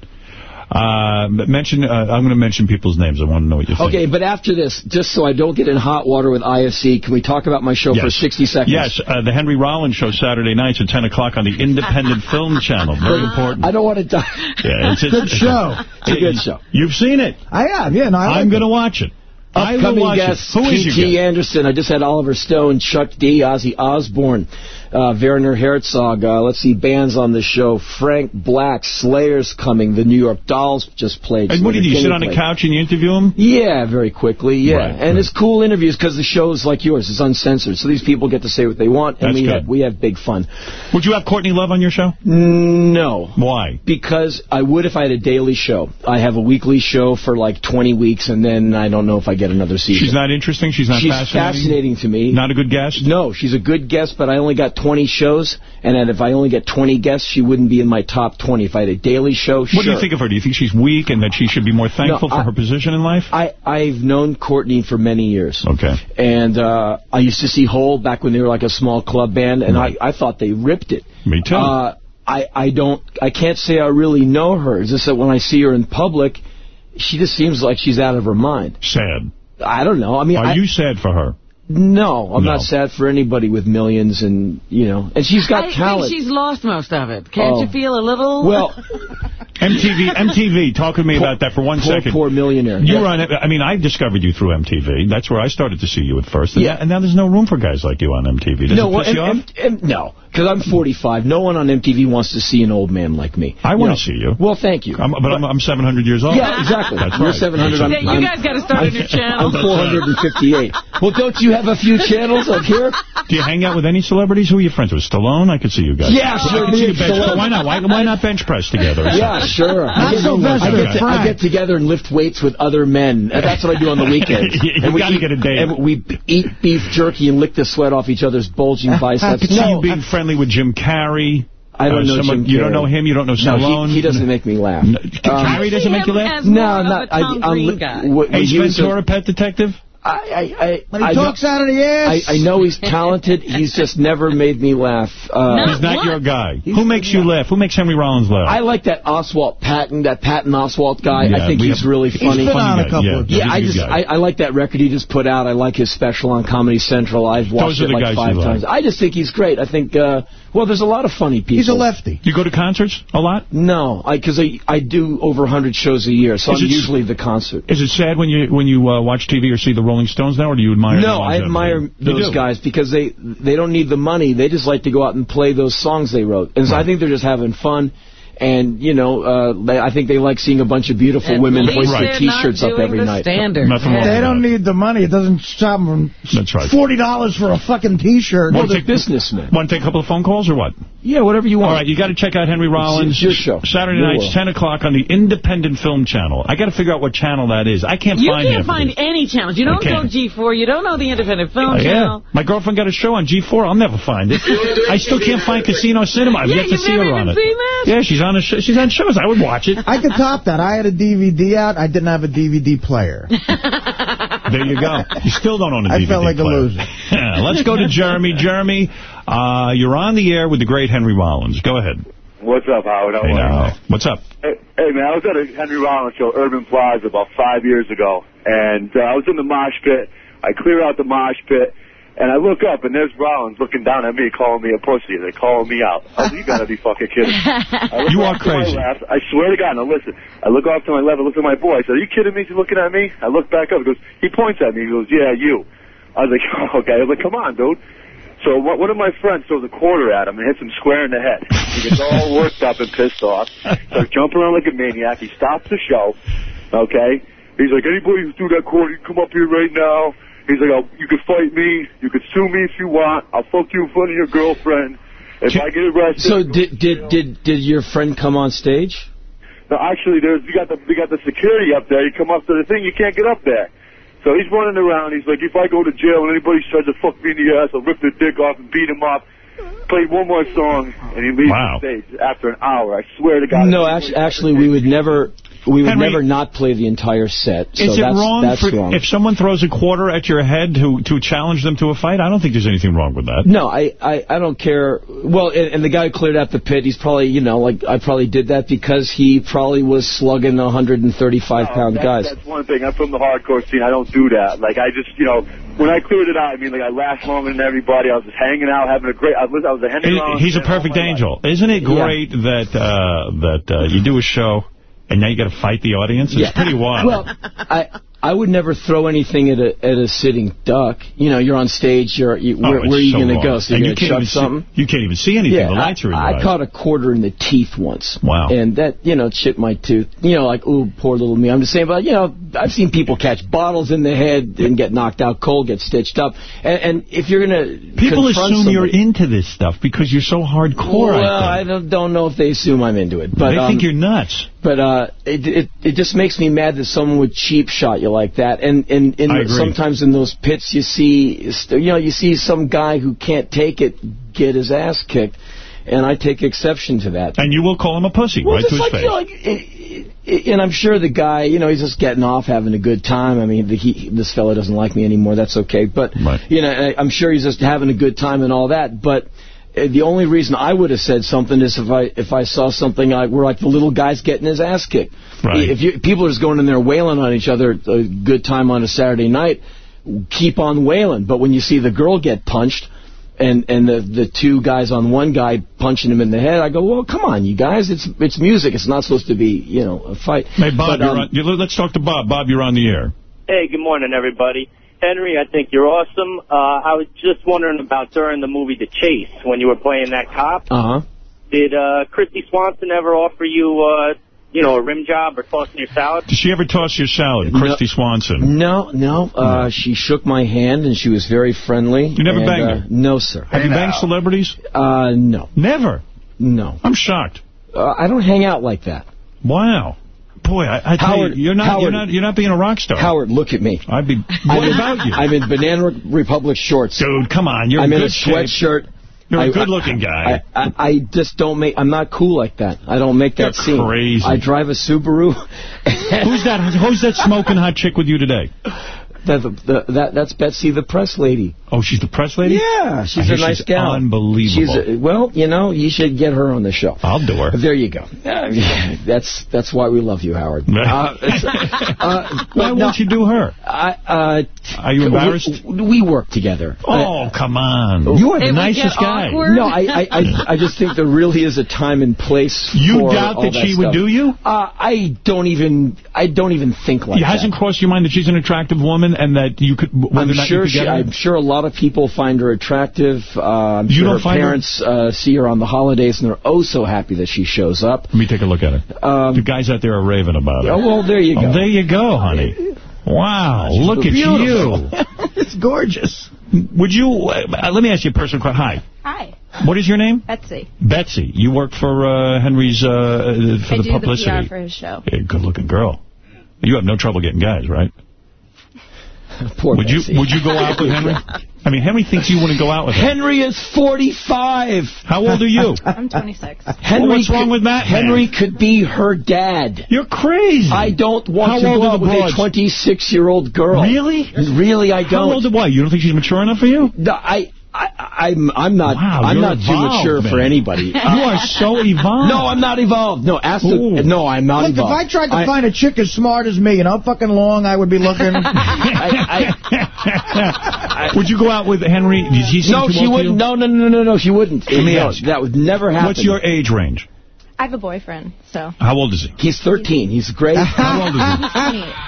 Uh, mention. Uh, I'm going to mention people's names. I want to know what you think. Okay, but after this, just so I don't get in hot water with IFC, can we talk about my show for 60 seconds? Yes, uh, the Henry Rollins Show Saturday nights at 10 o'clock on the Independent [laughs] Film Channel. Very important. I don't want to die. Yeah, it's, Good show. It's a good show. You've seen it. I am. yeah. No, I I'm like going to watch it. Upcoming guests, it. Who is your P.T. Anderson. I just had Oliver Stone, Chuck D, Ozzy Osbourne, uh, Werner Herzog. Uh, let's see, bands on the show. Frank Black, Slayer's coming. The New York Dolls just played. And what do you do? You sit on a couch and you interview them? Yeah, very quickly, yeah. Right, and right. it's cool interviews because the show's like yours. It's uncensored. So these people get to say what they want, and That's we good. have, we have big fun. Would you have Courtney Love on your show? No. Why? Because I would if I had a daily show. I have a weekly show for like 20 weeks, and then I don't know if I get another season. She's not interesting? She's not She's fascinating? fascinating to me. Not a good guest? No, she's a good guest, but I only got 20 shows, and then if I only get 20 guests, she wouldn't be in my top 20. If I had a daily show, What sure. do you think of her? Do you think she's weak and that she should be more thankful No, for I- her position in life? I, I've known Courtney for many years. Okay. And uh, I used to see Hole back when they were like a small club band, and Right. I, I thought they ripped it. Me too. Uh, I, I don't, I can't say I really know her. It's just that when I see her in public, she just seems like she's out of her mind. Sad. I don't know. I mean, Are I, you sad for her? No, I'm No. not sad for anybody with millions, and you know, and she's got I talent. think she's lost most of it. Can't Oh. you feel a little? Well, [laughs] MTV, MTV, talk to me about that for one poor, second. poor millionaire. You Yeah. were on, I mean, I discovered you through MTV. That's where I started to see you at first. And, Yeah. now, and now there's no room for guys like you on MTV. Does no, it well, you M- off? M- M- no, because I'm 45. No one on MTV wants to see an old man like me. I want to see you. Well, thank you. I'm, but I'm, I'm 700 years old. Yeah, exactly. That's You're right. 700. I'm, Yeah, you guys got to start a new channel. I'm 458. well, don't you have a few channels up here? Do you hang out with any celebrities? Who are you friends with? Stallone? I could see you guys. Yeah, I sure, could see you bench, Stallone. why not? Why, why not bench press together? Yeah, something? sure. I get, Sylvester I, get to, I get together and lift weights with other men. That's what I do on the weekends. [laughs] You and we gotta eat, get a date. And we eat beef jerky and lick the sweat off each other's bulging [laughs] I biceps. could see no, you being friendly with Jim Carrey. I don't Uh, know someone- Jim You don't know him? You don't know no, Stallone? he, he doesn't make me laugh. No, Um, Carrey doesn't make you laugh? No, more of not. I, I'm Green li- guy. Ace we use a- Ventura, Pet Detective? I, I, I, When he I talks don't- out of the I, ass. I know he's talented. He's just never made me laugh. Uh, No. He's not What? your guy. Who makes you laugh? Who makes Henry Rollins laugh? I like that Oswalt Patton, that Patton Oswalt guy. Yeah, I think he's have- really He's funny. been on a guy, couple yeah. of He's Yeah, a I good just. I, I like that record he just put out. I like his special on Comedy Central. I've watched Those it like five you like. times. I just think he's great. I think uh well, there's a lot of funny people. He's a lefty. You go to concerts a lot? No, because I I do over 100 shows a year, so Is I'm it usually the concert. Is it sad when you when you uh, watch TV or see the Rolling Stones now, or do you admire No, I admire? Those guys because they they don't need the money. They just like to go out and play those songs they wrote, and so I think they're just having fun. And you know, uh, they, I think they like seeing a bunch of beautiful At women least hoist their T-shirts up every the night. Standard. Nothing wrong They with don't that. need the money. It doesn't stop them from That's right. forty dollars for a fucking T-shirt. Well, Want to they're take businessmen. Want to take a couple of phone calls or what? Yeah, whatever you want. All right, you got to check out Henry Rollins. it's your show. Saturday Your nights, world. 10 o'clock on the Independent Film Channel. I got to figure out what channel that is. I can't You find can't find these. any channels. You don't go can't. G4. You don't know the Independent Film Oh, yeah. Channel. My girlfriend got a show on G4. I'll never find it. I still can't find Casino Cinema. I've Yeah, yet to see her on it. Yeah, she's on a sh she's on shows. I would watch it. I could top that. I had a DVD out. I didn't have a DVD player. [laughs] There you go. You still don't own a I DVD player. I felt like a loser. [laughs] Yeah, Let's go to Jeremy. Jeremy, uh, you're on the air with the great Henry Rollins. Go ahead. What's up, Howard? How Hey, are you? now. What's up? Hey, hey, man, I was at a Henry Rollins show, Urban Plaza, about five years ago, and uh, I was in the mosh pit. I clear out the mosh pit, and I look up, and there's Rollins looking down at me, calling me a pussy. They're calling me out. Oh, you gotta be fucking kidding. I You are crazy. left. I swear to God, now listen. I look off to my left, I look at my boy. I said, are you kidding me? He's looking at me? I look back up. He goes, he points at me. He goes, yeah, you. I was like, [laughs] oh, okay. I was like, come on, dude. So one one of my friends throws a quarter at him and hits him square in the head. He gets all worked up and pissed off. Starts jumping around like a maniac. He stops the show. Okay? He's like, anybody who threw that quarter, you come up here right now. He's like, oh, you can fight me. You can sue me if you want. I'll fuck you in front of your girlfriend. If I get arrested... So did did did did your friend come on stage? No, actually, there's you got the you got the security up there. You come up to the thing, you can't get up there. So he's running around. He's like, if I go to jail and anybody tries to fuck me in the ass, I'll rip their dick off and beat him up. Played one more song, and he leaves Wow. the stage after an hour. I swear to God. No, actually, actually, we would never we would Henry- never not play the entire set. So Is it that's, wrong that's for, wrong. if someone throws a quarter at your head to to challenge them to a fight? I don't think there's anything wrong with that. No, I, I, I don't care. Well, and, and the guy who cleared out the pit, he's probably, you know, like, I probably did that because he probably was slugging 135-pound That- guys. That's one thing. I'm from the hardcore scene. I don't do that. Like I just, you know, when I cleared it out, I mean, like I laughed longer than everybody. I was just hanging out, having a great. I was, I was a Henry He's a perfect my life. angel. Isn't it Yeah. great that uh, that uh, you do a show and now you got to fight the audience? It's Yeah. pretty wild. Well, I I would never throw anything at a at a sitting duck. You know, you're on stage. You're you, Oh, where, it's where are you so going to go? So you're you going to even see- something? you can't even see anything. Yeah, The lights I, are in I eyes. caught a quarter in the teeth once. Wow. And that, you know, chipped my tooth. You know, like, ooh, poor little me. I'm just saying, but, you know, I've seen people catch bottles in the head and get knocked out cold, get stitched up. And, and if you're going to People assume you're into this stuff because you're so hardcore. Well, I I don't, don't know if they assume I'm into it. But they um, think you're nuts. But uh, it, it it just makes me mad that someone would cheap shot you like that. And and, and sometimes in those pits you see you know you see some guy who can't take it get his ass kicked, and I take exception to that. And you will call him a pussy Well, right to his like, face. you know, like, i- i- and I'm sure the guy, you know, he's just getting off, having a good time. I mean, the, he, this fella doesn't like me anymore. That's okay. But, you know, I, I'm sure he's just having a good time and all that. But the only reason I would have said something is if I if I saw something like where like the little guy's getting his ass kicked. Right. If you, people are just going in there wailing on each other, a good time on a Saturday night, keep on wailing. But when you see the girl get punched, and and the the two guys on one guy punching him in the head, I go, well, come on, you guys, it's it's music. It's not supposed to be, you know, a fight. Hey, Bob, But, you're um, on, you, let's talk to Bob. Bob, you're on the air. Hey, good morning, everybody. Henry, I think you're awesome. Uh, I was just wondering about during the movie The Chase, when you were playing that cop. Uh huh. Did uh, Kristy Swanson ever offer you, uh, you know, a rim job or tossing your salad? Did she ever toss your salad, Kristy Swanson? No, no. Uh, she shook my hand and she was very friendly. You never and, banged uh, her? No, sir. Have you banged celebrities? Uh, no. Never? No. I'm shocked. Uh, I don't hang out like that. Wow. Boy, I, I tell Howard- you, you're not, you're not, you're not being a rock star. Howard, look at me. I'd be. I'm What in- about you? I'm in Banana Republic shorts. Dude, come on. You're I'm in in a sweatshirt. You're a I- good-looking guy. I, I, I just don't make. I'm not cool like that. I don't make that You're scene. crazy. I drive a Subaru. [laughs] Who's that? Who's that smoking hot chick with you today? That, the, that that's Betsy, the press lady. Oh, she's the press lady. Yeah, she's I hear a nice she's gal. Unbelievable. She's a, well, you know, you should get her on the show. I'll do her. There you go. Uh, [laughs] that's that's why we love you, Howard. Uh, it's, [laughs] [laughs] uh, Why no, won't you do her? I, uh, Are you embarrassed? We, we work together. Oh, come on. You are the nicest guy. No, I, I, I, I just think there really is a time and place. You for doubt all that she would do you? Uh, I don't even. I don't even think like it that. hasn't crossed your mind that she's an attractive woman and that you could, I'm sure you could she. I'm sure a lot of people find her attractive. Uh, You sure don't her find her- parents uh, see her on the holidays and they're oh so happy that she shows up. Let me take a look at her. Um, the guys out there are raving about her. Oh, well, there you Oh, go. there you go, honey. Wow, look at beautiful. you. [laughs] it's gorgeous. Would you, uh, let me ask you a personal question. Hi. Hi, What is your name? Betsy. Betsy. You work for uh, Henry's, uh, for I the do publicity. the PR for his show. Yeah, good-looking girl. You have no trouble getting guys, right? [laughs] Poor would Betsy. you Would you go out with Henry? I mean, Henry thinks you wouldn't go out with him. Henry is 45. How old are you? [laughs] I'm 26. Henry Well, what's wrong could- with that, man? Henry could be her dad. You're crazy. I don't want How to go out the with a 26-year-old girl. Really? Really, I don't. How old? Why? You don't think she's mature enough for you? No, I, I, I'm, I'm not. Wow, I'm you're not too evolved, mature for anybody. [laughs] You are so [laughs] evolved. No, I'm not evolved. No, ask the, No, I'm not Look, if. I tried to I- find a chick as smart as me and how fucking long I would be looking. [laughs] would you go out with Henry? Did he no, she old to you? wouldn't. No, no, no, no, no, she wouldn't. Let me No, ask. That would never happen. What's your age range? I have a boyfriend, so. How old is he? He's 13. He's great. How old is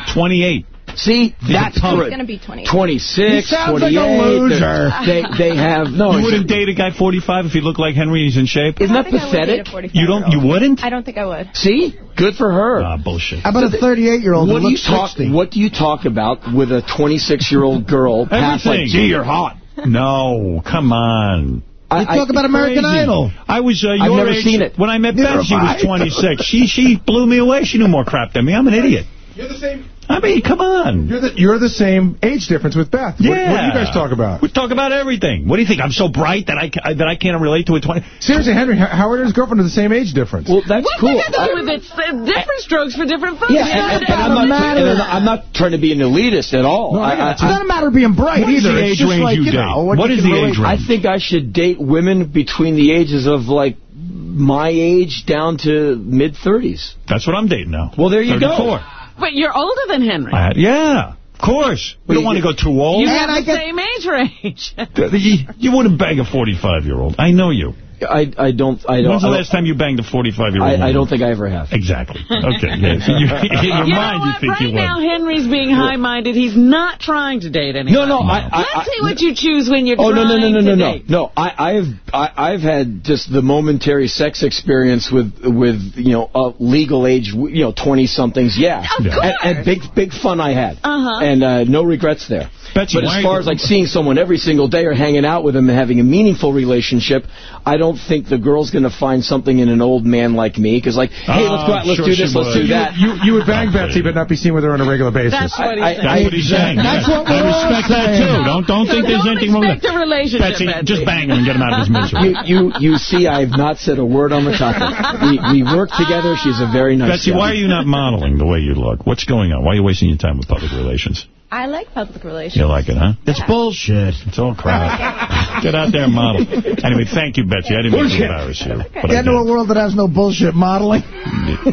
he? 28. See, that's punk. good. He's gonna be 28. 26, He sounds 28. like a loser. They, they have, no. You wouldn't date a guy 45 if he looked like Henry and he's in shape? Isn't that don't think I would date a pathetic? You don't, you wouldn't? I don't think I would. See? Good for her. Ah, bullshit. How about a 38-year-old What do you talk? 60? What do you talk about with a 26-year-old girl? [laughs] past Everything. like, gee, you're hot. No, come on. You talk about American Crazy. Idol. I was uh, I've your never age. seen it. When I met Neither Beth, she was 26. she she blew me away. She knew more crap than me. I'm an idiot. You're the same. I mean, come on. You're the you're the same age difference with Beth. What, Yeah. what do you guys talk about? We talk about everything. What do you think? I'm so bright that I ca- that I can't relate to a 20. Seriously, Henry, H- Howard and his girlfriend are the same age difference. Well, that's What's cool. it got to do with it? Uh, Different strokes for different folks. Yeah, Yeah, and, and it I'm, doesn't not, matter. and I'm not trying to be an elitist at all. No, I got It's not a matter of being bright What is either. the age range like, you you date? know, What you is the relate age range? I think I should date women between the ages of like my age down to mid 30s. That's what I'm dating now. Well, there you 34. go. But you're older than Henry. I, yeah, of course. We don't want to go too old. You And have the get- same age range. [laughs] You, you wouldn't bang a 45-year-old. I know you. I I don't I don't. When's the last time you banged a 45-year-old? I, I don't think I ever have. Exactly. Okay. Yeah. So you, [laughs] in your you mind, know you think right you would. now, Henry's being high-minded. He's not trying to date anyone. No, no, I, I, Let's I- see what you choose when you're Oh no trying no no no no to no no! I, I've I, I've had just the momentary sex experience with with you know uh, legal age you know twenty somethings. Yeah, Of and, course. and big big fun I had, Uh-huh. and uh, no regrets there. Betsy, but as far you- as like seeing someone every single day or hanging out with them and having a meaningful relationship, I don't think the girl's going to find something in an old man like me because like, hey, let's go out, let's ah, sure do this, let's would. do that. You you would bang Betsy, but not be seen with her on a regular basis. That's what he's I- saying. That's what he's saying. That's what I we're all respect that, saying. too. Don't, don't So think there's don't anything wrong with expect a relationship, Betsy, Betsy. just bang him and get him out of his misery. You, you, you see, I have not said a word on the topic. We, we work together. She's a very nice Betsy, gal. why are you not modeling the way you look? What's going on? Why are you wasting your time with public relations? I like public relations. You like it, huh? It's bullshit. It's all crap. [laughs] [laughs] Get out there and model. Anyway, thank you, Betsy. I didn't mean to embarrass you. But I Get into a world that has no bullshit modeling. [laughs]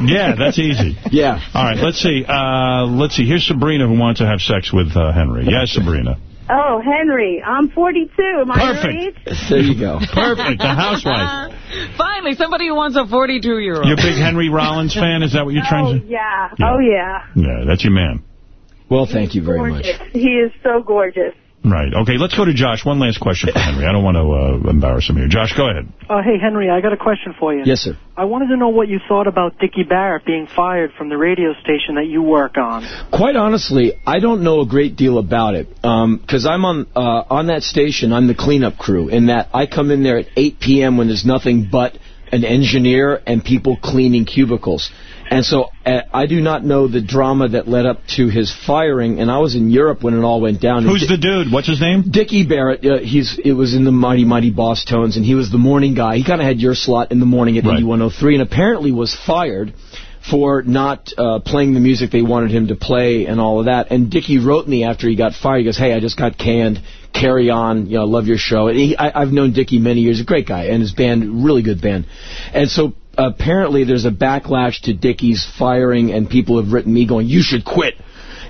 Yeah, that's easy. Yeah. All right, let's see. Uh, let's see. Here's Sabrina who wants to have sex with uh, Henry. Yes, Sabrina. Oh, Henry, I'm 42. Am I your Perfect. There you go. Perfect. The housewife. Finally, somebody who wants a 42-year-old. You're a big Henry Rollins fan? Is that what you're Oh, trying to yeah. Yeah. Oh, yeah. Yeah, that's your man. Well, thank you very much. He is so gorgeous. Right. Okay, let's go to Josh. One last question for Henry. I don't want to uh, embarrass him here. Josh, go ahead. Uh, hey, Henry, I got a question for you. Yes, sir. I wanted to know what you thought about Dickie Barrett being fired from the radio station that you work on. Quite honestly, I don't know a great deal about it because I'm on uh, on that station. I'm the cleanup crew. In that I come in there at 8 p.m. when there's nothing but an engineer and people cleaning cubicles. And so uh, I do not know the drama that led up to his firing. And I was in Europe when it all went down. Who's the dude? What's his name? Dickie Barrett, uh, he's it was in the Mighty Mighty Bosstones, and he was the morning guy. He kind of had your slot in the morning at Right. 8103, and apparently was fired for not uh, playing the music they wanted him to play and all of that. And Dickie wrote me after he got fired. He goes, "Hey, I just got canned. Carry on. You know, love your show." And he, I, I've known Dickie many years. A great guy, and his band, really good band. And so apparently, there's a backlash to Dickie's firing, and people have written me going, "You should quit."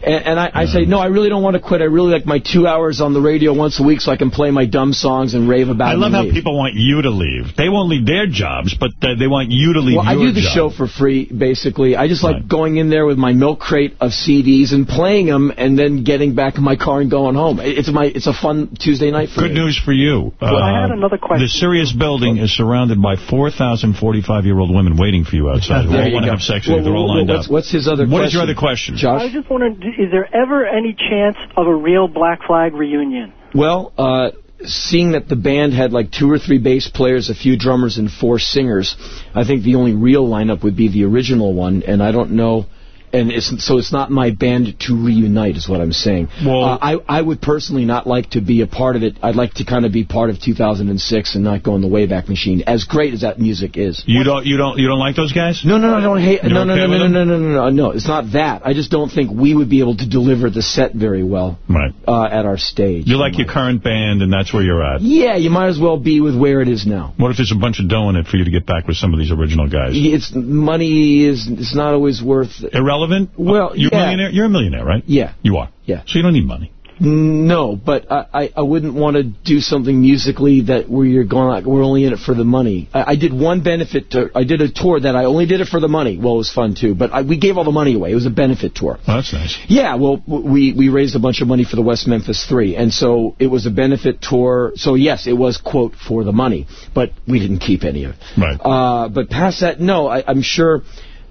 And, and I, I say, no, I really don't want to quit. I really like my two hours on the radio once a week so I can play my dumb songs and rave about it. I love how leave. people want you to leave. They won't leave their jobs, but uh, they want you to leave Well, I do the job. show for free, basically. I just like going in there with my milk crate of CDs and playing them, and then getting back in my car and going home. It's my it's a fun Tuesday night for Good me. news for you. Well, I had Uh, another question. The Sirius building is surrounded by 4,000 45-year-old women waiting for you outside who There all you want to go. have sex with you. Well, They're all well, lined what's, up. What's his other What question? is your other question? Josh? I was just wondering, d- is there ever any chance of a real Black Flag reunion? Well, uh, seeing that the band had like two or three bass players, a few drummers, and four singers, I think the only real lineup would be the original one, and I don't know. And it's, so it's not my band to reunite, is what I'm saying. Well- uh, I I would personally not like to be a part of it. I'd like to kind of be part of 2006 and not go in the Wayback Machine. As great as that music is. You don't you don't you don't like those guys? No, no, no, I don't hate. You're No, no, okay no, no, them? no, no, no, no, no. It's not that. I just don't think we would be able to deliver the set very well Right. uh, at our stage. You like your current band, and that's where you're at. Yeah, you might as well be with where it is now. What if there's a bunch of dough in it for you to get back with some of these original guys? It's money is it's not always worth. Irrelevant? Well, you're yeah. a millionaire. You're a millionaire, right? Yeah. You are. Yeah. So you don't need money. No, but I, I, I wouldn't want to do something musically that where you're going like we're only in it for the money. I, I did one benefit tour. I did a tour that I only did it for the money. Well, it was fun too, but I, we gave all the money away. It was a benefit tour. Oh, that's nice. Yeah, well, we we raised a bunch of money for the West Memphis Three, and so it was a benefit tour. So yes, it was quote for the money, but we didn't keep any of it. Right. Uh, but past that, no, I, I'm sure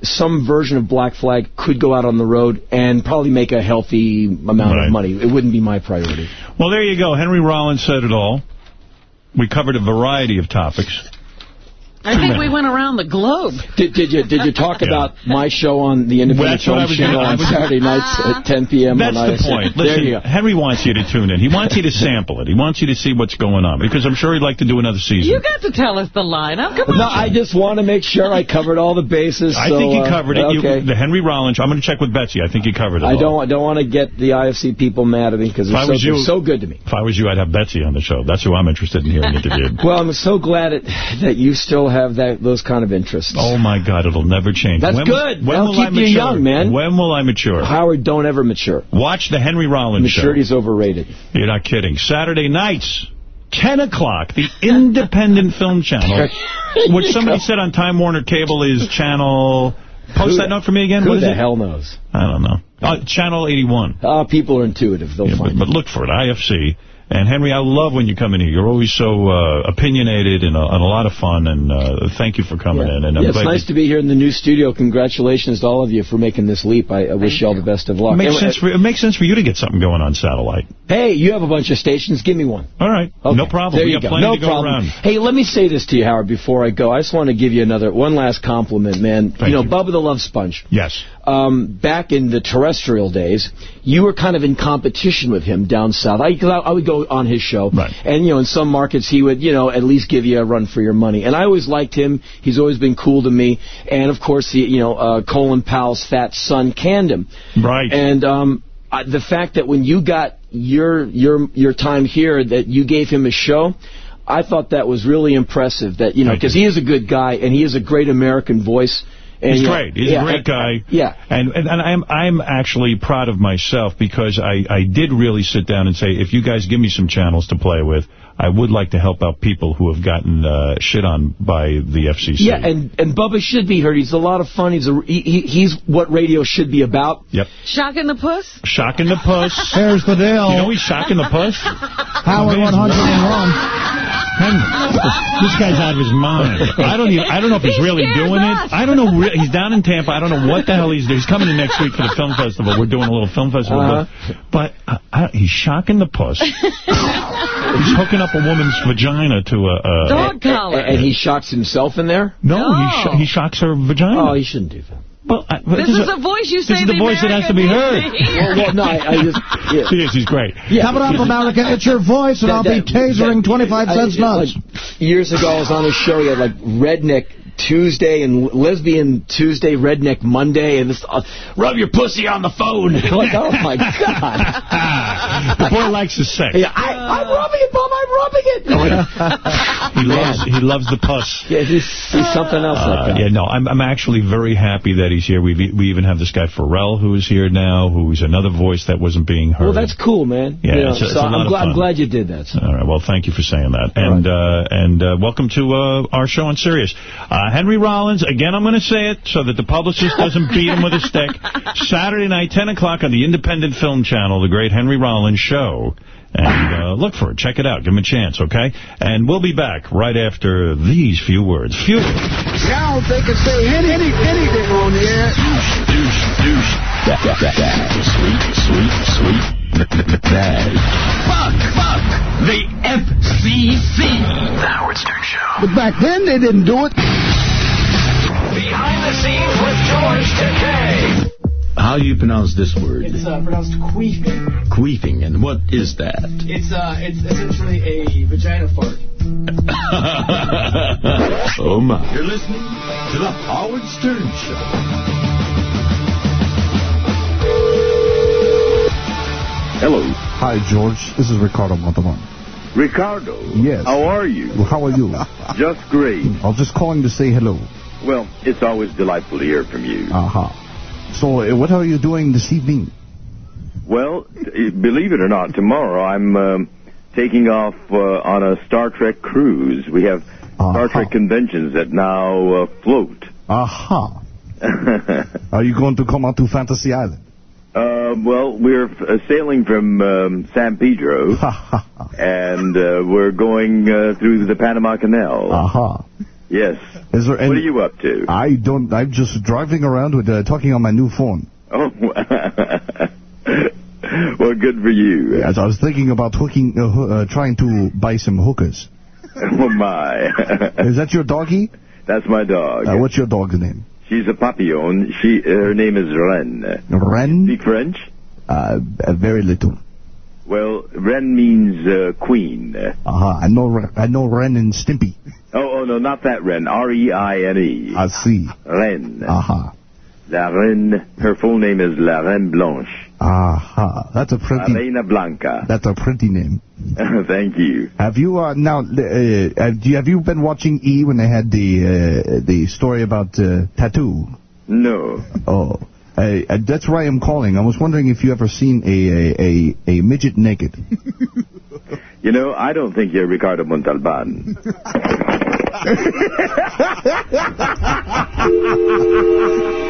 some version of Black Flag could go out on the road and probably make a healthy amount Right. of money. It wouldn't be my priority. Well, there you go. Henry Rollins said it all. We covered a variety of topics. I think we went around the globe. Did, did you did you talk about my show on the Independent That's what Film Channel on Saturday nights at 10 p.m. That's on the IFC? point. There Listen, you go. Henry wants you to tune in. He wants you to sample it. He wants you to see what's going on because I'm sure he'd like to do another season. You got to tell us the lineup. Come on. No, I just want to make sure I covered all the bases. I so, think you uh, covered it. You- Okay. the Henry Rollins. I'm going to check with Betsy. I think you covered it. I all. don't I don't want to get the IFC people mad at me because they're, so, you- they're so good to me. If I was you, I'd have Betsy on the show. That's who I'm interested in hearing interviewed. [laughs] Well, I'm so glad it, that you still have that those kind of interests. Oh my God, it'll never change. That's when, good. When That'll will keep I you young, man. When will I mature? Howard, don't ever mature. Watch the Henry Rollins show. Maturity's overrated. You're not kidding. Saturday nights, 10 o'clock, the Independent [laughs] Film Channel, which somebody said on Time Warner Cable is channel... Post Who that note for me again. Who the it? hell knows? I don't know. Uh, channel 81. Uh, people are intuitive. They'll Yeah, but, find but look for it, IFC. And Henry, I love when you come in here. You're always so uh, opinionated and, uh, and a lot of fun. And uh, thank you for coming in. And Yeah, it's nice to be here in the new studio. Congratulations to all of you for making this leap. I, I wish you all the best of luck. It makes sense for it makes sense for you to get something going on satellite. Hey, you have a bunch of stations. Give me one. All right, Okay. no problem. There we you go. plenty no to go problem. around. Hey, let me say this to you, Howard, before I go. I just want to give you another one last compliment, man. Thank you know, Bubba the Love Sponge. Yes. Um, back in the terrestrial days, you were kind of in competition with him down south. I, I would go on his show, right. and you know, in some markets, he would, you know, at least give you a run for your money. And I always liked him. He's always been cool to me. And of course, he, you know, uh, Colin Powell's fat son canned him. Right. And um, I, the fact that when you got your your your time here, that you gave him a show. I thought that was really impressive. That you know, because he is a good guy and he is a great American voice. And, He's you know, great. He's yeah, a great and- guy. Yeah. And, and and I'm I'm actually proud of myself because I I did really sit down and say if you guys give me some channels to play with, I would like to help out people who have gotten uh, shit on by the FCC. Yeah, and and Bubba should be heard. He's a lot of fun. He's a he, he- he's what radio should be about. Yep. Shocking the puss? Shocking the puss. Here's the deal. You know he's shocking the puss? Howard 101. [laughs] [laughs] This guy's out of his mind. I don't even, I don't know if he's really doing it. I don't know. He's down in Tampa. I don't know what the hell he's doing. He's coming in next week for the film festival. We're doing a little film festival. Uh-huh. But, but uh, I, he's shocking the puss. [laughs] he's hooking up a woman's vagina to a... a Dog collar. And, and he shocks himself in there. no, He, sh he shocks her vagina. Oh, he shouldn't do that. Well, I, This is a voice you say This is the voice that has to be heard. Well, well, no, I, I just yeah. [laughs] He is. He's great. Cover up, America. It's your voice, and I'll be tasering 25 I- cents I- nuts. Like, years ago, I was on a show. You had like redneck Tuesday and lesbian Tuesday, redneck Monday, and this uh, rub your pussy on the phone. [laughs] like, oh my [laughs] god! [laughs] the boy likes his sex. Yeah, I, I'm rubbing it, Bob. I'm rubbing it. He loves he loves the puss. Yeah, he's, he's something else. Uh, like that. yeah, no, I'm I'm actually very happy that he's here. We we even have this guy Ferrall who is here now, who's another voice that wasn't being heard. Well, that's cool, man. Yeah, You know, it's a- it's so a lot I'm, of glad, I'm glad you did that. So. All right. Well, thank you for saying that. And uh, and uh, welcome to uh, our show on Sirius. Uh, Henry Rollins, again, I'm going to say it so that the publicist doesn't beat him with a stick. Saturday night, 10 o'clock on the Independent Film Channel, The Great Henry Rollins Show. And uh, look for it. Check it out. Give him a chance, okay? And we'll be back right after these few words. Few. Now they can say any, any, anything on the air. Douche, douche. Sweet, sweet, sweet. Bad. Fuck, fuck. The FCC. The Howard Stern Show. But back then they didn't do it. Behind the scenes with George Takei. How do you pronounce this word? It's uh, pronounced queefing. Queefing, and what is that? It's uh, it's essentially a vagina fart. [laughs] oh my. You're listening to the Howard Stern Show. Hello. Hi, George. This is Ricardo Montalban. Ricardo. Yes. How are you? Well, how are you? [laughs] Just great. I was just calling to say hello. Well, it's always delightful to hear from you. Uh-huh. So, uh, what are you doing this evening? Well, believe it or not, tomorrow I'm um, taking off uh, on a Star Trek cruise. We have Star Trek conventions that now uh, float. Aha. [laughs] Are you going to come out to Fantasy Island? Uh, well, we're uh, sailing from um, San Pedro, [laughs] and uh, we're going uh, through the Panama Canal. Aha. Yes. Is there What are you up to? I don't. I'm just driving around with uh, talking on my new phone. [laughs] Oh, well, good for you. As I was thinking about hooking, uh, uh, trying to buy some hookers. [laughs] Oh my! [laughs] Is that your doggy? That's my dog. Uh, what's your dog's name? She's a papillon. She, her name is Ren. Ren. Speak French? Uh, uh, very little. Well, Ren means uh, queen. Aha. I know. I know Ren and Stimpy. Oh, oh no, not that Ren. R E I N E. I see. Ren. Aha. La Reine. Her full name is La Reine Blanche. Aha. That's a pretty. Reina Blanca. That's a pretty name. [laughs] Thank you. Have you uh, now? Uh, have you have you been watching E when they had the uh, the story about uh, tattoo? No. Oh, uh, uh, that's why I'm calling. I was wondering if you ever seen a a a, a midget naked. You know, I don't think you're Ricardo Montalban.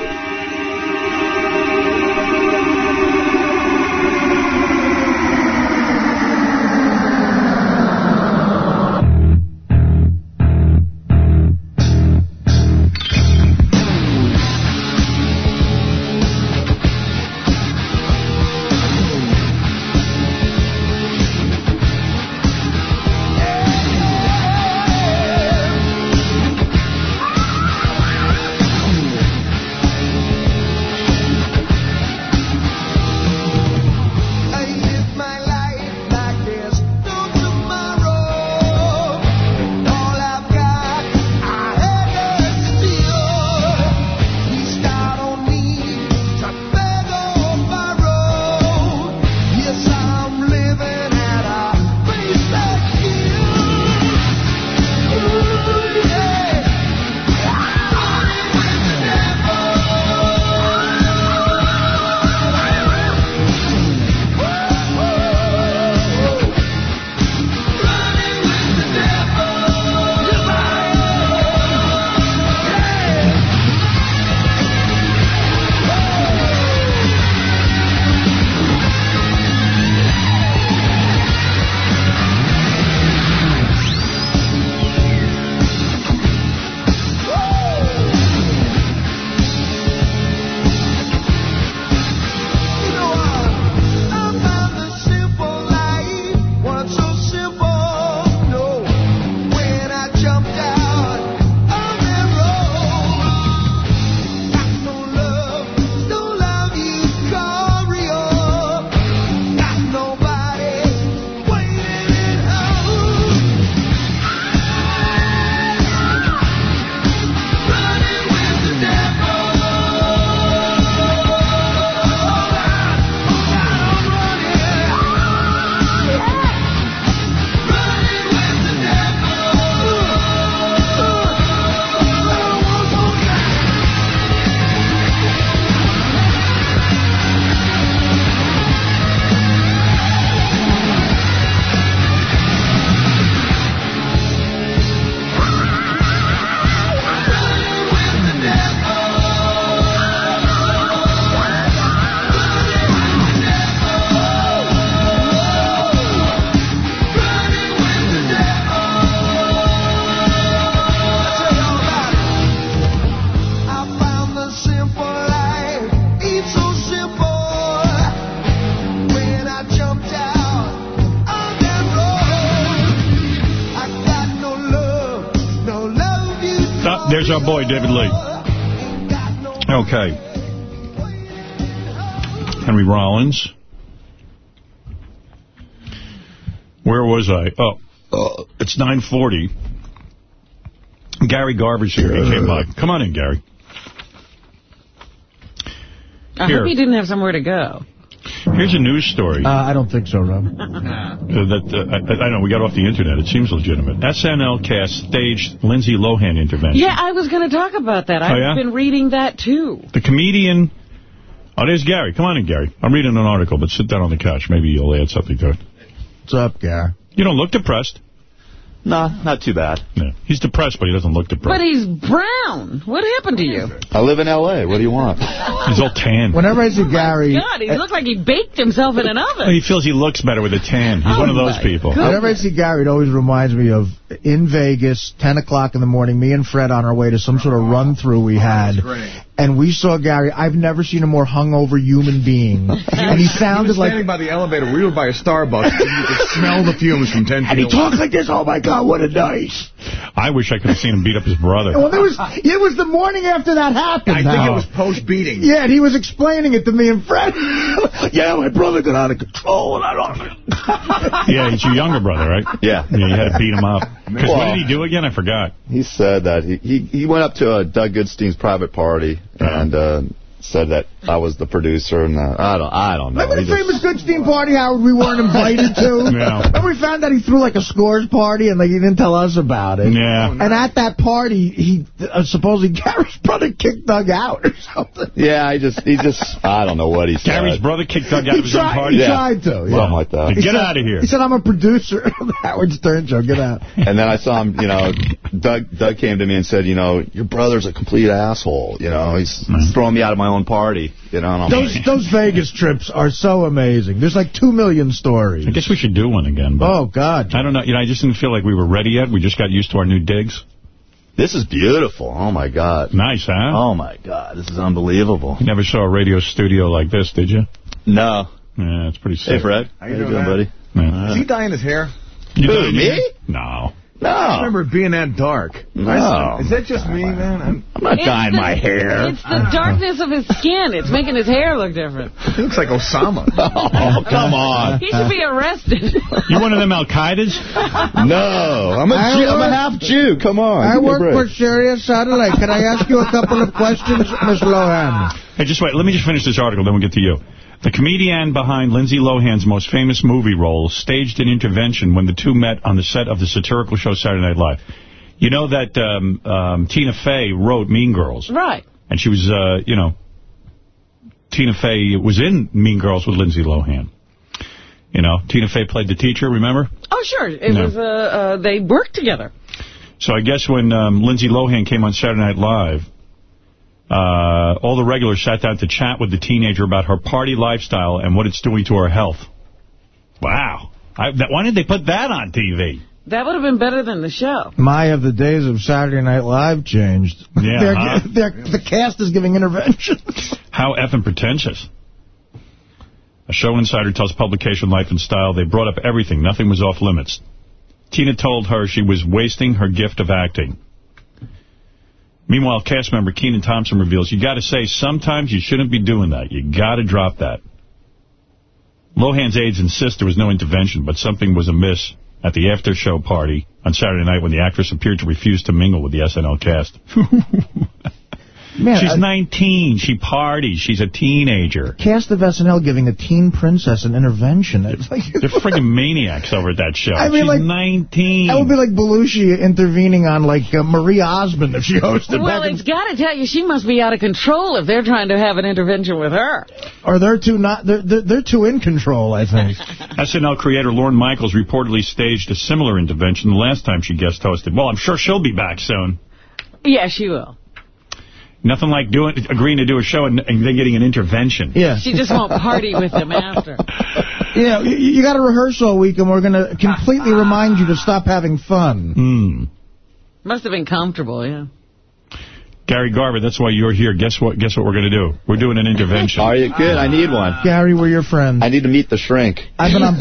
[laughs] there's our boy, David Lee. Okay. Henry Rollins. Where was I? Oh, uh, it's 940. Gary Garver's here. He came by. Come on in, Gary. I Here. hope he didn't have somewhere to go. Here's a news story. Uh, I don't think so, Rob. [laughs] Uh, that uh, I, I know we got off the internet. It seems legitimate. SNL cast staged Lindsay Lohan intervention. Yeah, I was going to talk about that. I've Oh, yeah? been reading that, too. The comedian Oh, there's Gary. Come on in, Gary. I'm reading an article, but sit down on the couch. Maybe you'll add something to it. What's up, Gary? You don't look depressed. Nah, not too bad. Yeah. He's depressed, but he doesn't look depressed. But he's brown. What happened to you? I live in L.A. What do you want? [laughs] He's all tan. Whenever I see oh, Gary... God, he looked like he baked himself in an oven. He feels he looks better with a tan. He's Oh, one of those oh, my people. Whenever I see Gary, it always reminds me of in Vegas, 10 o'clock in the morning, me and Fred on our way to some sort of run-through we oh, had. And we saw Gary. I've never seen a more hungover human being. [laughs] and he sounded he was like... standing by the elevator. We were by a Starbucks. and you could smell the fumes from 10 feet And he away. talks like this, oh my God, what a nice. I wish I could have seen him beat up his brother. Well, there was, it was the morning after that happened. I think Howard. it was post-beating. Yeah, and he was explaining it to me and Fred. [laughs] yeah, my brother got out of control, and I don't... Yeah, he's your younger brother, right? Yeah. Yeah, you had to beat him up. Because what did he do again? I forgot. He said that he, he, he went up to uh, Doug Goodstein's private party and uh, said that I was the producer. And uh, I don't I don't know. Remember He the just- famous Goodstein party, Howard, we weren't invited to? [laughs] Yeah. Remember we found out he threw like a scores party and like he didn't tell us about it? Yeah. And at that party, he uh, supposedly Gary's brother kicked Doug out or something. yeah, he just he just I don't know what he said. Gary's brother kicked Doug out He of his own party? he tried to, yeah. Something like that. He Get said- out of here. He said, I'm a producer [laughs] of Howard Stern show. Get out. [laughs] And then I saw him, you know, Doug Doug came to me and said, you know, your brother's a complete asshole. You know, he's, he's throwing me out of my own party. You know, Those like, those Vegas trips are so amazing. There's like two million stories. I guess we should do one again. But Oh, God. I don't know. You know, I just didn't feel like we were ready yet. We just got used to our new digs. this is beautiful. Oh, my God. Nice, huh? Oh, my God. This is unbelievable. You never saw a radio studio like this, did you? No. Yeah, it's pretty sick. Hey, Fred. How you doing, man? Yeah. Is he dyeing his hair? You Who, me? yet? No. No. I remember it being that dark. No. Is that just me, man? I'm, I'm not It's dyeing the- my hair. It's the darkness of his skin. It's making his hair look different. he looks like Osama. [laughs] Oh, come on. He should be arrested. [laughs] You one of them Al-Qaedas? No. I'm a, I Jew, I'm a half Jew. Come on. I give me a work for Sirius Satellite. Can I ask you a couple of questions, Miss Lohan? Hey, just wait. Let me just finish this article, then we'll get to you. The comedian behind Lindsay Lohan's most famous movie role staged an intervention when the two met on the set of the satirical show Saturday Night Live. You know that um, um, Tina Fey wrote Mean Girls, right. and she was, uh, you know, Tina Fey was in Mean Girls with Lindsay Lohan. You know, Tina Fey played the teacher, remember? Oh, sure. It No. was, uh, uh, they worked together. So I guess when um, Lindsay Lohan came on Saturday Night Live, uh, all the regulars sat down to chat with the teenager about her party lifestyle and what it's doing to her health. Wow. I, that, why didn't they put that on TV? That would have been better than the show. My, have the days of Saturday Night Live changed. Yeah, [laughs] They're- huh? they're- the cast is giving interventions. [laughs] How effing pretentious. A show insider tells publication Life and Style they brought up everything. Nothing was off limits. Tina told her she was wasting her gift of acting. Meanwhile, cast member Kenan Thompson reveals, you got to say, sometimes you shouldn't be doing that. You got to drop that. Lohan's aides insist there was no intervention, but something was amiss at the after-show party on Saturday night when the actress appeared to refuse to mingle with the SNL cast. [laughs] Man, She's I- 19. She parties. She's a teenager. cast of SNL giving a teen princess an intervention. It's like, They're freaking maniacs over at that show. I mean, She's like, 19. that would be like Belushi intervening on like uh, Marie Osmond if she hosted Well, back it's got to tell you, she must be out of control if they're trying to have an intervention with her. Or they're too not they're, they're they're too in control, I think. [laughs] SNL creator Lorne Michaels reportedly staged a similar intervention the last time she guest hosted. Well, I'm sure she'll be back soon. Yeah, she will. Nothing like doing agreeing to do a show and, and then getting an intervention. Yeah. She just won't party with them after. You know, you, you got to rehearse all week, and we're going to completely remind you to stop having fun. Hmm. Must have been comfortable, yeah. Gary Garver, that's why you're here. Guess what? Guess what we're going to do? We're doing an intervention. Are you good? I need one. Gary, we're your friends. I need to meet the shrink. I've been on.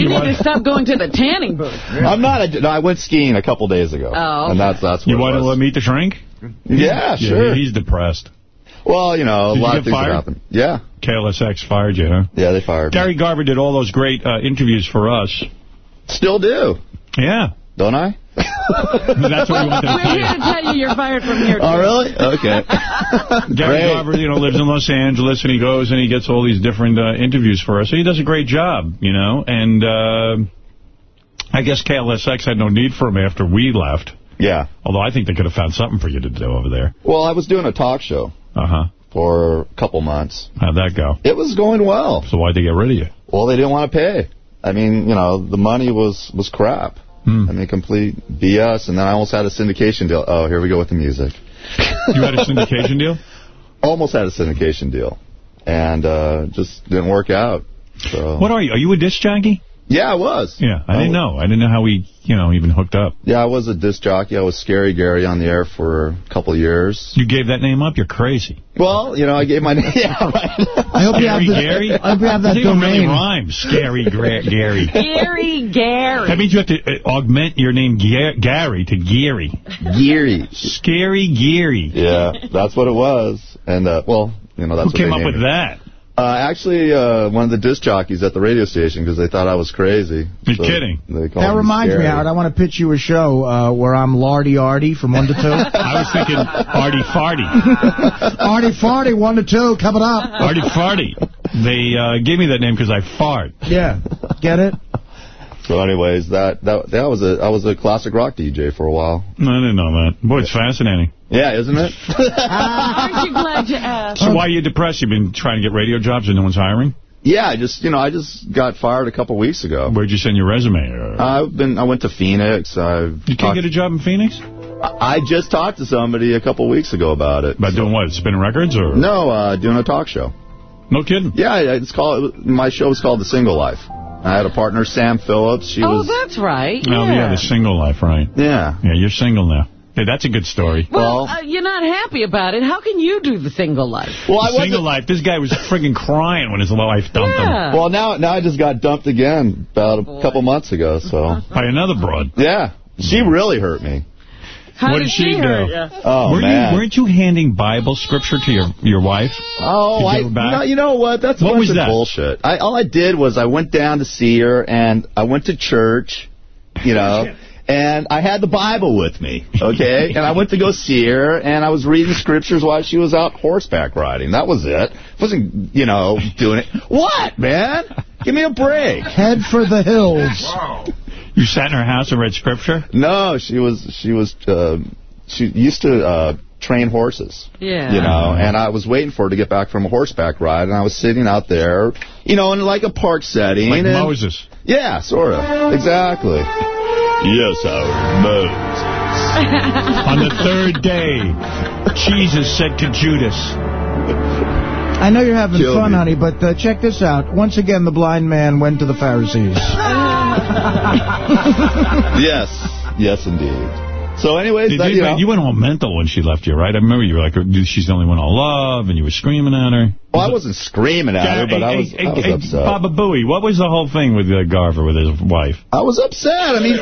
You need to stop going to the tanning booth. I'm not. A, no, I went skiing a couple days ago. Oh, And that's that's what You want to was. let meet the shrink? Yeah, sure. he's depressed. Well, you know, a Did lot of things fired? have happened. Yeah. KLSX fired you, huh? Yeah, they fired me. Gary Garver did all those great uh, interviews for us. Still do. Yeah. Don't I? [laughs] That's what we want them We're here to tell you you're fired from here, too. Oh, really? Okay. [laughs] Gary Great. You know, lives in Los Angeles, and he goes and he gets all these different uh, interviews for us. So he does a great job, you know. And uh, I guess KLSX had no need for him after we left. Yeah. Although I think they could have found something for you to do over there. Well, I was doing a talk show. Uh-huh. for a couple months. How'd that go? It was going well. So why'd they get rid of you? Well, they didn't want to pay. I mean, you know, the money was was crap. I mean, complete BS. And then I almost had a syndication deal. Oh, here we go with the music. You had a syndication deal? [laughs] Almost had a syndication deal. And uh, just didn't work out. So. What are you? Are you a disc jockey? Yeah, I was. Yeah, I didn't know. I didn't know how we, you know, even hooked up. Yeah, I was a disc jockey. I was Scary Gary on the air for a couple of years. You gave that name up? You're crazy. Well, you know, I gave my [laughs] name. Yeah, right. I hope you have Scary the, Gary? I hope you have that It even really domain. rhymes. Scary Gra- Gary. Gary Gary. That means you have to uh, augment your name Ga- Gary to Geary. Geary. Scary Geary. Yeah, that's what it was. And, uh, well, you know, that's Who what came up with it. that? Uh, actually, uh, one of the disc jockeys at the radio station because they thought I was crazy. You're So kidding. They That reminds me, Scary. Howard, I want to pitch you a show uh, where I'm Lardy Artie from 1 to 2. [laughs] I was thinking Artie Farty. [laughs] Artie Farty, 1 to 2, coming up. Artie Farty. They uh, gave me that name because I fart. Yeah, get it? So, anyways, that that that was a I was a classic rock DJ for a while. No, I didn't know that. Boy, it's fascinating. Yeah, isn't it? [laughs] Aren't you glad you asked? So why are you depressed? You've been trying to get radio jobs and no one's hiring? yeah, I just you know I just got fired a couple weeks ago. Where'd you send your resume? Uh, I've been I went to Phoenix. I've you can't get a job in Phoenix? I just talked to somebody a couple weeks ago about it. About doing what? Spinning records or? No, uh, doing a talk show. No kidding. Yeah, it's called my show is called The Single Life. I had a partner, Sam Phillips. She Oh, was that's right. Oh, yeah. yeah, the single life, right. yeah. Yeah, you're single now. Hey, that's a good story. Well, uh, you're not happy about it. How can you do the single life? Well, I The single wasn't. life. This guy was friggin' crying when his wife dumped him. Yeah. Well, now now I just got dumped again about a couple months ago. So [laughs] By another broad. yeah, she really hurt me. How what did did she hurt do? ya? Oh Weren't man. You, weren't you handing Bible scripture to your your wife? Oh, I, give her back? no, you know what? That's a What bunch was of that? bullshit. I, all I did was I went down to see her, and I went to church, you know, and I had the Bible with me, okay? [laughs] and I went to go see her, and I was reading scriptures while she was out horseback riding. That was it. wasn't, you know, doing it. What, man? Give me a break. Head for the hills. [laughs] You sat in her house and read scripture? No, she was, she was, uh, she used to uh, train horses. Yeah. You know, and I was waiting for her to get back from a horseback ride, and I was sitting out there, you know, in like a park setting. Like and, Moses. Yeah, sort of. Exactly. Yes, Howard, Moses. [laughs] On the third day, Jesus said to Judas, I know you're having Kill fun, me. honey, but uh, check this out. Once again, the blind man went to the Pharisees. [laughs] yes, yes, indeed. So, anyways, Did that, you, you know, you went all mental when she left you, right? I remember you were like, she's the only one I'll love, and you were screaming at her. well, I wasn't screaming at her, but I was, I was upset. Baba Booey, what was the whole thing with uh, Garver, with his wife? I was upset. I mean,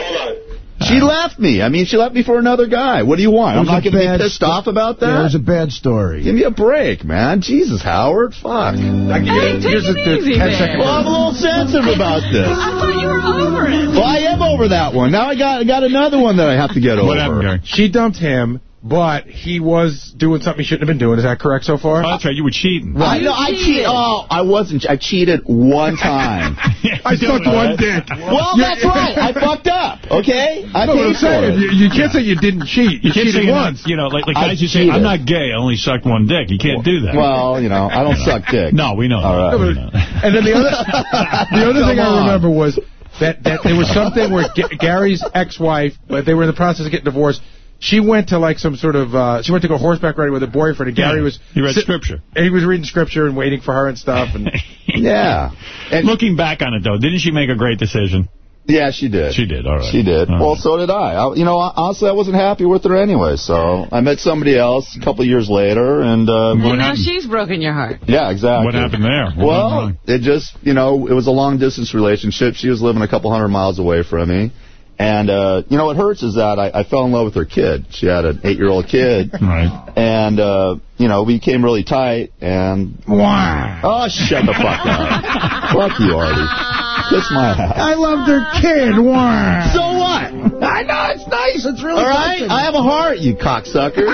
she uh, left me. I mean, she left me for another guy. What do you want? I'm not a going to be pissed off about Yeah, it that. was a bad story. Give me a break, man. Jesus, Howard. Fuck. I give Hey, you, take here's it a, easy 10 there. second. Well, I'm a little sensitive about this. I thought you were over it. Well, I am over that one. Now I got I got another one that I have to get over. What happened, Gary? She dumped him, but he was doing something he shouldn't have been doing. Is that correct so far? Oh, that's right, you were cheating. I You know I cheated. cheated. Oh, I wasn't. I cheated one time. [laughs] I sucked one dick. well, that's right. I fucked up. Okay, I No, but I'm paid for saying, it. you, you can't say you didn't cheat. You, You can't say cheated you're once. not, you know, like, like I guys who say, cheated. I'm not gay, I only sucked one dick. You can't do that. Well, you know, I don't suck dick. no, we know. All right. that. No, but- know. and then the other, [laughs] the other thing Come I remember was that, that there was something where Ga- Gary's ex-wife, but they were in the process of getting divorced. She went to like some sort of, uh, she went to go horseback riding with her boyfriend, and Gary Yeah, was he read sit- scripture. And he was reading scripture and waiting for her and stuff. And [laughs] Yeah. And Looking back on it, though, didn't she make a great decision? yeah, she did. She did, all right. She did. All Well, right. so did I. I. You know, honestly, I wasn't happy with her anyway. So I met somebody else a couple of years later, and uh, And now she's broken your heart. yeah, exactly. What happened there? What Well, wrong? it just, you know, it was a long distance relationship. She was living a couple hundred miles away from me. And, uh, you know, what hurts is that I, I fell in love with her kid. She had an eight-year-old kid. [laughs] Right. And, uh, you know, we became really tight. And, Wow. oh, shut the fuck up. [laughs] fuck you, Artie. Kiss my ass. I loved her kid. Wow. So what? I know, it's nice. It's really All right? I have a heart, you cocksucker.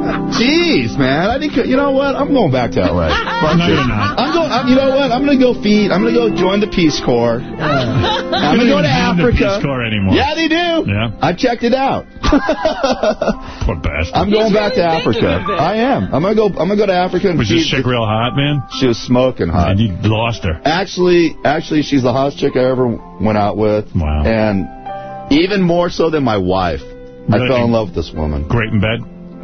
[laughs] Jeez, man. I think you know what? I'm going back to L.A. [laughs] Fuck No, it. you're not. I'm going. I'm, you know what? I'm going to go feed. I'm going to go join the Peace Corps. [laughs] I'm going to go to They the Africa. Peace Corps anymore. Yeah, they do. Yeah. I checked it out. [laughs] Poor bastard. I'm going He's back to really thinking Africa. I am. I'm gonna go. I'm gonna go to Africa and Was feed. this chick real hot, man? She was smoking hot. And you lost her. Actually, actually, she's the hottest chick I ever went out with. Wow. And even more so than my wife. I fell in love with this woman. Great in bed?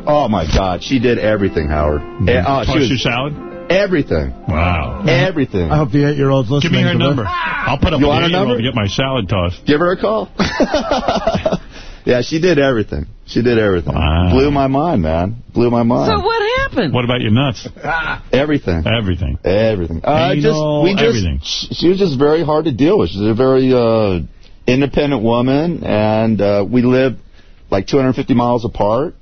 Oh my God, she did everything, Howard. She Toss was your salad? everything, Wow. everything. I hope the eight-year-old's Give me her number. this. I'll put up You with want the a eight-year-old number? to get my salad tossed. Give her a call. [laughs] yeah, she did everything. She did everything. Wow. Blew my mind, man. Blew my mind. So what happened? What about your nuts? [laughs] Everything. Everything. Everything. Uh, just we just everything. she was just very hard to deal with. She's a very uh, independent woman, and uh, we lived like 250 miles apart,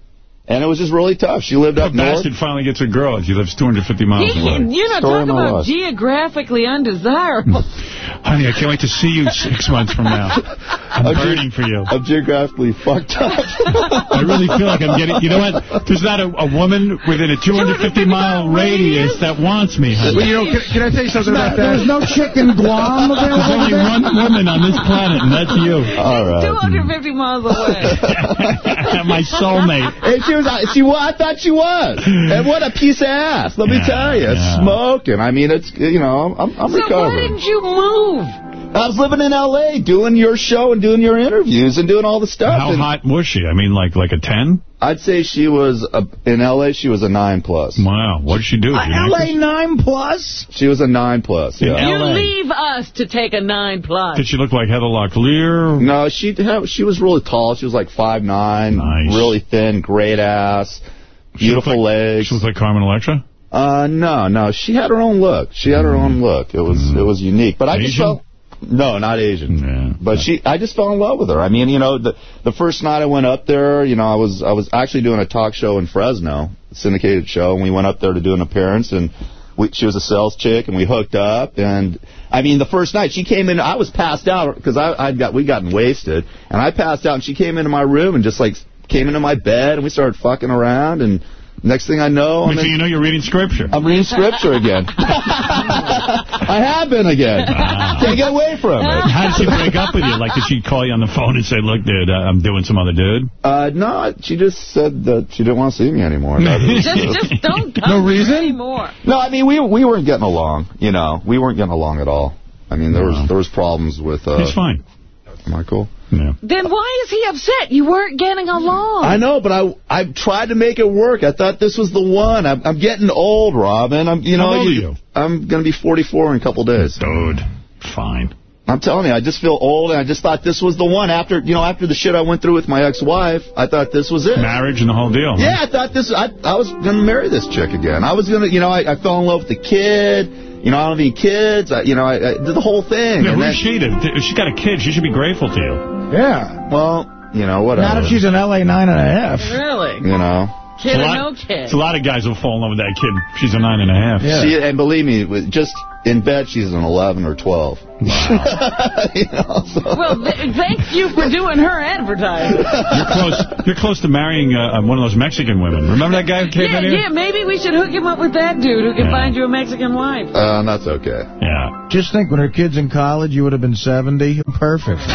and it was just really tough. She lived up What north. bastard finally gets a girl and she lives 250 miles You, away? you're not Story talking about life. geographically undesirable. [laughs] Honey, I can't wait to see you six months from now. I'm I'm burning for you. I'm geographically fucked up. [laughs] I really feel like I'm getting... You know what? There's not a, a woman within a 250-mile radius that wants me, honey. Well, you know, can, can I tell you something about that? There's that? no chicken Guam available. There's only available. one woman on this planet, and that's you. All right. 250 miles away. [laughs] My soulmate. And she was, uh, she was, I thought she was. And what a piece of ass, let me Yeah, tell you. yeah. Smoking. I mean, it's, you know, I'm, I'm so why didn't you move? I was living in L.A., doing your show and doing your interviews and doing all the stuff. How and hot was she? I mean, like like a 10? I'd say she was, a, in L.A., she was a 9 plus. Wow. What did she do? She an LA 9 plus? She was a 9 plus, yeah. You leave us to take a 9 plus. Did she look like Heather Locklear? No, she she was really tall. She was like five nine, Nice. really thin, great ass, She beautiful like- legs. She looked like Carmen Electra? Uh, no, no, she had her own look. She had her own look. It was it was unique. But I just felt no, not Asian. Yeah. But she, I just fell in love with her. I mean, you know, the the first night I went up there, you know, I was I was actually doing a talk show in Fresno, syndicated show, and we went up there to do an appearance, and we, she was a sales chick, and we hooked up, and I mean, the first night she came in, I was passed out because I I'd got we'd gotten wasted, and I passed out, and she came into my room and just like came into my bed, and we started fucking around, and next thing I know, I'm Next thing in- you know, you're reading scripture. I'm reading scripture again. [laughs] I have been again. Can't get away from it. How did she break up with you? Like, did she call you on the phone and say, look, dude, uh, I'm doing some other dude? Uh, no, she just said that she didn't want to see me anymore. [laughs] Just, just don't come No reason? anymore. no, I mean we we weren't getting along. You know, we weren't getting along at all. I mean, there No. was there was problems with. Uh, He's fine. Michael. Yeah. Then why is he upset? You weren't getting along. I know, but I I tried to make it work. I thought this was the one. I'm, I'm getting old, Robin. I'm you know How old are you? I'm gonna be 44 in a couple days. Dude, fine. I'm telling you, I just feel old, and I just thought this was the one. After you know, after the shit I went through with my ex-wife, I thought this was it. Marriage and the whole deal. huh? Yeah, I thought this. I I was gonna marry this chick again. I was gonna, you know, I, I fell in love with the kid. You know, I don't have any kids. I, you know, I, I did the whole thing. Yeah, and who's she? To, if she got a kid, she should be grateful to you. Yeah. Well, you know, whatever. Not if she's an LA nine and a half. Really? You know. Kid a or lot- no kid? It's a lot of guys will fall in love with that kid. She's a nine and a half. Yeah. She, and believe me, with just in bed, she's an 11 or 12. [laughs] you know, so. Well, th thank you for doing her advertising. You're close. You're close to marrying uh, one of those Mexican women. Remember that guy who came Yeah, in here? yeah, maybe we should hook him up with that dude who can Yeah. find you a Mexican wife. Uh, that's okay. Yeah. Just think, when her kid's in college, you would have been 70. Perfect. [laughs]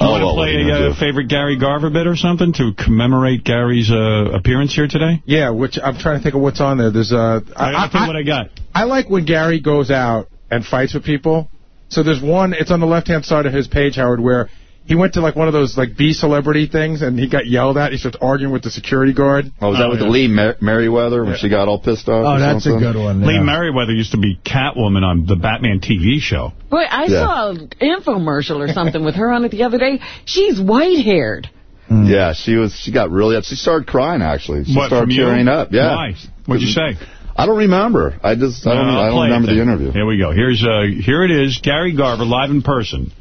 You want to play a uh, favorite Gary Garver bit or something to commemorate Gary's uh, appearance here today? Yeah, which I'm trying to think of what's on there. There's uh, I, I, tell you what I got. I like when Gary goes out and fights with people. So there's one, it's on the left-hand side of his page, Howard, where he went to like one of those like B celebrity things and he got yelled at. He starts arguing with the security guard. Oh, was that Oh, with yeah. Lee Mer- Meriwether when she got all pissed off? Oh, or that's a good one. Lee yeah. Meriwether used to be Catwoman on the Batman TV show. Boy, I Yeah. saw an infomercial or something with her on it the other day. She's white-haired. Hmm. Yeah, she was. She got really up. She started crying. Actually, she what, started from you? tearing up. Yeah. Why? What'd you say? I don't remember. I just. I don't. No, I'll don't remember the interview. Here we go. Here's uh, here it is. Gary Garver live in person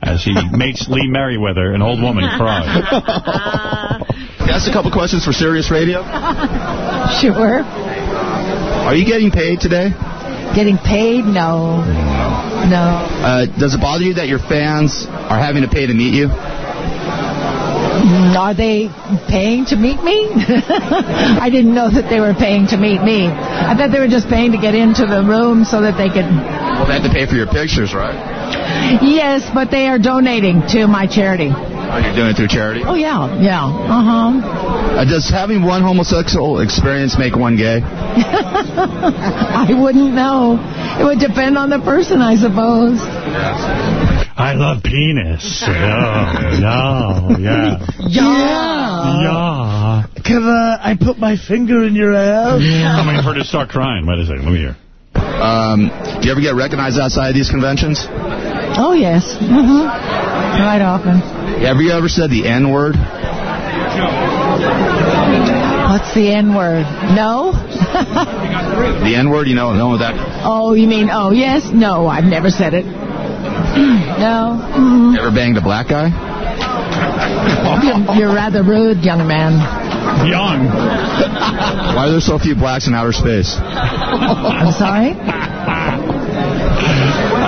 as he [laughs] makes Lee Meriwether, an old woman, cry. [laughs] Can I ask a couple questions for Sirius Radio? [laughs] Sure. Are you getting paid today? Getting paid? No. No. Uh, does it bother you that your fans are having to pay to meet you? Are they paying to meet me? [laughs] I didn't know that they were paying to meet me. I thought they were just paying to get into the room so that they could. Well, they have to pay for your pictures, right? Yes, but they are donating to my charity. Oh, you're doing it through charity? Oh yeah, yeah. Uh huh. Uh, does having one homosexual experience make one gay? [laughs] I wouldn't know. It would depend on the person, I suppose. I love penis. [laughs] Yeah, yeah, yeah. Yeah. Yeah. Can uh, I put my finger in your ass? Yeah. I'm waiting for her to start crying. Wait a second. Let me hear. Um, do you ever get recognized outside of these conventions? Oh yes. Mm-hmm. Quite often. Have you ever said the N word? What's the N word? No. The N word, you know, know what that. Oh, you mean? Oh yes. No, I've never said it. [clears throat] no. Mm. Ever banged a black guy? You're, you're rather rude, young man. Young. [laughs] Why are there so few blacks in outer space? [laughs] I'm sorry.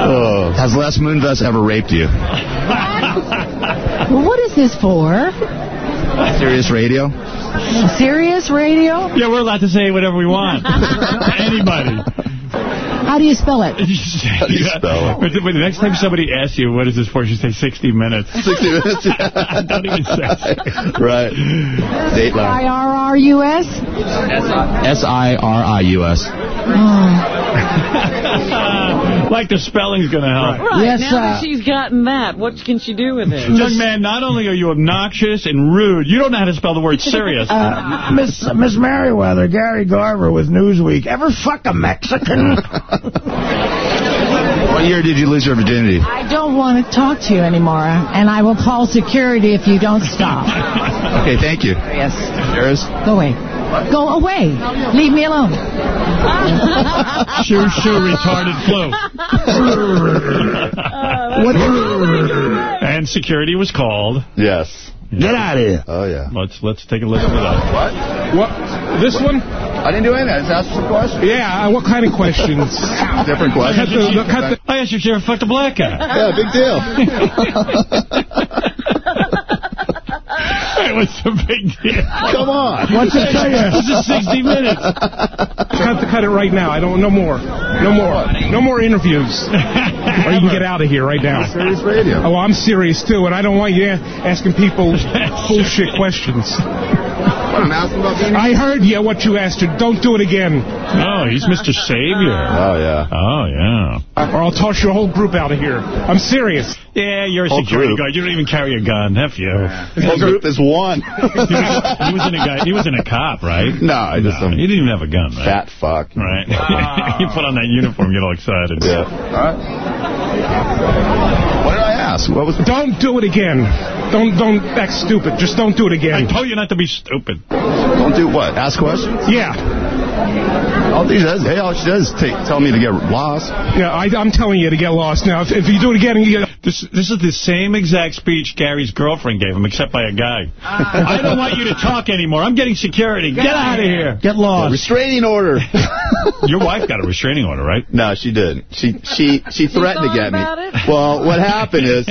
Oh. Has Les Moonves ever raped you? Well, what is this for? Serious radio? Serious radio? Yeah, we're allowed to say whatever we want. [laughs] Anybody. How do you spell it? [laughs] How do you spell it? But the, next time somebody asks you, what is this for, you say 60 minutes. [laughs] 60 minutes, yeah. [laughs] Don't even say Right. Dateline. I-R-R-U-S? S-I-R-I-U-S. Oh. [laughs] like the spelling's going to help. Right, Yes, now uh, that she's gotten that, what can she do with it? Young man, not only are you obnoxious and rude, you don't know how to spell the word serious. [laughs] Uh, Miss Miss Meriwether, Gary Garver with Newsweek. Ever fuck a Mexican? [laughs] What year did you lose your virginity? I don't want to talk to you anymore, and I will call security if you don't stop. Okay, thank you. Yes. Yours? Go away. Go away. Leave me alone. [laughs] shoo, shoo, retarded flu. [laughs] [laughs] and security was called. Yes. Get out of here. Oh, yeah. Let's let's take a listen to that. What? What? This one? I didn't do anything. I just asked some questions. Yeah, uh, what kind of questions? Different questions. the, the, cut the, I asked you if you ever fucked a black guy. Yeah, big deal. Hey, what's the big deal? Come on. What's it say? This is 60 minutes. I have to cut it right now. I don't. No more. No more. No more interviews. or you can get out of here right now. Serious radio. Oh, I'm serious too, and I don't want you asking people [laughs] bullshit questions. What, I'm asking about being... I heard you what you asked her. Don't do it again, Oh, he's Mr. Savior. Oh, yeah. Oh, yeah. or I'll toss your whole group out of here. I'm serious. Yeah, you're a Whole security group. guard. You don't even carry a gun. F you. The whole group is one. [laughs] he, was, he wasn't a guy. He wasn't a cop, right? No, I just No, some he didn't even have a gun, right? fat fuck. Right. [laughs] you put on that uniform, get all excited. Yeah. All right. What did I ask? What was... Don't do it again. Don't don't act stupid. Just don't do it again. I again. told you not to be stupid. Don't do what? Ask questions? Yeah, All she does, hey, all she does is take, tell me to get lost. yeah. I, I'm telling you to get lost now. If, if you do it again, you, This this is the same exact speech Gary's girlfriend gave him, except by a guy. I don't want you to talk anymore. I'm getting security. Get out of here. Get lost. Restraining order. [laughs] Your wife got a restraining order, right? No, she didn't. She she she threatened to get me. it? Well, what happened is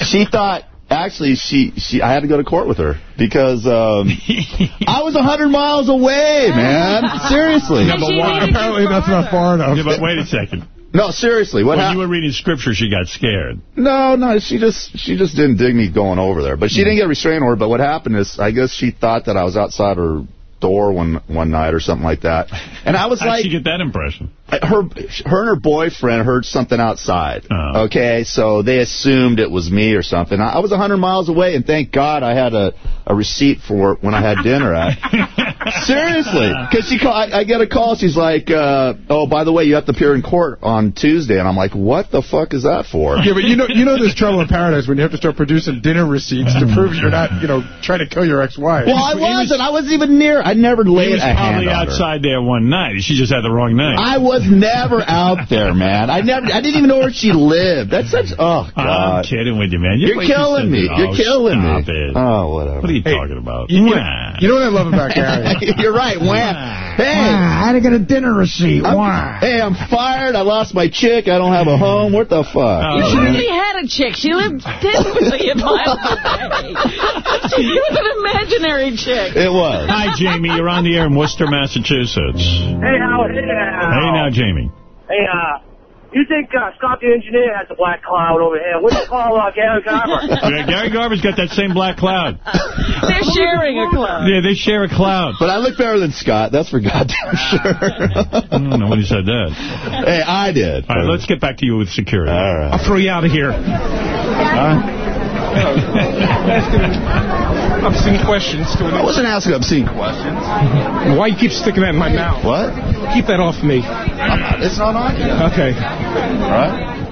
[laughs] she thought actually she she I had to go to court with her because um I was 100 miles away, man. [laughs] Seriously. And she needed apparently that's not far enough. Yeah, but wait a second. No, seriously. What When you were reading scripture, she got scared. No, no, she just she just didn't dig me going over there. But she hmm. didn't get a restraining order. But what happened is, I guess she thought that I was outside her door one one night or something like that. And I was How'd like, she get that impression? her her and her boyfriend heard something outside. Oh. Okay, so they assumed it was me or something. I, I was 100 miles away, and thank God I had a, a receipt for when I had dinner at. [laughs] Seriously, because she call, I, I get a call. She's like, uh, "Oh, by the way, you have to appear in court on Tuesday," and I'm like, "What the fuck is that for?" Yeah, but you know, you know, there's trouble in paradise when you have to start producing dinner receipts to prove you're not, you know, trying to kill your ex-wife. Well, I wasn't. I wasn't even near. I never laid a hand on her. probably outside there one night. She just had the wrong night. I was never out there, man. I never. I didn't even know where she lived. That's such. Oh God. I'm kidding with you, man. You're way too killing me. sensitive. You're Oh, killing me. stop It. Oh, whatever. What are you talking about? You, you, you know what I love about [laughs] Gary? You're right. Wham. Hey. I had to get a dinner receipt. I'm, Why? hey, I'm fired. I lost my chick. I don't have a home. What the fuck? Oh, You man. really had a a chick. She lived 10 million miles away. She was an imaginary chick. It was. Hi, Jamie. You're on the air in Worcester, Massachusetts. Hey, Howard. Hey, Hey now, Jamie. Hey, uh, you think uh, Scott the engineer has a black cloud over here? What do you call uh, Gary Garver? [laughs] Yeah, Gary Garver's got that same black cloud. They're sharing a cloud. Yeah, they share a cloud. But I look better than Scott. That's for goddamn sure. I don't know when he said that. hey, I did. All right, let's get back to you with security. All right. I'll throw you out of here. Obscene questions to an I wasn't asking obscene questions. Why you keep sticking that in my mouth? What? Keep that off me. It's not on you. Okay. All right.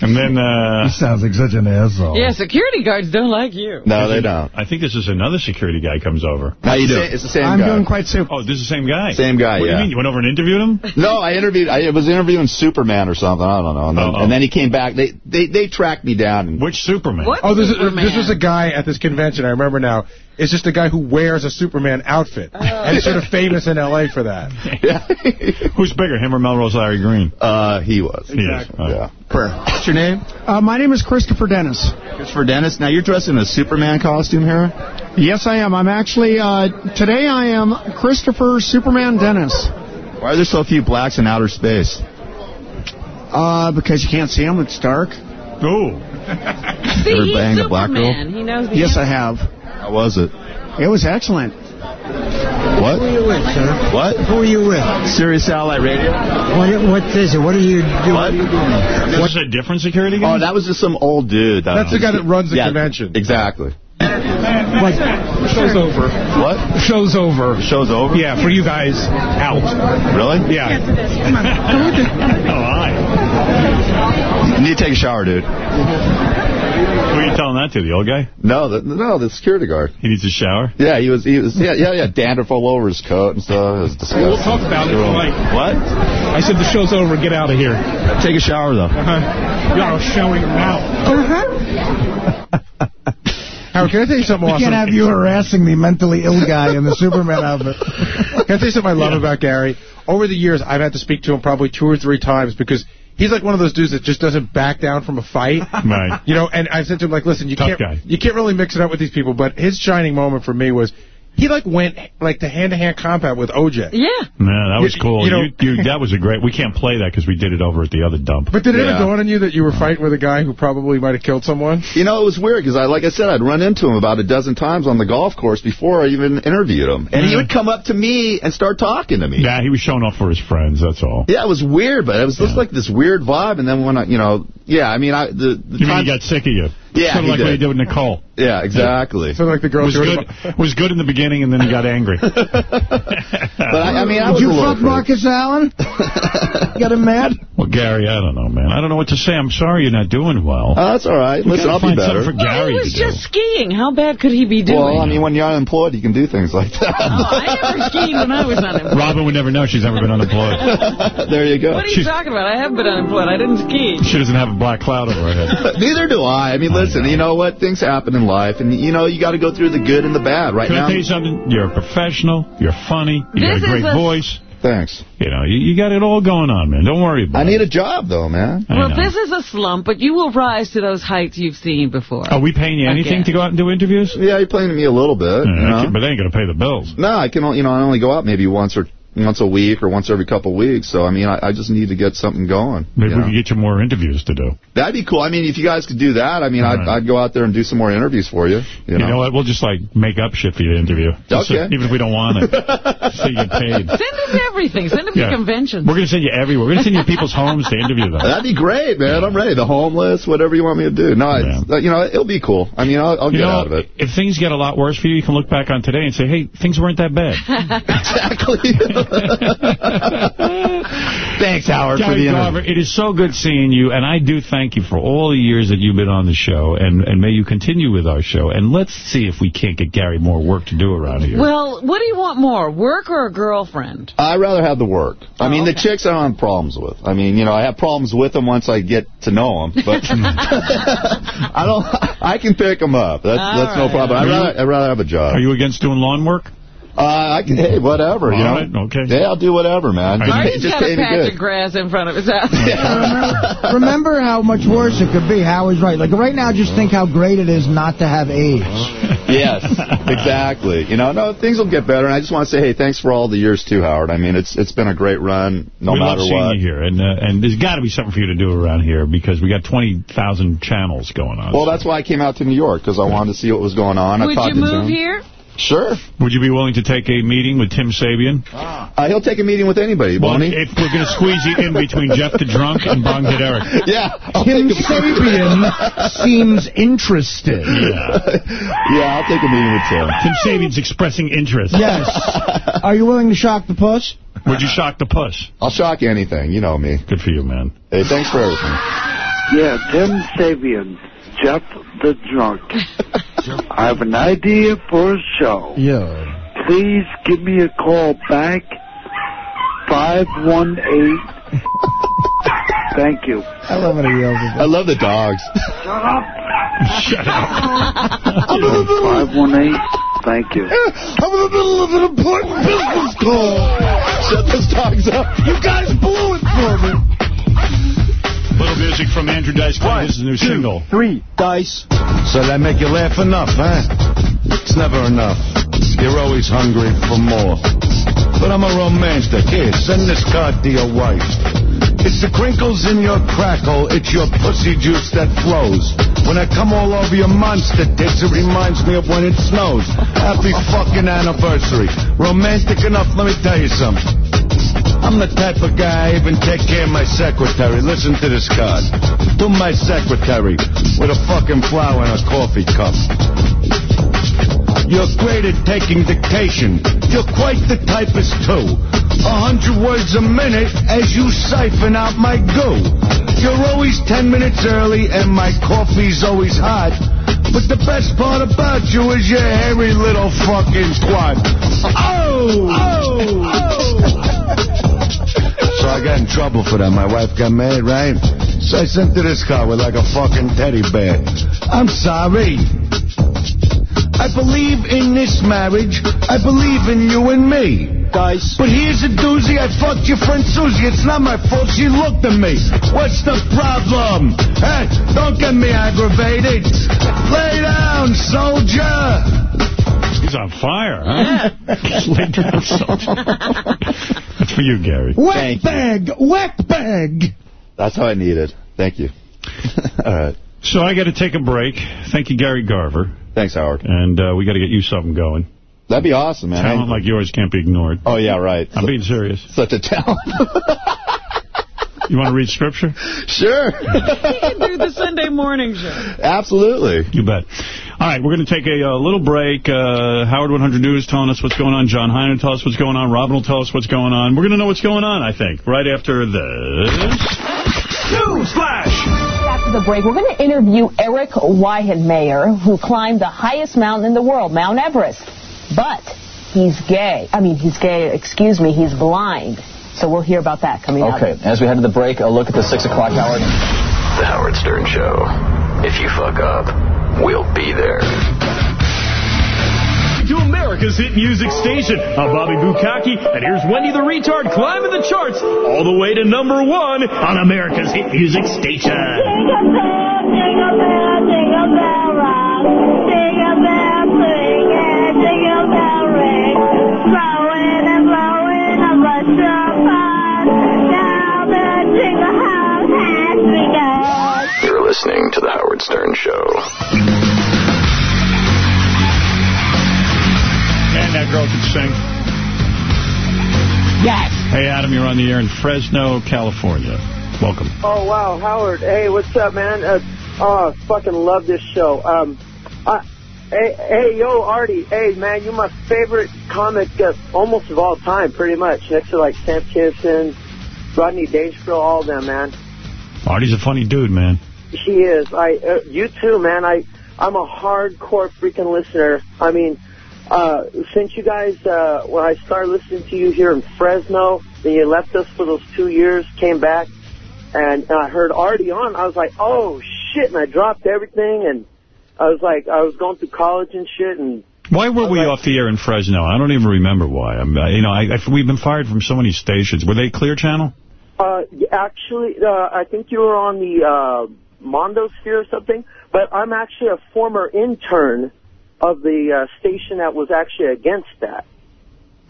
And then... Uh, He sounds like such an asshole. Yeah, security guards don't like you. No, they don't. I think this is another security guy comes over. How you doing? It's the same I'm guy. doing quite super. Oh, this is the same guy? Same guy, What do you mean? You went over and interviewed him? No, I interviewed. I was interviewing Superman or something. I don't know. And then, Uh-oh. and then he came back. They they they tracked me down. And, Which Superman? What Oh, this, is, this was a guy at this convention, I remember now. It's just a guy who wears a Superman outfit. And he's sort of famous in L.A. for that. [laughs] Who's bigger, him or Melrose Larry Green? uh, he was. He is. Oh. Yeah. What's your name? Uh, my name is Christopher Dennis. Christopher Dennis. Now you're dressed in a Superman costume here. Yes, I am. I'm actually, uh, today I am Christopher Superman Dennis. Why are there so few blacks in outer space? Uh, because you can't see them. it's dark. Ooh. See, Ever he's banged a black girl? He knows the Yes, I have. How was it? It was excellent. What? Who are you with, sir? What? Who are you with? Sirius Satellite Radio. What, what is it? What are you doing? What? This is a different security guy? Oh, that was just some old dude. that That's the guy that runs the Yeah, convention. Exactly. What? Show's over. What? Show's over. Show's over? Yeah, for you guys, out. Really? Yeah. Oh, hi. [laughs] You need to take a shower, dude. Who are you telling that to, the old guy? No, the, no, the security guard. He needs a shower? Yeah, he was, he was, yeah, yeah, yeah, dandruff all over his coat and stuff. It was disgusting. We'll talk about it if you like. What? I said the show's over. Get out of here. Take a shower, though. Uh-huh. You are showering your mouth. Howard, can I tell you something We awesome? can't have you harassing the mentally ill guy in the Superman outfit. Can I tell you something I love about Gary? Over the years, I've had to speak to him probably two or three times because he's like one of those dudes that just doesn't back down from a fight. [laughs] Right. You know, and I said to him, like, listen, you Tough can't guy. you can't really mix it up with these people, but his shining moment for me was he like went like to hand-to-hand combat with OJ. Yeah. No, that was You- cool. you know- You, you, that was a great... We can't play that because we did it over at the other dump. But did it Yeah. ever dawn on you that you were fighting with a guy who probably might have killed someone? You know, it was weird because, I, like I said, I'd run into him about a dozen times on the golf course before I even interviewed him. And he would come up to me and start talking to me. Yeah, he was showing off for his friends, that's all. Yeah, it was weird, but it was just like this weird vibe. And then when I, you know, yeah, I mean, I the, the You mean he got sick of you? Yeah, Sort of he like what he did. did with Nicole. yeah, exactly. So like the girl was who- good. was good in the beginning, and then he got angry. [laughs] But I, I mean, I Did was you fuck Marcus Allen? Got him mad? well, Gary, I don't know, man. I don't know what to say. I'm sorry you're not doing well. Oh, that's all right. We Listen, I'll be find better. something for Well, Gary he was to do. just skiing. How bad could he be doing? Well, I mean, when you're unemployed, you can do things like oh, that. [laughs] I never skied when I was unemployed. Robin would never know she's never been unemployed. [laughs] there you go. What are you talking about? I have been unemployed. I didn't ski. She doesn't have a black cloud over her head. Neither do I. I mean, listen, you know what? Things happen in life, and, you know, you got to go through the good and the bad. Right Can now, I tell you something? You're a professional. You're funny. You This got a great a- voice. thanks. You know, you, you got it all going on, man. Don't worry about I need it. a job, though, man. I Well, know. this is a slump, but you will rise to those heights you've seen before. Are we paying you anything Again. to go out and do interviews? Yeah, you're playing to me a little bit. Yeah, you know? But they ain't going to pay the bills. No, I can. You know, I only go out maybe once or once a week or once every couple of weeks. So I mean, I, I just need to get something going. Maybe you we know? could get you more interviews to do. That'd be cool. I mean, if you guys could do that, I mean, I'd, Right. I'd go out there and do some more interviews for you. You You know, know what? We'll just, like, make up shit for you to interview. Just so- Okay. even if we don't want it. [laughs] so you get paid. Send us everything. Send us Yeah. to conventions. We're going to send you everywhere. We're going to send you people's homes to interview them. That'd be great, man. I'm ready. The homeless, whatever you want me to do. No, it's, you know, it'll be cool. I mean, I'll, I'll get know, out of it. if things get a lot worse for you, you can look back on today and say, hey, things weren't that bad. [laughs] [laughs] exactly. [laughs] Thanks, Howard, for the Garver, interview. it is so good seeing you, and I do thank you for all the years that you've been on the show, and, and may you continue with our show. And let's see if we can't get Gary more work to do around here. Well, what do you want more, work or a girlfriend? I'd rather have the work. I Oh, mean, the chicks I don't have problems with. I mean, you know, I have problems with them once I get to know them, but [laughs] [laughs] I don't. I can pick them up. That's All that's no right. problem. I'd rather, I'd rather have a job. Are you against doing lawn work? Uh, I can, hey, whatever, you All know. right, okay. Yeah, I'll do whatever, man. Just, pay, Marty's just got pay a patch good. of grass in front of his house. [laughs] remember, remember how much worse it could be. Howard's right. Like, right now, just think how great it is not to have AIDS. [laughs] Yes, exactly. You know, no, things will get better. And I just want to say, hey, thanks for all the years too, Howard. I mean, it's it's been a great run, no we matter love seeing what. you here, and uh, and there's got to be something for you to do around here because we got 20,000 channels going on. Well, that's why I came out to New York because I wanted to see what was going on. I Would talked you move here? Sure. Would you be willing to take a meeting with Tim Sabean? Uh, he'll take a meeting with anybody, Well, won't he? if we're going to squeeze you in between Jeff the Drunk and Bong Hit Eric. [laughs] Yeah. I'll Tim Sabean seems interested. Yeah. [laughs] Yeah, I'll take a meeting with Tim. Tim Sabean's expressing interest. Yes. [laughs] Are you willing to shock the puss? Would you shock the puss? I'll shock anything. You know me. Good for you, man. Hey, thanks for everything. Yeah, Tim Sabean, Jeff the Drunk. I have an idea for a show. Yeah. Please give me a call back. 518. Thank you. I love when he yells at I love the dogs. Shut up. Shut up. 518. Thank you. I'm in the middle of an important business call. Shut those dogs up. You guys blew it for me. Little music from Andrew Dice Clay. This is a new single. Three dice. So that make you laugh enough, huh? It's never enough. You're always hungry for more. But I'm a romantic. Here, send this card to your wife. It's the crinkles in your crackle. It's your pussy juice that flows. When I come all over your monster tits, it reminds me of when it snows. Happy fucking anniversary. Romantic enough, let me tell you something. I'm the type of guy I even take care of my secretary. Listen to this card. To my secretary with a fucking flower and a coffee cup. You're great at taking dictation. You're quite the typist too. A hundred words a minute as you siphon out my goo. You're always ten minutes early and my coffee's always hot. But the best part about you is your hairy little fucking twat. Oh! oh! oh! [laughs] So I got in trouble for that. My wife got mad, right? So I sent her this car with like a fucking teddy bear. I'm sorry. I believe in this marriage. I believe in you and me. Guys. But here's a doozy. I fucked your friend Susie. It's not my fault. She looked at me. What's the problem? Hey, don't get me aggravated. Lay down, soldier. He's on fire, huh? Lay [laughs] down, soldier. That's [laughs] for you, Gary. Wet bag. Wet bag. That's how I need it. Thank you. [laughs] All right. So I got to take a break. Thank you, Gary Garver. Thanks, Howard. And uh, we got to get you something going. That'd be awesome, man. Talent like yours can't be ignored. Oh, yeah, right. I'm being serious. Such a talent. You want to read scripture? [laughs] Sure. [laughs] do the Sunday morning show. Absolutely. You bet. All right, we're going to take a, uh little break. Uh, Howard 100 News telling us what's going on. John Heiner will tell us what's going on. Robin will tell us what's going on. We're going to know what's going on, I think, right after this. News Flash! After the break, we're going to interview Eric Weihenmayer, who climbed the highest mountain in the world, Mount Everest. But he's gay. I mean, he's gay, excuse me, he's blind. So we'll hear about that coming up. Okay, as we head to the break, a look at the 6 o'clock hour. The Howard Stern Show. If you fuck up, we'll be there. To America's hit music station. I'm Bobby Bukaki, and here's Wendy the Retard climbing the charts all the way to number one on America's hit music station. Jingle bell, jingle bell, jingle bell rock. Jingle bell listening to The Howard Stern Show. And that girl can sing. Yes. Hey, Adam, you're on the air in Fresno, California. Welcome. Oh, wow, Howard. Hey, what's up, man? Uh, oh, fucking love this show. Um, I, hey, hey, yo, Artie. Hey, man, you're my favorite comic uh, almost of all time, pretty much. Next to, like, Sam Kinison, Rodney Dangerfield, all of them, man. Artie's a funny dude, man. She is. I, uh, you too, man. I, I'm a hardcore freaking listener. I mean, uh, since you guys, uh, when I started listening to you here in Fresno, then you left us for those two years, came back, and, and I heard Artie on, I was like, oh shit, and I dropped everything, and I was like, I was going through college and shit, and Why were we off the air in Fresno? I don't even remember why. I'm, uh, you know, I, I, we've been fired from so many stations. Were they Clear Channel? Uh, actually, uh, I think you were on the uh, Mondosphere or something, but I'm actually a former intern of the uh, station that was actually against that.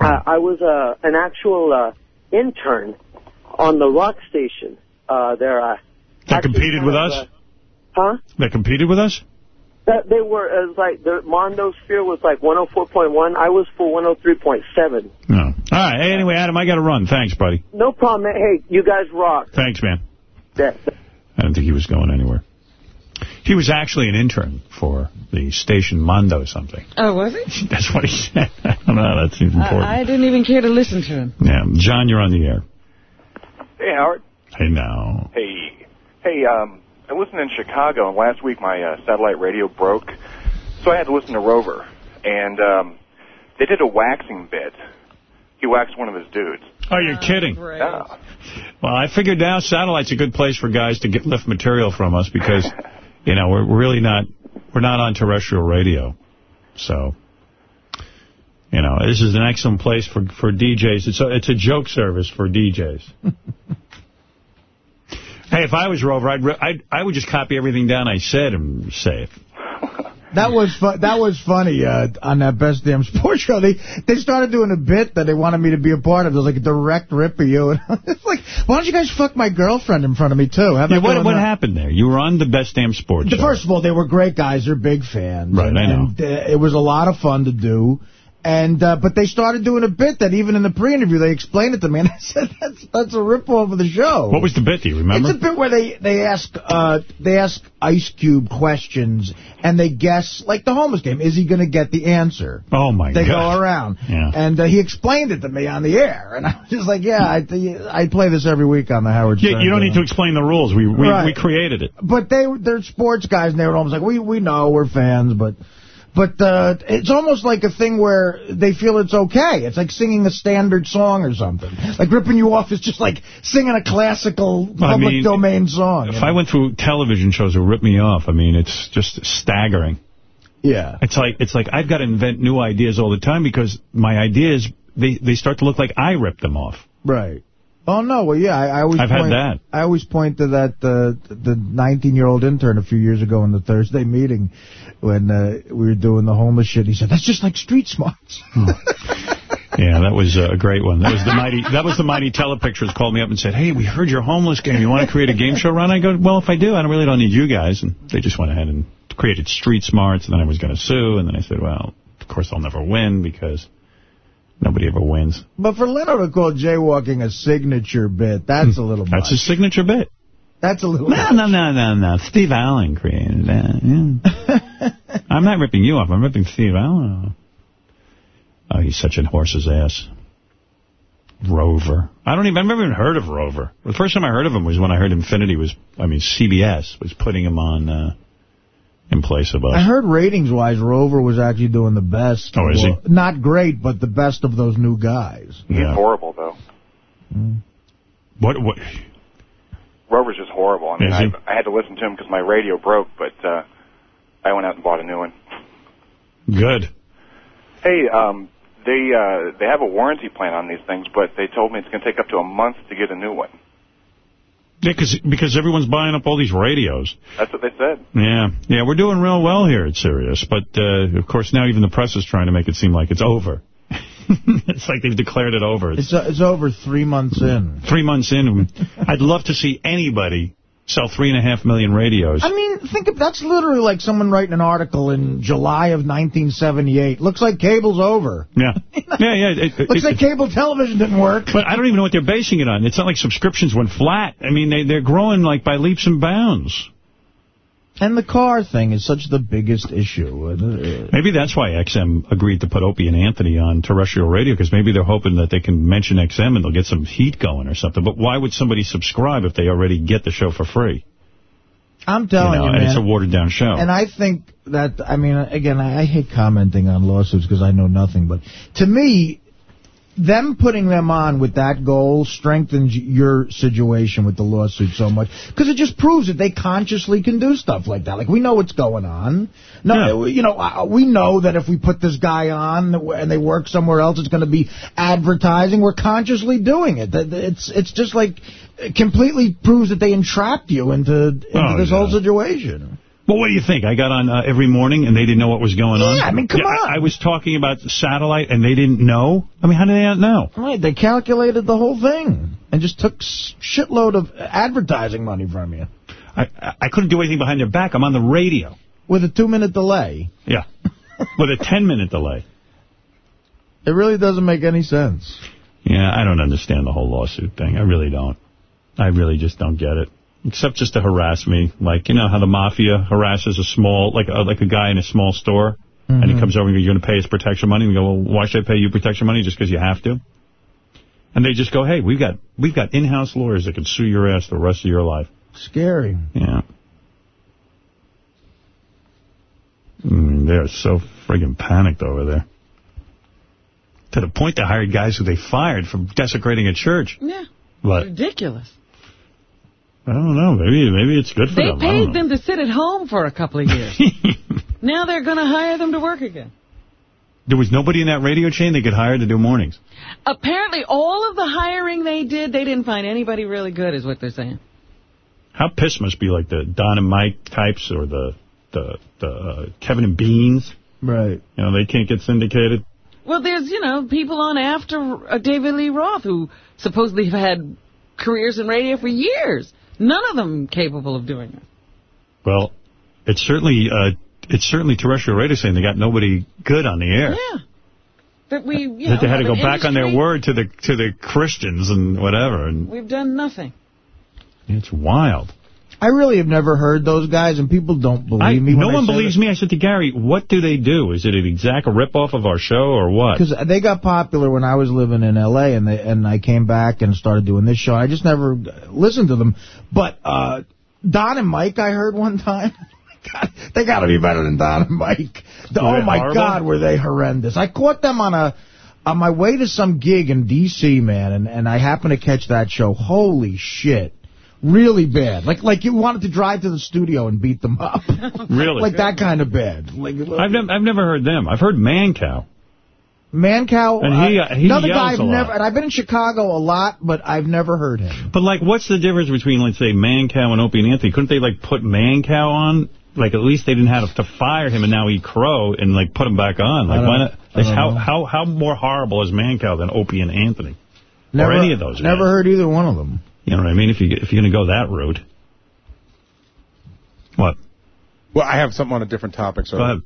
Uh, I was uh, an actual uh, intern on the rock station uh, there. Uh, That competed with us? uh, huh? That competed with us? That they were as like the Mondosphere was like 104.1. I was for 103.7. No. All right. Hey, anyway, Adam, I got to run. Thanks, buddy. No problem. man. Hey, you guys rock. Thanks, man. Yeah. I don't think he was going anywhere. He was actually an intern for the station Mondo something. Oh, was he? [laughs] That's what he said. [laughs] I don't know. That seems important. I, I didn't even care to listen to him. yeah. John, you're on the air. Hey, Howard. Hey, now. Hey. Hey, um, I listened in Chicago, and last week my uh, satellite radio broke, so I had to listen to Rover. And um, they did a waxing bit. He waxed one of his dudes. Oh, you're ah, kidding. Yeah. Well, I figured now satellite's a good place for guys to get lift material from us because, [laughs] you know, we're we're really not, we're not on terrestrial radio. So, you know, this is an excellent place for, for DJs. It's a, it's a joke service for DJs. [laughs] hey, if I was Rover, I'd, I'd, I would just copy everything down I said and say it. [laughs] That was fu that was funny uh, on that Best Damn Sports Show. They they started doing a bit that they wanted me to be a part of. It was like a direct rip of you. And [laughs] it's like, why don't you guys fuck my girlfriend in front of me, too? About Yeah, what what happened there? You were on the Best Damn Sports The Show. First of all, they were great guys. They're big fans. Right, and, I know. And, uh, it was a lot of fun to do. And uh, But they started doing a bit that even in the pre-interview, they explained it to me. And [laughs] I said, that's that's a rip-off of the show. What was the bit? Do you remember? It's a bit where they they ask uh, they ask Ice Cube questions and they guess like the homeless game. Is he going to get the answer? Oh my They God. They go around, Yeah. and uh, he explained it to me on the air, and [laughs] I was just like, yeah, I I play this every week on the Howard. Yeah, you don't need to explain the rules. We we, Right. we created it. But they they're sports guys, and they were almost like, we we know we're fans, but. But uh, it's almost like a thing where they feel it's okay. It's like singing a standard song or something. Like ripping you off is just like singing a classical public I mean, domain song. If I went through television shows that ripped me off, I mean, it's just staggering. Yeah. It's like it's like I've got to invent new ideas all the time because my ideas they they start to look like I ripped them off. Right. Oh no, well yeah, I, I always I've had point, that. I always point to that uh, the 19-year-old intern a few years ago in the Thursday meeting when uh, we were doing the homeless shit. He said, "That's just like street smarts." Yeah, that was uh, a great one. That was the mighty. That was the mighty telepictures called me up and said, "Hey, we heard your homeless game. You want to create a game show run?" I go, "Well, if I do, I don't really don't need you guys." And they just went ahead and created Street Smarts. And then I was going to sue. And then I said, "Well, of course I'll never win because nobody ever wins." but for Leno to call jaywalking a signature bit, that's a little much. That's his signature bit. That's a little No, much. no, no, no, no. Steve Allen created that. Yeah. [laughs] I'm not ripping you off. I'm ripping Steve Allen off. Oh, he's such a horse's ass. Rover. I don't even, I've never even heard of Rover. The first time I heard of him was when I heard Infinity was, I mean, CBS was putting him on, uh, in place of us. I heard ratings-wise, Rover was actually doing the best. Oh, is he? Well, Not great, but the best of those new guys. He's horrible, though. What, what? Rover's just horrible. I mean, Is he? I, I had to listen to him because my radio broke, but uh, I went out and bought a new one. Good. Hey, um, they uh, they have a warranty plan on these things, but they told me it's going to take up to a month to get a new one. Yeah, cause, because everyone's buying up all these radios. That's what they said. Yeah, yeah, we're doing real well here at Sirius, but uh, of course now even the press is trying to make it seem like it's over. [laughs] it's like they've declared it over. It's It's uh, it's over three months in. three months in. I'd love to see anybody sell three and a half million radios. I mean, think of that's literally like someone writing an article in July of 1978. Looks like cable's over. Yeah, [laughs] yeah, yeah. It, it- Looks it- like cable television didn't work. but I don't even know what they're basing it on. It's not like subscriptions went flat. I mean, they, they're growing like by leaps and bounds. And the car thing is such the biggest issue. Maybe that's why XM agreed to put Opie and Anthony on terrestrial radio, because maybe they're hoping that they can mention XM and they'll get some heat going or something. But why would somebody subscribe if they already get the show for free? I'm telling know, you, and it's a watered-down show. And I think that, I mean, again, I hate commenting on lawsuits because I know nothing, but to me, them putting them on with that goal strengthens your situation with the lawsuit so much because it just proves that they consciously can do stuff like that. Like we know what's going on. No, you know, we know that if we put this guy on and they work somewhere else, it's going to be advertising. We're consciously doing it. That- It's it's just like it completely proves that they entrapped you into, into Oh, this yeah. whole situation. Well, what do you think? I got on uh, every morning and they didn't know what was going on? Yeah, I mean, come I, I was talking about satellite and they didn't know? I mean, how did they not know? Right, they calculated the whole thing and just took shitload of advertising money from you. I, I- I couldn't do anything behind their back. I'm on the radio. With a two-minute delay. Yeah. [laughs] With a 10-minute delay. It really doesn't make any sense. Yeah, I don't understand the whole lawsuit thing. I really don't. I really just don't get it. Except just to harass me. Like, you know how the mafia harasses a small, like a, like a guy in a small store? And he Mhm. comes over and goes, you're going to pay us protection money? And we go, well, why should I pay you protection money just because you have to? And they just go, hey, we've got we've got in-house lawyers that can sue your ass the rest of your life. Scary. Yeah. Mm, they're so friggin' panicked over there. To the point they hired guys who they fired for desecrating a church. Yeah. But Ridiculous. I don't know. Maybe maybe it's good for They them. They paid them to sit at home for a couple of years. [laughs] now they're going to hire them to work again. There was nobody in that radio chain they could hire to do mornings. Apparently, all of the hiring they did, they didn't find anybody really good, is what they're saying. How pissed must be like the Don and Mike types or the the the uh, Kevin and Beans. Right. You know they can't get syndicated. Well, there's, you know, people on after uh, David Lee Roth who supposedly have had careers in radio for years. None of them capable of doing it. Well, it's certainly uh, it's certainly terrestrial radio saying they got nobody good on the air. Yeah. That we, that know, they had to go back on their word to the to the Christians and whatever, and We've done nothing. it's wild. I really have never heard those guys, and people don't believe I, me. no one believes me. I said to Gary, "What do they do? Is it an exact rip-off of our show or what?" Because they got popular when I was living in L.A. and they and I came back and started doing this show. I just never listened to them. But uh, Don and Mike, I heard one time. [laughs] God, they got to be better than Don and Mike. [laughs] Were oh my horrible? God, were they horrendous? I caught them on a on my way to some gig in D.C. Man, and and I happened to catch that show. Holy shit. Really bad. Like like you wanted to drive to the studio and beat them up. [laughs] Really? like that kind of bad. Like I've never I've never heard them. I've heard Mancow. And he, uh, uh, he another yells guy I've a lot. never, and I've been in Chicago a lot, but I've never heard him. But like, what's the difference between, let's say, Mancow and Opie and Anthony? Couldn't they like put Mancow on? Like at least they didn't have to fire him and now he crow and like put him back on. Like why not? I don't how know. how how more horrible is Mancow than Opie and Anthony? Never, or any of those? Never guys? heard either one of them. You know what I mean? If you if you're gonna go that route. What? Well, I have something on a different topic. So Go ahead.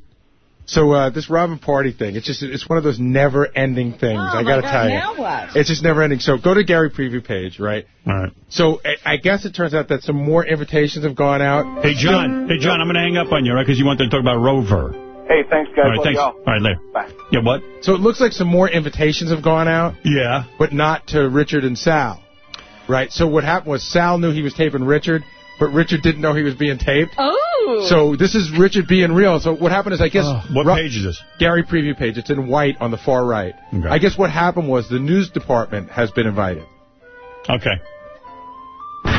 So uh, this Robin Party thing, it's just it's one of those never-ending things. Oh, I got to tell you, now what? it's just never-ending. So go to Gary preview page, right? All right. So I, I guess it turns out that some more invitations have gone out. Hey John, hey John, I'm gonna hang up on you, right? Because you wanted to talk about Rover. Hey, thanks, guys. All right, Love thanks. y'all. All right, later. Bye. Yeah, what? So it looks like some more invitations have gone out. Yeah. But not to Richard and Sal, right? So what happened was Sal knew he was taping Richard, but Richard didn't know he was being taped. Oh. So this is Richard being real. So what happened is, I guess... What page is this? Gary preview page. It's in white on the far right. Okay. I guess what happened was the news department has been invited. Okay.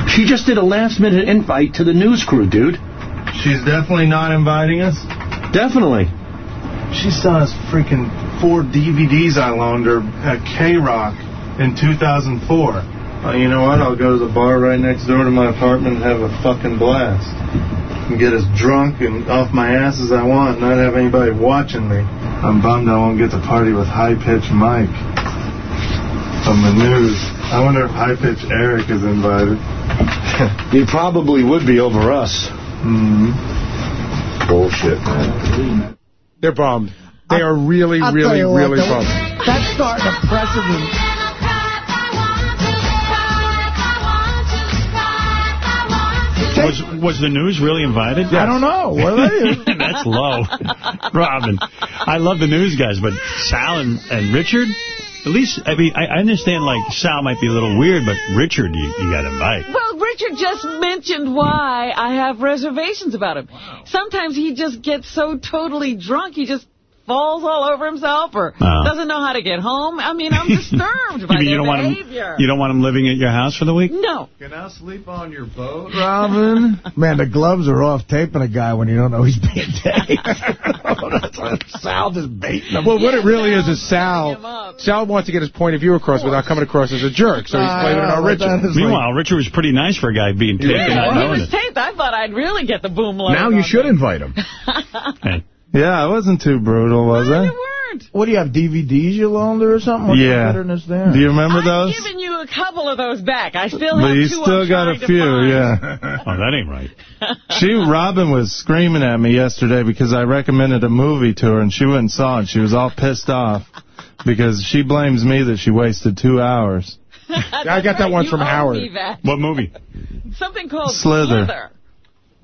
She just did a last-minute invite to the news crew, dude. She's definitely not inviting us? Definitely. She saw us freaking four DVDs I loaned her at K-Rock in 2004. Well, you know what? I'll go to the bar right next door to my apartment and have a fucking blast. And get as drunk and off my ass as I want, not have anybody watching me. I'm bummed I won't get to party with High Pitch Mike from the news. I wonder if High Pitch Eric is invited. [laughs] He probably would be over us. hmm Bullshit, man. They're bummed. They are really, I'll tell really, what, really bummed. That's starting a precedent. Was was the news really invited? I don't know. Were they? [laughs] That's low. [laughs] Robin, I love the news guys, but Sal and, and Richard, at least, I mean, I, I understand, like, Sal might be a little weird, but Richard, you, you got to invite. Well, Richard just mentioned why I have reservations about him. Sometimes he just gets so totally drunk, he just falls all over himself or Oh. doesn't know how to get home. I mean, I'm [laughs] disturbed by You mean you their don't want behavior. him? You don't want him living at your house for the week? No. Can I sleep on your boat, Robin? [laughs] Man, the gloves are off taping a guy when you don't know he's being [laughs] taped. That's what Sal just baiting him. Well, what it really is is Sal. Sal wants to get his point of view across oh, without coming across as a jerk, so he's I blaming it know, on Richard. that is Meanwhile, Richard was pretty nice for a guy being taped and not When he was it. taped, I thought I'd really get the boom load. Now you should me. invite him. Yeah, I wasn't too brutal, was I? What do you have, DVDs you loaned her or something? What's Yeah. the bitterness there? Do you remember those? I've given you a couple of those back. I still But have you two still I'm got a few, yeah. [laughs] Oh, that ain't right. [laughs] She, Robin was screaming at me yesterday because I recommended a movie to her and she went and saw it. She was all pissed off because she blames me that she wasted two hours. [laughs] I got that one You from Howard. me that. What movie? Something called Slither. Slither.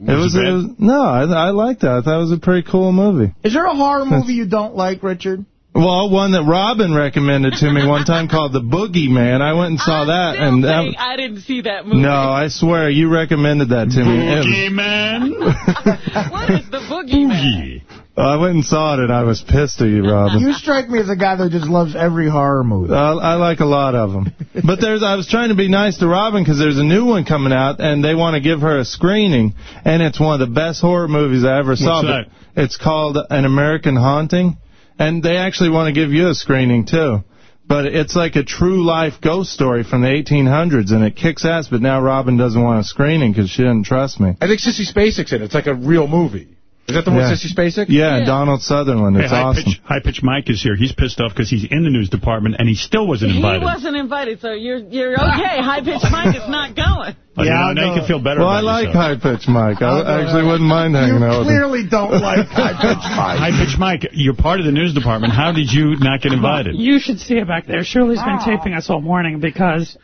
It was, it was no, I, I liked that. I thought it was a pretty cool movie. Is there a horror [laughs] movie you don't like, Richard? Well, one that Robin recommended to me one time called The Boogeyman. I went and saw that, and that, I didn't see that movie. no, I swear you recommended that to me. It was- Man. [laughs] [laughs] What is the boogeyman? I went and saw it, and I was pissed at you, Robin. You strike me as a guy that just loves every horror movie. I, I like a lot of them. But there's, I was trying to be nice to Robin because there's a new one coming out, and they want to give her a screening, and it's one of the best horror movies I ever saw. What's but It's called An American Haunting, and they actually want to give you a screening, too. But it's like a true life ghost story from the 1800s, and it kicks ass, but now Robin doesn't want a screening because she didn't trust me. I think Sissy Spacek's in it. It's like a real movie. Is that the one Yeah. with Sissy Spacek? Yeah, Donald Sutherland. Hey, It's high awesome. pitch, high pitch Mike is here. He's pissed off because he's in the news department and he still wasn't invited. He invited. wasn't invited, so you're you're okay. [laughs] High pitched Mike is not going. Oh, you know, now you can feel better Well, I like yourself. high pitch Mike. I'll I actually wouldn't mind hanging out with him. clearly don't [laughs] like High Pitch Mike. High pitch Mike, you're part of the news department. How did you not get invited? You should see it back there. Shuli's been oh. taping us all morning because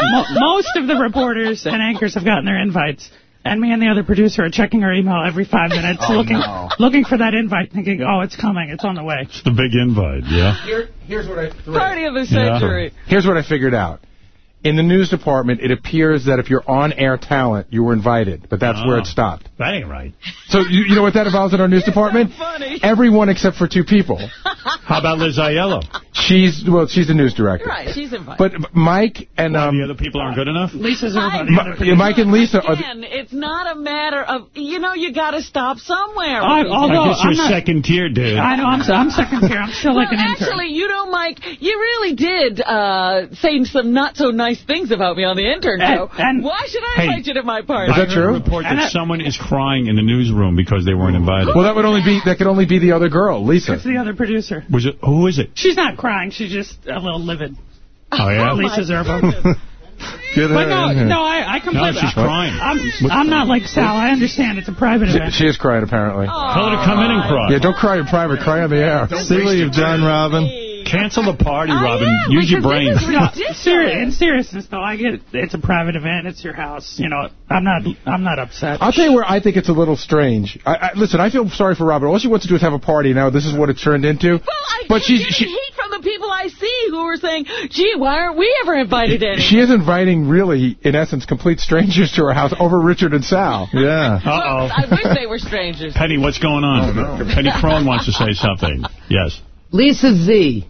mo [laughs] most of the reporters and anchors have gotten their invites. And me and the other producer are checking our email every five minutes, [laughs] Oh, looking no. looking for that invite, thinking, oh, it's coming, it's on the way. It's the big invite, yeah. Here, here's what I... Party of the Yeah. century. Here's what I figured out. In the news department, it appears that if you're on-air talent, you were invited, but that's where Oh. it stopped. That ain't right. So you, you know what that involves in our news [laughs] department? Funny. Everyone except for two people. How about Liz Aiello? She's well, she's the news director. Right, she's invited. But Mike and um, the other people aren't good enough. Lisa's over Mi- yeah, Mike and Lisa are. The, Again, it's not a matter of, you know, you got to stop somewhere. I- with these although I guess you're I'm not- second tier, dude. I know, I'm, I'm second tier. I'm still well, like an intern. actually, you know, Mike, you really did uh, say some not so nice things about me on the intern And- show. and- Why should I Hey, invite you to my party? I heard a report that someone is crying in the newsroom because they weren't invited. well, that would only be that could only be the other girl, Lisa. It's the other producer. Was it? Who is it? She's not crying. She's just a little livid. Oh, yeah? Lisa Zerbo. [laughs] Get But no, in here. no, I, I completely. No, she's crying. I'm, I'm not like Sal. I understand it's a private She, event. she is crying apparently. Tell her to come in and cry. Yeah, don't cry in private. Cry on the air. See what you've done, Robin? Cancel the party, oh, Robin. Use your brains. No, [laughs] seri- in seriousness though, I get it. It's a private event. It's your house. You know, I'm not. I'm not upset. I'll tell you where I think it's a little strange. I, I, listen, I feel sorry for Robin. All she wants to do is have a party. Now this is what it turned into. Well, I but she's getting she, heat from the people I see who are saying, gee, why aren't we ever invited in? she is inviting really, in essence, complete strangers to her house over Richard and Sal. Yeah. Uh-oh. I wish they were strangers. Penny, what's going on? Penny Crone wants to say something. Yes. Lisa Z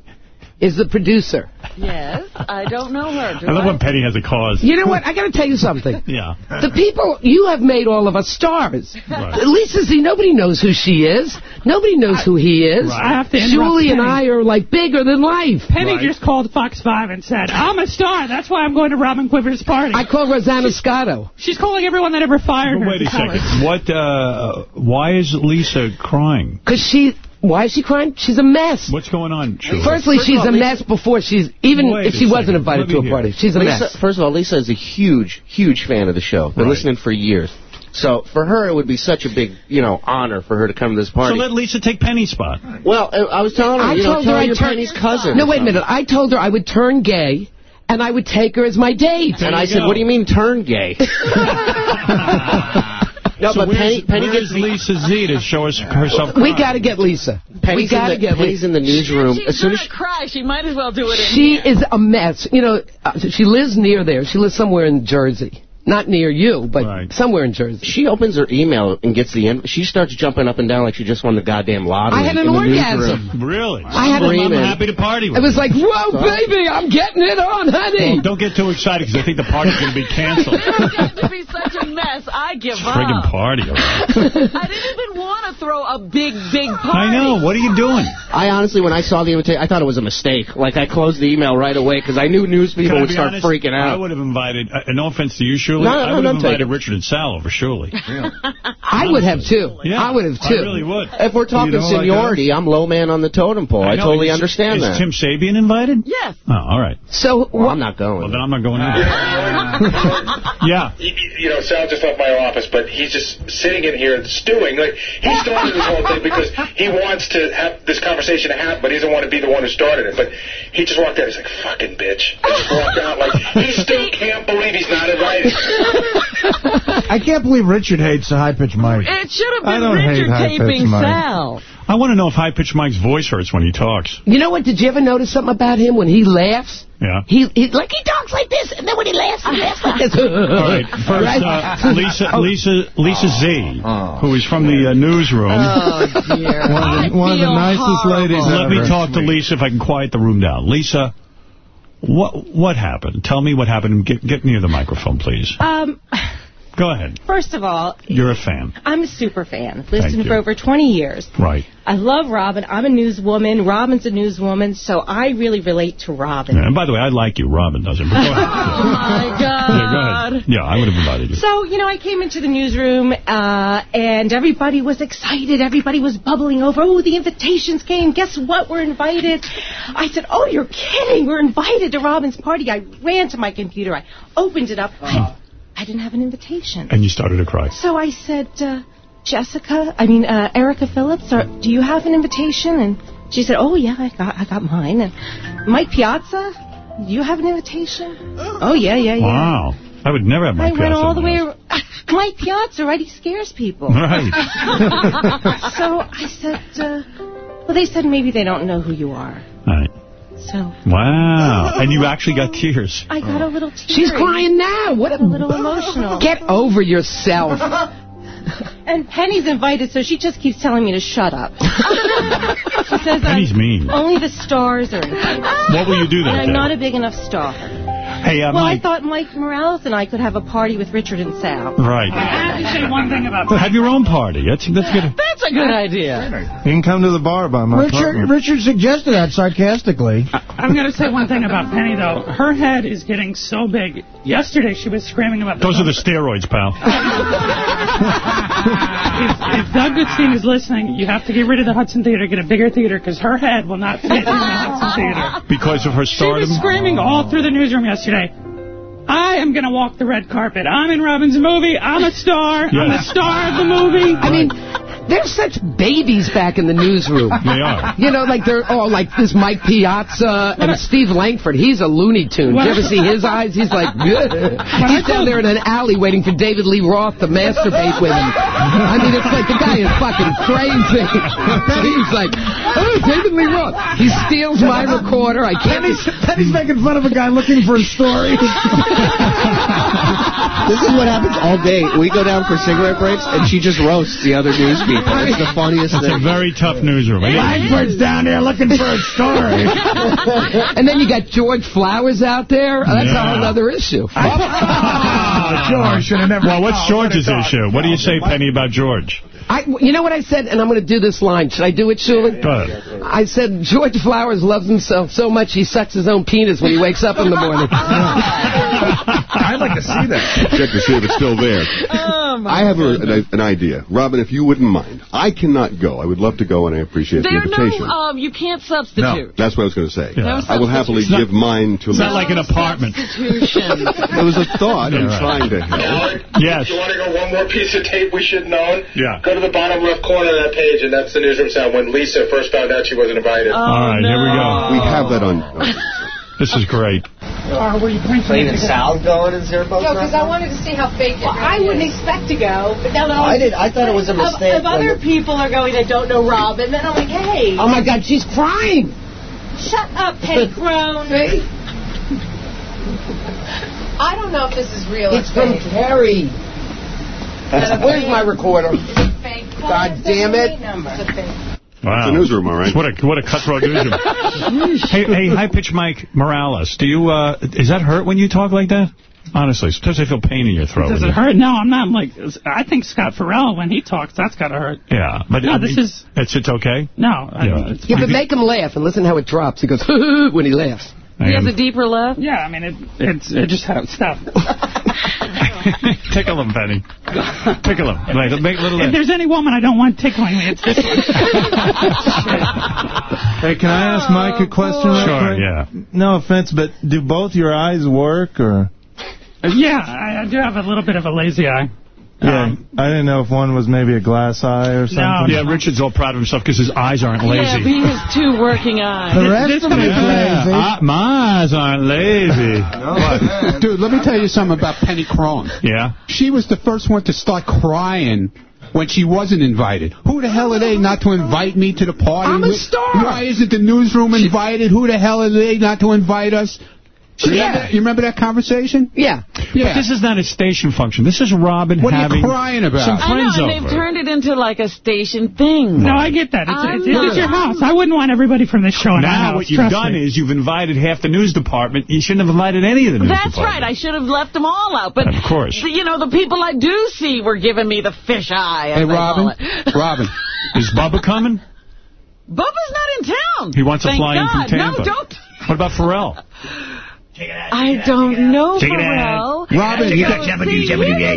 is the producer. Yes, I don't know her. Do I love I? when Penny has a cause. You know what? I got to tell you something. [laughs] Yeah. The people, you have made all of us stars. Right. Lisa Z, nobody knows who she is. Nobody knows who he is. I have to interrupt Julie and I are like bigger than life. Penny just called Fox 5 and said, I'm a star. That's why I'm going to Robin Quivers' party. I call Rosanna Scotto. She's calling everyone that ever fired But her. wait a second. What? Uh, why is Lisa crying? Because she, why is she crying? She's a mess. What's going on? Shuli? Firstly, First she's all, a Lisa- mess before she's, even if she wasn't second. invited to a hear. party. She's a Lisa, mess. first of all, Lisa is a huge, huge fan of the show. Been Right. listening for years. So for her, it would be such a big, you know, honor for her to come to this party. So let Lisa take Penny's spot. well, I I was telling her, I you know, told tell her her I'd you're turn- Penny's cousin. No, wait a minute. I told her I would turn gay, and I would take her as my date. And I you said, what do you mean turn gay? [laughs] [laughs] no, so but Penny, Penny where's gets the, Lisa Z to show us [laughs] herself We got to get Lisa. Penny's, we got to get Penny's Lisa. in the newsroom. She's As soon going as to she, cry. She might as well do it in She here. is a mess. You know, uh, she lives near there. She lives somewhere in Jersey. Not near you, but somewhere in Jersey. She opens her email and gets the in She starts jumping up and down like she just won the goddamn lottery. I had an orgasm. Really? I had a- Screaming. I'm happy to party with It was like, whoa, baby, I'm getting it on, honey. Well, don't get too excited because I think the party's going to be canceled. It's going to be such a mess. I give Friggin' up. party. [laughs] I didn't even want to throw a big, big party. I know. What are you doing? I honestly, when I saw the invitation, I thought it was a mistake. Like, I closed the email right away because I knew news people would start honest? freaking out. I would have invited, uh, no offense to you, Shuli, No, no, I would no, have no, take invited Richard and Sal over, surely. [laughs] I would have, too. Yeah, I would have, too. I really would. If we're talking You know, like, uh, seniority, I'm low man on the totem pole. I, know, totally is- understand is that. Tim Sabean invited? Yes. Oh, all right. So, well, I'm not going. Well, then I'm not going either. [laughs] yeah. You, you know, Sal just left my office, but he's just sitting in here stewing. Like he started this whole thing because he wants to have this conversation to happen, but he doesn't want to be the one who started it. But he just walked out. He's like, "Fucking bitch!" And just walked out. Like he still [laughs] can't believe he's not invited. I can't believe Richard hates the high-pitched mic. It should have I been don't hate Richard high-pitched taping mic. Sal. I want to know if High Pitch Mike's voice hurts when he talks. You know what? Did you ever notice something about him when he laughs? Yeah. He, he like he talks like this, and then when he laughs, he laughs like this. [laughs] All right. First, uh, [laughs] Lisa, Lisa, Lisa Z, who is from the uh, newsroom. Oh, dear. [laughs] One of the, one of the nicest ladies Let ever. me talk to Lisa if I can quiet the room down. Lisa, what what happened? Tell me what happened. Get, get near the microphone, please. Um, Go ahead. first of all, You're a fan. I'm a super fan. Listened for over 20 years. Right. I love Robin. I'm a newswoman. Robin's a newswoman, so I really relate to Robin. Yeah, and by the way, I like you. Robin doesn't. But go ahead. [laughs] Oh, my [laughs] Yeah, go ahead. Yeah, I would have invited you. So, you know, I came into the newsroom, uh, and everybody was excited. Everybody was bubbling over. Oh, the invitations came. Guess what? We're invited. I said, oh, you're kidding. We're invited to Robin's party. I ran to my computer. I opened it up. I, I didn't have an invitation. And you started to cry. So I said, uh, Jessica, I mean, uh, Erica Phillips, or, do you have an invitation? And she said, oh, yeah, I got, I got mine. And Mike Piazza, do you have an invitation? Oh, yeah, yeah, yeah. Wow. I would never have my I went all the way. ar- [laughs] Mike Piazza, right? He scares people. Right. [laughs] so I said, uh, well, they said maybe they don't know who you are. Right. So Wow. And you actually got tears. I got a little teary. She's crying now. What a little emotional. Get over yourself. [laughs] And Penny's invited, so she just keeps telling me to shut up. [laughs] she says Penny's I'm- mean. only the stars are invited. What will you do then? And I'm day? not a big enough star. Hey, uh, well, Mike. I thought Mike Morales and I could have a party with Richard and Sal. Right. I have to say one thing about Well, have your own party. That's that's good. That's a good idea. You can come to the bar by my Richard, apartment. Richard suggested that sarcastically. I'm going to say one thing about Penny, though. Her head is getting so big. Yesterday, she was screaming about the Those are the steroids, pal. [laughs] if, if Doug Goodstein is listening, you have to get rid of the Hudson Theater, get a bigger theater, because her head will not fit in the Hudson Theater. Because of her stardom? She was screaming all through the newsroom yesterday. I am going to walk the red carpet. I'm in Robin's movie. I'm a star. I'm the star of the movie. I mean, they're such babies back in the newsroom. They are. You know, like they're all like this Mike Piazza and Steve Langford. He's a Looney Tune. Did you ever see his eyes? He's like, [laughs] he's down there in an alley waiting for David Lee Roth to masturbate with him. I mean, it's like the guy is fucking crazy. [laughs] He's like, oh, David Lee Roth. He steals my recorder. I can't. Penny's, Penny's making fun of a guy looking for a story. [laughs] This is what happens all day. We go down for cigarette breaks, and she just roasts the other news people. It's the funniest It's a very tough newsroom. Langford's down there looking for a story. [laughs] and then you got George Flowers out there. Oh, that's a Yeah. whole other issue. Oh, [laughs] George should have never. Well, what's Oh, what a George's issue? What do you say, Penny, about George? I, you know what I said, and I'm going to do this line. Should I do it, Shuli? Go ahead. I said George Flowers loves himself so much he sucks his own penis when he wakes up in the morning. [laughs] I'd like to see that. Check to see if it's still there. Oh, Oh, my I have a, an, an idea. Robin, if you wouldn't mind. I cannot go. I would love to go, and I appreciate There the are invitation. no, um, you can't substitute. No. That's what I was going to say. No I will happily substitution. give mine to It's not like an apartment. Substitution. [laughs] It was a thought. I'm right. trying to help. [laughs] Yes. You want to go one more piece of tape we should known? Yeah. Go to the bottom left corner of that page, and that's the newsroom sound when Lisa first found out she wasn't invited. All right, here we go. We have that on. [laughs] This is great. Uh, or were you pointing Even at the- Sal going is there both No, because I wanted to see how fake it Well, I wouldn't expect to go, but now that I did. I thought it was a If- mistake. If, other people are going that don't know Robin, then I'm like, hey, Oh, my God, she's crying. shut up, Penny [laughs] Crone. I don't know if this is real. It's from Terry. Where's my recorder? God damn it. Wow. the newsroom, all right? What a what a cutthroat newsroom. [laughs] hey, hey, high pitch Mike Morales. Do you uh, is that hurt when you talk like that? Honestly, sometimes I feel pain in your throat. Does it you- hurt? No, I'm not like. I think Scott Ferrall when he talks, that's gotta hurt. Yeah, but No, I this mean, is- it's it's okay. No, I Yeah. mean, it's Yeah, but make him laugh and listen how it drops. He goes [laughs] when he laughs. He has a deeper laugh? Yeah, I mean, it it's it just had stuff. [laughs] Tickle him, Penny. Tickle him. Like, make little. If there's any woman I don't want tickling me, it's this one. [laughs] Hey, can I ask oh, Mike a question? real Sure, yeah. No offense, but do both your eyes work, or? yeah, I, I do have a little bit of a lazy eye. Yeah, I didn't know if one was maybe a glass eye or something. Yeah, Richard's all proud of himself because his eyes aren't lazy. Yeah, but he has two working [laughs] eyes. The rest of it is lazy. Ah, my eyes aren't lazy. [laughs] [laughs] Dude, let me tell you something about Penny Crone. Yeah? She was the first one to start crying when she wasn't invited. Who the hell are they not to invite me to the party? I'm a star. Why isn't the newsroom invited? Who the hell are they not to invite us? You, Yeah. remember, you remember that conversation? Yeah. But this is not a station function. This is Robin What are you having crying about? some I know, friends over. they've turned it into like a station thing. No, I get that. It's, I'm it's, it's your house. I wouldn't want everybody from this show in now house. what you've trust done me. is you've invited half the news department. You shouldn't have invited any of the news That's department. right. I should have left them all out. But, Of course. You know, the people I do see were giving me the fish eye. Hey, Robin. [laughs] Robin. Is Bubba coming? Bubba's not in town. He wants to Thank fly in from Tampa. No, don't. What about Ferrall? [laughs] I don't know, Check Ferrall. Robin, you got- here you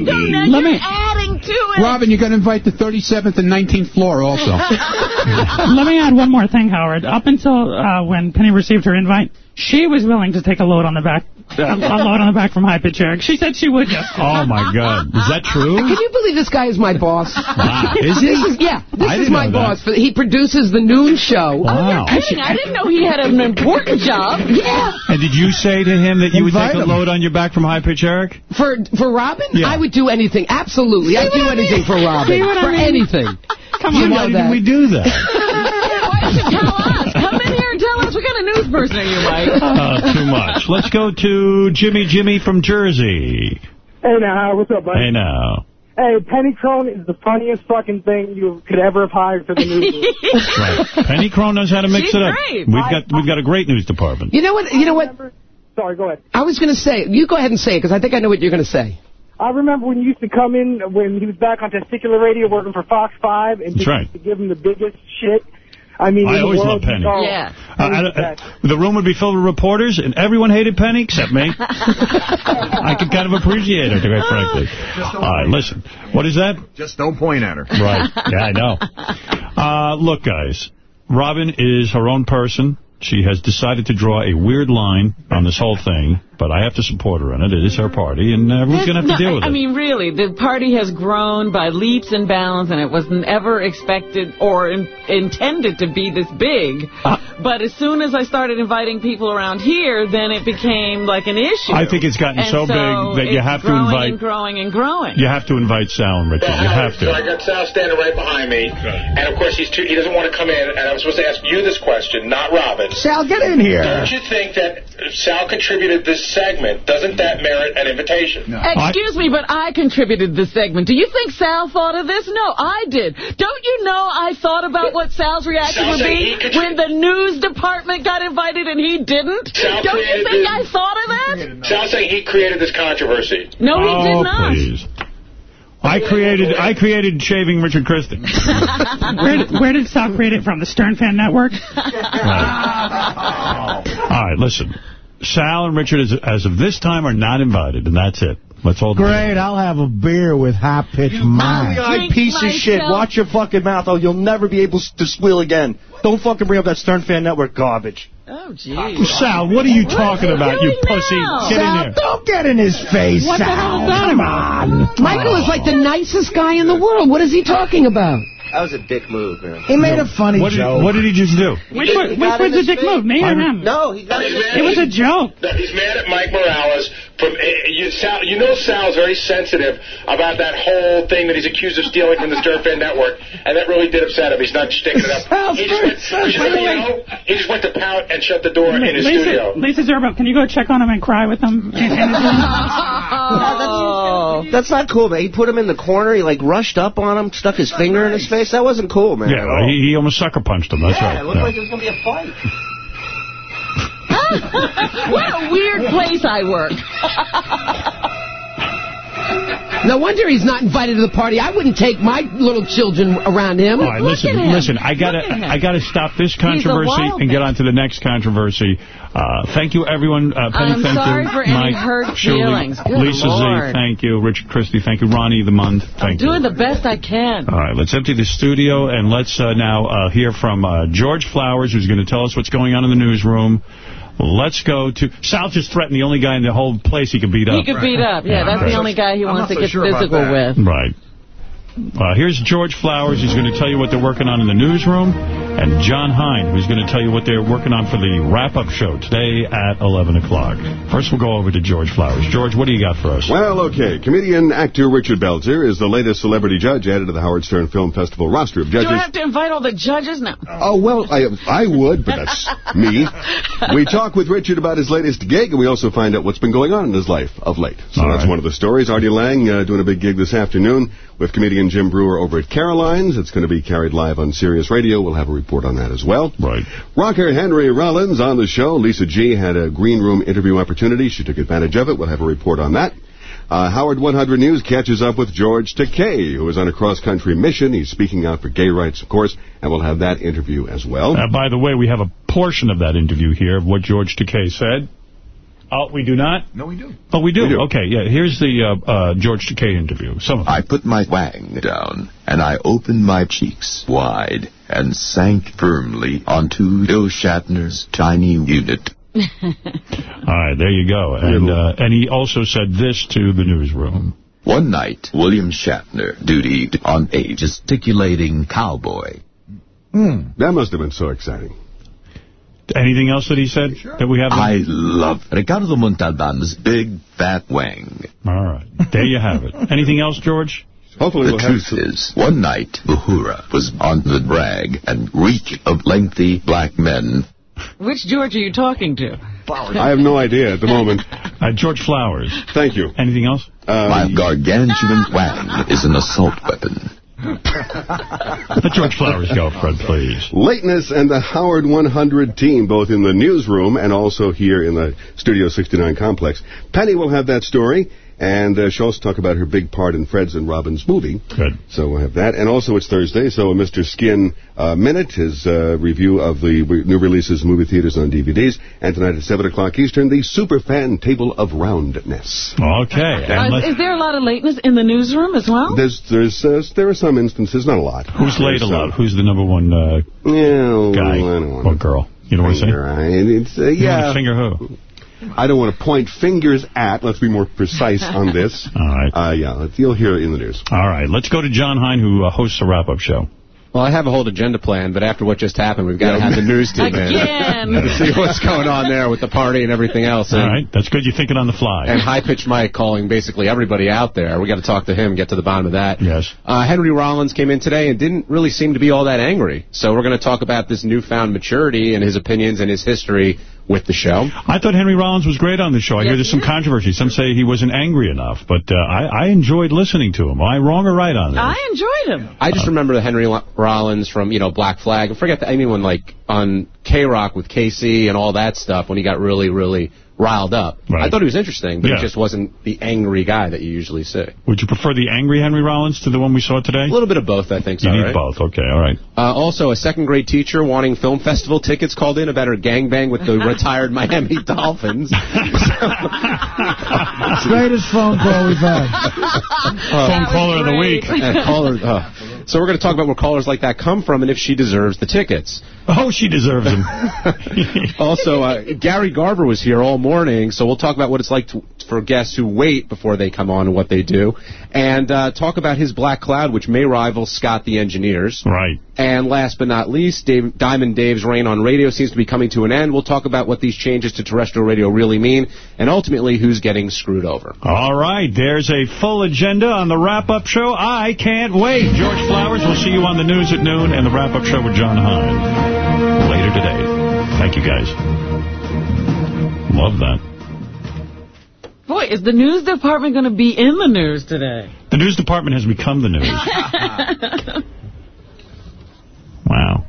go. Now Let me- adding to it. Robin, you're going to invite the 37th and 19th floor also. [laughs] Let me add one more thing, Howard. Up until uh, when Penny received her invite, she was willing to take a load on the back, a load on the back from High Pitch Eric. She said she would just. Oh, my God. Is that true? Can you believe this guy is my boss? Wow. Is he? This is, yeah, this I is my boss. For, he produces the noon show. Wow. Oh, Kidding. I didn't know he had an important job. Yeah. And did you say to him that you would Invite take a load on your back from High Pitch Eric? For for Robin, Yeah. I would do anything. Absolutely, I'd do anything for Robin. See what I For mean? anything. Come You on, know Why that. didn't we do that? [laughs] [laughs] here and tell. What kind of news person are you, Mike? [laughs] Uh, too much. Let's go to Jimmy Jimmy from Jersey. Hey now, what's up, buddy? Hey, now. Hey, Penny Crone is the funniest fucking thing you could ever have hired for the news. [laughs] Right. Penny Crone knows how to mix She's it up. great. We've got we've got a great news department. You know what? You know what? Sorry, go ahead. I was going to say. You go ahead and say it because I think I know what you're going to say. I remember when you used to come in when he was back on Testicular Radio working for Fox 5 and That's just right. used to give him the biggest shit. I mean, I always world. loved Penny. Oh, Yeah. Uh, I don't- uh, the room would be filled with reporters, and everyone hated Penny except me. [laughs] I could kind of appreciate her, quite frankly. All right, listen. What is that? Just don't point at her. Right. Yeah, I know. [laughs] Uh, look, guys. Robin is her own person. She has decided to draw a weird line on this whole thing, but I have to support her in it. It is her party, and everyone's going to have to No, deal with I it. I mean, really, the party has grown by leaps and bounds, and it was never expected or in, intended to be this big. Uh, but as soon as I started inviting people around here, then it became like an issue. I think it's gotten And so, big that you have to invite and growing and growing. you have to invite Sal and Richard. You have to. So I got Sal standing right behind me, and of course he's too, he doesn't want to come in. And I'm supposed to ask you this question, not Robin. Sal, get in here. Don't you think that if Sal contributed this segment? Doesn't that merit an invitation? Excuse me, but I contributed this segment. Do you think Sal thought of this? No, I did. Don't you know I thought about what Sal's reaction Sal would be when the news department got invited and he didn't? Sal Don't you think this- I thought of that? Sal's saying he created this controversy. No, he oh, did not. please. I created I created shaving Richard Christie. [laughs] Where did, where did Sal create it from? The Stern Fan Network? All right, listen. Sal and Richard, as, as of this time, are not invited, and that's it. Let's all Great, I'll have a beer with high pitch Mike. Guy piece of shit. Watch your fucking mouth, or you'll never be able to squeal again. Don't fucking bring up that Stern Fan Network garbage. Oh, gee. Sal, what are you talking about, you pussy? Get in there. don't get in his face, What the hell is that Come about? on. Michael is like the nicest guy in the world. What is he talking about? That was a dick move, man. He made a funny What did, joke. what did he just do? Which, one- which was the dick move, me or him? No, he got He's mad It was a joke. No, he's mad at Mike Morales. From eh, you, Sal, you know Sal's very sensitive about that whole thing that he's accused of stealing from the Stern Fan Network, and that really did upset him. He's not sticking it up. [laughs] Sal's he, just very went, you know, you know, he just went to pout and shut the door in his Lisa, studio. Lisa Zerbo, can you go check on him and cry with him? in- in his room? Oh, that's not cool, man. He put him in the corner. He like rushed up on him, stuck his finger in his face. That wasn't cool, man. Yeah, he, he almost sucker punched him. That's yeah, right. it looked Yeah. like it was gonna be a fight. What a weird place I work. No wonder he's not invited to the party. I wouldn't take my little children around him. All right, listen, listen. I gotta, I gotta stop this controversy and get on to the next controversy. Uh, thank you, everyone. Uh, Penny, I'm thank sorry you. for any hurt Shuli, feelings. Good Lisa Lord. Z, thank you. Richard Christie, thank you. Ronnie the Mund, thank you. Doing the best I can. All right, let's empty the studio and let's uh, now uh, hear from uh, George Flowers, who's going to tell us what's going on in the newsroom. Let's go to... Sal just threatened the only guy in the whole place he could beat up. He could beat up. Yeah, that's the only guy he wants to get physical with. Right. Uh, here's George Flowers. He's going to tell you what they're working on in the newsroom. And John Hine, who's going to tell you what they're working on for the wrap-up show today at 11 o'clock. First, we'll go over to George Flowers. George, what do you got for us? Well, okay. Comedian actor Richard Belzer is the latest celebrity judge added to the Howard Stern Film Festival roster of Do judges. I have to invite all the judges now? Oh, well, I I would, but that's [laughs] me. We talk with Richard about his latest gig, and we also find out what's been going on in his life of late. So All that's right. one of the stories. Artie Lange uh, doing a big gig this afternoon with comedian Jim Breuer over at Caroline's. It's going to be carried live on Sirius Radio. We'll have a report on that as well. Right. Rocker Henry Rollins on the show. Lisa G had a green room interview opportunity. She took advantage of it. We'll have a report on that. Uh, Howard 100 News catches up with George Takei, who is on a cross-country mission. He's speaking out for gay rights, of course, and we'll have that interview as well. Uh, by the way, we have a portion of that interview here of what George Takei said. Oh, we do not? No, we do. Oh, we do? We do. Okay, yeah. Here's the uh, uh, George Takei interview. Some of it. I put my wang down, and I opened my cheeks wide and sank firmly onto Bill Shatner's tiny unit. [laughs] All right, there you go. And uh, and he also said this to the newsroom. One night, William Shatner dutied on a gesticulating cowboy. Hmm. That must have been so exciting. Anything else that he said that we have? I love Ricardo Montalban's big fat wang. All right, there you have it. Anything else, George? Hopefully the truth is, one night, Uhura was on the drag and reek of lengthy black men. Which George are you talking to? Flowers. I have no idea at the moment. Uh, George Flowers. Thank you. Anything else? My gargantuan wang is an assault weapon. Let George Flowers go, Fred, please. Lateness and the Howard 100 team, both in the newsroom and also here in the Studio 69 complex. Penny will have that story, and uh, she'll also talk about her big part in Fred's and Robin's movie. Good. So we'll have that. And also it's Thursday, so a Mr. Skin uh, Minute, his uh, review of the re- new releases movie theaters on DVDs. And tonight at 7 o'clock Eastern, the Superfan Table of Roundness. Okay. Uh, is there a lot of lateness in the newsroom as well? There's, there's, uh, there are some instances, not a lot. Who's late a lot? uh, Who's the number one uh, Yeah, guy I don't or girl? You know what I'm saying? finger, I- It's, uh, You wanna yeah. finger who? I don't want to point fingers at. Let's be more precise on [laughs] this. All right. Uh, yeah, let's- you'll hear it in the news. All right. Let's go to John Hine, who uh, hosts the wrap-up show. Well, I have a whole agenda plan, but after what just happened, we've got to have the news team Again. in [laughs] to see what's going on there with the party and everything else. All And, right. That's good. You're thinking on the fly. and high-pitched Mike calling basically everybody out there. We got to talk to him, get to the bottom of that. Yes. Uh, Henry Rollins came in today and didn't really seem to be all that angry. So we're going to talk about this newfound maturity and his opinions and his history with the show. I thought Henry Rollins was great on the show. I hear there's some controversy. Some say he wasn't angry enough, but uh, I, I enjoyed listening to him. Am I wrong or right on this? I enjoyed him. I just remember the Henry Rollins from, you know, Black Flag. I forget that anyone like on K-Rock with KC and all that stuff when he got really, really riled up. Right. I thought he was interesting, but Yeah. he just wasn't the angry guy that you usually see. Would you prefer the angry Henry Rollins to the one we saw today? A little bit of both, I think. You all need right. both. Okay, all right. Uh, also, a second grade teacher wanting film festival tickets called in about her gangbang with the [laughs] retired Miami Dolphins. [laughs] Greatest phone call we've had. Phone caller of the week. And caller, uh, so we're going to talk about where callers like that come from and if she deserves the tickets. Oh, she deserves them. [laughs] also, uh, Gary Garver was here all morning, so we'll talk about what it's like to, for guests who wait before they come on and what they do, and uh, talk about his Black Cloud, which may rival Scott the Engineers. Right. And last but not least, Dave, Diamond Dave's reign on radio seems to be coming to an end. We'll talk about what these changes to terrestrial radio really mean, and ultimately who's getting screwed over. All right, there's a full agenda on the wrap-up show. I can't wait. George Flowers, we'll see you on the news at noon and the wrap-up show with John Hine later today. Thank you, guys. Love that. Boy, is the news department going to be in the news today? The news department has become the news. [laughs] Wow.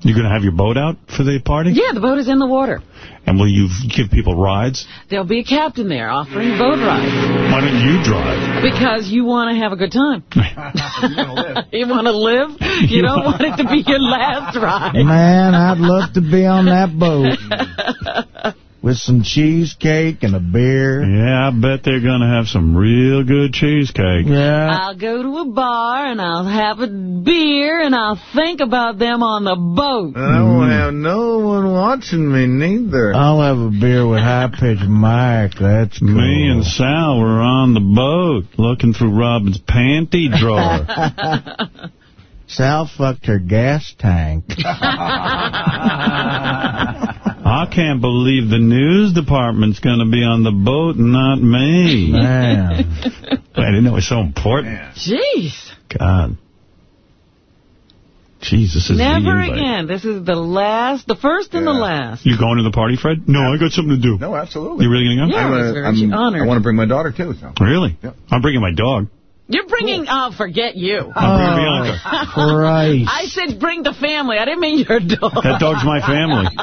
You're going to have your boat out for the party? Yeah, the boat is in the water. And will you give people rides? There'll be a captain there offering boat rides. Why don't you drive? Because you want to have a good time. [laughs] you want to live? You, don't want it to be your last ride. Man, I'd love to be on that boat. [laughs] With some cheesecake and a beer. Yeah, I bet they're going to have some real good cheesecake. Yeah. I'll go to a bar and I'll have a beer and I'll think about them on the boat. I won't mm-hmm. have no one watching me neither. I'll have a beer with high-pitched Mike. That's cool. Me and Sal were on the boat looking through Robin's panty drawer. [laughs] Sal fucked her gas tank. [laughs] I can't believe the news department's going to be on the boat and not me. [laughs] Man. I didn't know it was so important. Jeez. God. Jesus is Never invite. again. This is the last, the first and the last. You going to the party, Fred? No, I got something to do. No, absolutely. You really going to go? Yeah, I was very I'm- honored. I want to bring my daughter, too. So. Really? I'm bringing my dog. You're bringing, oh, forget you. I'm bringing Bianca. [laughs] Christ. I said bring the family. I didn't mean your dog. That dog's my family. [laughs]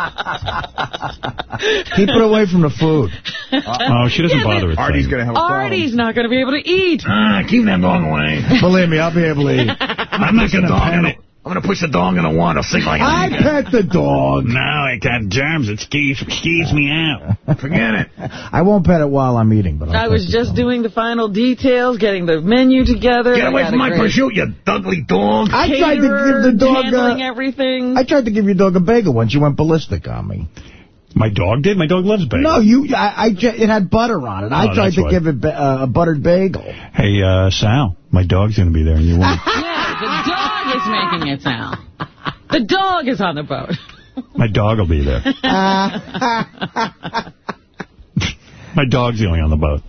Keep it away from the food. [laughs] Oh, she doesn't Yeah, bother but with Artie's going to have a problem. Artie's not going to be able to eat. Ah, keep that dog away. Believe me, I'll be able to eat. I'm not going to panic. I'm going to push the dog in the water. Sink like I pet the dog. No, it got germs. It skeeves, skeeves me out. Forget it. [laughs] I won't pet it while I'm eating, but I'll I was just dog. doing the final details, getting the menu together. Get away from my great prosciutto, you ugly dog. I tried to give the dog handling a, everything. I tried to give your dog a bagel once. You went ballistic on me. My dog did? My dog loves bagels. No, you. I, I it had butter on it. I Oh, tried to why. give it ba- uh, a buttered bagel. Hey, uh, Sal, my dog's going to be there, and you won't. [laughs] yeah, the dog is making it sound. The dog is on the boat. my dog will be there. [laughs] My dog's the only on the boat.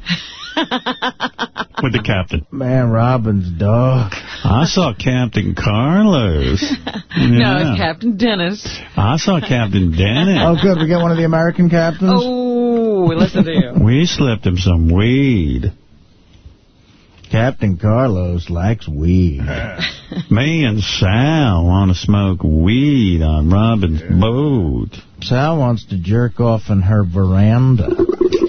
With the captain. Man, Robin's dog. I saw Captain Carlos. [laughs] No, Yeah. it's Captain Dennis. I saw Captain Dennis. Oh, good. We got one of the American captains. Oh, listen to you. We slipped him some weed. Captain Carlos likes weed. [laughs] [laughs] Me and Sal want to smoke weed on Robin's boat. Sal wants to jerk off in her veranda.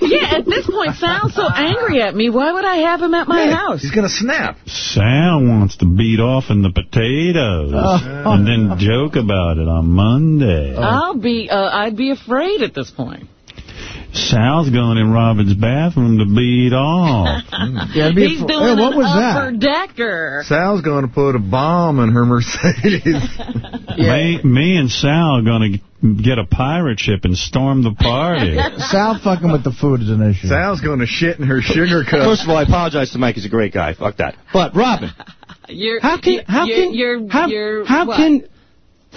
Yeah, at this point, Sal's so angry at me. Why would I have him at my house? He's going to snap. Sal wants to beat off in the potatoes Oh. and then joke about it on Monday. I'll be, uh, I'd be afraid at this point. Sal's going in Robin's bathroom to beat off. [laughs] Yeah, be He's a- doing Hey, what an was upper that? decker. Sal's going to put a bomb in her Mercedes. [laughs] Me, me and Sal are going to get a pirate ship and storm the party. [laughs] Sal fucking with the food is an issue. Sal's going to shit in her sugar cup. First of all, I apologize to Mike. He's a great guy. Fuck that. But Robin, You're, how can how you're, can you're, how, you're, how can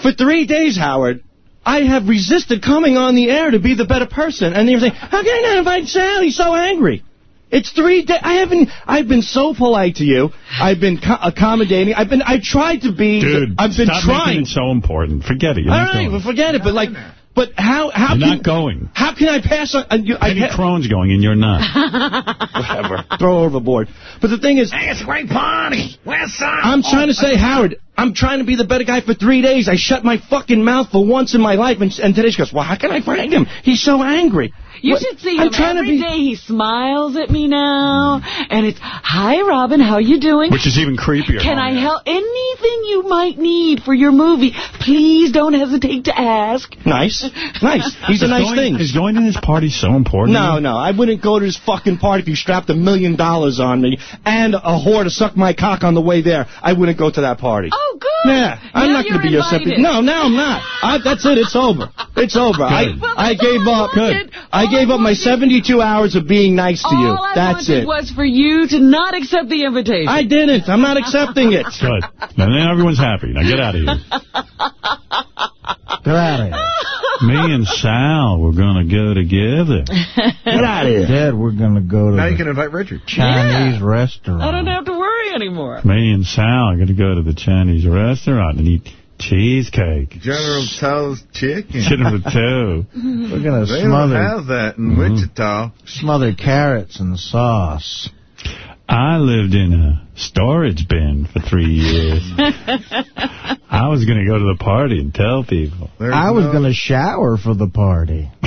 for three days, Howard? I have resisted coming on the air to be the better person, and you're saying, "How can I not invite Sal? He's so angry." It's three days. I haven't. I've been so polite to you. I've been co- accommodating. I've been. I tried to be. Dude, I've been stop trying. making it so important. Forget it. All not well, forget it. But like, but how? How You're can not going. how can I pass on? Uh, you, I Eddie Crone's going and you're not. [laughs] whatever. Throw overboard. But the thing is, Hey, it's a great party. Where's Sal? I'm trying to say, Howard, I'm trying to be the better guy for three days. I shut my fucking mouth for once in my life, and, and today she goes, well, how can I find him? He's so angry. You What- should see I'm him trying every to be. day. He smiles at me now, and it's, "Hi, Robin, how you doing? Which is even creepier. Can I help anything you might need for your movie? please don't hesitate to ask. Nice. Nice. [laughs] He's a nice going- thing. Is joining his party so important? No, no, I wouldn't go to this fucking party if you strapped a million dollars on me and a whore to suck my cock on the way there. I wouldn't go to that party. Oh, good. Yeah, I'm Now not going to be your seppi- No, no, I'm not. I, that's it. It's over. It's over. I Well, I gave up. wanted. I gave up my 72 hours of being nice to you. All I That's wanted it. was for you to not accept the invitation. I didn't. I'm not accepting it. [laughs] Good. And then everyone's happy. Now get out of here. Get out of here. Me and Sal, we're going to go together. Get out of here. Dad, we're going to go to Now you can invite Richard. Chinese restaurant. I don't have to worry anymore. Me and Sal are going to go to the Chinese restaurant and eat cheesecake. General Tso's chicken. General [laughs] Tso. We're going to They don't smother, have that in Mhm. Wichita. smother carrots in sauce. I lived in a storage bin for three years. [laughs] I was going to go to the party and tell people. I was going to shower for the party. [laughs]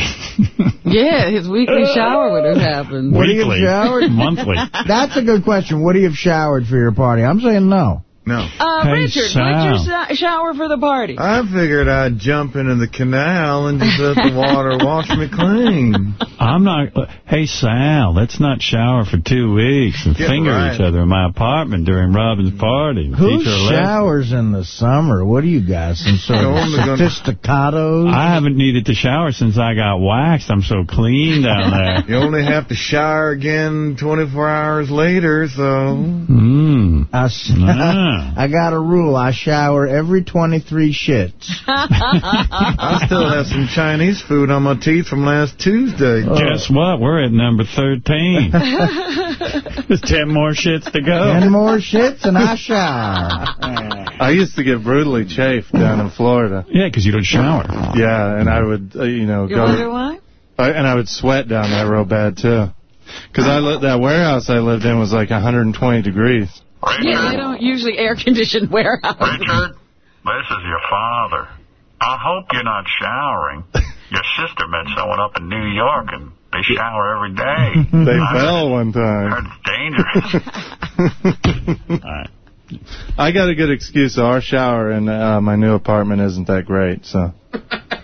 Yeah, his weekly shower would have happened. Would he have Weekly. showered? Monthly. That's a good question. Would he have showered for your party? I'm saying no. No. Uh, Hey, Richard, Sal. what'd you shower for the party? I figured I'd jump into the canal and just let the water [laughs] wash me clean. I'm not. Hey, Sal, let's not shower for two weeks and Get finger right. each other in my apartment during Robin's party. Who Teach lesson. showers in the summer? What do you got? Some [laughs] sort You're of only gonna- sophisticados? I haven't needed to shower since I got waxed. I'm so clean down [laughs] there. You only have to shower again 24 hours later, so... Mmm. I, s- I got a rule. I shower every 23 shits. [laughs] I still have some Chinese food on my teeth from last Tuesday. Guess what? We're at number 13. [laughs] [laughs] There's 10 more shits to go. Ten more shits and I shower. I used to get brutally chafed down in Florida. Yeah, because you don't shower. Yeah, and I would, uh, you know, You go... wonder why? I, and I would sweat down there real bad, too. Because I li- that warehouse I lived in was like 120 degrees. Yeah, they don't usually air condition [laughs] warehouses. Richard, this is your father. I hope you're not showering. Your sister met someone up in New York, and they shower every day. [laughs] They I fell one time. heard it's dangerous. [laughs] I got a good excuse. Our shower in uh, my new apartment isn't that great, so...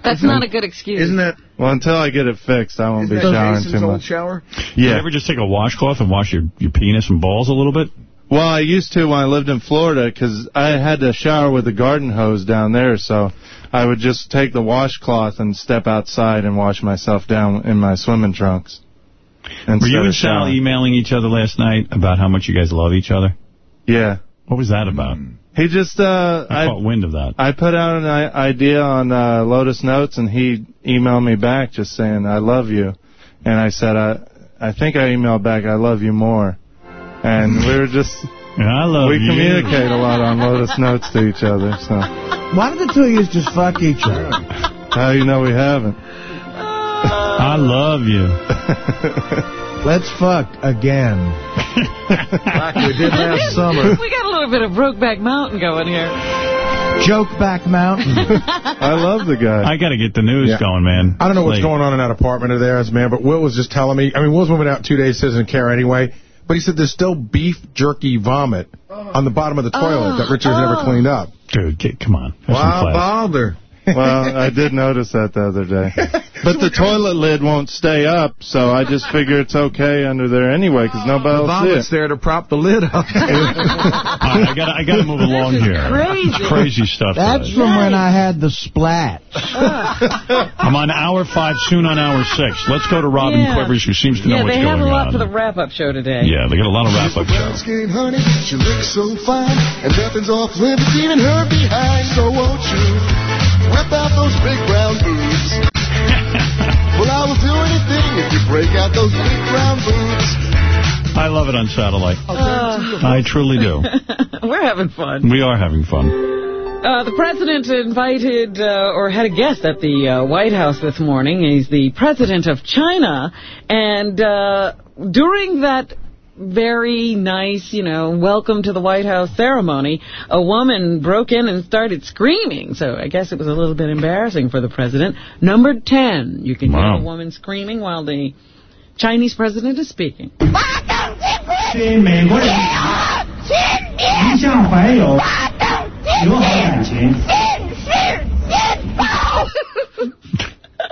That's not a good excuse. Isn't that... Well, until I get it fixed, I won't be Isn't that showering Jason's too old much. shower? You Yeah. ever just take a washcloth and wash your, your penis and balls a little bit? Well, I used to when I lived in Florida because I had to shower with a garden hose down there, so I would just take the washcloth and step outside and wash myself down in my swimming trunks. Were you and Sal emailing each other last night about how much you guys love each other? Yeah. What was that about? He just, uh, I I, caught wind of that. I put out an idea on uh, Lotus Notes, and he emailed me back just saying, I love you. And I said, I, I think I emailed back, I love you more. And we were just, Yeah, I love we you. communicate a lot on Lotus Notes to each other, so Why don't the two of you just fuck each other? how you know we haven't? I love you. [laughs] Let's fuck again. Like we did last summer. We got a little bit of Brokeback Mountain going here. Jokeback Mountain. [laughs] I love the guy. I got to get the news Yeah. going, man. I don't know what's Like, going on in that apartment of theirs, man, but Will was just telling me. I mean, Will's moving out two days, doesn't care anyway. But he said there's still beef jerky vomit on the bottom of the toilet that Richard's never oh. cleaned up. Dude, get, come on. Have some bother? [laughs] Well, I did notice that the other day. [laughs] But the toilet lid won't stay up, so I just figure it's okay under there anyway, because nobody The will see vomit's it. there to prop the lid up. [laughs] All right, I got I got to move along here. crazy. Crazy stuff. That's today. from when I had the splat. I'm on hour five, soon on hour six. Let's go to Robin Yeah. Quivers, who seems to know Yeah, what's they have a lot on. for the wrap-up show today. yeah, they got a lot of wrap-up shows. Skin honey, she looks so fine, and nothing's off limits, even her behind. So won't you whip out those big brown boobs? [laughs] well, I will do anything if you break out those big brown boobs. I love it on satellite. I truly do. [laughs] We're having fun. We are having fun. Uh, the president invited uh, or had a guest at the uh, White House this morning. He's the president of China. And uh, during that very nice, you know, welcome to the White House ceremony, a woman broke in and started screaming. So I guess it was a little bit embarrassing for the president. Number 10, you can Wow. hear a woman screaming while the Chinese president is speaking.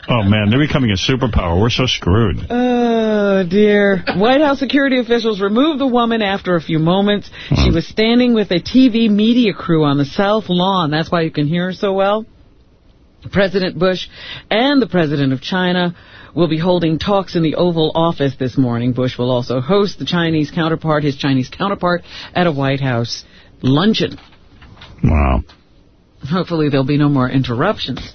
Oh, man, they're becoming a superpower. We're so screwed. Oh, dear. White House security officials removed the woman after a few moments. Hmm. She was standing with a TV media crew on the South Lawn. That's why you can hear her so well. President Bush and the President of China will be holding talks in the Oval Office this morning. Bush will also host the Chinese counterpart, his Chinese counterpart, at a White House luncheon. Wow. Hopefully there'll be no more interruptions.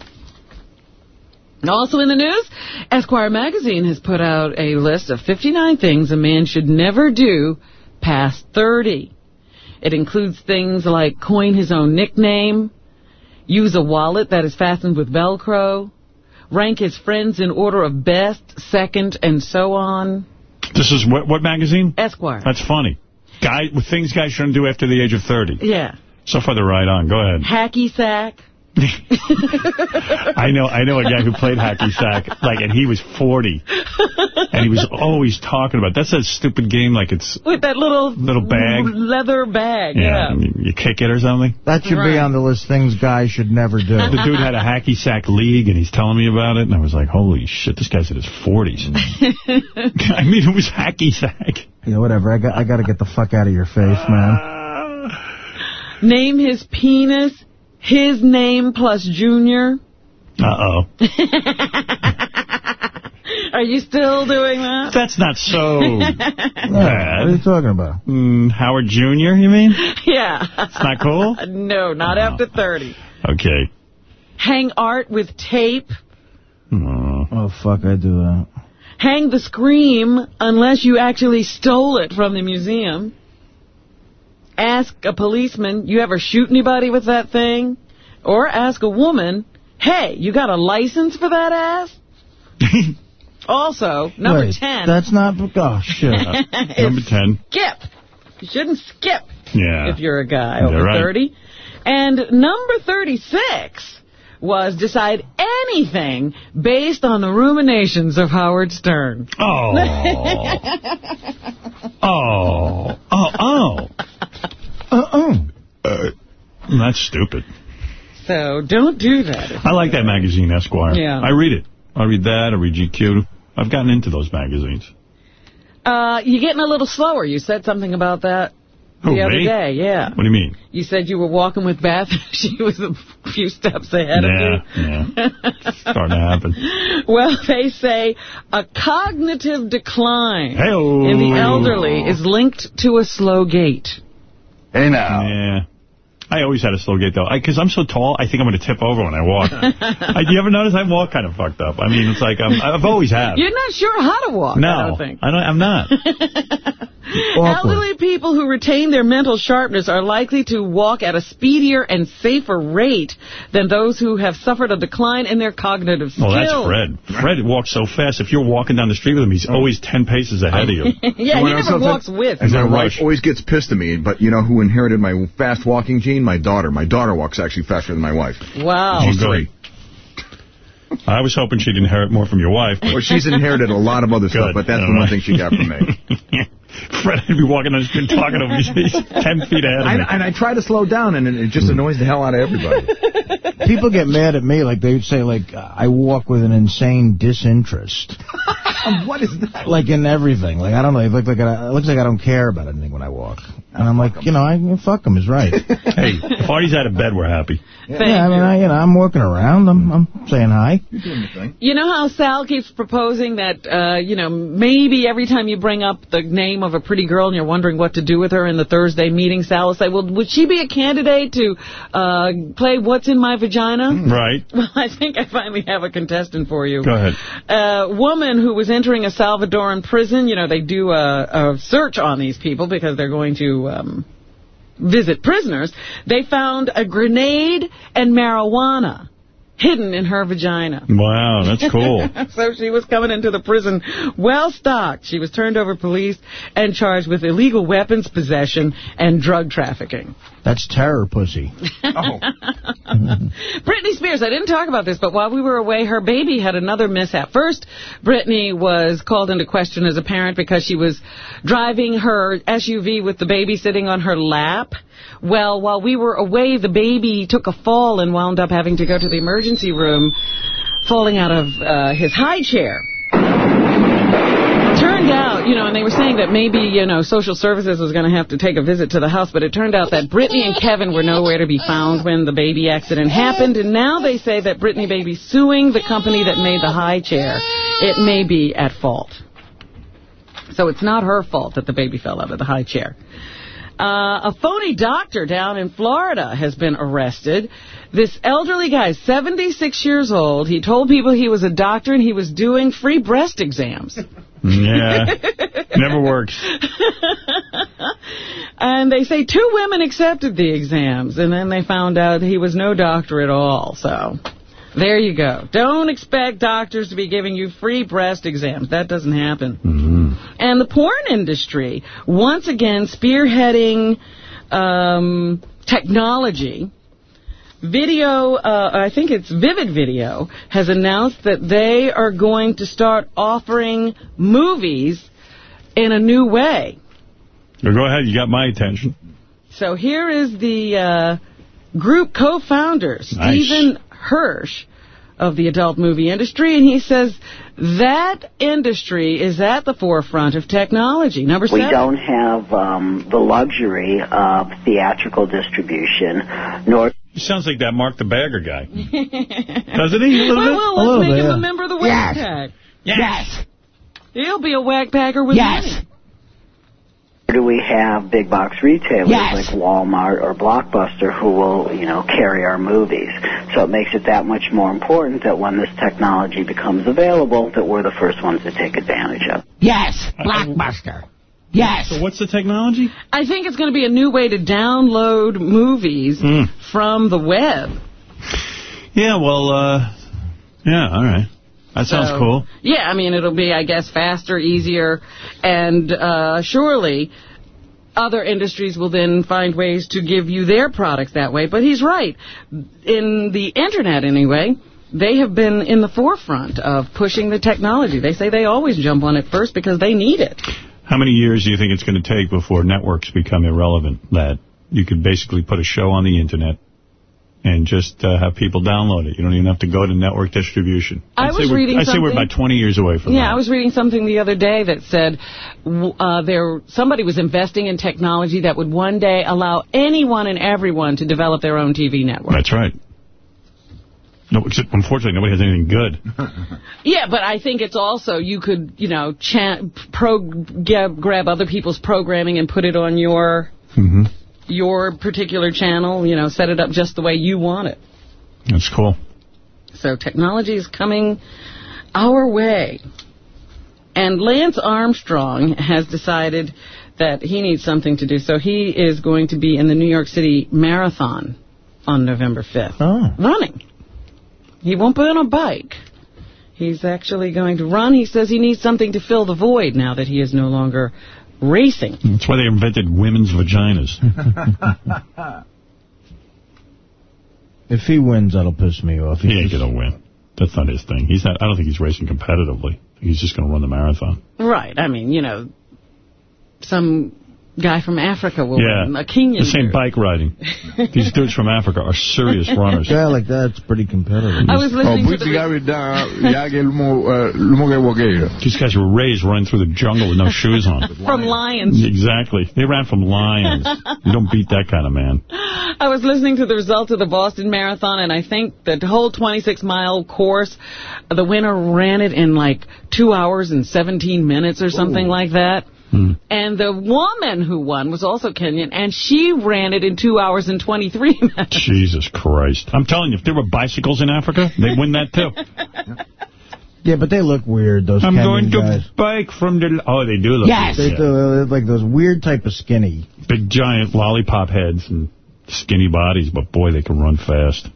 Also in the news, Esquire magazine has put out a list of 59 things a man should never do past 30. It includes things like coin his own nickname, use a wallet that is fastened with Velcro, rank his friends in order of best, second, and so on. This is what, what magazine? Esquire. That's funny. Guy things guys shouldn't do after the age of 30. Yeah. So far, they're right on. Go ahead. Hacky sack. [laughs] I know I know a guy who played hacky sack, like, and he was 40. And he was always talking about, that's a stupid game, like it's With that little little bag. leather bag. Yeah, Yeah. you you kick it or something. That should Right. be on the list things guys should never do. The dude had a hacky sack league, and he's telling me about it, and I was like, holy shit, this guy's in his 40s. [laughs] I mean, it was hacky sack. Yeah, whatever. I got I got to get the fuck out of your face, man. Ah. Name his penis, his name plus junior. Uh-oh. [laughs] Are you still doing that? That's not so [laughs] Yeah, what are you talking about? Mm, Howard Jr., you mean? Yeah. It's not cool? [laughs] No, not after 30. Okay. Hang art with tape. Oh, fuck, I do that. Hang the scream unless you actually stole it from the museum. Ask a policeman, you ever shoot anybody with that thing? Or ask a woman, hey, you got a license for that ass? [laughs] also, number Wait, 10. That's not... Oh, [laughs] shit. Number 10. skip. You shouldn't skip Yeah. if you're a guy over right. 30. And number 36 was decide anything based on the ruminations of Howard Stern. Oh. [laughs] Oh. Oh, oh. Uh-uh. Uh, that's stupid. So don't do that. I like that magazine, Esquire. Yeah. I read it. I read that. I read GQ. I've gotten into those magazines. Uh, you're getting a little slower. You said something about that the Who, other me? day. Yeah. What do you mean? You said you were walking with Beth. [laughs] she was a few steps ahead yeah, of you. yeah. yeah. Starting to happen. [laughs] Well, they say a cognitive decline in the elderly is linked to a slow gait. Hey now. Yeah. I always had a slow gait, though. Because I'm so tall, I think I'm going to tip over when I walk. [laughs] I, do you ever notice I walk kind of fucked up? I mean, it's like I'm, I've always had. You're not sure how to walk, no, I don't think. I don't, I'm not. [laughs] Elderly people who retain their mental sharpness are likely to walk at a speedier and safer rate than those who have suffered a decline in their cognitive oh, skills. Well, that's Fred. Fred walks so fast. If you're walking down the street with him, he's always 10 paces ahead of you. [laughs] yeah, he never walks with. And my no wife rush. always gets pissed at me, but you know who inherited my fast walking gene? My daughter. My daughter walks actually faster than my wife. Wow. She's Oh, three. I was hoping she'd inherit more from your wife. Well, she's inherited a lot of other stuff, but that's the one thing she got from me. [laughs] Fred I'd be walking on the street talking over me. He's 10 feet ahead of I, me. and I try to slow down, and it, it just annoys the hell out of everybody. People get mad at me, like they would say, like I walk with an insane disinterest, [laughs] what is that? like in everything. Like I don't know, it looks like I, looks like I don't care about anything when I walk, and I'm like, you know, I fuck them is right. [laughs] hey, party's out of bed, we're happy. yeah, I mean, I, you know, I'm working around. I'm, I'm saying hi. You're doing the thing. You know how Sal keeps proposing that, uh, you know, maybe every time you bring up the name of a pretty girl and you're wondering what to do with her in the Thursday meeting, Sal will say, well, would she be a candidate to uh, play What's in My Vagina? Right. [laughs] Well, I think I finally have a contestant for you. Go ahead. A woman who was entering a Salvadoran prison, you know, they do a, a search on these people because they're going to um, visit prisoners. They found a grenade and marijuana hidden in her vagina. Wow, that's cool. [laughs] so she was coming into the prison well stocked. She was turned over police and charged with illegal weapons possession and drug trafficking. That's terror pussy. [laughs] Oh. [laughs] Britney Spears, I didn't talk about this, but while we were away, her baby had another mishap. First, Britney was called into question as a parent because she was driving her SUV with the baby sitting on her lap. Well, while we were away, the baby took a fall and wound up having to go to the emergency room falling out of uh, his high chair. Turned out, you know, and they were saying that maybe, you know, social services was going to have to take a visit to the house, but it turned out that Britney and Kevin were nowhere to be found when the baby accident happened, and now they say that Britney Baby's suing the company that made the high chair. It may be at fault. So it's not her fault that the baby fell out of the high chair. Uh, a phony doctor down in Florida has been arrested. This elderly guy, 76 years old, he told people he was a doctor and he was doing free breast exams. Yeah. [laughs] Never works. And they say two women accepted the exams, and then they found out he was no doctor at all. So there you go. Don't expect doctors to be giving you free breast exams. That doesn't happen. And the porn industry, once again, spearheading um, technology. Video, uh, I think it's Vivid Video, has announced that they are going to start offering movies in a new way. Well, go ahead. You got my attention. So here is the uh, group co-founder, Nice. Steven Hirsch, of the adult movie industry, and he says that industry is at the forefront of technology. Number We don't have um, the luxury of theatrical distribution, nor He sounds like that Mark the Bagger guy. Doesn't he? A little well, bit? well, let's little make bit, him yeah. a member of the Whack Yes. Pack. Yes. He'll be a Whack Packer with Yes. money. do we have big box retailers Yes. like Walmart or Blockbuster who will, you know, carry our movies. So it makes it that much more important that when this technology becomes available, that we're the first ones to take advantage of. Yes, uh, Blockbuster. Yes. So what's the technology? I think it's going to be a new way to download movies Hmm. from the web. Yeah, well, uh, yeah, all right. That sounds So, cool. Yeah, I mean, it'll be, I guess, faster, easier, and uh, surely other industries will then find ways to give you their products that way. But he's right. In the Internet, anyway, they have been in the forefront of pushing the technology. They say they always jump on it first because they need it. How many years do you think it's going to take before networks become irrelevant? That you could basically put a show on the Internet and just uh, have people download it. You don't even have to go to network distribution. I I'd say was we're- reading I'd say we're about 20 years away from Yeah, that. Yeah, I was reading something the other day that said uh, there somebody was investing in technology that would one day allow anyone and everyone to develop their own TV network. That's right. No, except unfortunately, nobody has anything good. [laughs] Yeah, but I think it's also you could, you know, pro- grab other people's programming and put it on your hmm your particular channel, you know, set it up just the way you want it. That's cool. So technology is coming our way. And Lance Armstrong has decided that he needs something to do. So he is going to be in the New York City Marathon on November 5th. Oh. Running. He won't be on a bike. He's actually going to run. He says he needs something to fill the void now that he is no longer racing. That's why they invented women's vaginas. [laughs] If he wins, that'll piss me off. he ain't going to win. That's not his thing. He's not. I don't think he's racing competitively. He's just going to run the marathon. Right. I mean, you know, some guy from Africa will yeah. win. A Kenyan The same dude. bike riding. [laughs] These dudes from Africa are serious runners. Yeah, like that's pretty competitive. I was listening to the... These guys were raised running through the jungle with no shoes on. [laughs] From lions. Exactly. They ran from lions. You don't beat that kind of man. I was listening to the results of the Boston Marathon, and I think the whole 26-mile course, the winner ran it in like two hours and 17 minutes or something like that. And the woman who won was also Kenyan, and she ran it in two hours and 23 [laughs] minutes. Jesus Christ. I'm telling you, if there were bicycles in Africa, they'd win that too. [laughs] Yeah, but they look weird, those I'm Kenyan going to guys. bike from the... Oh, they do look Yes. They yeah. do, they're like those weird type of skinny. Big, giant lollipop heads and skinny bodies, but boy, they can run fast.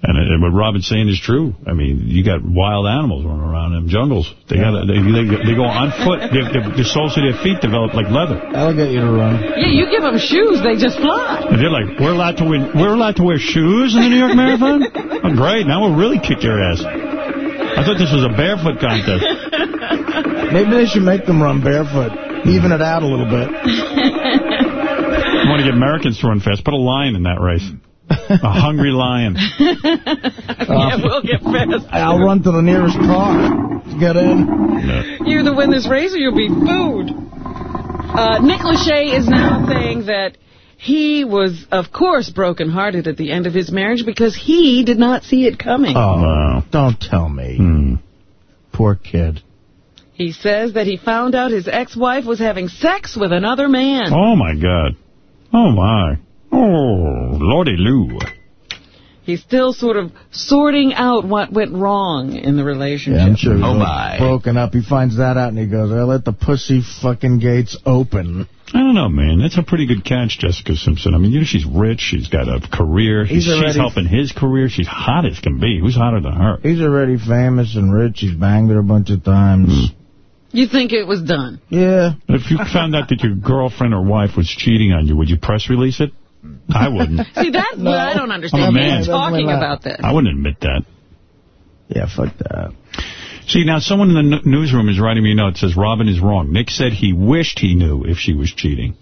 And, uh, what Robin's saying is true. I mean, you got wild animals running around in jungles. They got they, they they go on foot. They, they, the soles of their feet develop like leather. That'll get you to run. Yeah, you give them shoes, they just fly. And they're like, we're allowed to win. We're allowed to wear shoes in the New York Marathon. [laughs] Oh, great! Now we'll really kick your ass. I thought this was a barefoot contest. [laughs] Maybe they should make them run barefoot. Even it out a little bit. [laughs] You want to get Americans to run fast? Put a lion in that race. A hungry lion. [laughs] yeah, we'll get fast. I'll run to the nearest car. Get in. You're the win this race or you'll be booed. Uh, Nick Lachey is now saying that he was, of course, brokenhearted at the end of his marriage because he did not see it coming. Oh, don't tell me. Hmm. Poor kid. He says that he found out his ex-wife was having sex with another man. Oh, my God. Oh, my. Oh, Lordy Lou. He's still sort of sorting out what went wrong in the relationship. Yeah, I'm sure oh, he's Oh, my. broken up. He finds that out and he goes, I let the pussy fucking gates open. I don't know, man. That's a pretty good catch, Jessica Simpson. I mean, you know, she's rich. She's got a career. He's she's already- helping his career. She's hot as can be. Who's hotter than her? He's already famous and rich. He's banged her a bunch of times. Hmm. You think it was done? Yeah. If you found out that your girlfriend or wife was cheating on you, would you press release it? I wouldn't. [laughs] See, that what I don't understand. I'm a He's man. talking about this. I wouldn't admit that. Yeah, fuck that. See, now someone in the n- newsroom is writing me a note that says Robin is wrong. Nick said he wished he knew if she was cheating.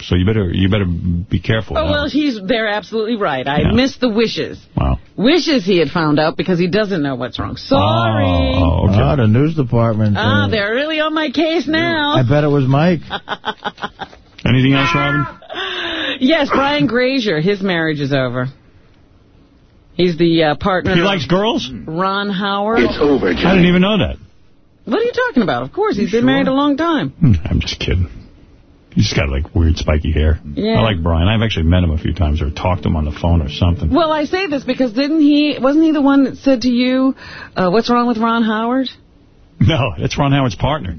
So you better you better be careful. Oh, now. well, he's they're absolutely right. I Yeah. missed the wishes. Wow. Wishes he had found out because he doesn't know what's wrong. Sorry. Oh, okay. Ah, the news department. Ah, uh, they're really on my case now. I bet it was Mike. [laughs] Anything else, Robin? Yes, Brian Grazer, his marriage is over. He's the uh, partner He likes girls? Ron Howard. It's over, I didn't even know that. What are you talking about? Of course, he's been married a long time. Hmm, I'm just kidding. He's got, like, weird spiky hair. Yeah. I like Brian. I've actually met him a few times or talked to him on the phone or something. Well, I say this because didn't he, wasn't he the one that said to you, uh, what's wrong with Ron Howard? No, it's Ron Howard's partner.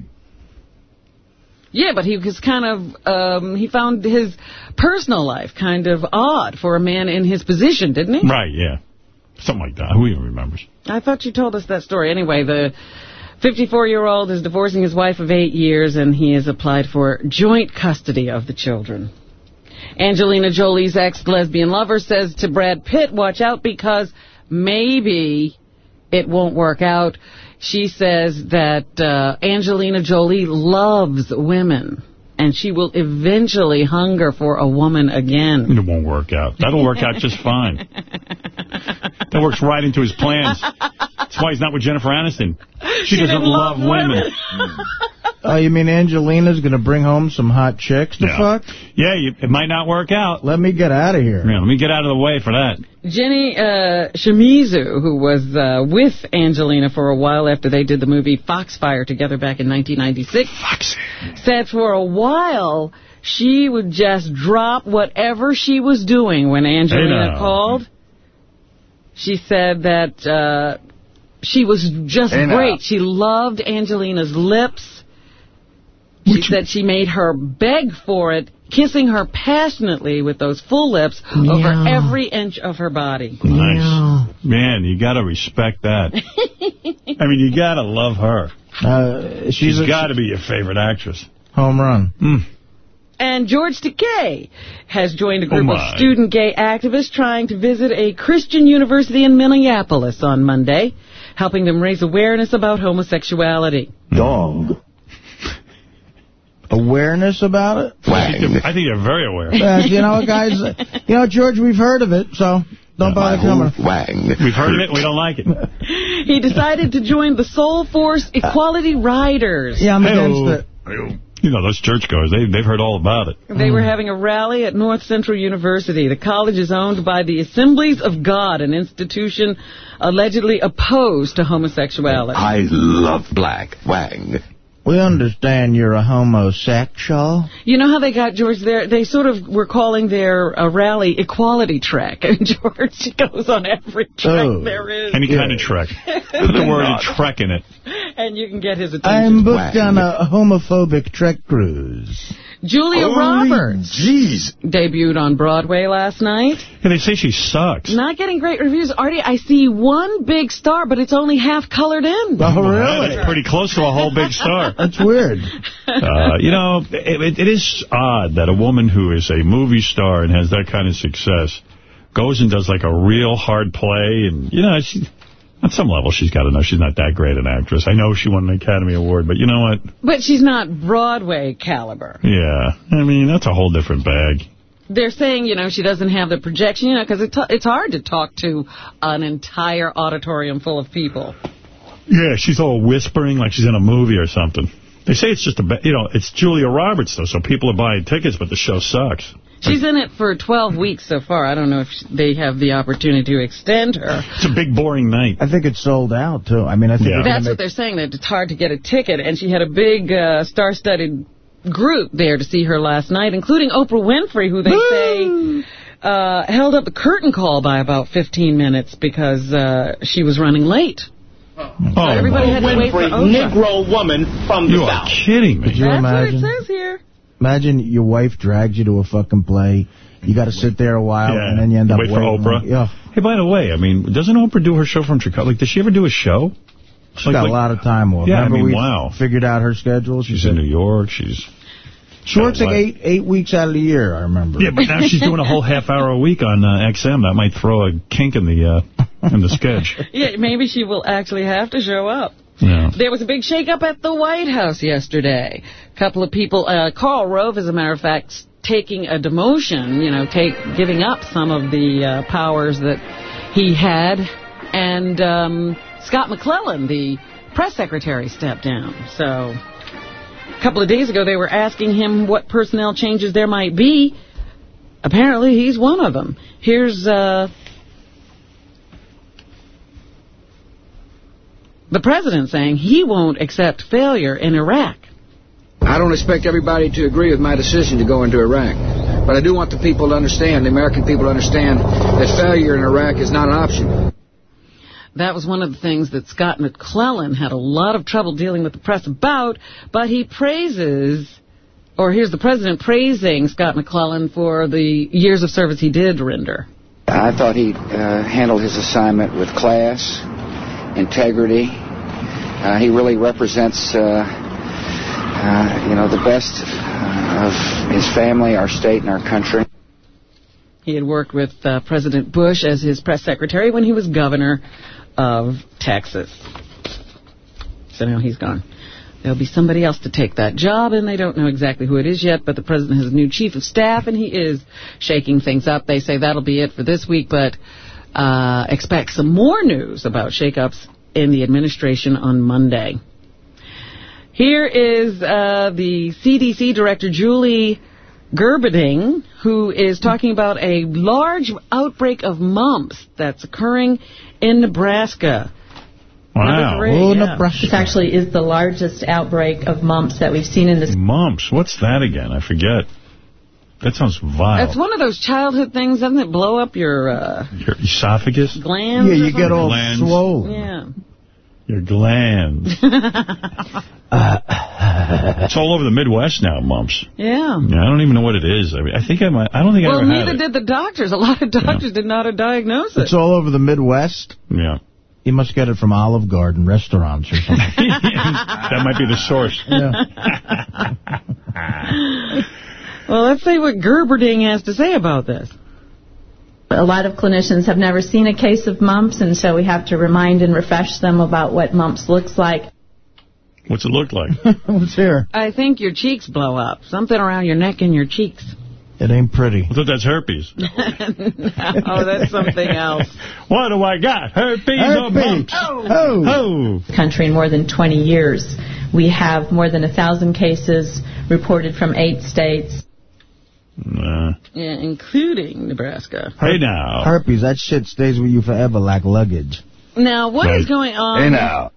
Yeah, but he was kind of, um, he found his personal life kind of odd for a man in his position, didn't he? Right, yeah. Something like that. Who even remembers? I thought you told us that story. Anyway, the 54-year-old is divorcing his wife of eight years, and he has applied for joint custody of the children. Angelina Jolie's ex-lesbian lover says to Brad Pitt, watch out because maybe it won't work out. She says that uh, Angelina Jolie loves women, and she will eventually hunger for a woman again. It won't work out. That'll work out just fine. [laughs] That works right into his plans. That's why he's not with Jennifer Aniston. She, She doesn't love, love women. Oh, you mean Angelina's going to bring home some hot chicks to Yeah. fuck? Yeah, you, it might not work out. Let me get out of here. Yeah, let me get out of the way for that. Jenny uh, Shimizu, who was uh, with Angelina for a while after they did the movie Foxfire together back in 1996, said for a while she would just drop whatever she was doing when Angelina now. called. She said that uh, she was just Hey, now. great. She loved Angelina's lips. She said she made her beg for it, kissing her passionately with those full lips over every inch of her body. Nice. Man, you got to respect that. [laughs] I mean, you got to love her. Uh, she's She's a- got to be your favorite actress. Home run. And George Takei has joined a Oh, group my. of student gay activists trying to visit a Christian university in Minneapolis on Monday, helping them raise awareness about homosexuality. Dog. Awareness about it? I think, they're, I think they're very aware. Uh, you know, guys, you know, George, we've heard of it, so don't bother coming. Wang. We've heard of it. We don't like it. He decided to join the Soulforce Equality Riders. Yeah, I'm Hey-o. against it. You know, those churchgoers, they, they've heard all about it. They were having a rally at North Central University. The college is owned by the Assemblies of God, an institution allegedly opposed to homosexuality. I love black. Wang. We understand you're a homosexual. You know how they got George there? They sort of were calling their uh, rally Equality Trek, [laughs] and George goes on every trek Oh. there is, Any kind of trek. [laughs] Put the word trek in it. And you can get his attention. I'm attention. booked on a homophobic trek cruise. Julia Holy Roberts Jeez. debuted on Broadway last night. And they say she sucks. Not getting great reviews. Artie, I see one big star, but it's only half colored in. Oh, That's pretty close to a whole big star. [laughs] That's weird. Uh, you know, it, it is odd that a woman who is a movie star and has that kind of success goes and does like a real hard play. And, you know, she, on some level, she's got to know she's not that great an actress. I know she won an Academy Award, but you know what? But she's not Broadway caliber. Yeah. I mean, that's a whole different bag. they're saying, you know, she doesn't have the projection, you know, because it it's hard to talk to an entire auditorium full of people. Yeah, she's all whispering like she's in a movie or something. They say it's just a, you know, it's Julia Roberts, though, so people are buying tickets, but the show sucks. She's in it for 12 weeks so far. I don't know if they have the opportunity to extend her. It's a big, boring night. I think it's sold out, too. I mean, I think Yeah. That's what they're saying, that it's hard to get a ticket. And she had a big uh, star-studded group there to see her last night, including Oprah Winfrey, who they say uh, held up the curtain call by about 15 minutes because uh, she was running late. Oh, everybody had to wait for Oprah. Negro woman from the You are kidding me. Could you That's imagine? what it says here. Imagine your wife drags you to a fucking play. You got to sit there a while, Yeah. and then you end up Wait for waiting. Oprah. Yeah. Hey, by the way, I mean, doesn't Oprah do her show from Chicago? Like, does she ever do a show? She's Like, got like- a lot of time off. Yeah, I mean, we wow. figured out her schedule? She's in New York. She's... She works like eight eight weeks out of the year, I remember. Yeah, but now she's doing a whole half hour a week on uh, XM. That might throw a kink in the uh, in the sketch. [laughs] Yeah, maybe she will actually have to show up. There was a big shakeup at the White House yesterday. A couple of people, uh, Karl Rove, as a matter of fact, taking a demotion, you know, take giving up some of the uh, powers that he had, and um, Scott McClellan, the press secretary, stepped down. So a couple of days ago, they were asking him what personnel changes there might be. Apparently, he's one of them. Here's uh, the president saying he won't accept failure in Iraq. I don't expect everybody to agree with my decision to go into Iraq. But I do want the people to understand, the American people to understand, that failure in Iraq is not an option. That was one of the things that Scott McClellan had a lot of trouble dealing with the press about, but he praises, or here's the president praising Scott McClellan for the years of service he did render. I thought he uh, handled his assignment with class, integrity. Uh, he really represents, uh, uh, you know, the best uh, of his family, our state, and our country. He had worked with President Bush as his press secretary when he was governor of Texas. So now he's gone. There'll be somebody else to take that job, and they don't know exactly who it is yet, but the president has a new chief of staff, and he is shaking things up. They say that'll be it for this week, but uh, expect some more news about shakeups in the administration on Monday. Here is uh, the CDC director, Julie Gerberding, who is talking about a large outbreak of mumps that's occurring in Nebraska. Wow. Number three, yeah. This actually is the largest outbreak of mumps that we've seen in this. Mumps. What's that again? I forget. That sounds vile. That's one of those childhood things, doesn't it? Blow up your uh, Your esophagus? glands. Yeah, you get all Glands. swollen. Yeah. Your glands. [laughs] [laughs] it's all over the Midwest now, mumps. Yeah. Yeah, I don't even know what it is. I mean, I think I might. I don't think I Well, ever had neither did the doctors. A lot of doctors did not diagnose it. It's all over the Midwest. Yeah. You must get it from Olive Garden restaurants or something. [laughs] that might be the source. Well, let's see what Gerberding has to say about this. A lot of clinicians have never seen a case of mumps, and so we have to remind and refresh them about what mumps looks like. What's it look like? [laughs] What's here? I think your cheeks blow up. Something around your neck and your cheeks. It ain't pretty. I thought that's herpes. [laughs] oh, that's something else. [laughs] What do I got? Herpes, or mumps? Oh. Oh. Country in more than 20 years. We have more than a thousand cases reported from eight states. Nah. Yeah, including Nebraska. Hey now. Herpes, that shit stays with you forever like luggage. Now, what is Right. going on? Hey, now.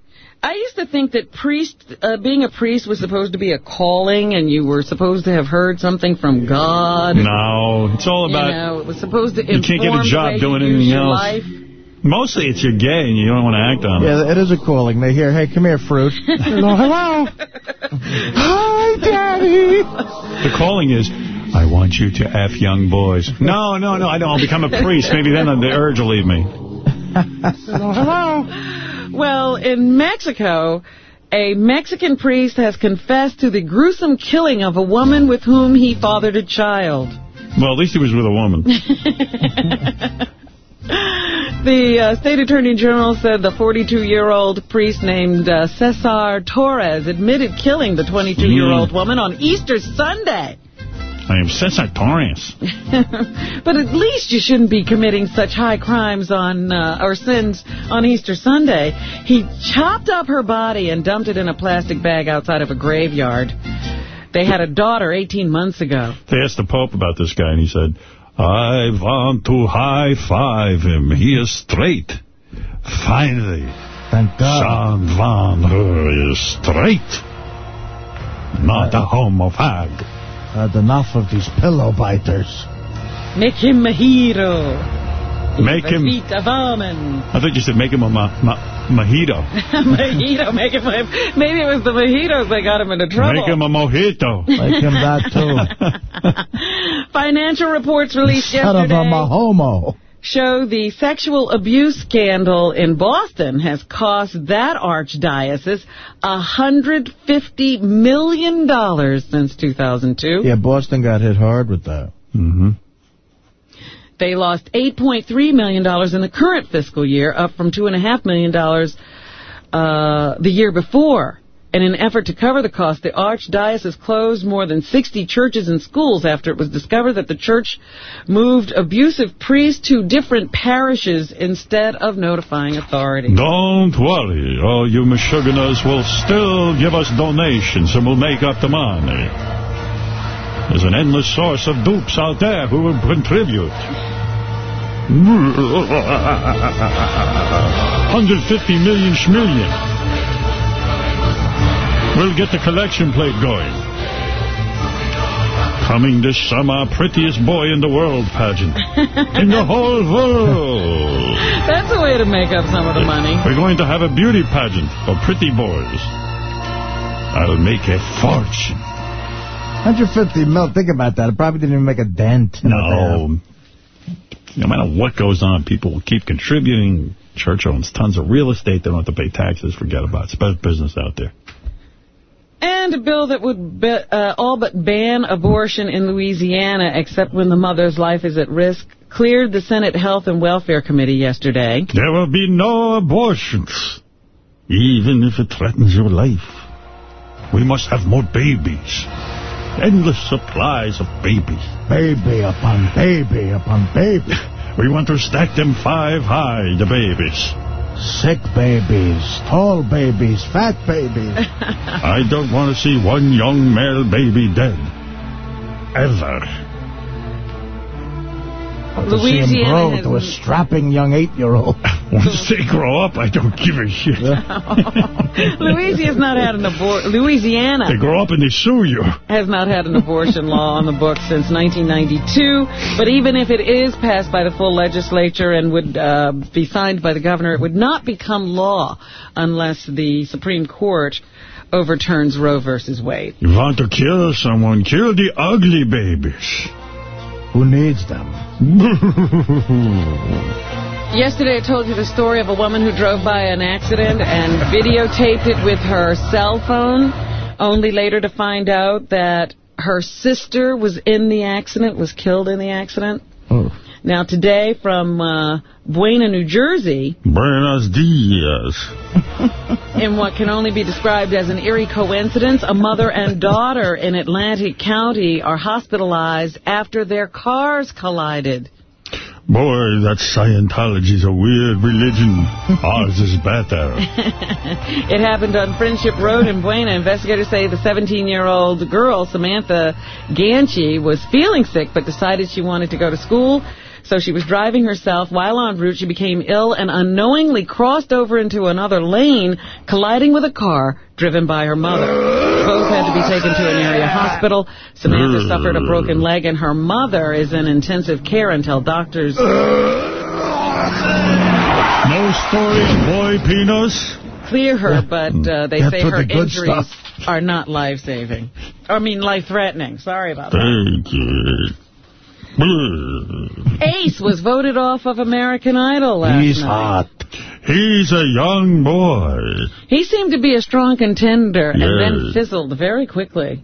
I used to think that priest, uh, being a priest was supposed to be a calling, and you were supposed to have heard something from God. No, it's all about. you know, it was supposed to You can't get a job doing anything else. life. Mostly it's you're gay and you don't want to act on it. Yeah, it is a calling. They hear, hey, come here, fruit. [laughs] hello, hello. [laughs] Hi, Daddy. The calling is, I want you to F young boys. No, no, no, I don't. I'll become a priest. Maybe then the urge will leave me. Well, in Mexico, a Mexican priest has confessed to the gruesome killing of a woman with whom he fathered a child. Well, at least he was with a woman. [laughs] The uh, state attorney general said the 42-year-old priest named uh, Cesar Torres admitted killing the 22-year-old Mm. woman on Easter Sunday. I am sensatorious. [laughs] but at least you shouldn't be committing such high crimes on uh, or sins on Easter Sunday. He chopped up her body and dumped it in a plastic bag outside of a graveyard. They had a daughter 18 months ago. They asked the Pope about this guy, and he said, I want to high-five him. He is straight. Finally, Thank God. someone who is straight. Not a homophobe. Uh, Had enough of these pillow biters. Make him a hero. Make him... Feet of almond. I thought you said make him a ma ma mojito. [laughs] mojito. Make him a, maybe it was the mojitos that got him into trouble. Make him a mojito. Make him that, too. [laughs] Financial reports released Son of yesterday a mahomo. Show the sexual abuse scandal in Boston has cost that archdiocese $150 million since 2002. Yeah, Boston got hit hard with that. Mm-hmm. They lost $8.3 million in the current fiscal year, up from $2.5 million, uh, the year before. In an effort to cover the cost, the archdiocese closed more than 60 churches and schools after it was discovered that the church moved abusive priests to different parishes instead of notifying authorities. Don't worry. All you Michiganers will still give us donations and we'll make up the money. There's an endless source of dupes out there who will contribute. [laughs] 150 million schmillion. We'll get the collection plate going. Coming this summer, prettiest boy in the world pageant. [laughs] in the whole world. That's a way to make up some of the money. We're going to have a beauty pageant for pretty boys. I'll make a fortune. 150 mil, think about that. It probably didn't even make a dent. in it No. No matter what goes on, people will keep contributing. Church owns tons of real estate. They don't have to pay taxes. Forget about it. It's best business out there. And a bill that would be, uh, all but ban abortion in Louisiana, except when the mother's life is at risk, cleared the Senate Health and Welfare Committee yesterday. There will be no abortions, even if it threatens your life. We must have more babies. Endless supplies of babies. Baby upon baby upon baby. [laughs] We want to stack them five high, the babies. Sick babies, tall babies, fat babies. [laughs] I don't want to see one young male baby dead. Ever. To see him Louisiana grow to a strapping young eight-year-old. [laughs] Once they grow up, I don't give a shit. [laughs] Louisiana's not had an abor- Louisiana They grow up and they sue you. has not had an abortion law on the books since 1992. But even if it is passed by the full legislature and would uh, be signed by the governor, it would not become law unless the Supreme Court overturns Roe versus Wade. You want to kill someone, kill the ugly babies. Who needs them? [laughs] Yesterday I told you the story of a woman who drove by an accident and videotaped it with her cell phone, only later to find out that her sister was in the accident, was killed in the accident. Oh. Now today from uh, Buena, New Jersey, Buenos dias. [laughs] in what can only be described as an eerie coincidence, a mother and daughter in Atlantic County are hospitalized after their cars collided. Boy, that Scientology's a weird religion. [laughs] Ours is better. it happened on Friendship Road in Buena. Investigators say the 17-year-old girl, Samantha Ganchi, was feeling sick but decided she wanted to go to school. So she was driving herself. While en route, she became ill and unknowingly crossed over into another lane, colliding with a car driven by her mother. Both had to be taken to an area hospital. Samantha suffered a broken leg, and her mother is in intensive care until doctors... No stories, boy penis. clear her, but uh, they That's say her the injuries stuff. are not life-saving. I mean, life-threatening. Sorry about that. Thank you. Ace was voted off of American Idol last He's night. hot. He's a young boy. He seemed to be a strong contender and then fizzled very quickly.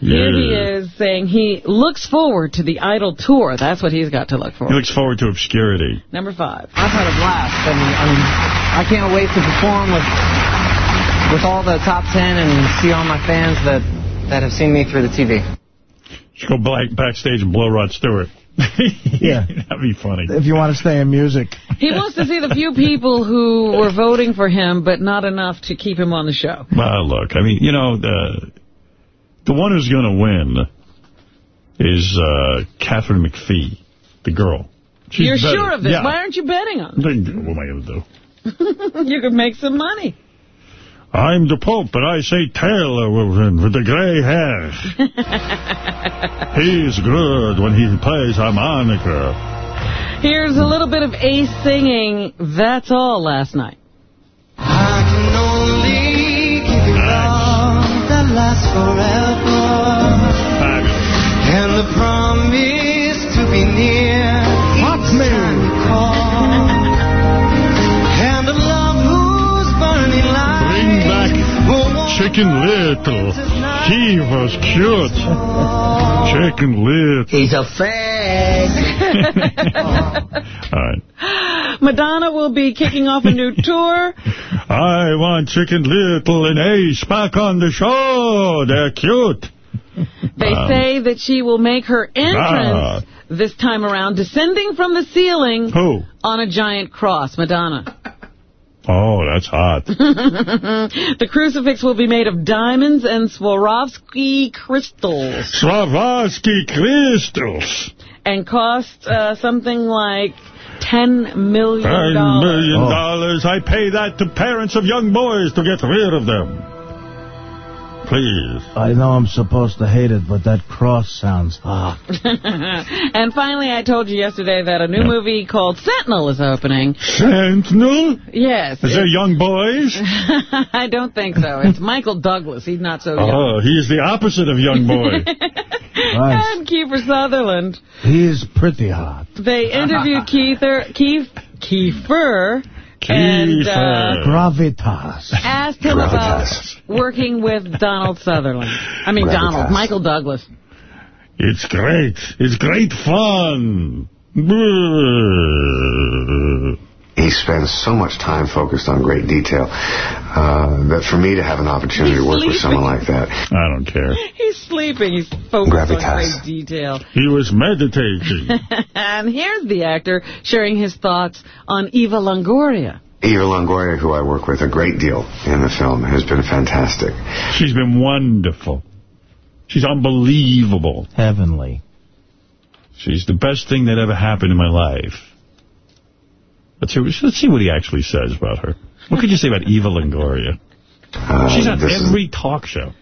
Here he is saying he looks forward to the Idol tour. That's what he's got to look for. He looks forward to obscurity. Number five. I've had a blast. I mean, I mean, I can't wait to perform with with all the top ten and see all my fans that that have seen me through the TV. Should go back, backstage and blow Rod Stewart. [laughs] Yeah. [laughs] That'd be funny. If you want to stay in music. He wants to see the few people who were voting for him, but not enough to keep him on the show. Well, look, I mean, you know, the, the one who's going to win is uh, Katharine McPhee, the girl. She's You're better. sure of this? Yeah. Why aren't you betting on What am I going to do? [laughs] you could make some money. I'm the Pope, but I say Taylor will win with the gray hair. [laughs] He's good when he plays harmonica. Here's a little bit of Ace singing That's All last night. that lasts forever. And the promise to be near Chicken Little. He was cute. Chicken Little. He's a fag. [laughs] All right. Madonna will be kicking off a new [laughs] tour. I want Chicken Little and Ace back on the show. They're cute. They Um, say that she will make her entrance this time around, descending from the ceiling Who? on a giant cross. Madonna. Oh, that's hot. [laughs] the crucifix will be made of diamonds and Swarovski crystals Swarovski crystals. and cost uh, something like $10 million. Ten million dollars. I pay that to parents of young boys to get rid of them. Please. I know I'm supposed to hate it, but that cross sounds hot. [laughs] [laughs] and finally, I told you yesterday that a new movie called Sentinel is opening. Sentinel? Yes. Is there young boys? [laughs] I don't think so. It's Michael Douglas. He's not so young. Oh, he's the opposite of young boy. Nice. And Kiefer Sutherland. He's pretty hot. They interviewed Keither, Keith, Kiefer and uh, Gravitas. asked him about working with Donald Sutherland. I mean, Gravitas. Donald, Michael Douglas. It's great. It's great fun. He spends so much time focused on great detail uh, that for me to have an opportunity He's to work with someone like that, I don't care. He's sleeping. He's focused on great detail. He was meditating. [laughs] and here's the actor sharing his thoughts on Eva Longoria. Eva Longoria, who I work with a great deal in the film, has been fantastic. She's been wonderful. She's unbelievable. Heavenly. She's the best thing that ever happened in my life. Let's see, let's see what he actually says about her. What could you say about Eva Longoria? Uh, She's on every talk show.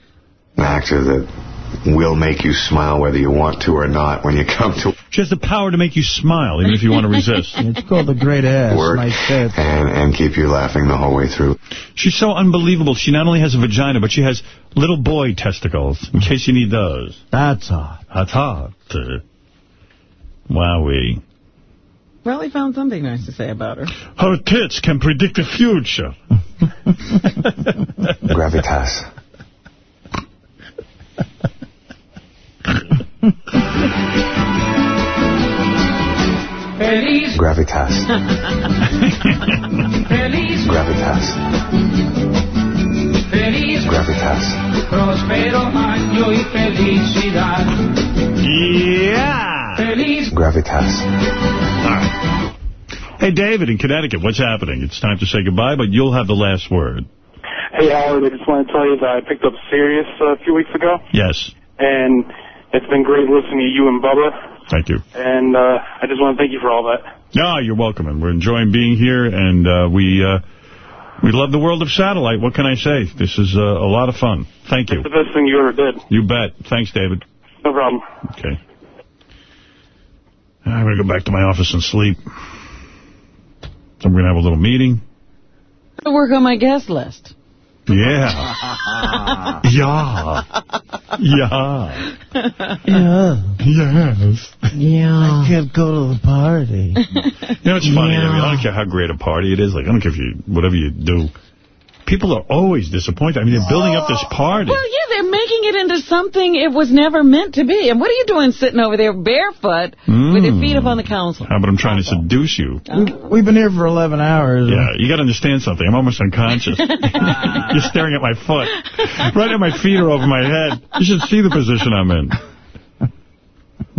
an actor that will make you smile whether you want to or not when you come to She has the power to make you smile, even if you want to resist. [laughs] It's called the great ass. work Nice and, and keep you laughing the whole way through. She's so unbelievable. She not only has a vagina, but she has little boy testicles, in case you need those. That's hot. That's hot. Uh, Wowee. Well, he found something nice to say about her. Her tits can predict the future. [laughs] Gravitas. Feliz, Gravitas. [laughs] [laughs] feliz, Gravitas. Feliz, Gravitas. próspero año y felicidad. Yeah. Feliz. Gravitas. All right. Hey, David in Connecticut, what's happening? It's time to say goodbye, but you'll have the last word. Hey, Howard, I just want to tell you that I picked up Sirius uh, a few weeks ago, Yes. and it's been great listening to you and Bubba, Thank you. and uh, I just want to thank you for all that. No, you're welcome, and we're enjoying being here, and uh, we uh, we love the world of satellite. What can I say? This is uh, a lot of fun. Thank you. The best thing you ever did. You bet. Thanks, David. No problem. Okay. I'm going to go back to my office and sleep. So we're going to have a little meeting. To work on my guest list. Yeah. yeah. [laughs] Yeah. Yeah. Yes. Yeah. I can't go to the party. [laughs] You know, it's funny. I mean, I don't care how great a party it is. Like, I don't care if you, whatever you do. People are always disappointed. I mean, they're building up this party. Well, yeah, they're making it into something it was never meant to be. And what are you doing sitting over there barefoot with your feet up on the council? How about I'm trying to seduce you? We've been here for 11 hours. Yeah, you got to understand something. I'm almost unconscious. [laughs] You're staring at my foot. Right at my feet are over my head. You should see the position I'm in.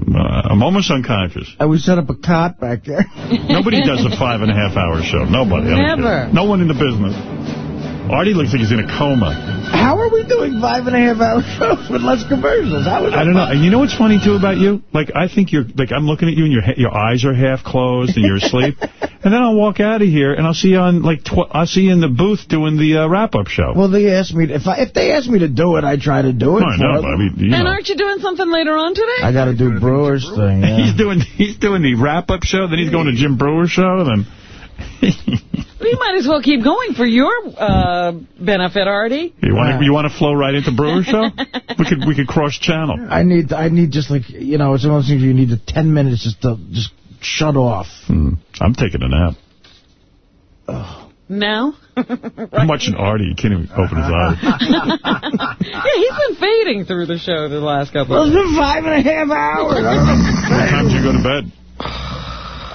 Uh, I'm almost unconscious. I would set up a cot back there. Nobody does a five and a half hour show. Nobody. Never. No one in the business. Artie looks like he's in a coma. How are we doing five and a half hour shows [laughs] with less commercials? How is I don't know. And you know what's funny, too, about you? Like, I think you're, like, I'm looking at you and your your eyes are half closed and you're asleep. [laughs] and then I'll walk out of here and I'll see you on, like, tw I'll see you in the booth doing the uh, wrap-up show. Well, they asked me, if I, if they asked me to do it, I try to do it I know, them. I mean, you And know. aren't you doing something later on today? I got to do Breuer's thing, [laughs] yeah. He's doing he's doing the wrap-up show, then he's going to Jim Breuer's show, then... Well, you might as well keep going for your uh, benefit, Artie. You want to you want to flow right into Breuer's show? [laughs] We could we could cross channel. I need, I need just like, you know, it's one of those things you need the 10 minutes just to just shut off. Hmm. I'm taking a nap. Now? [laughs] I'm watching Artie. He can't even open his eyes. [laughs] yeah, he's been fading through the show the last couple Well, of it's been five and a half hours. I don't know. What time did you go to bed?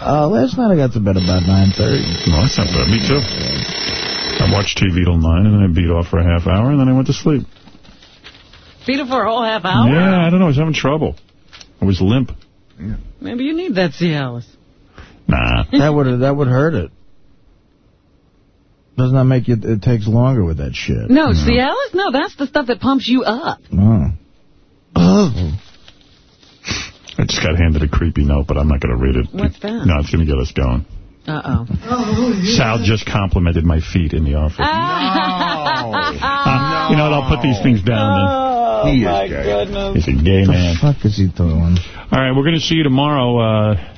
Uh, last night I got to bed about 9.30. No, that's not bad. Me too. I watched TV till 9, and then I beat off for a half hour, and then I went to sleep. Beat off for a whole half hour? Yeah, I don't know. I was having trouble. I was limp. Maybe you need that Cialis. Nah. [laughs] that would that would hurt it. Doesn't that make it, it takes longer with that shit? No, Cialis? No, that's the stuff that pumps you up. Oh. Oh. I just got handed a creepy note, but I'm not going to read it. What's that? No, it's going to get us going. Uh-oh. Sal just complimented my feet in the office. [laughs] Uh, you know what? I'll put these things down Oh, then. my goodness. He's a gay What man. the fuck is he doing? All right, we're going to see you tomorrow. Uh,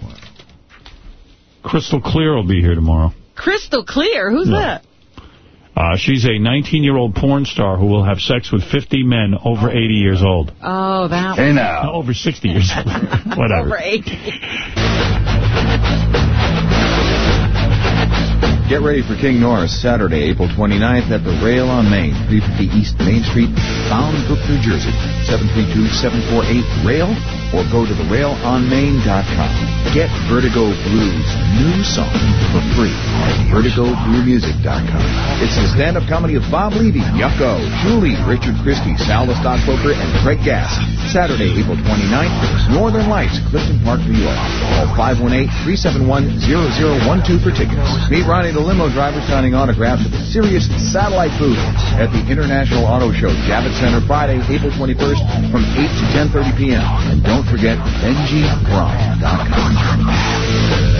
Crystal Clear will be here tomorrow. Crystal clear? Who's Yeah. that? Uh, she's a 19-year-old porn star who will have sex with 50 men over 80 years old. Oh, that Hey one. now. [laughs] Over 60 years old. [laughs] Whatever. Over 80. Get ready for King Norris Saturday, April 29th at the Rail on Main, 350 East Main Street, Bound Brook, New Jersey, 732-748-RAIL, or go to therailonmain.com. Get Vertigo Blues' new song for free at vertigobluemusic.com. It's the stand-up comedy of Bob Levy, Yucko, Julie, Richard Christie, Sal the Stockbroker, and Craig Gass. Saturday, April 29th, Northern Lights, Clifton Park, New York. Call 518-371-0012 for tickets. Meet Ronnie the limo driver signing autographs at the Sirius Satellite booth at the International Auto Show, Javits Center, Friday, April 21st from 8 to 10.30 p.m. And don't forget BenjyBronk.com.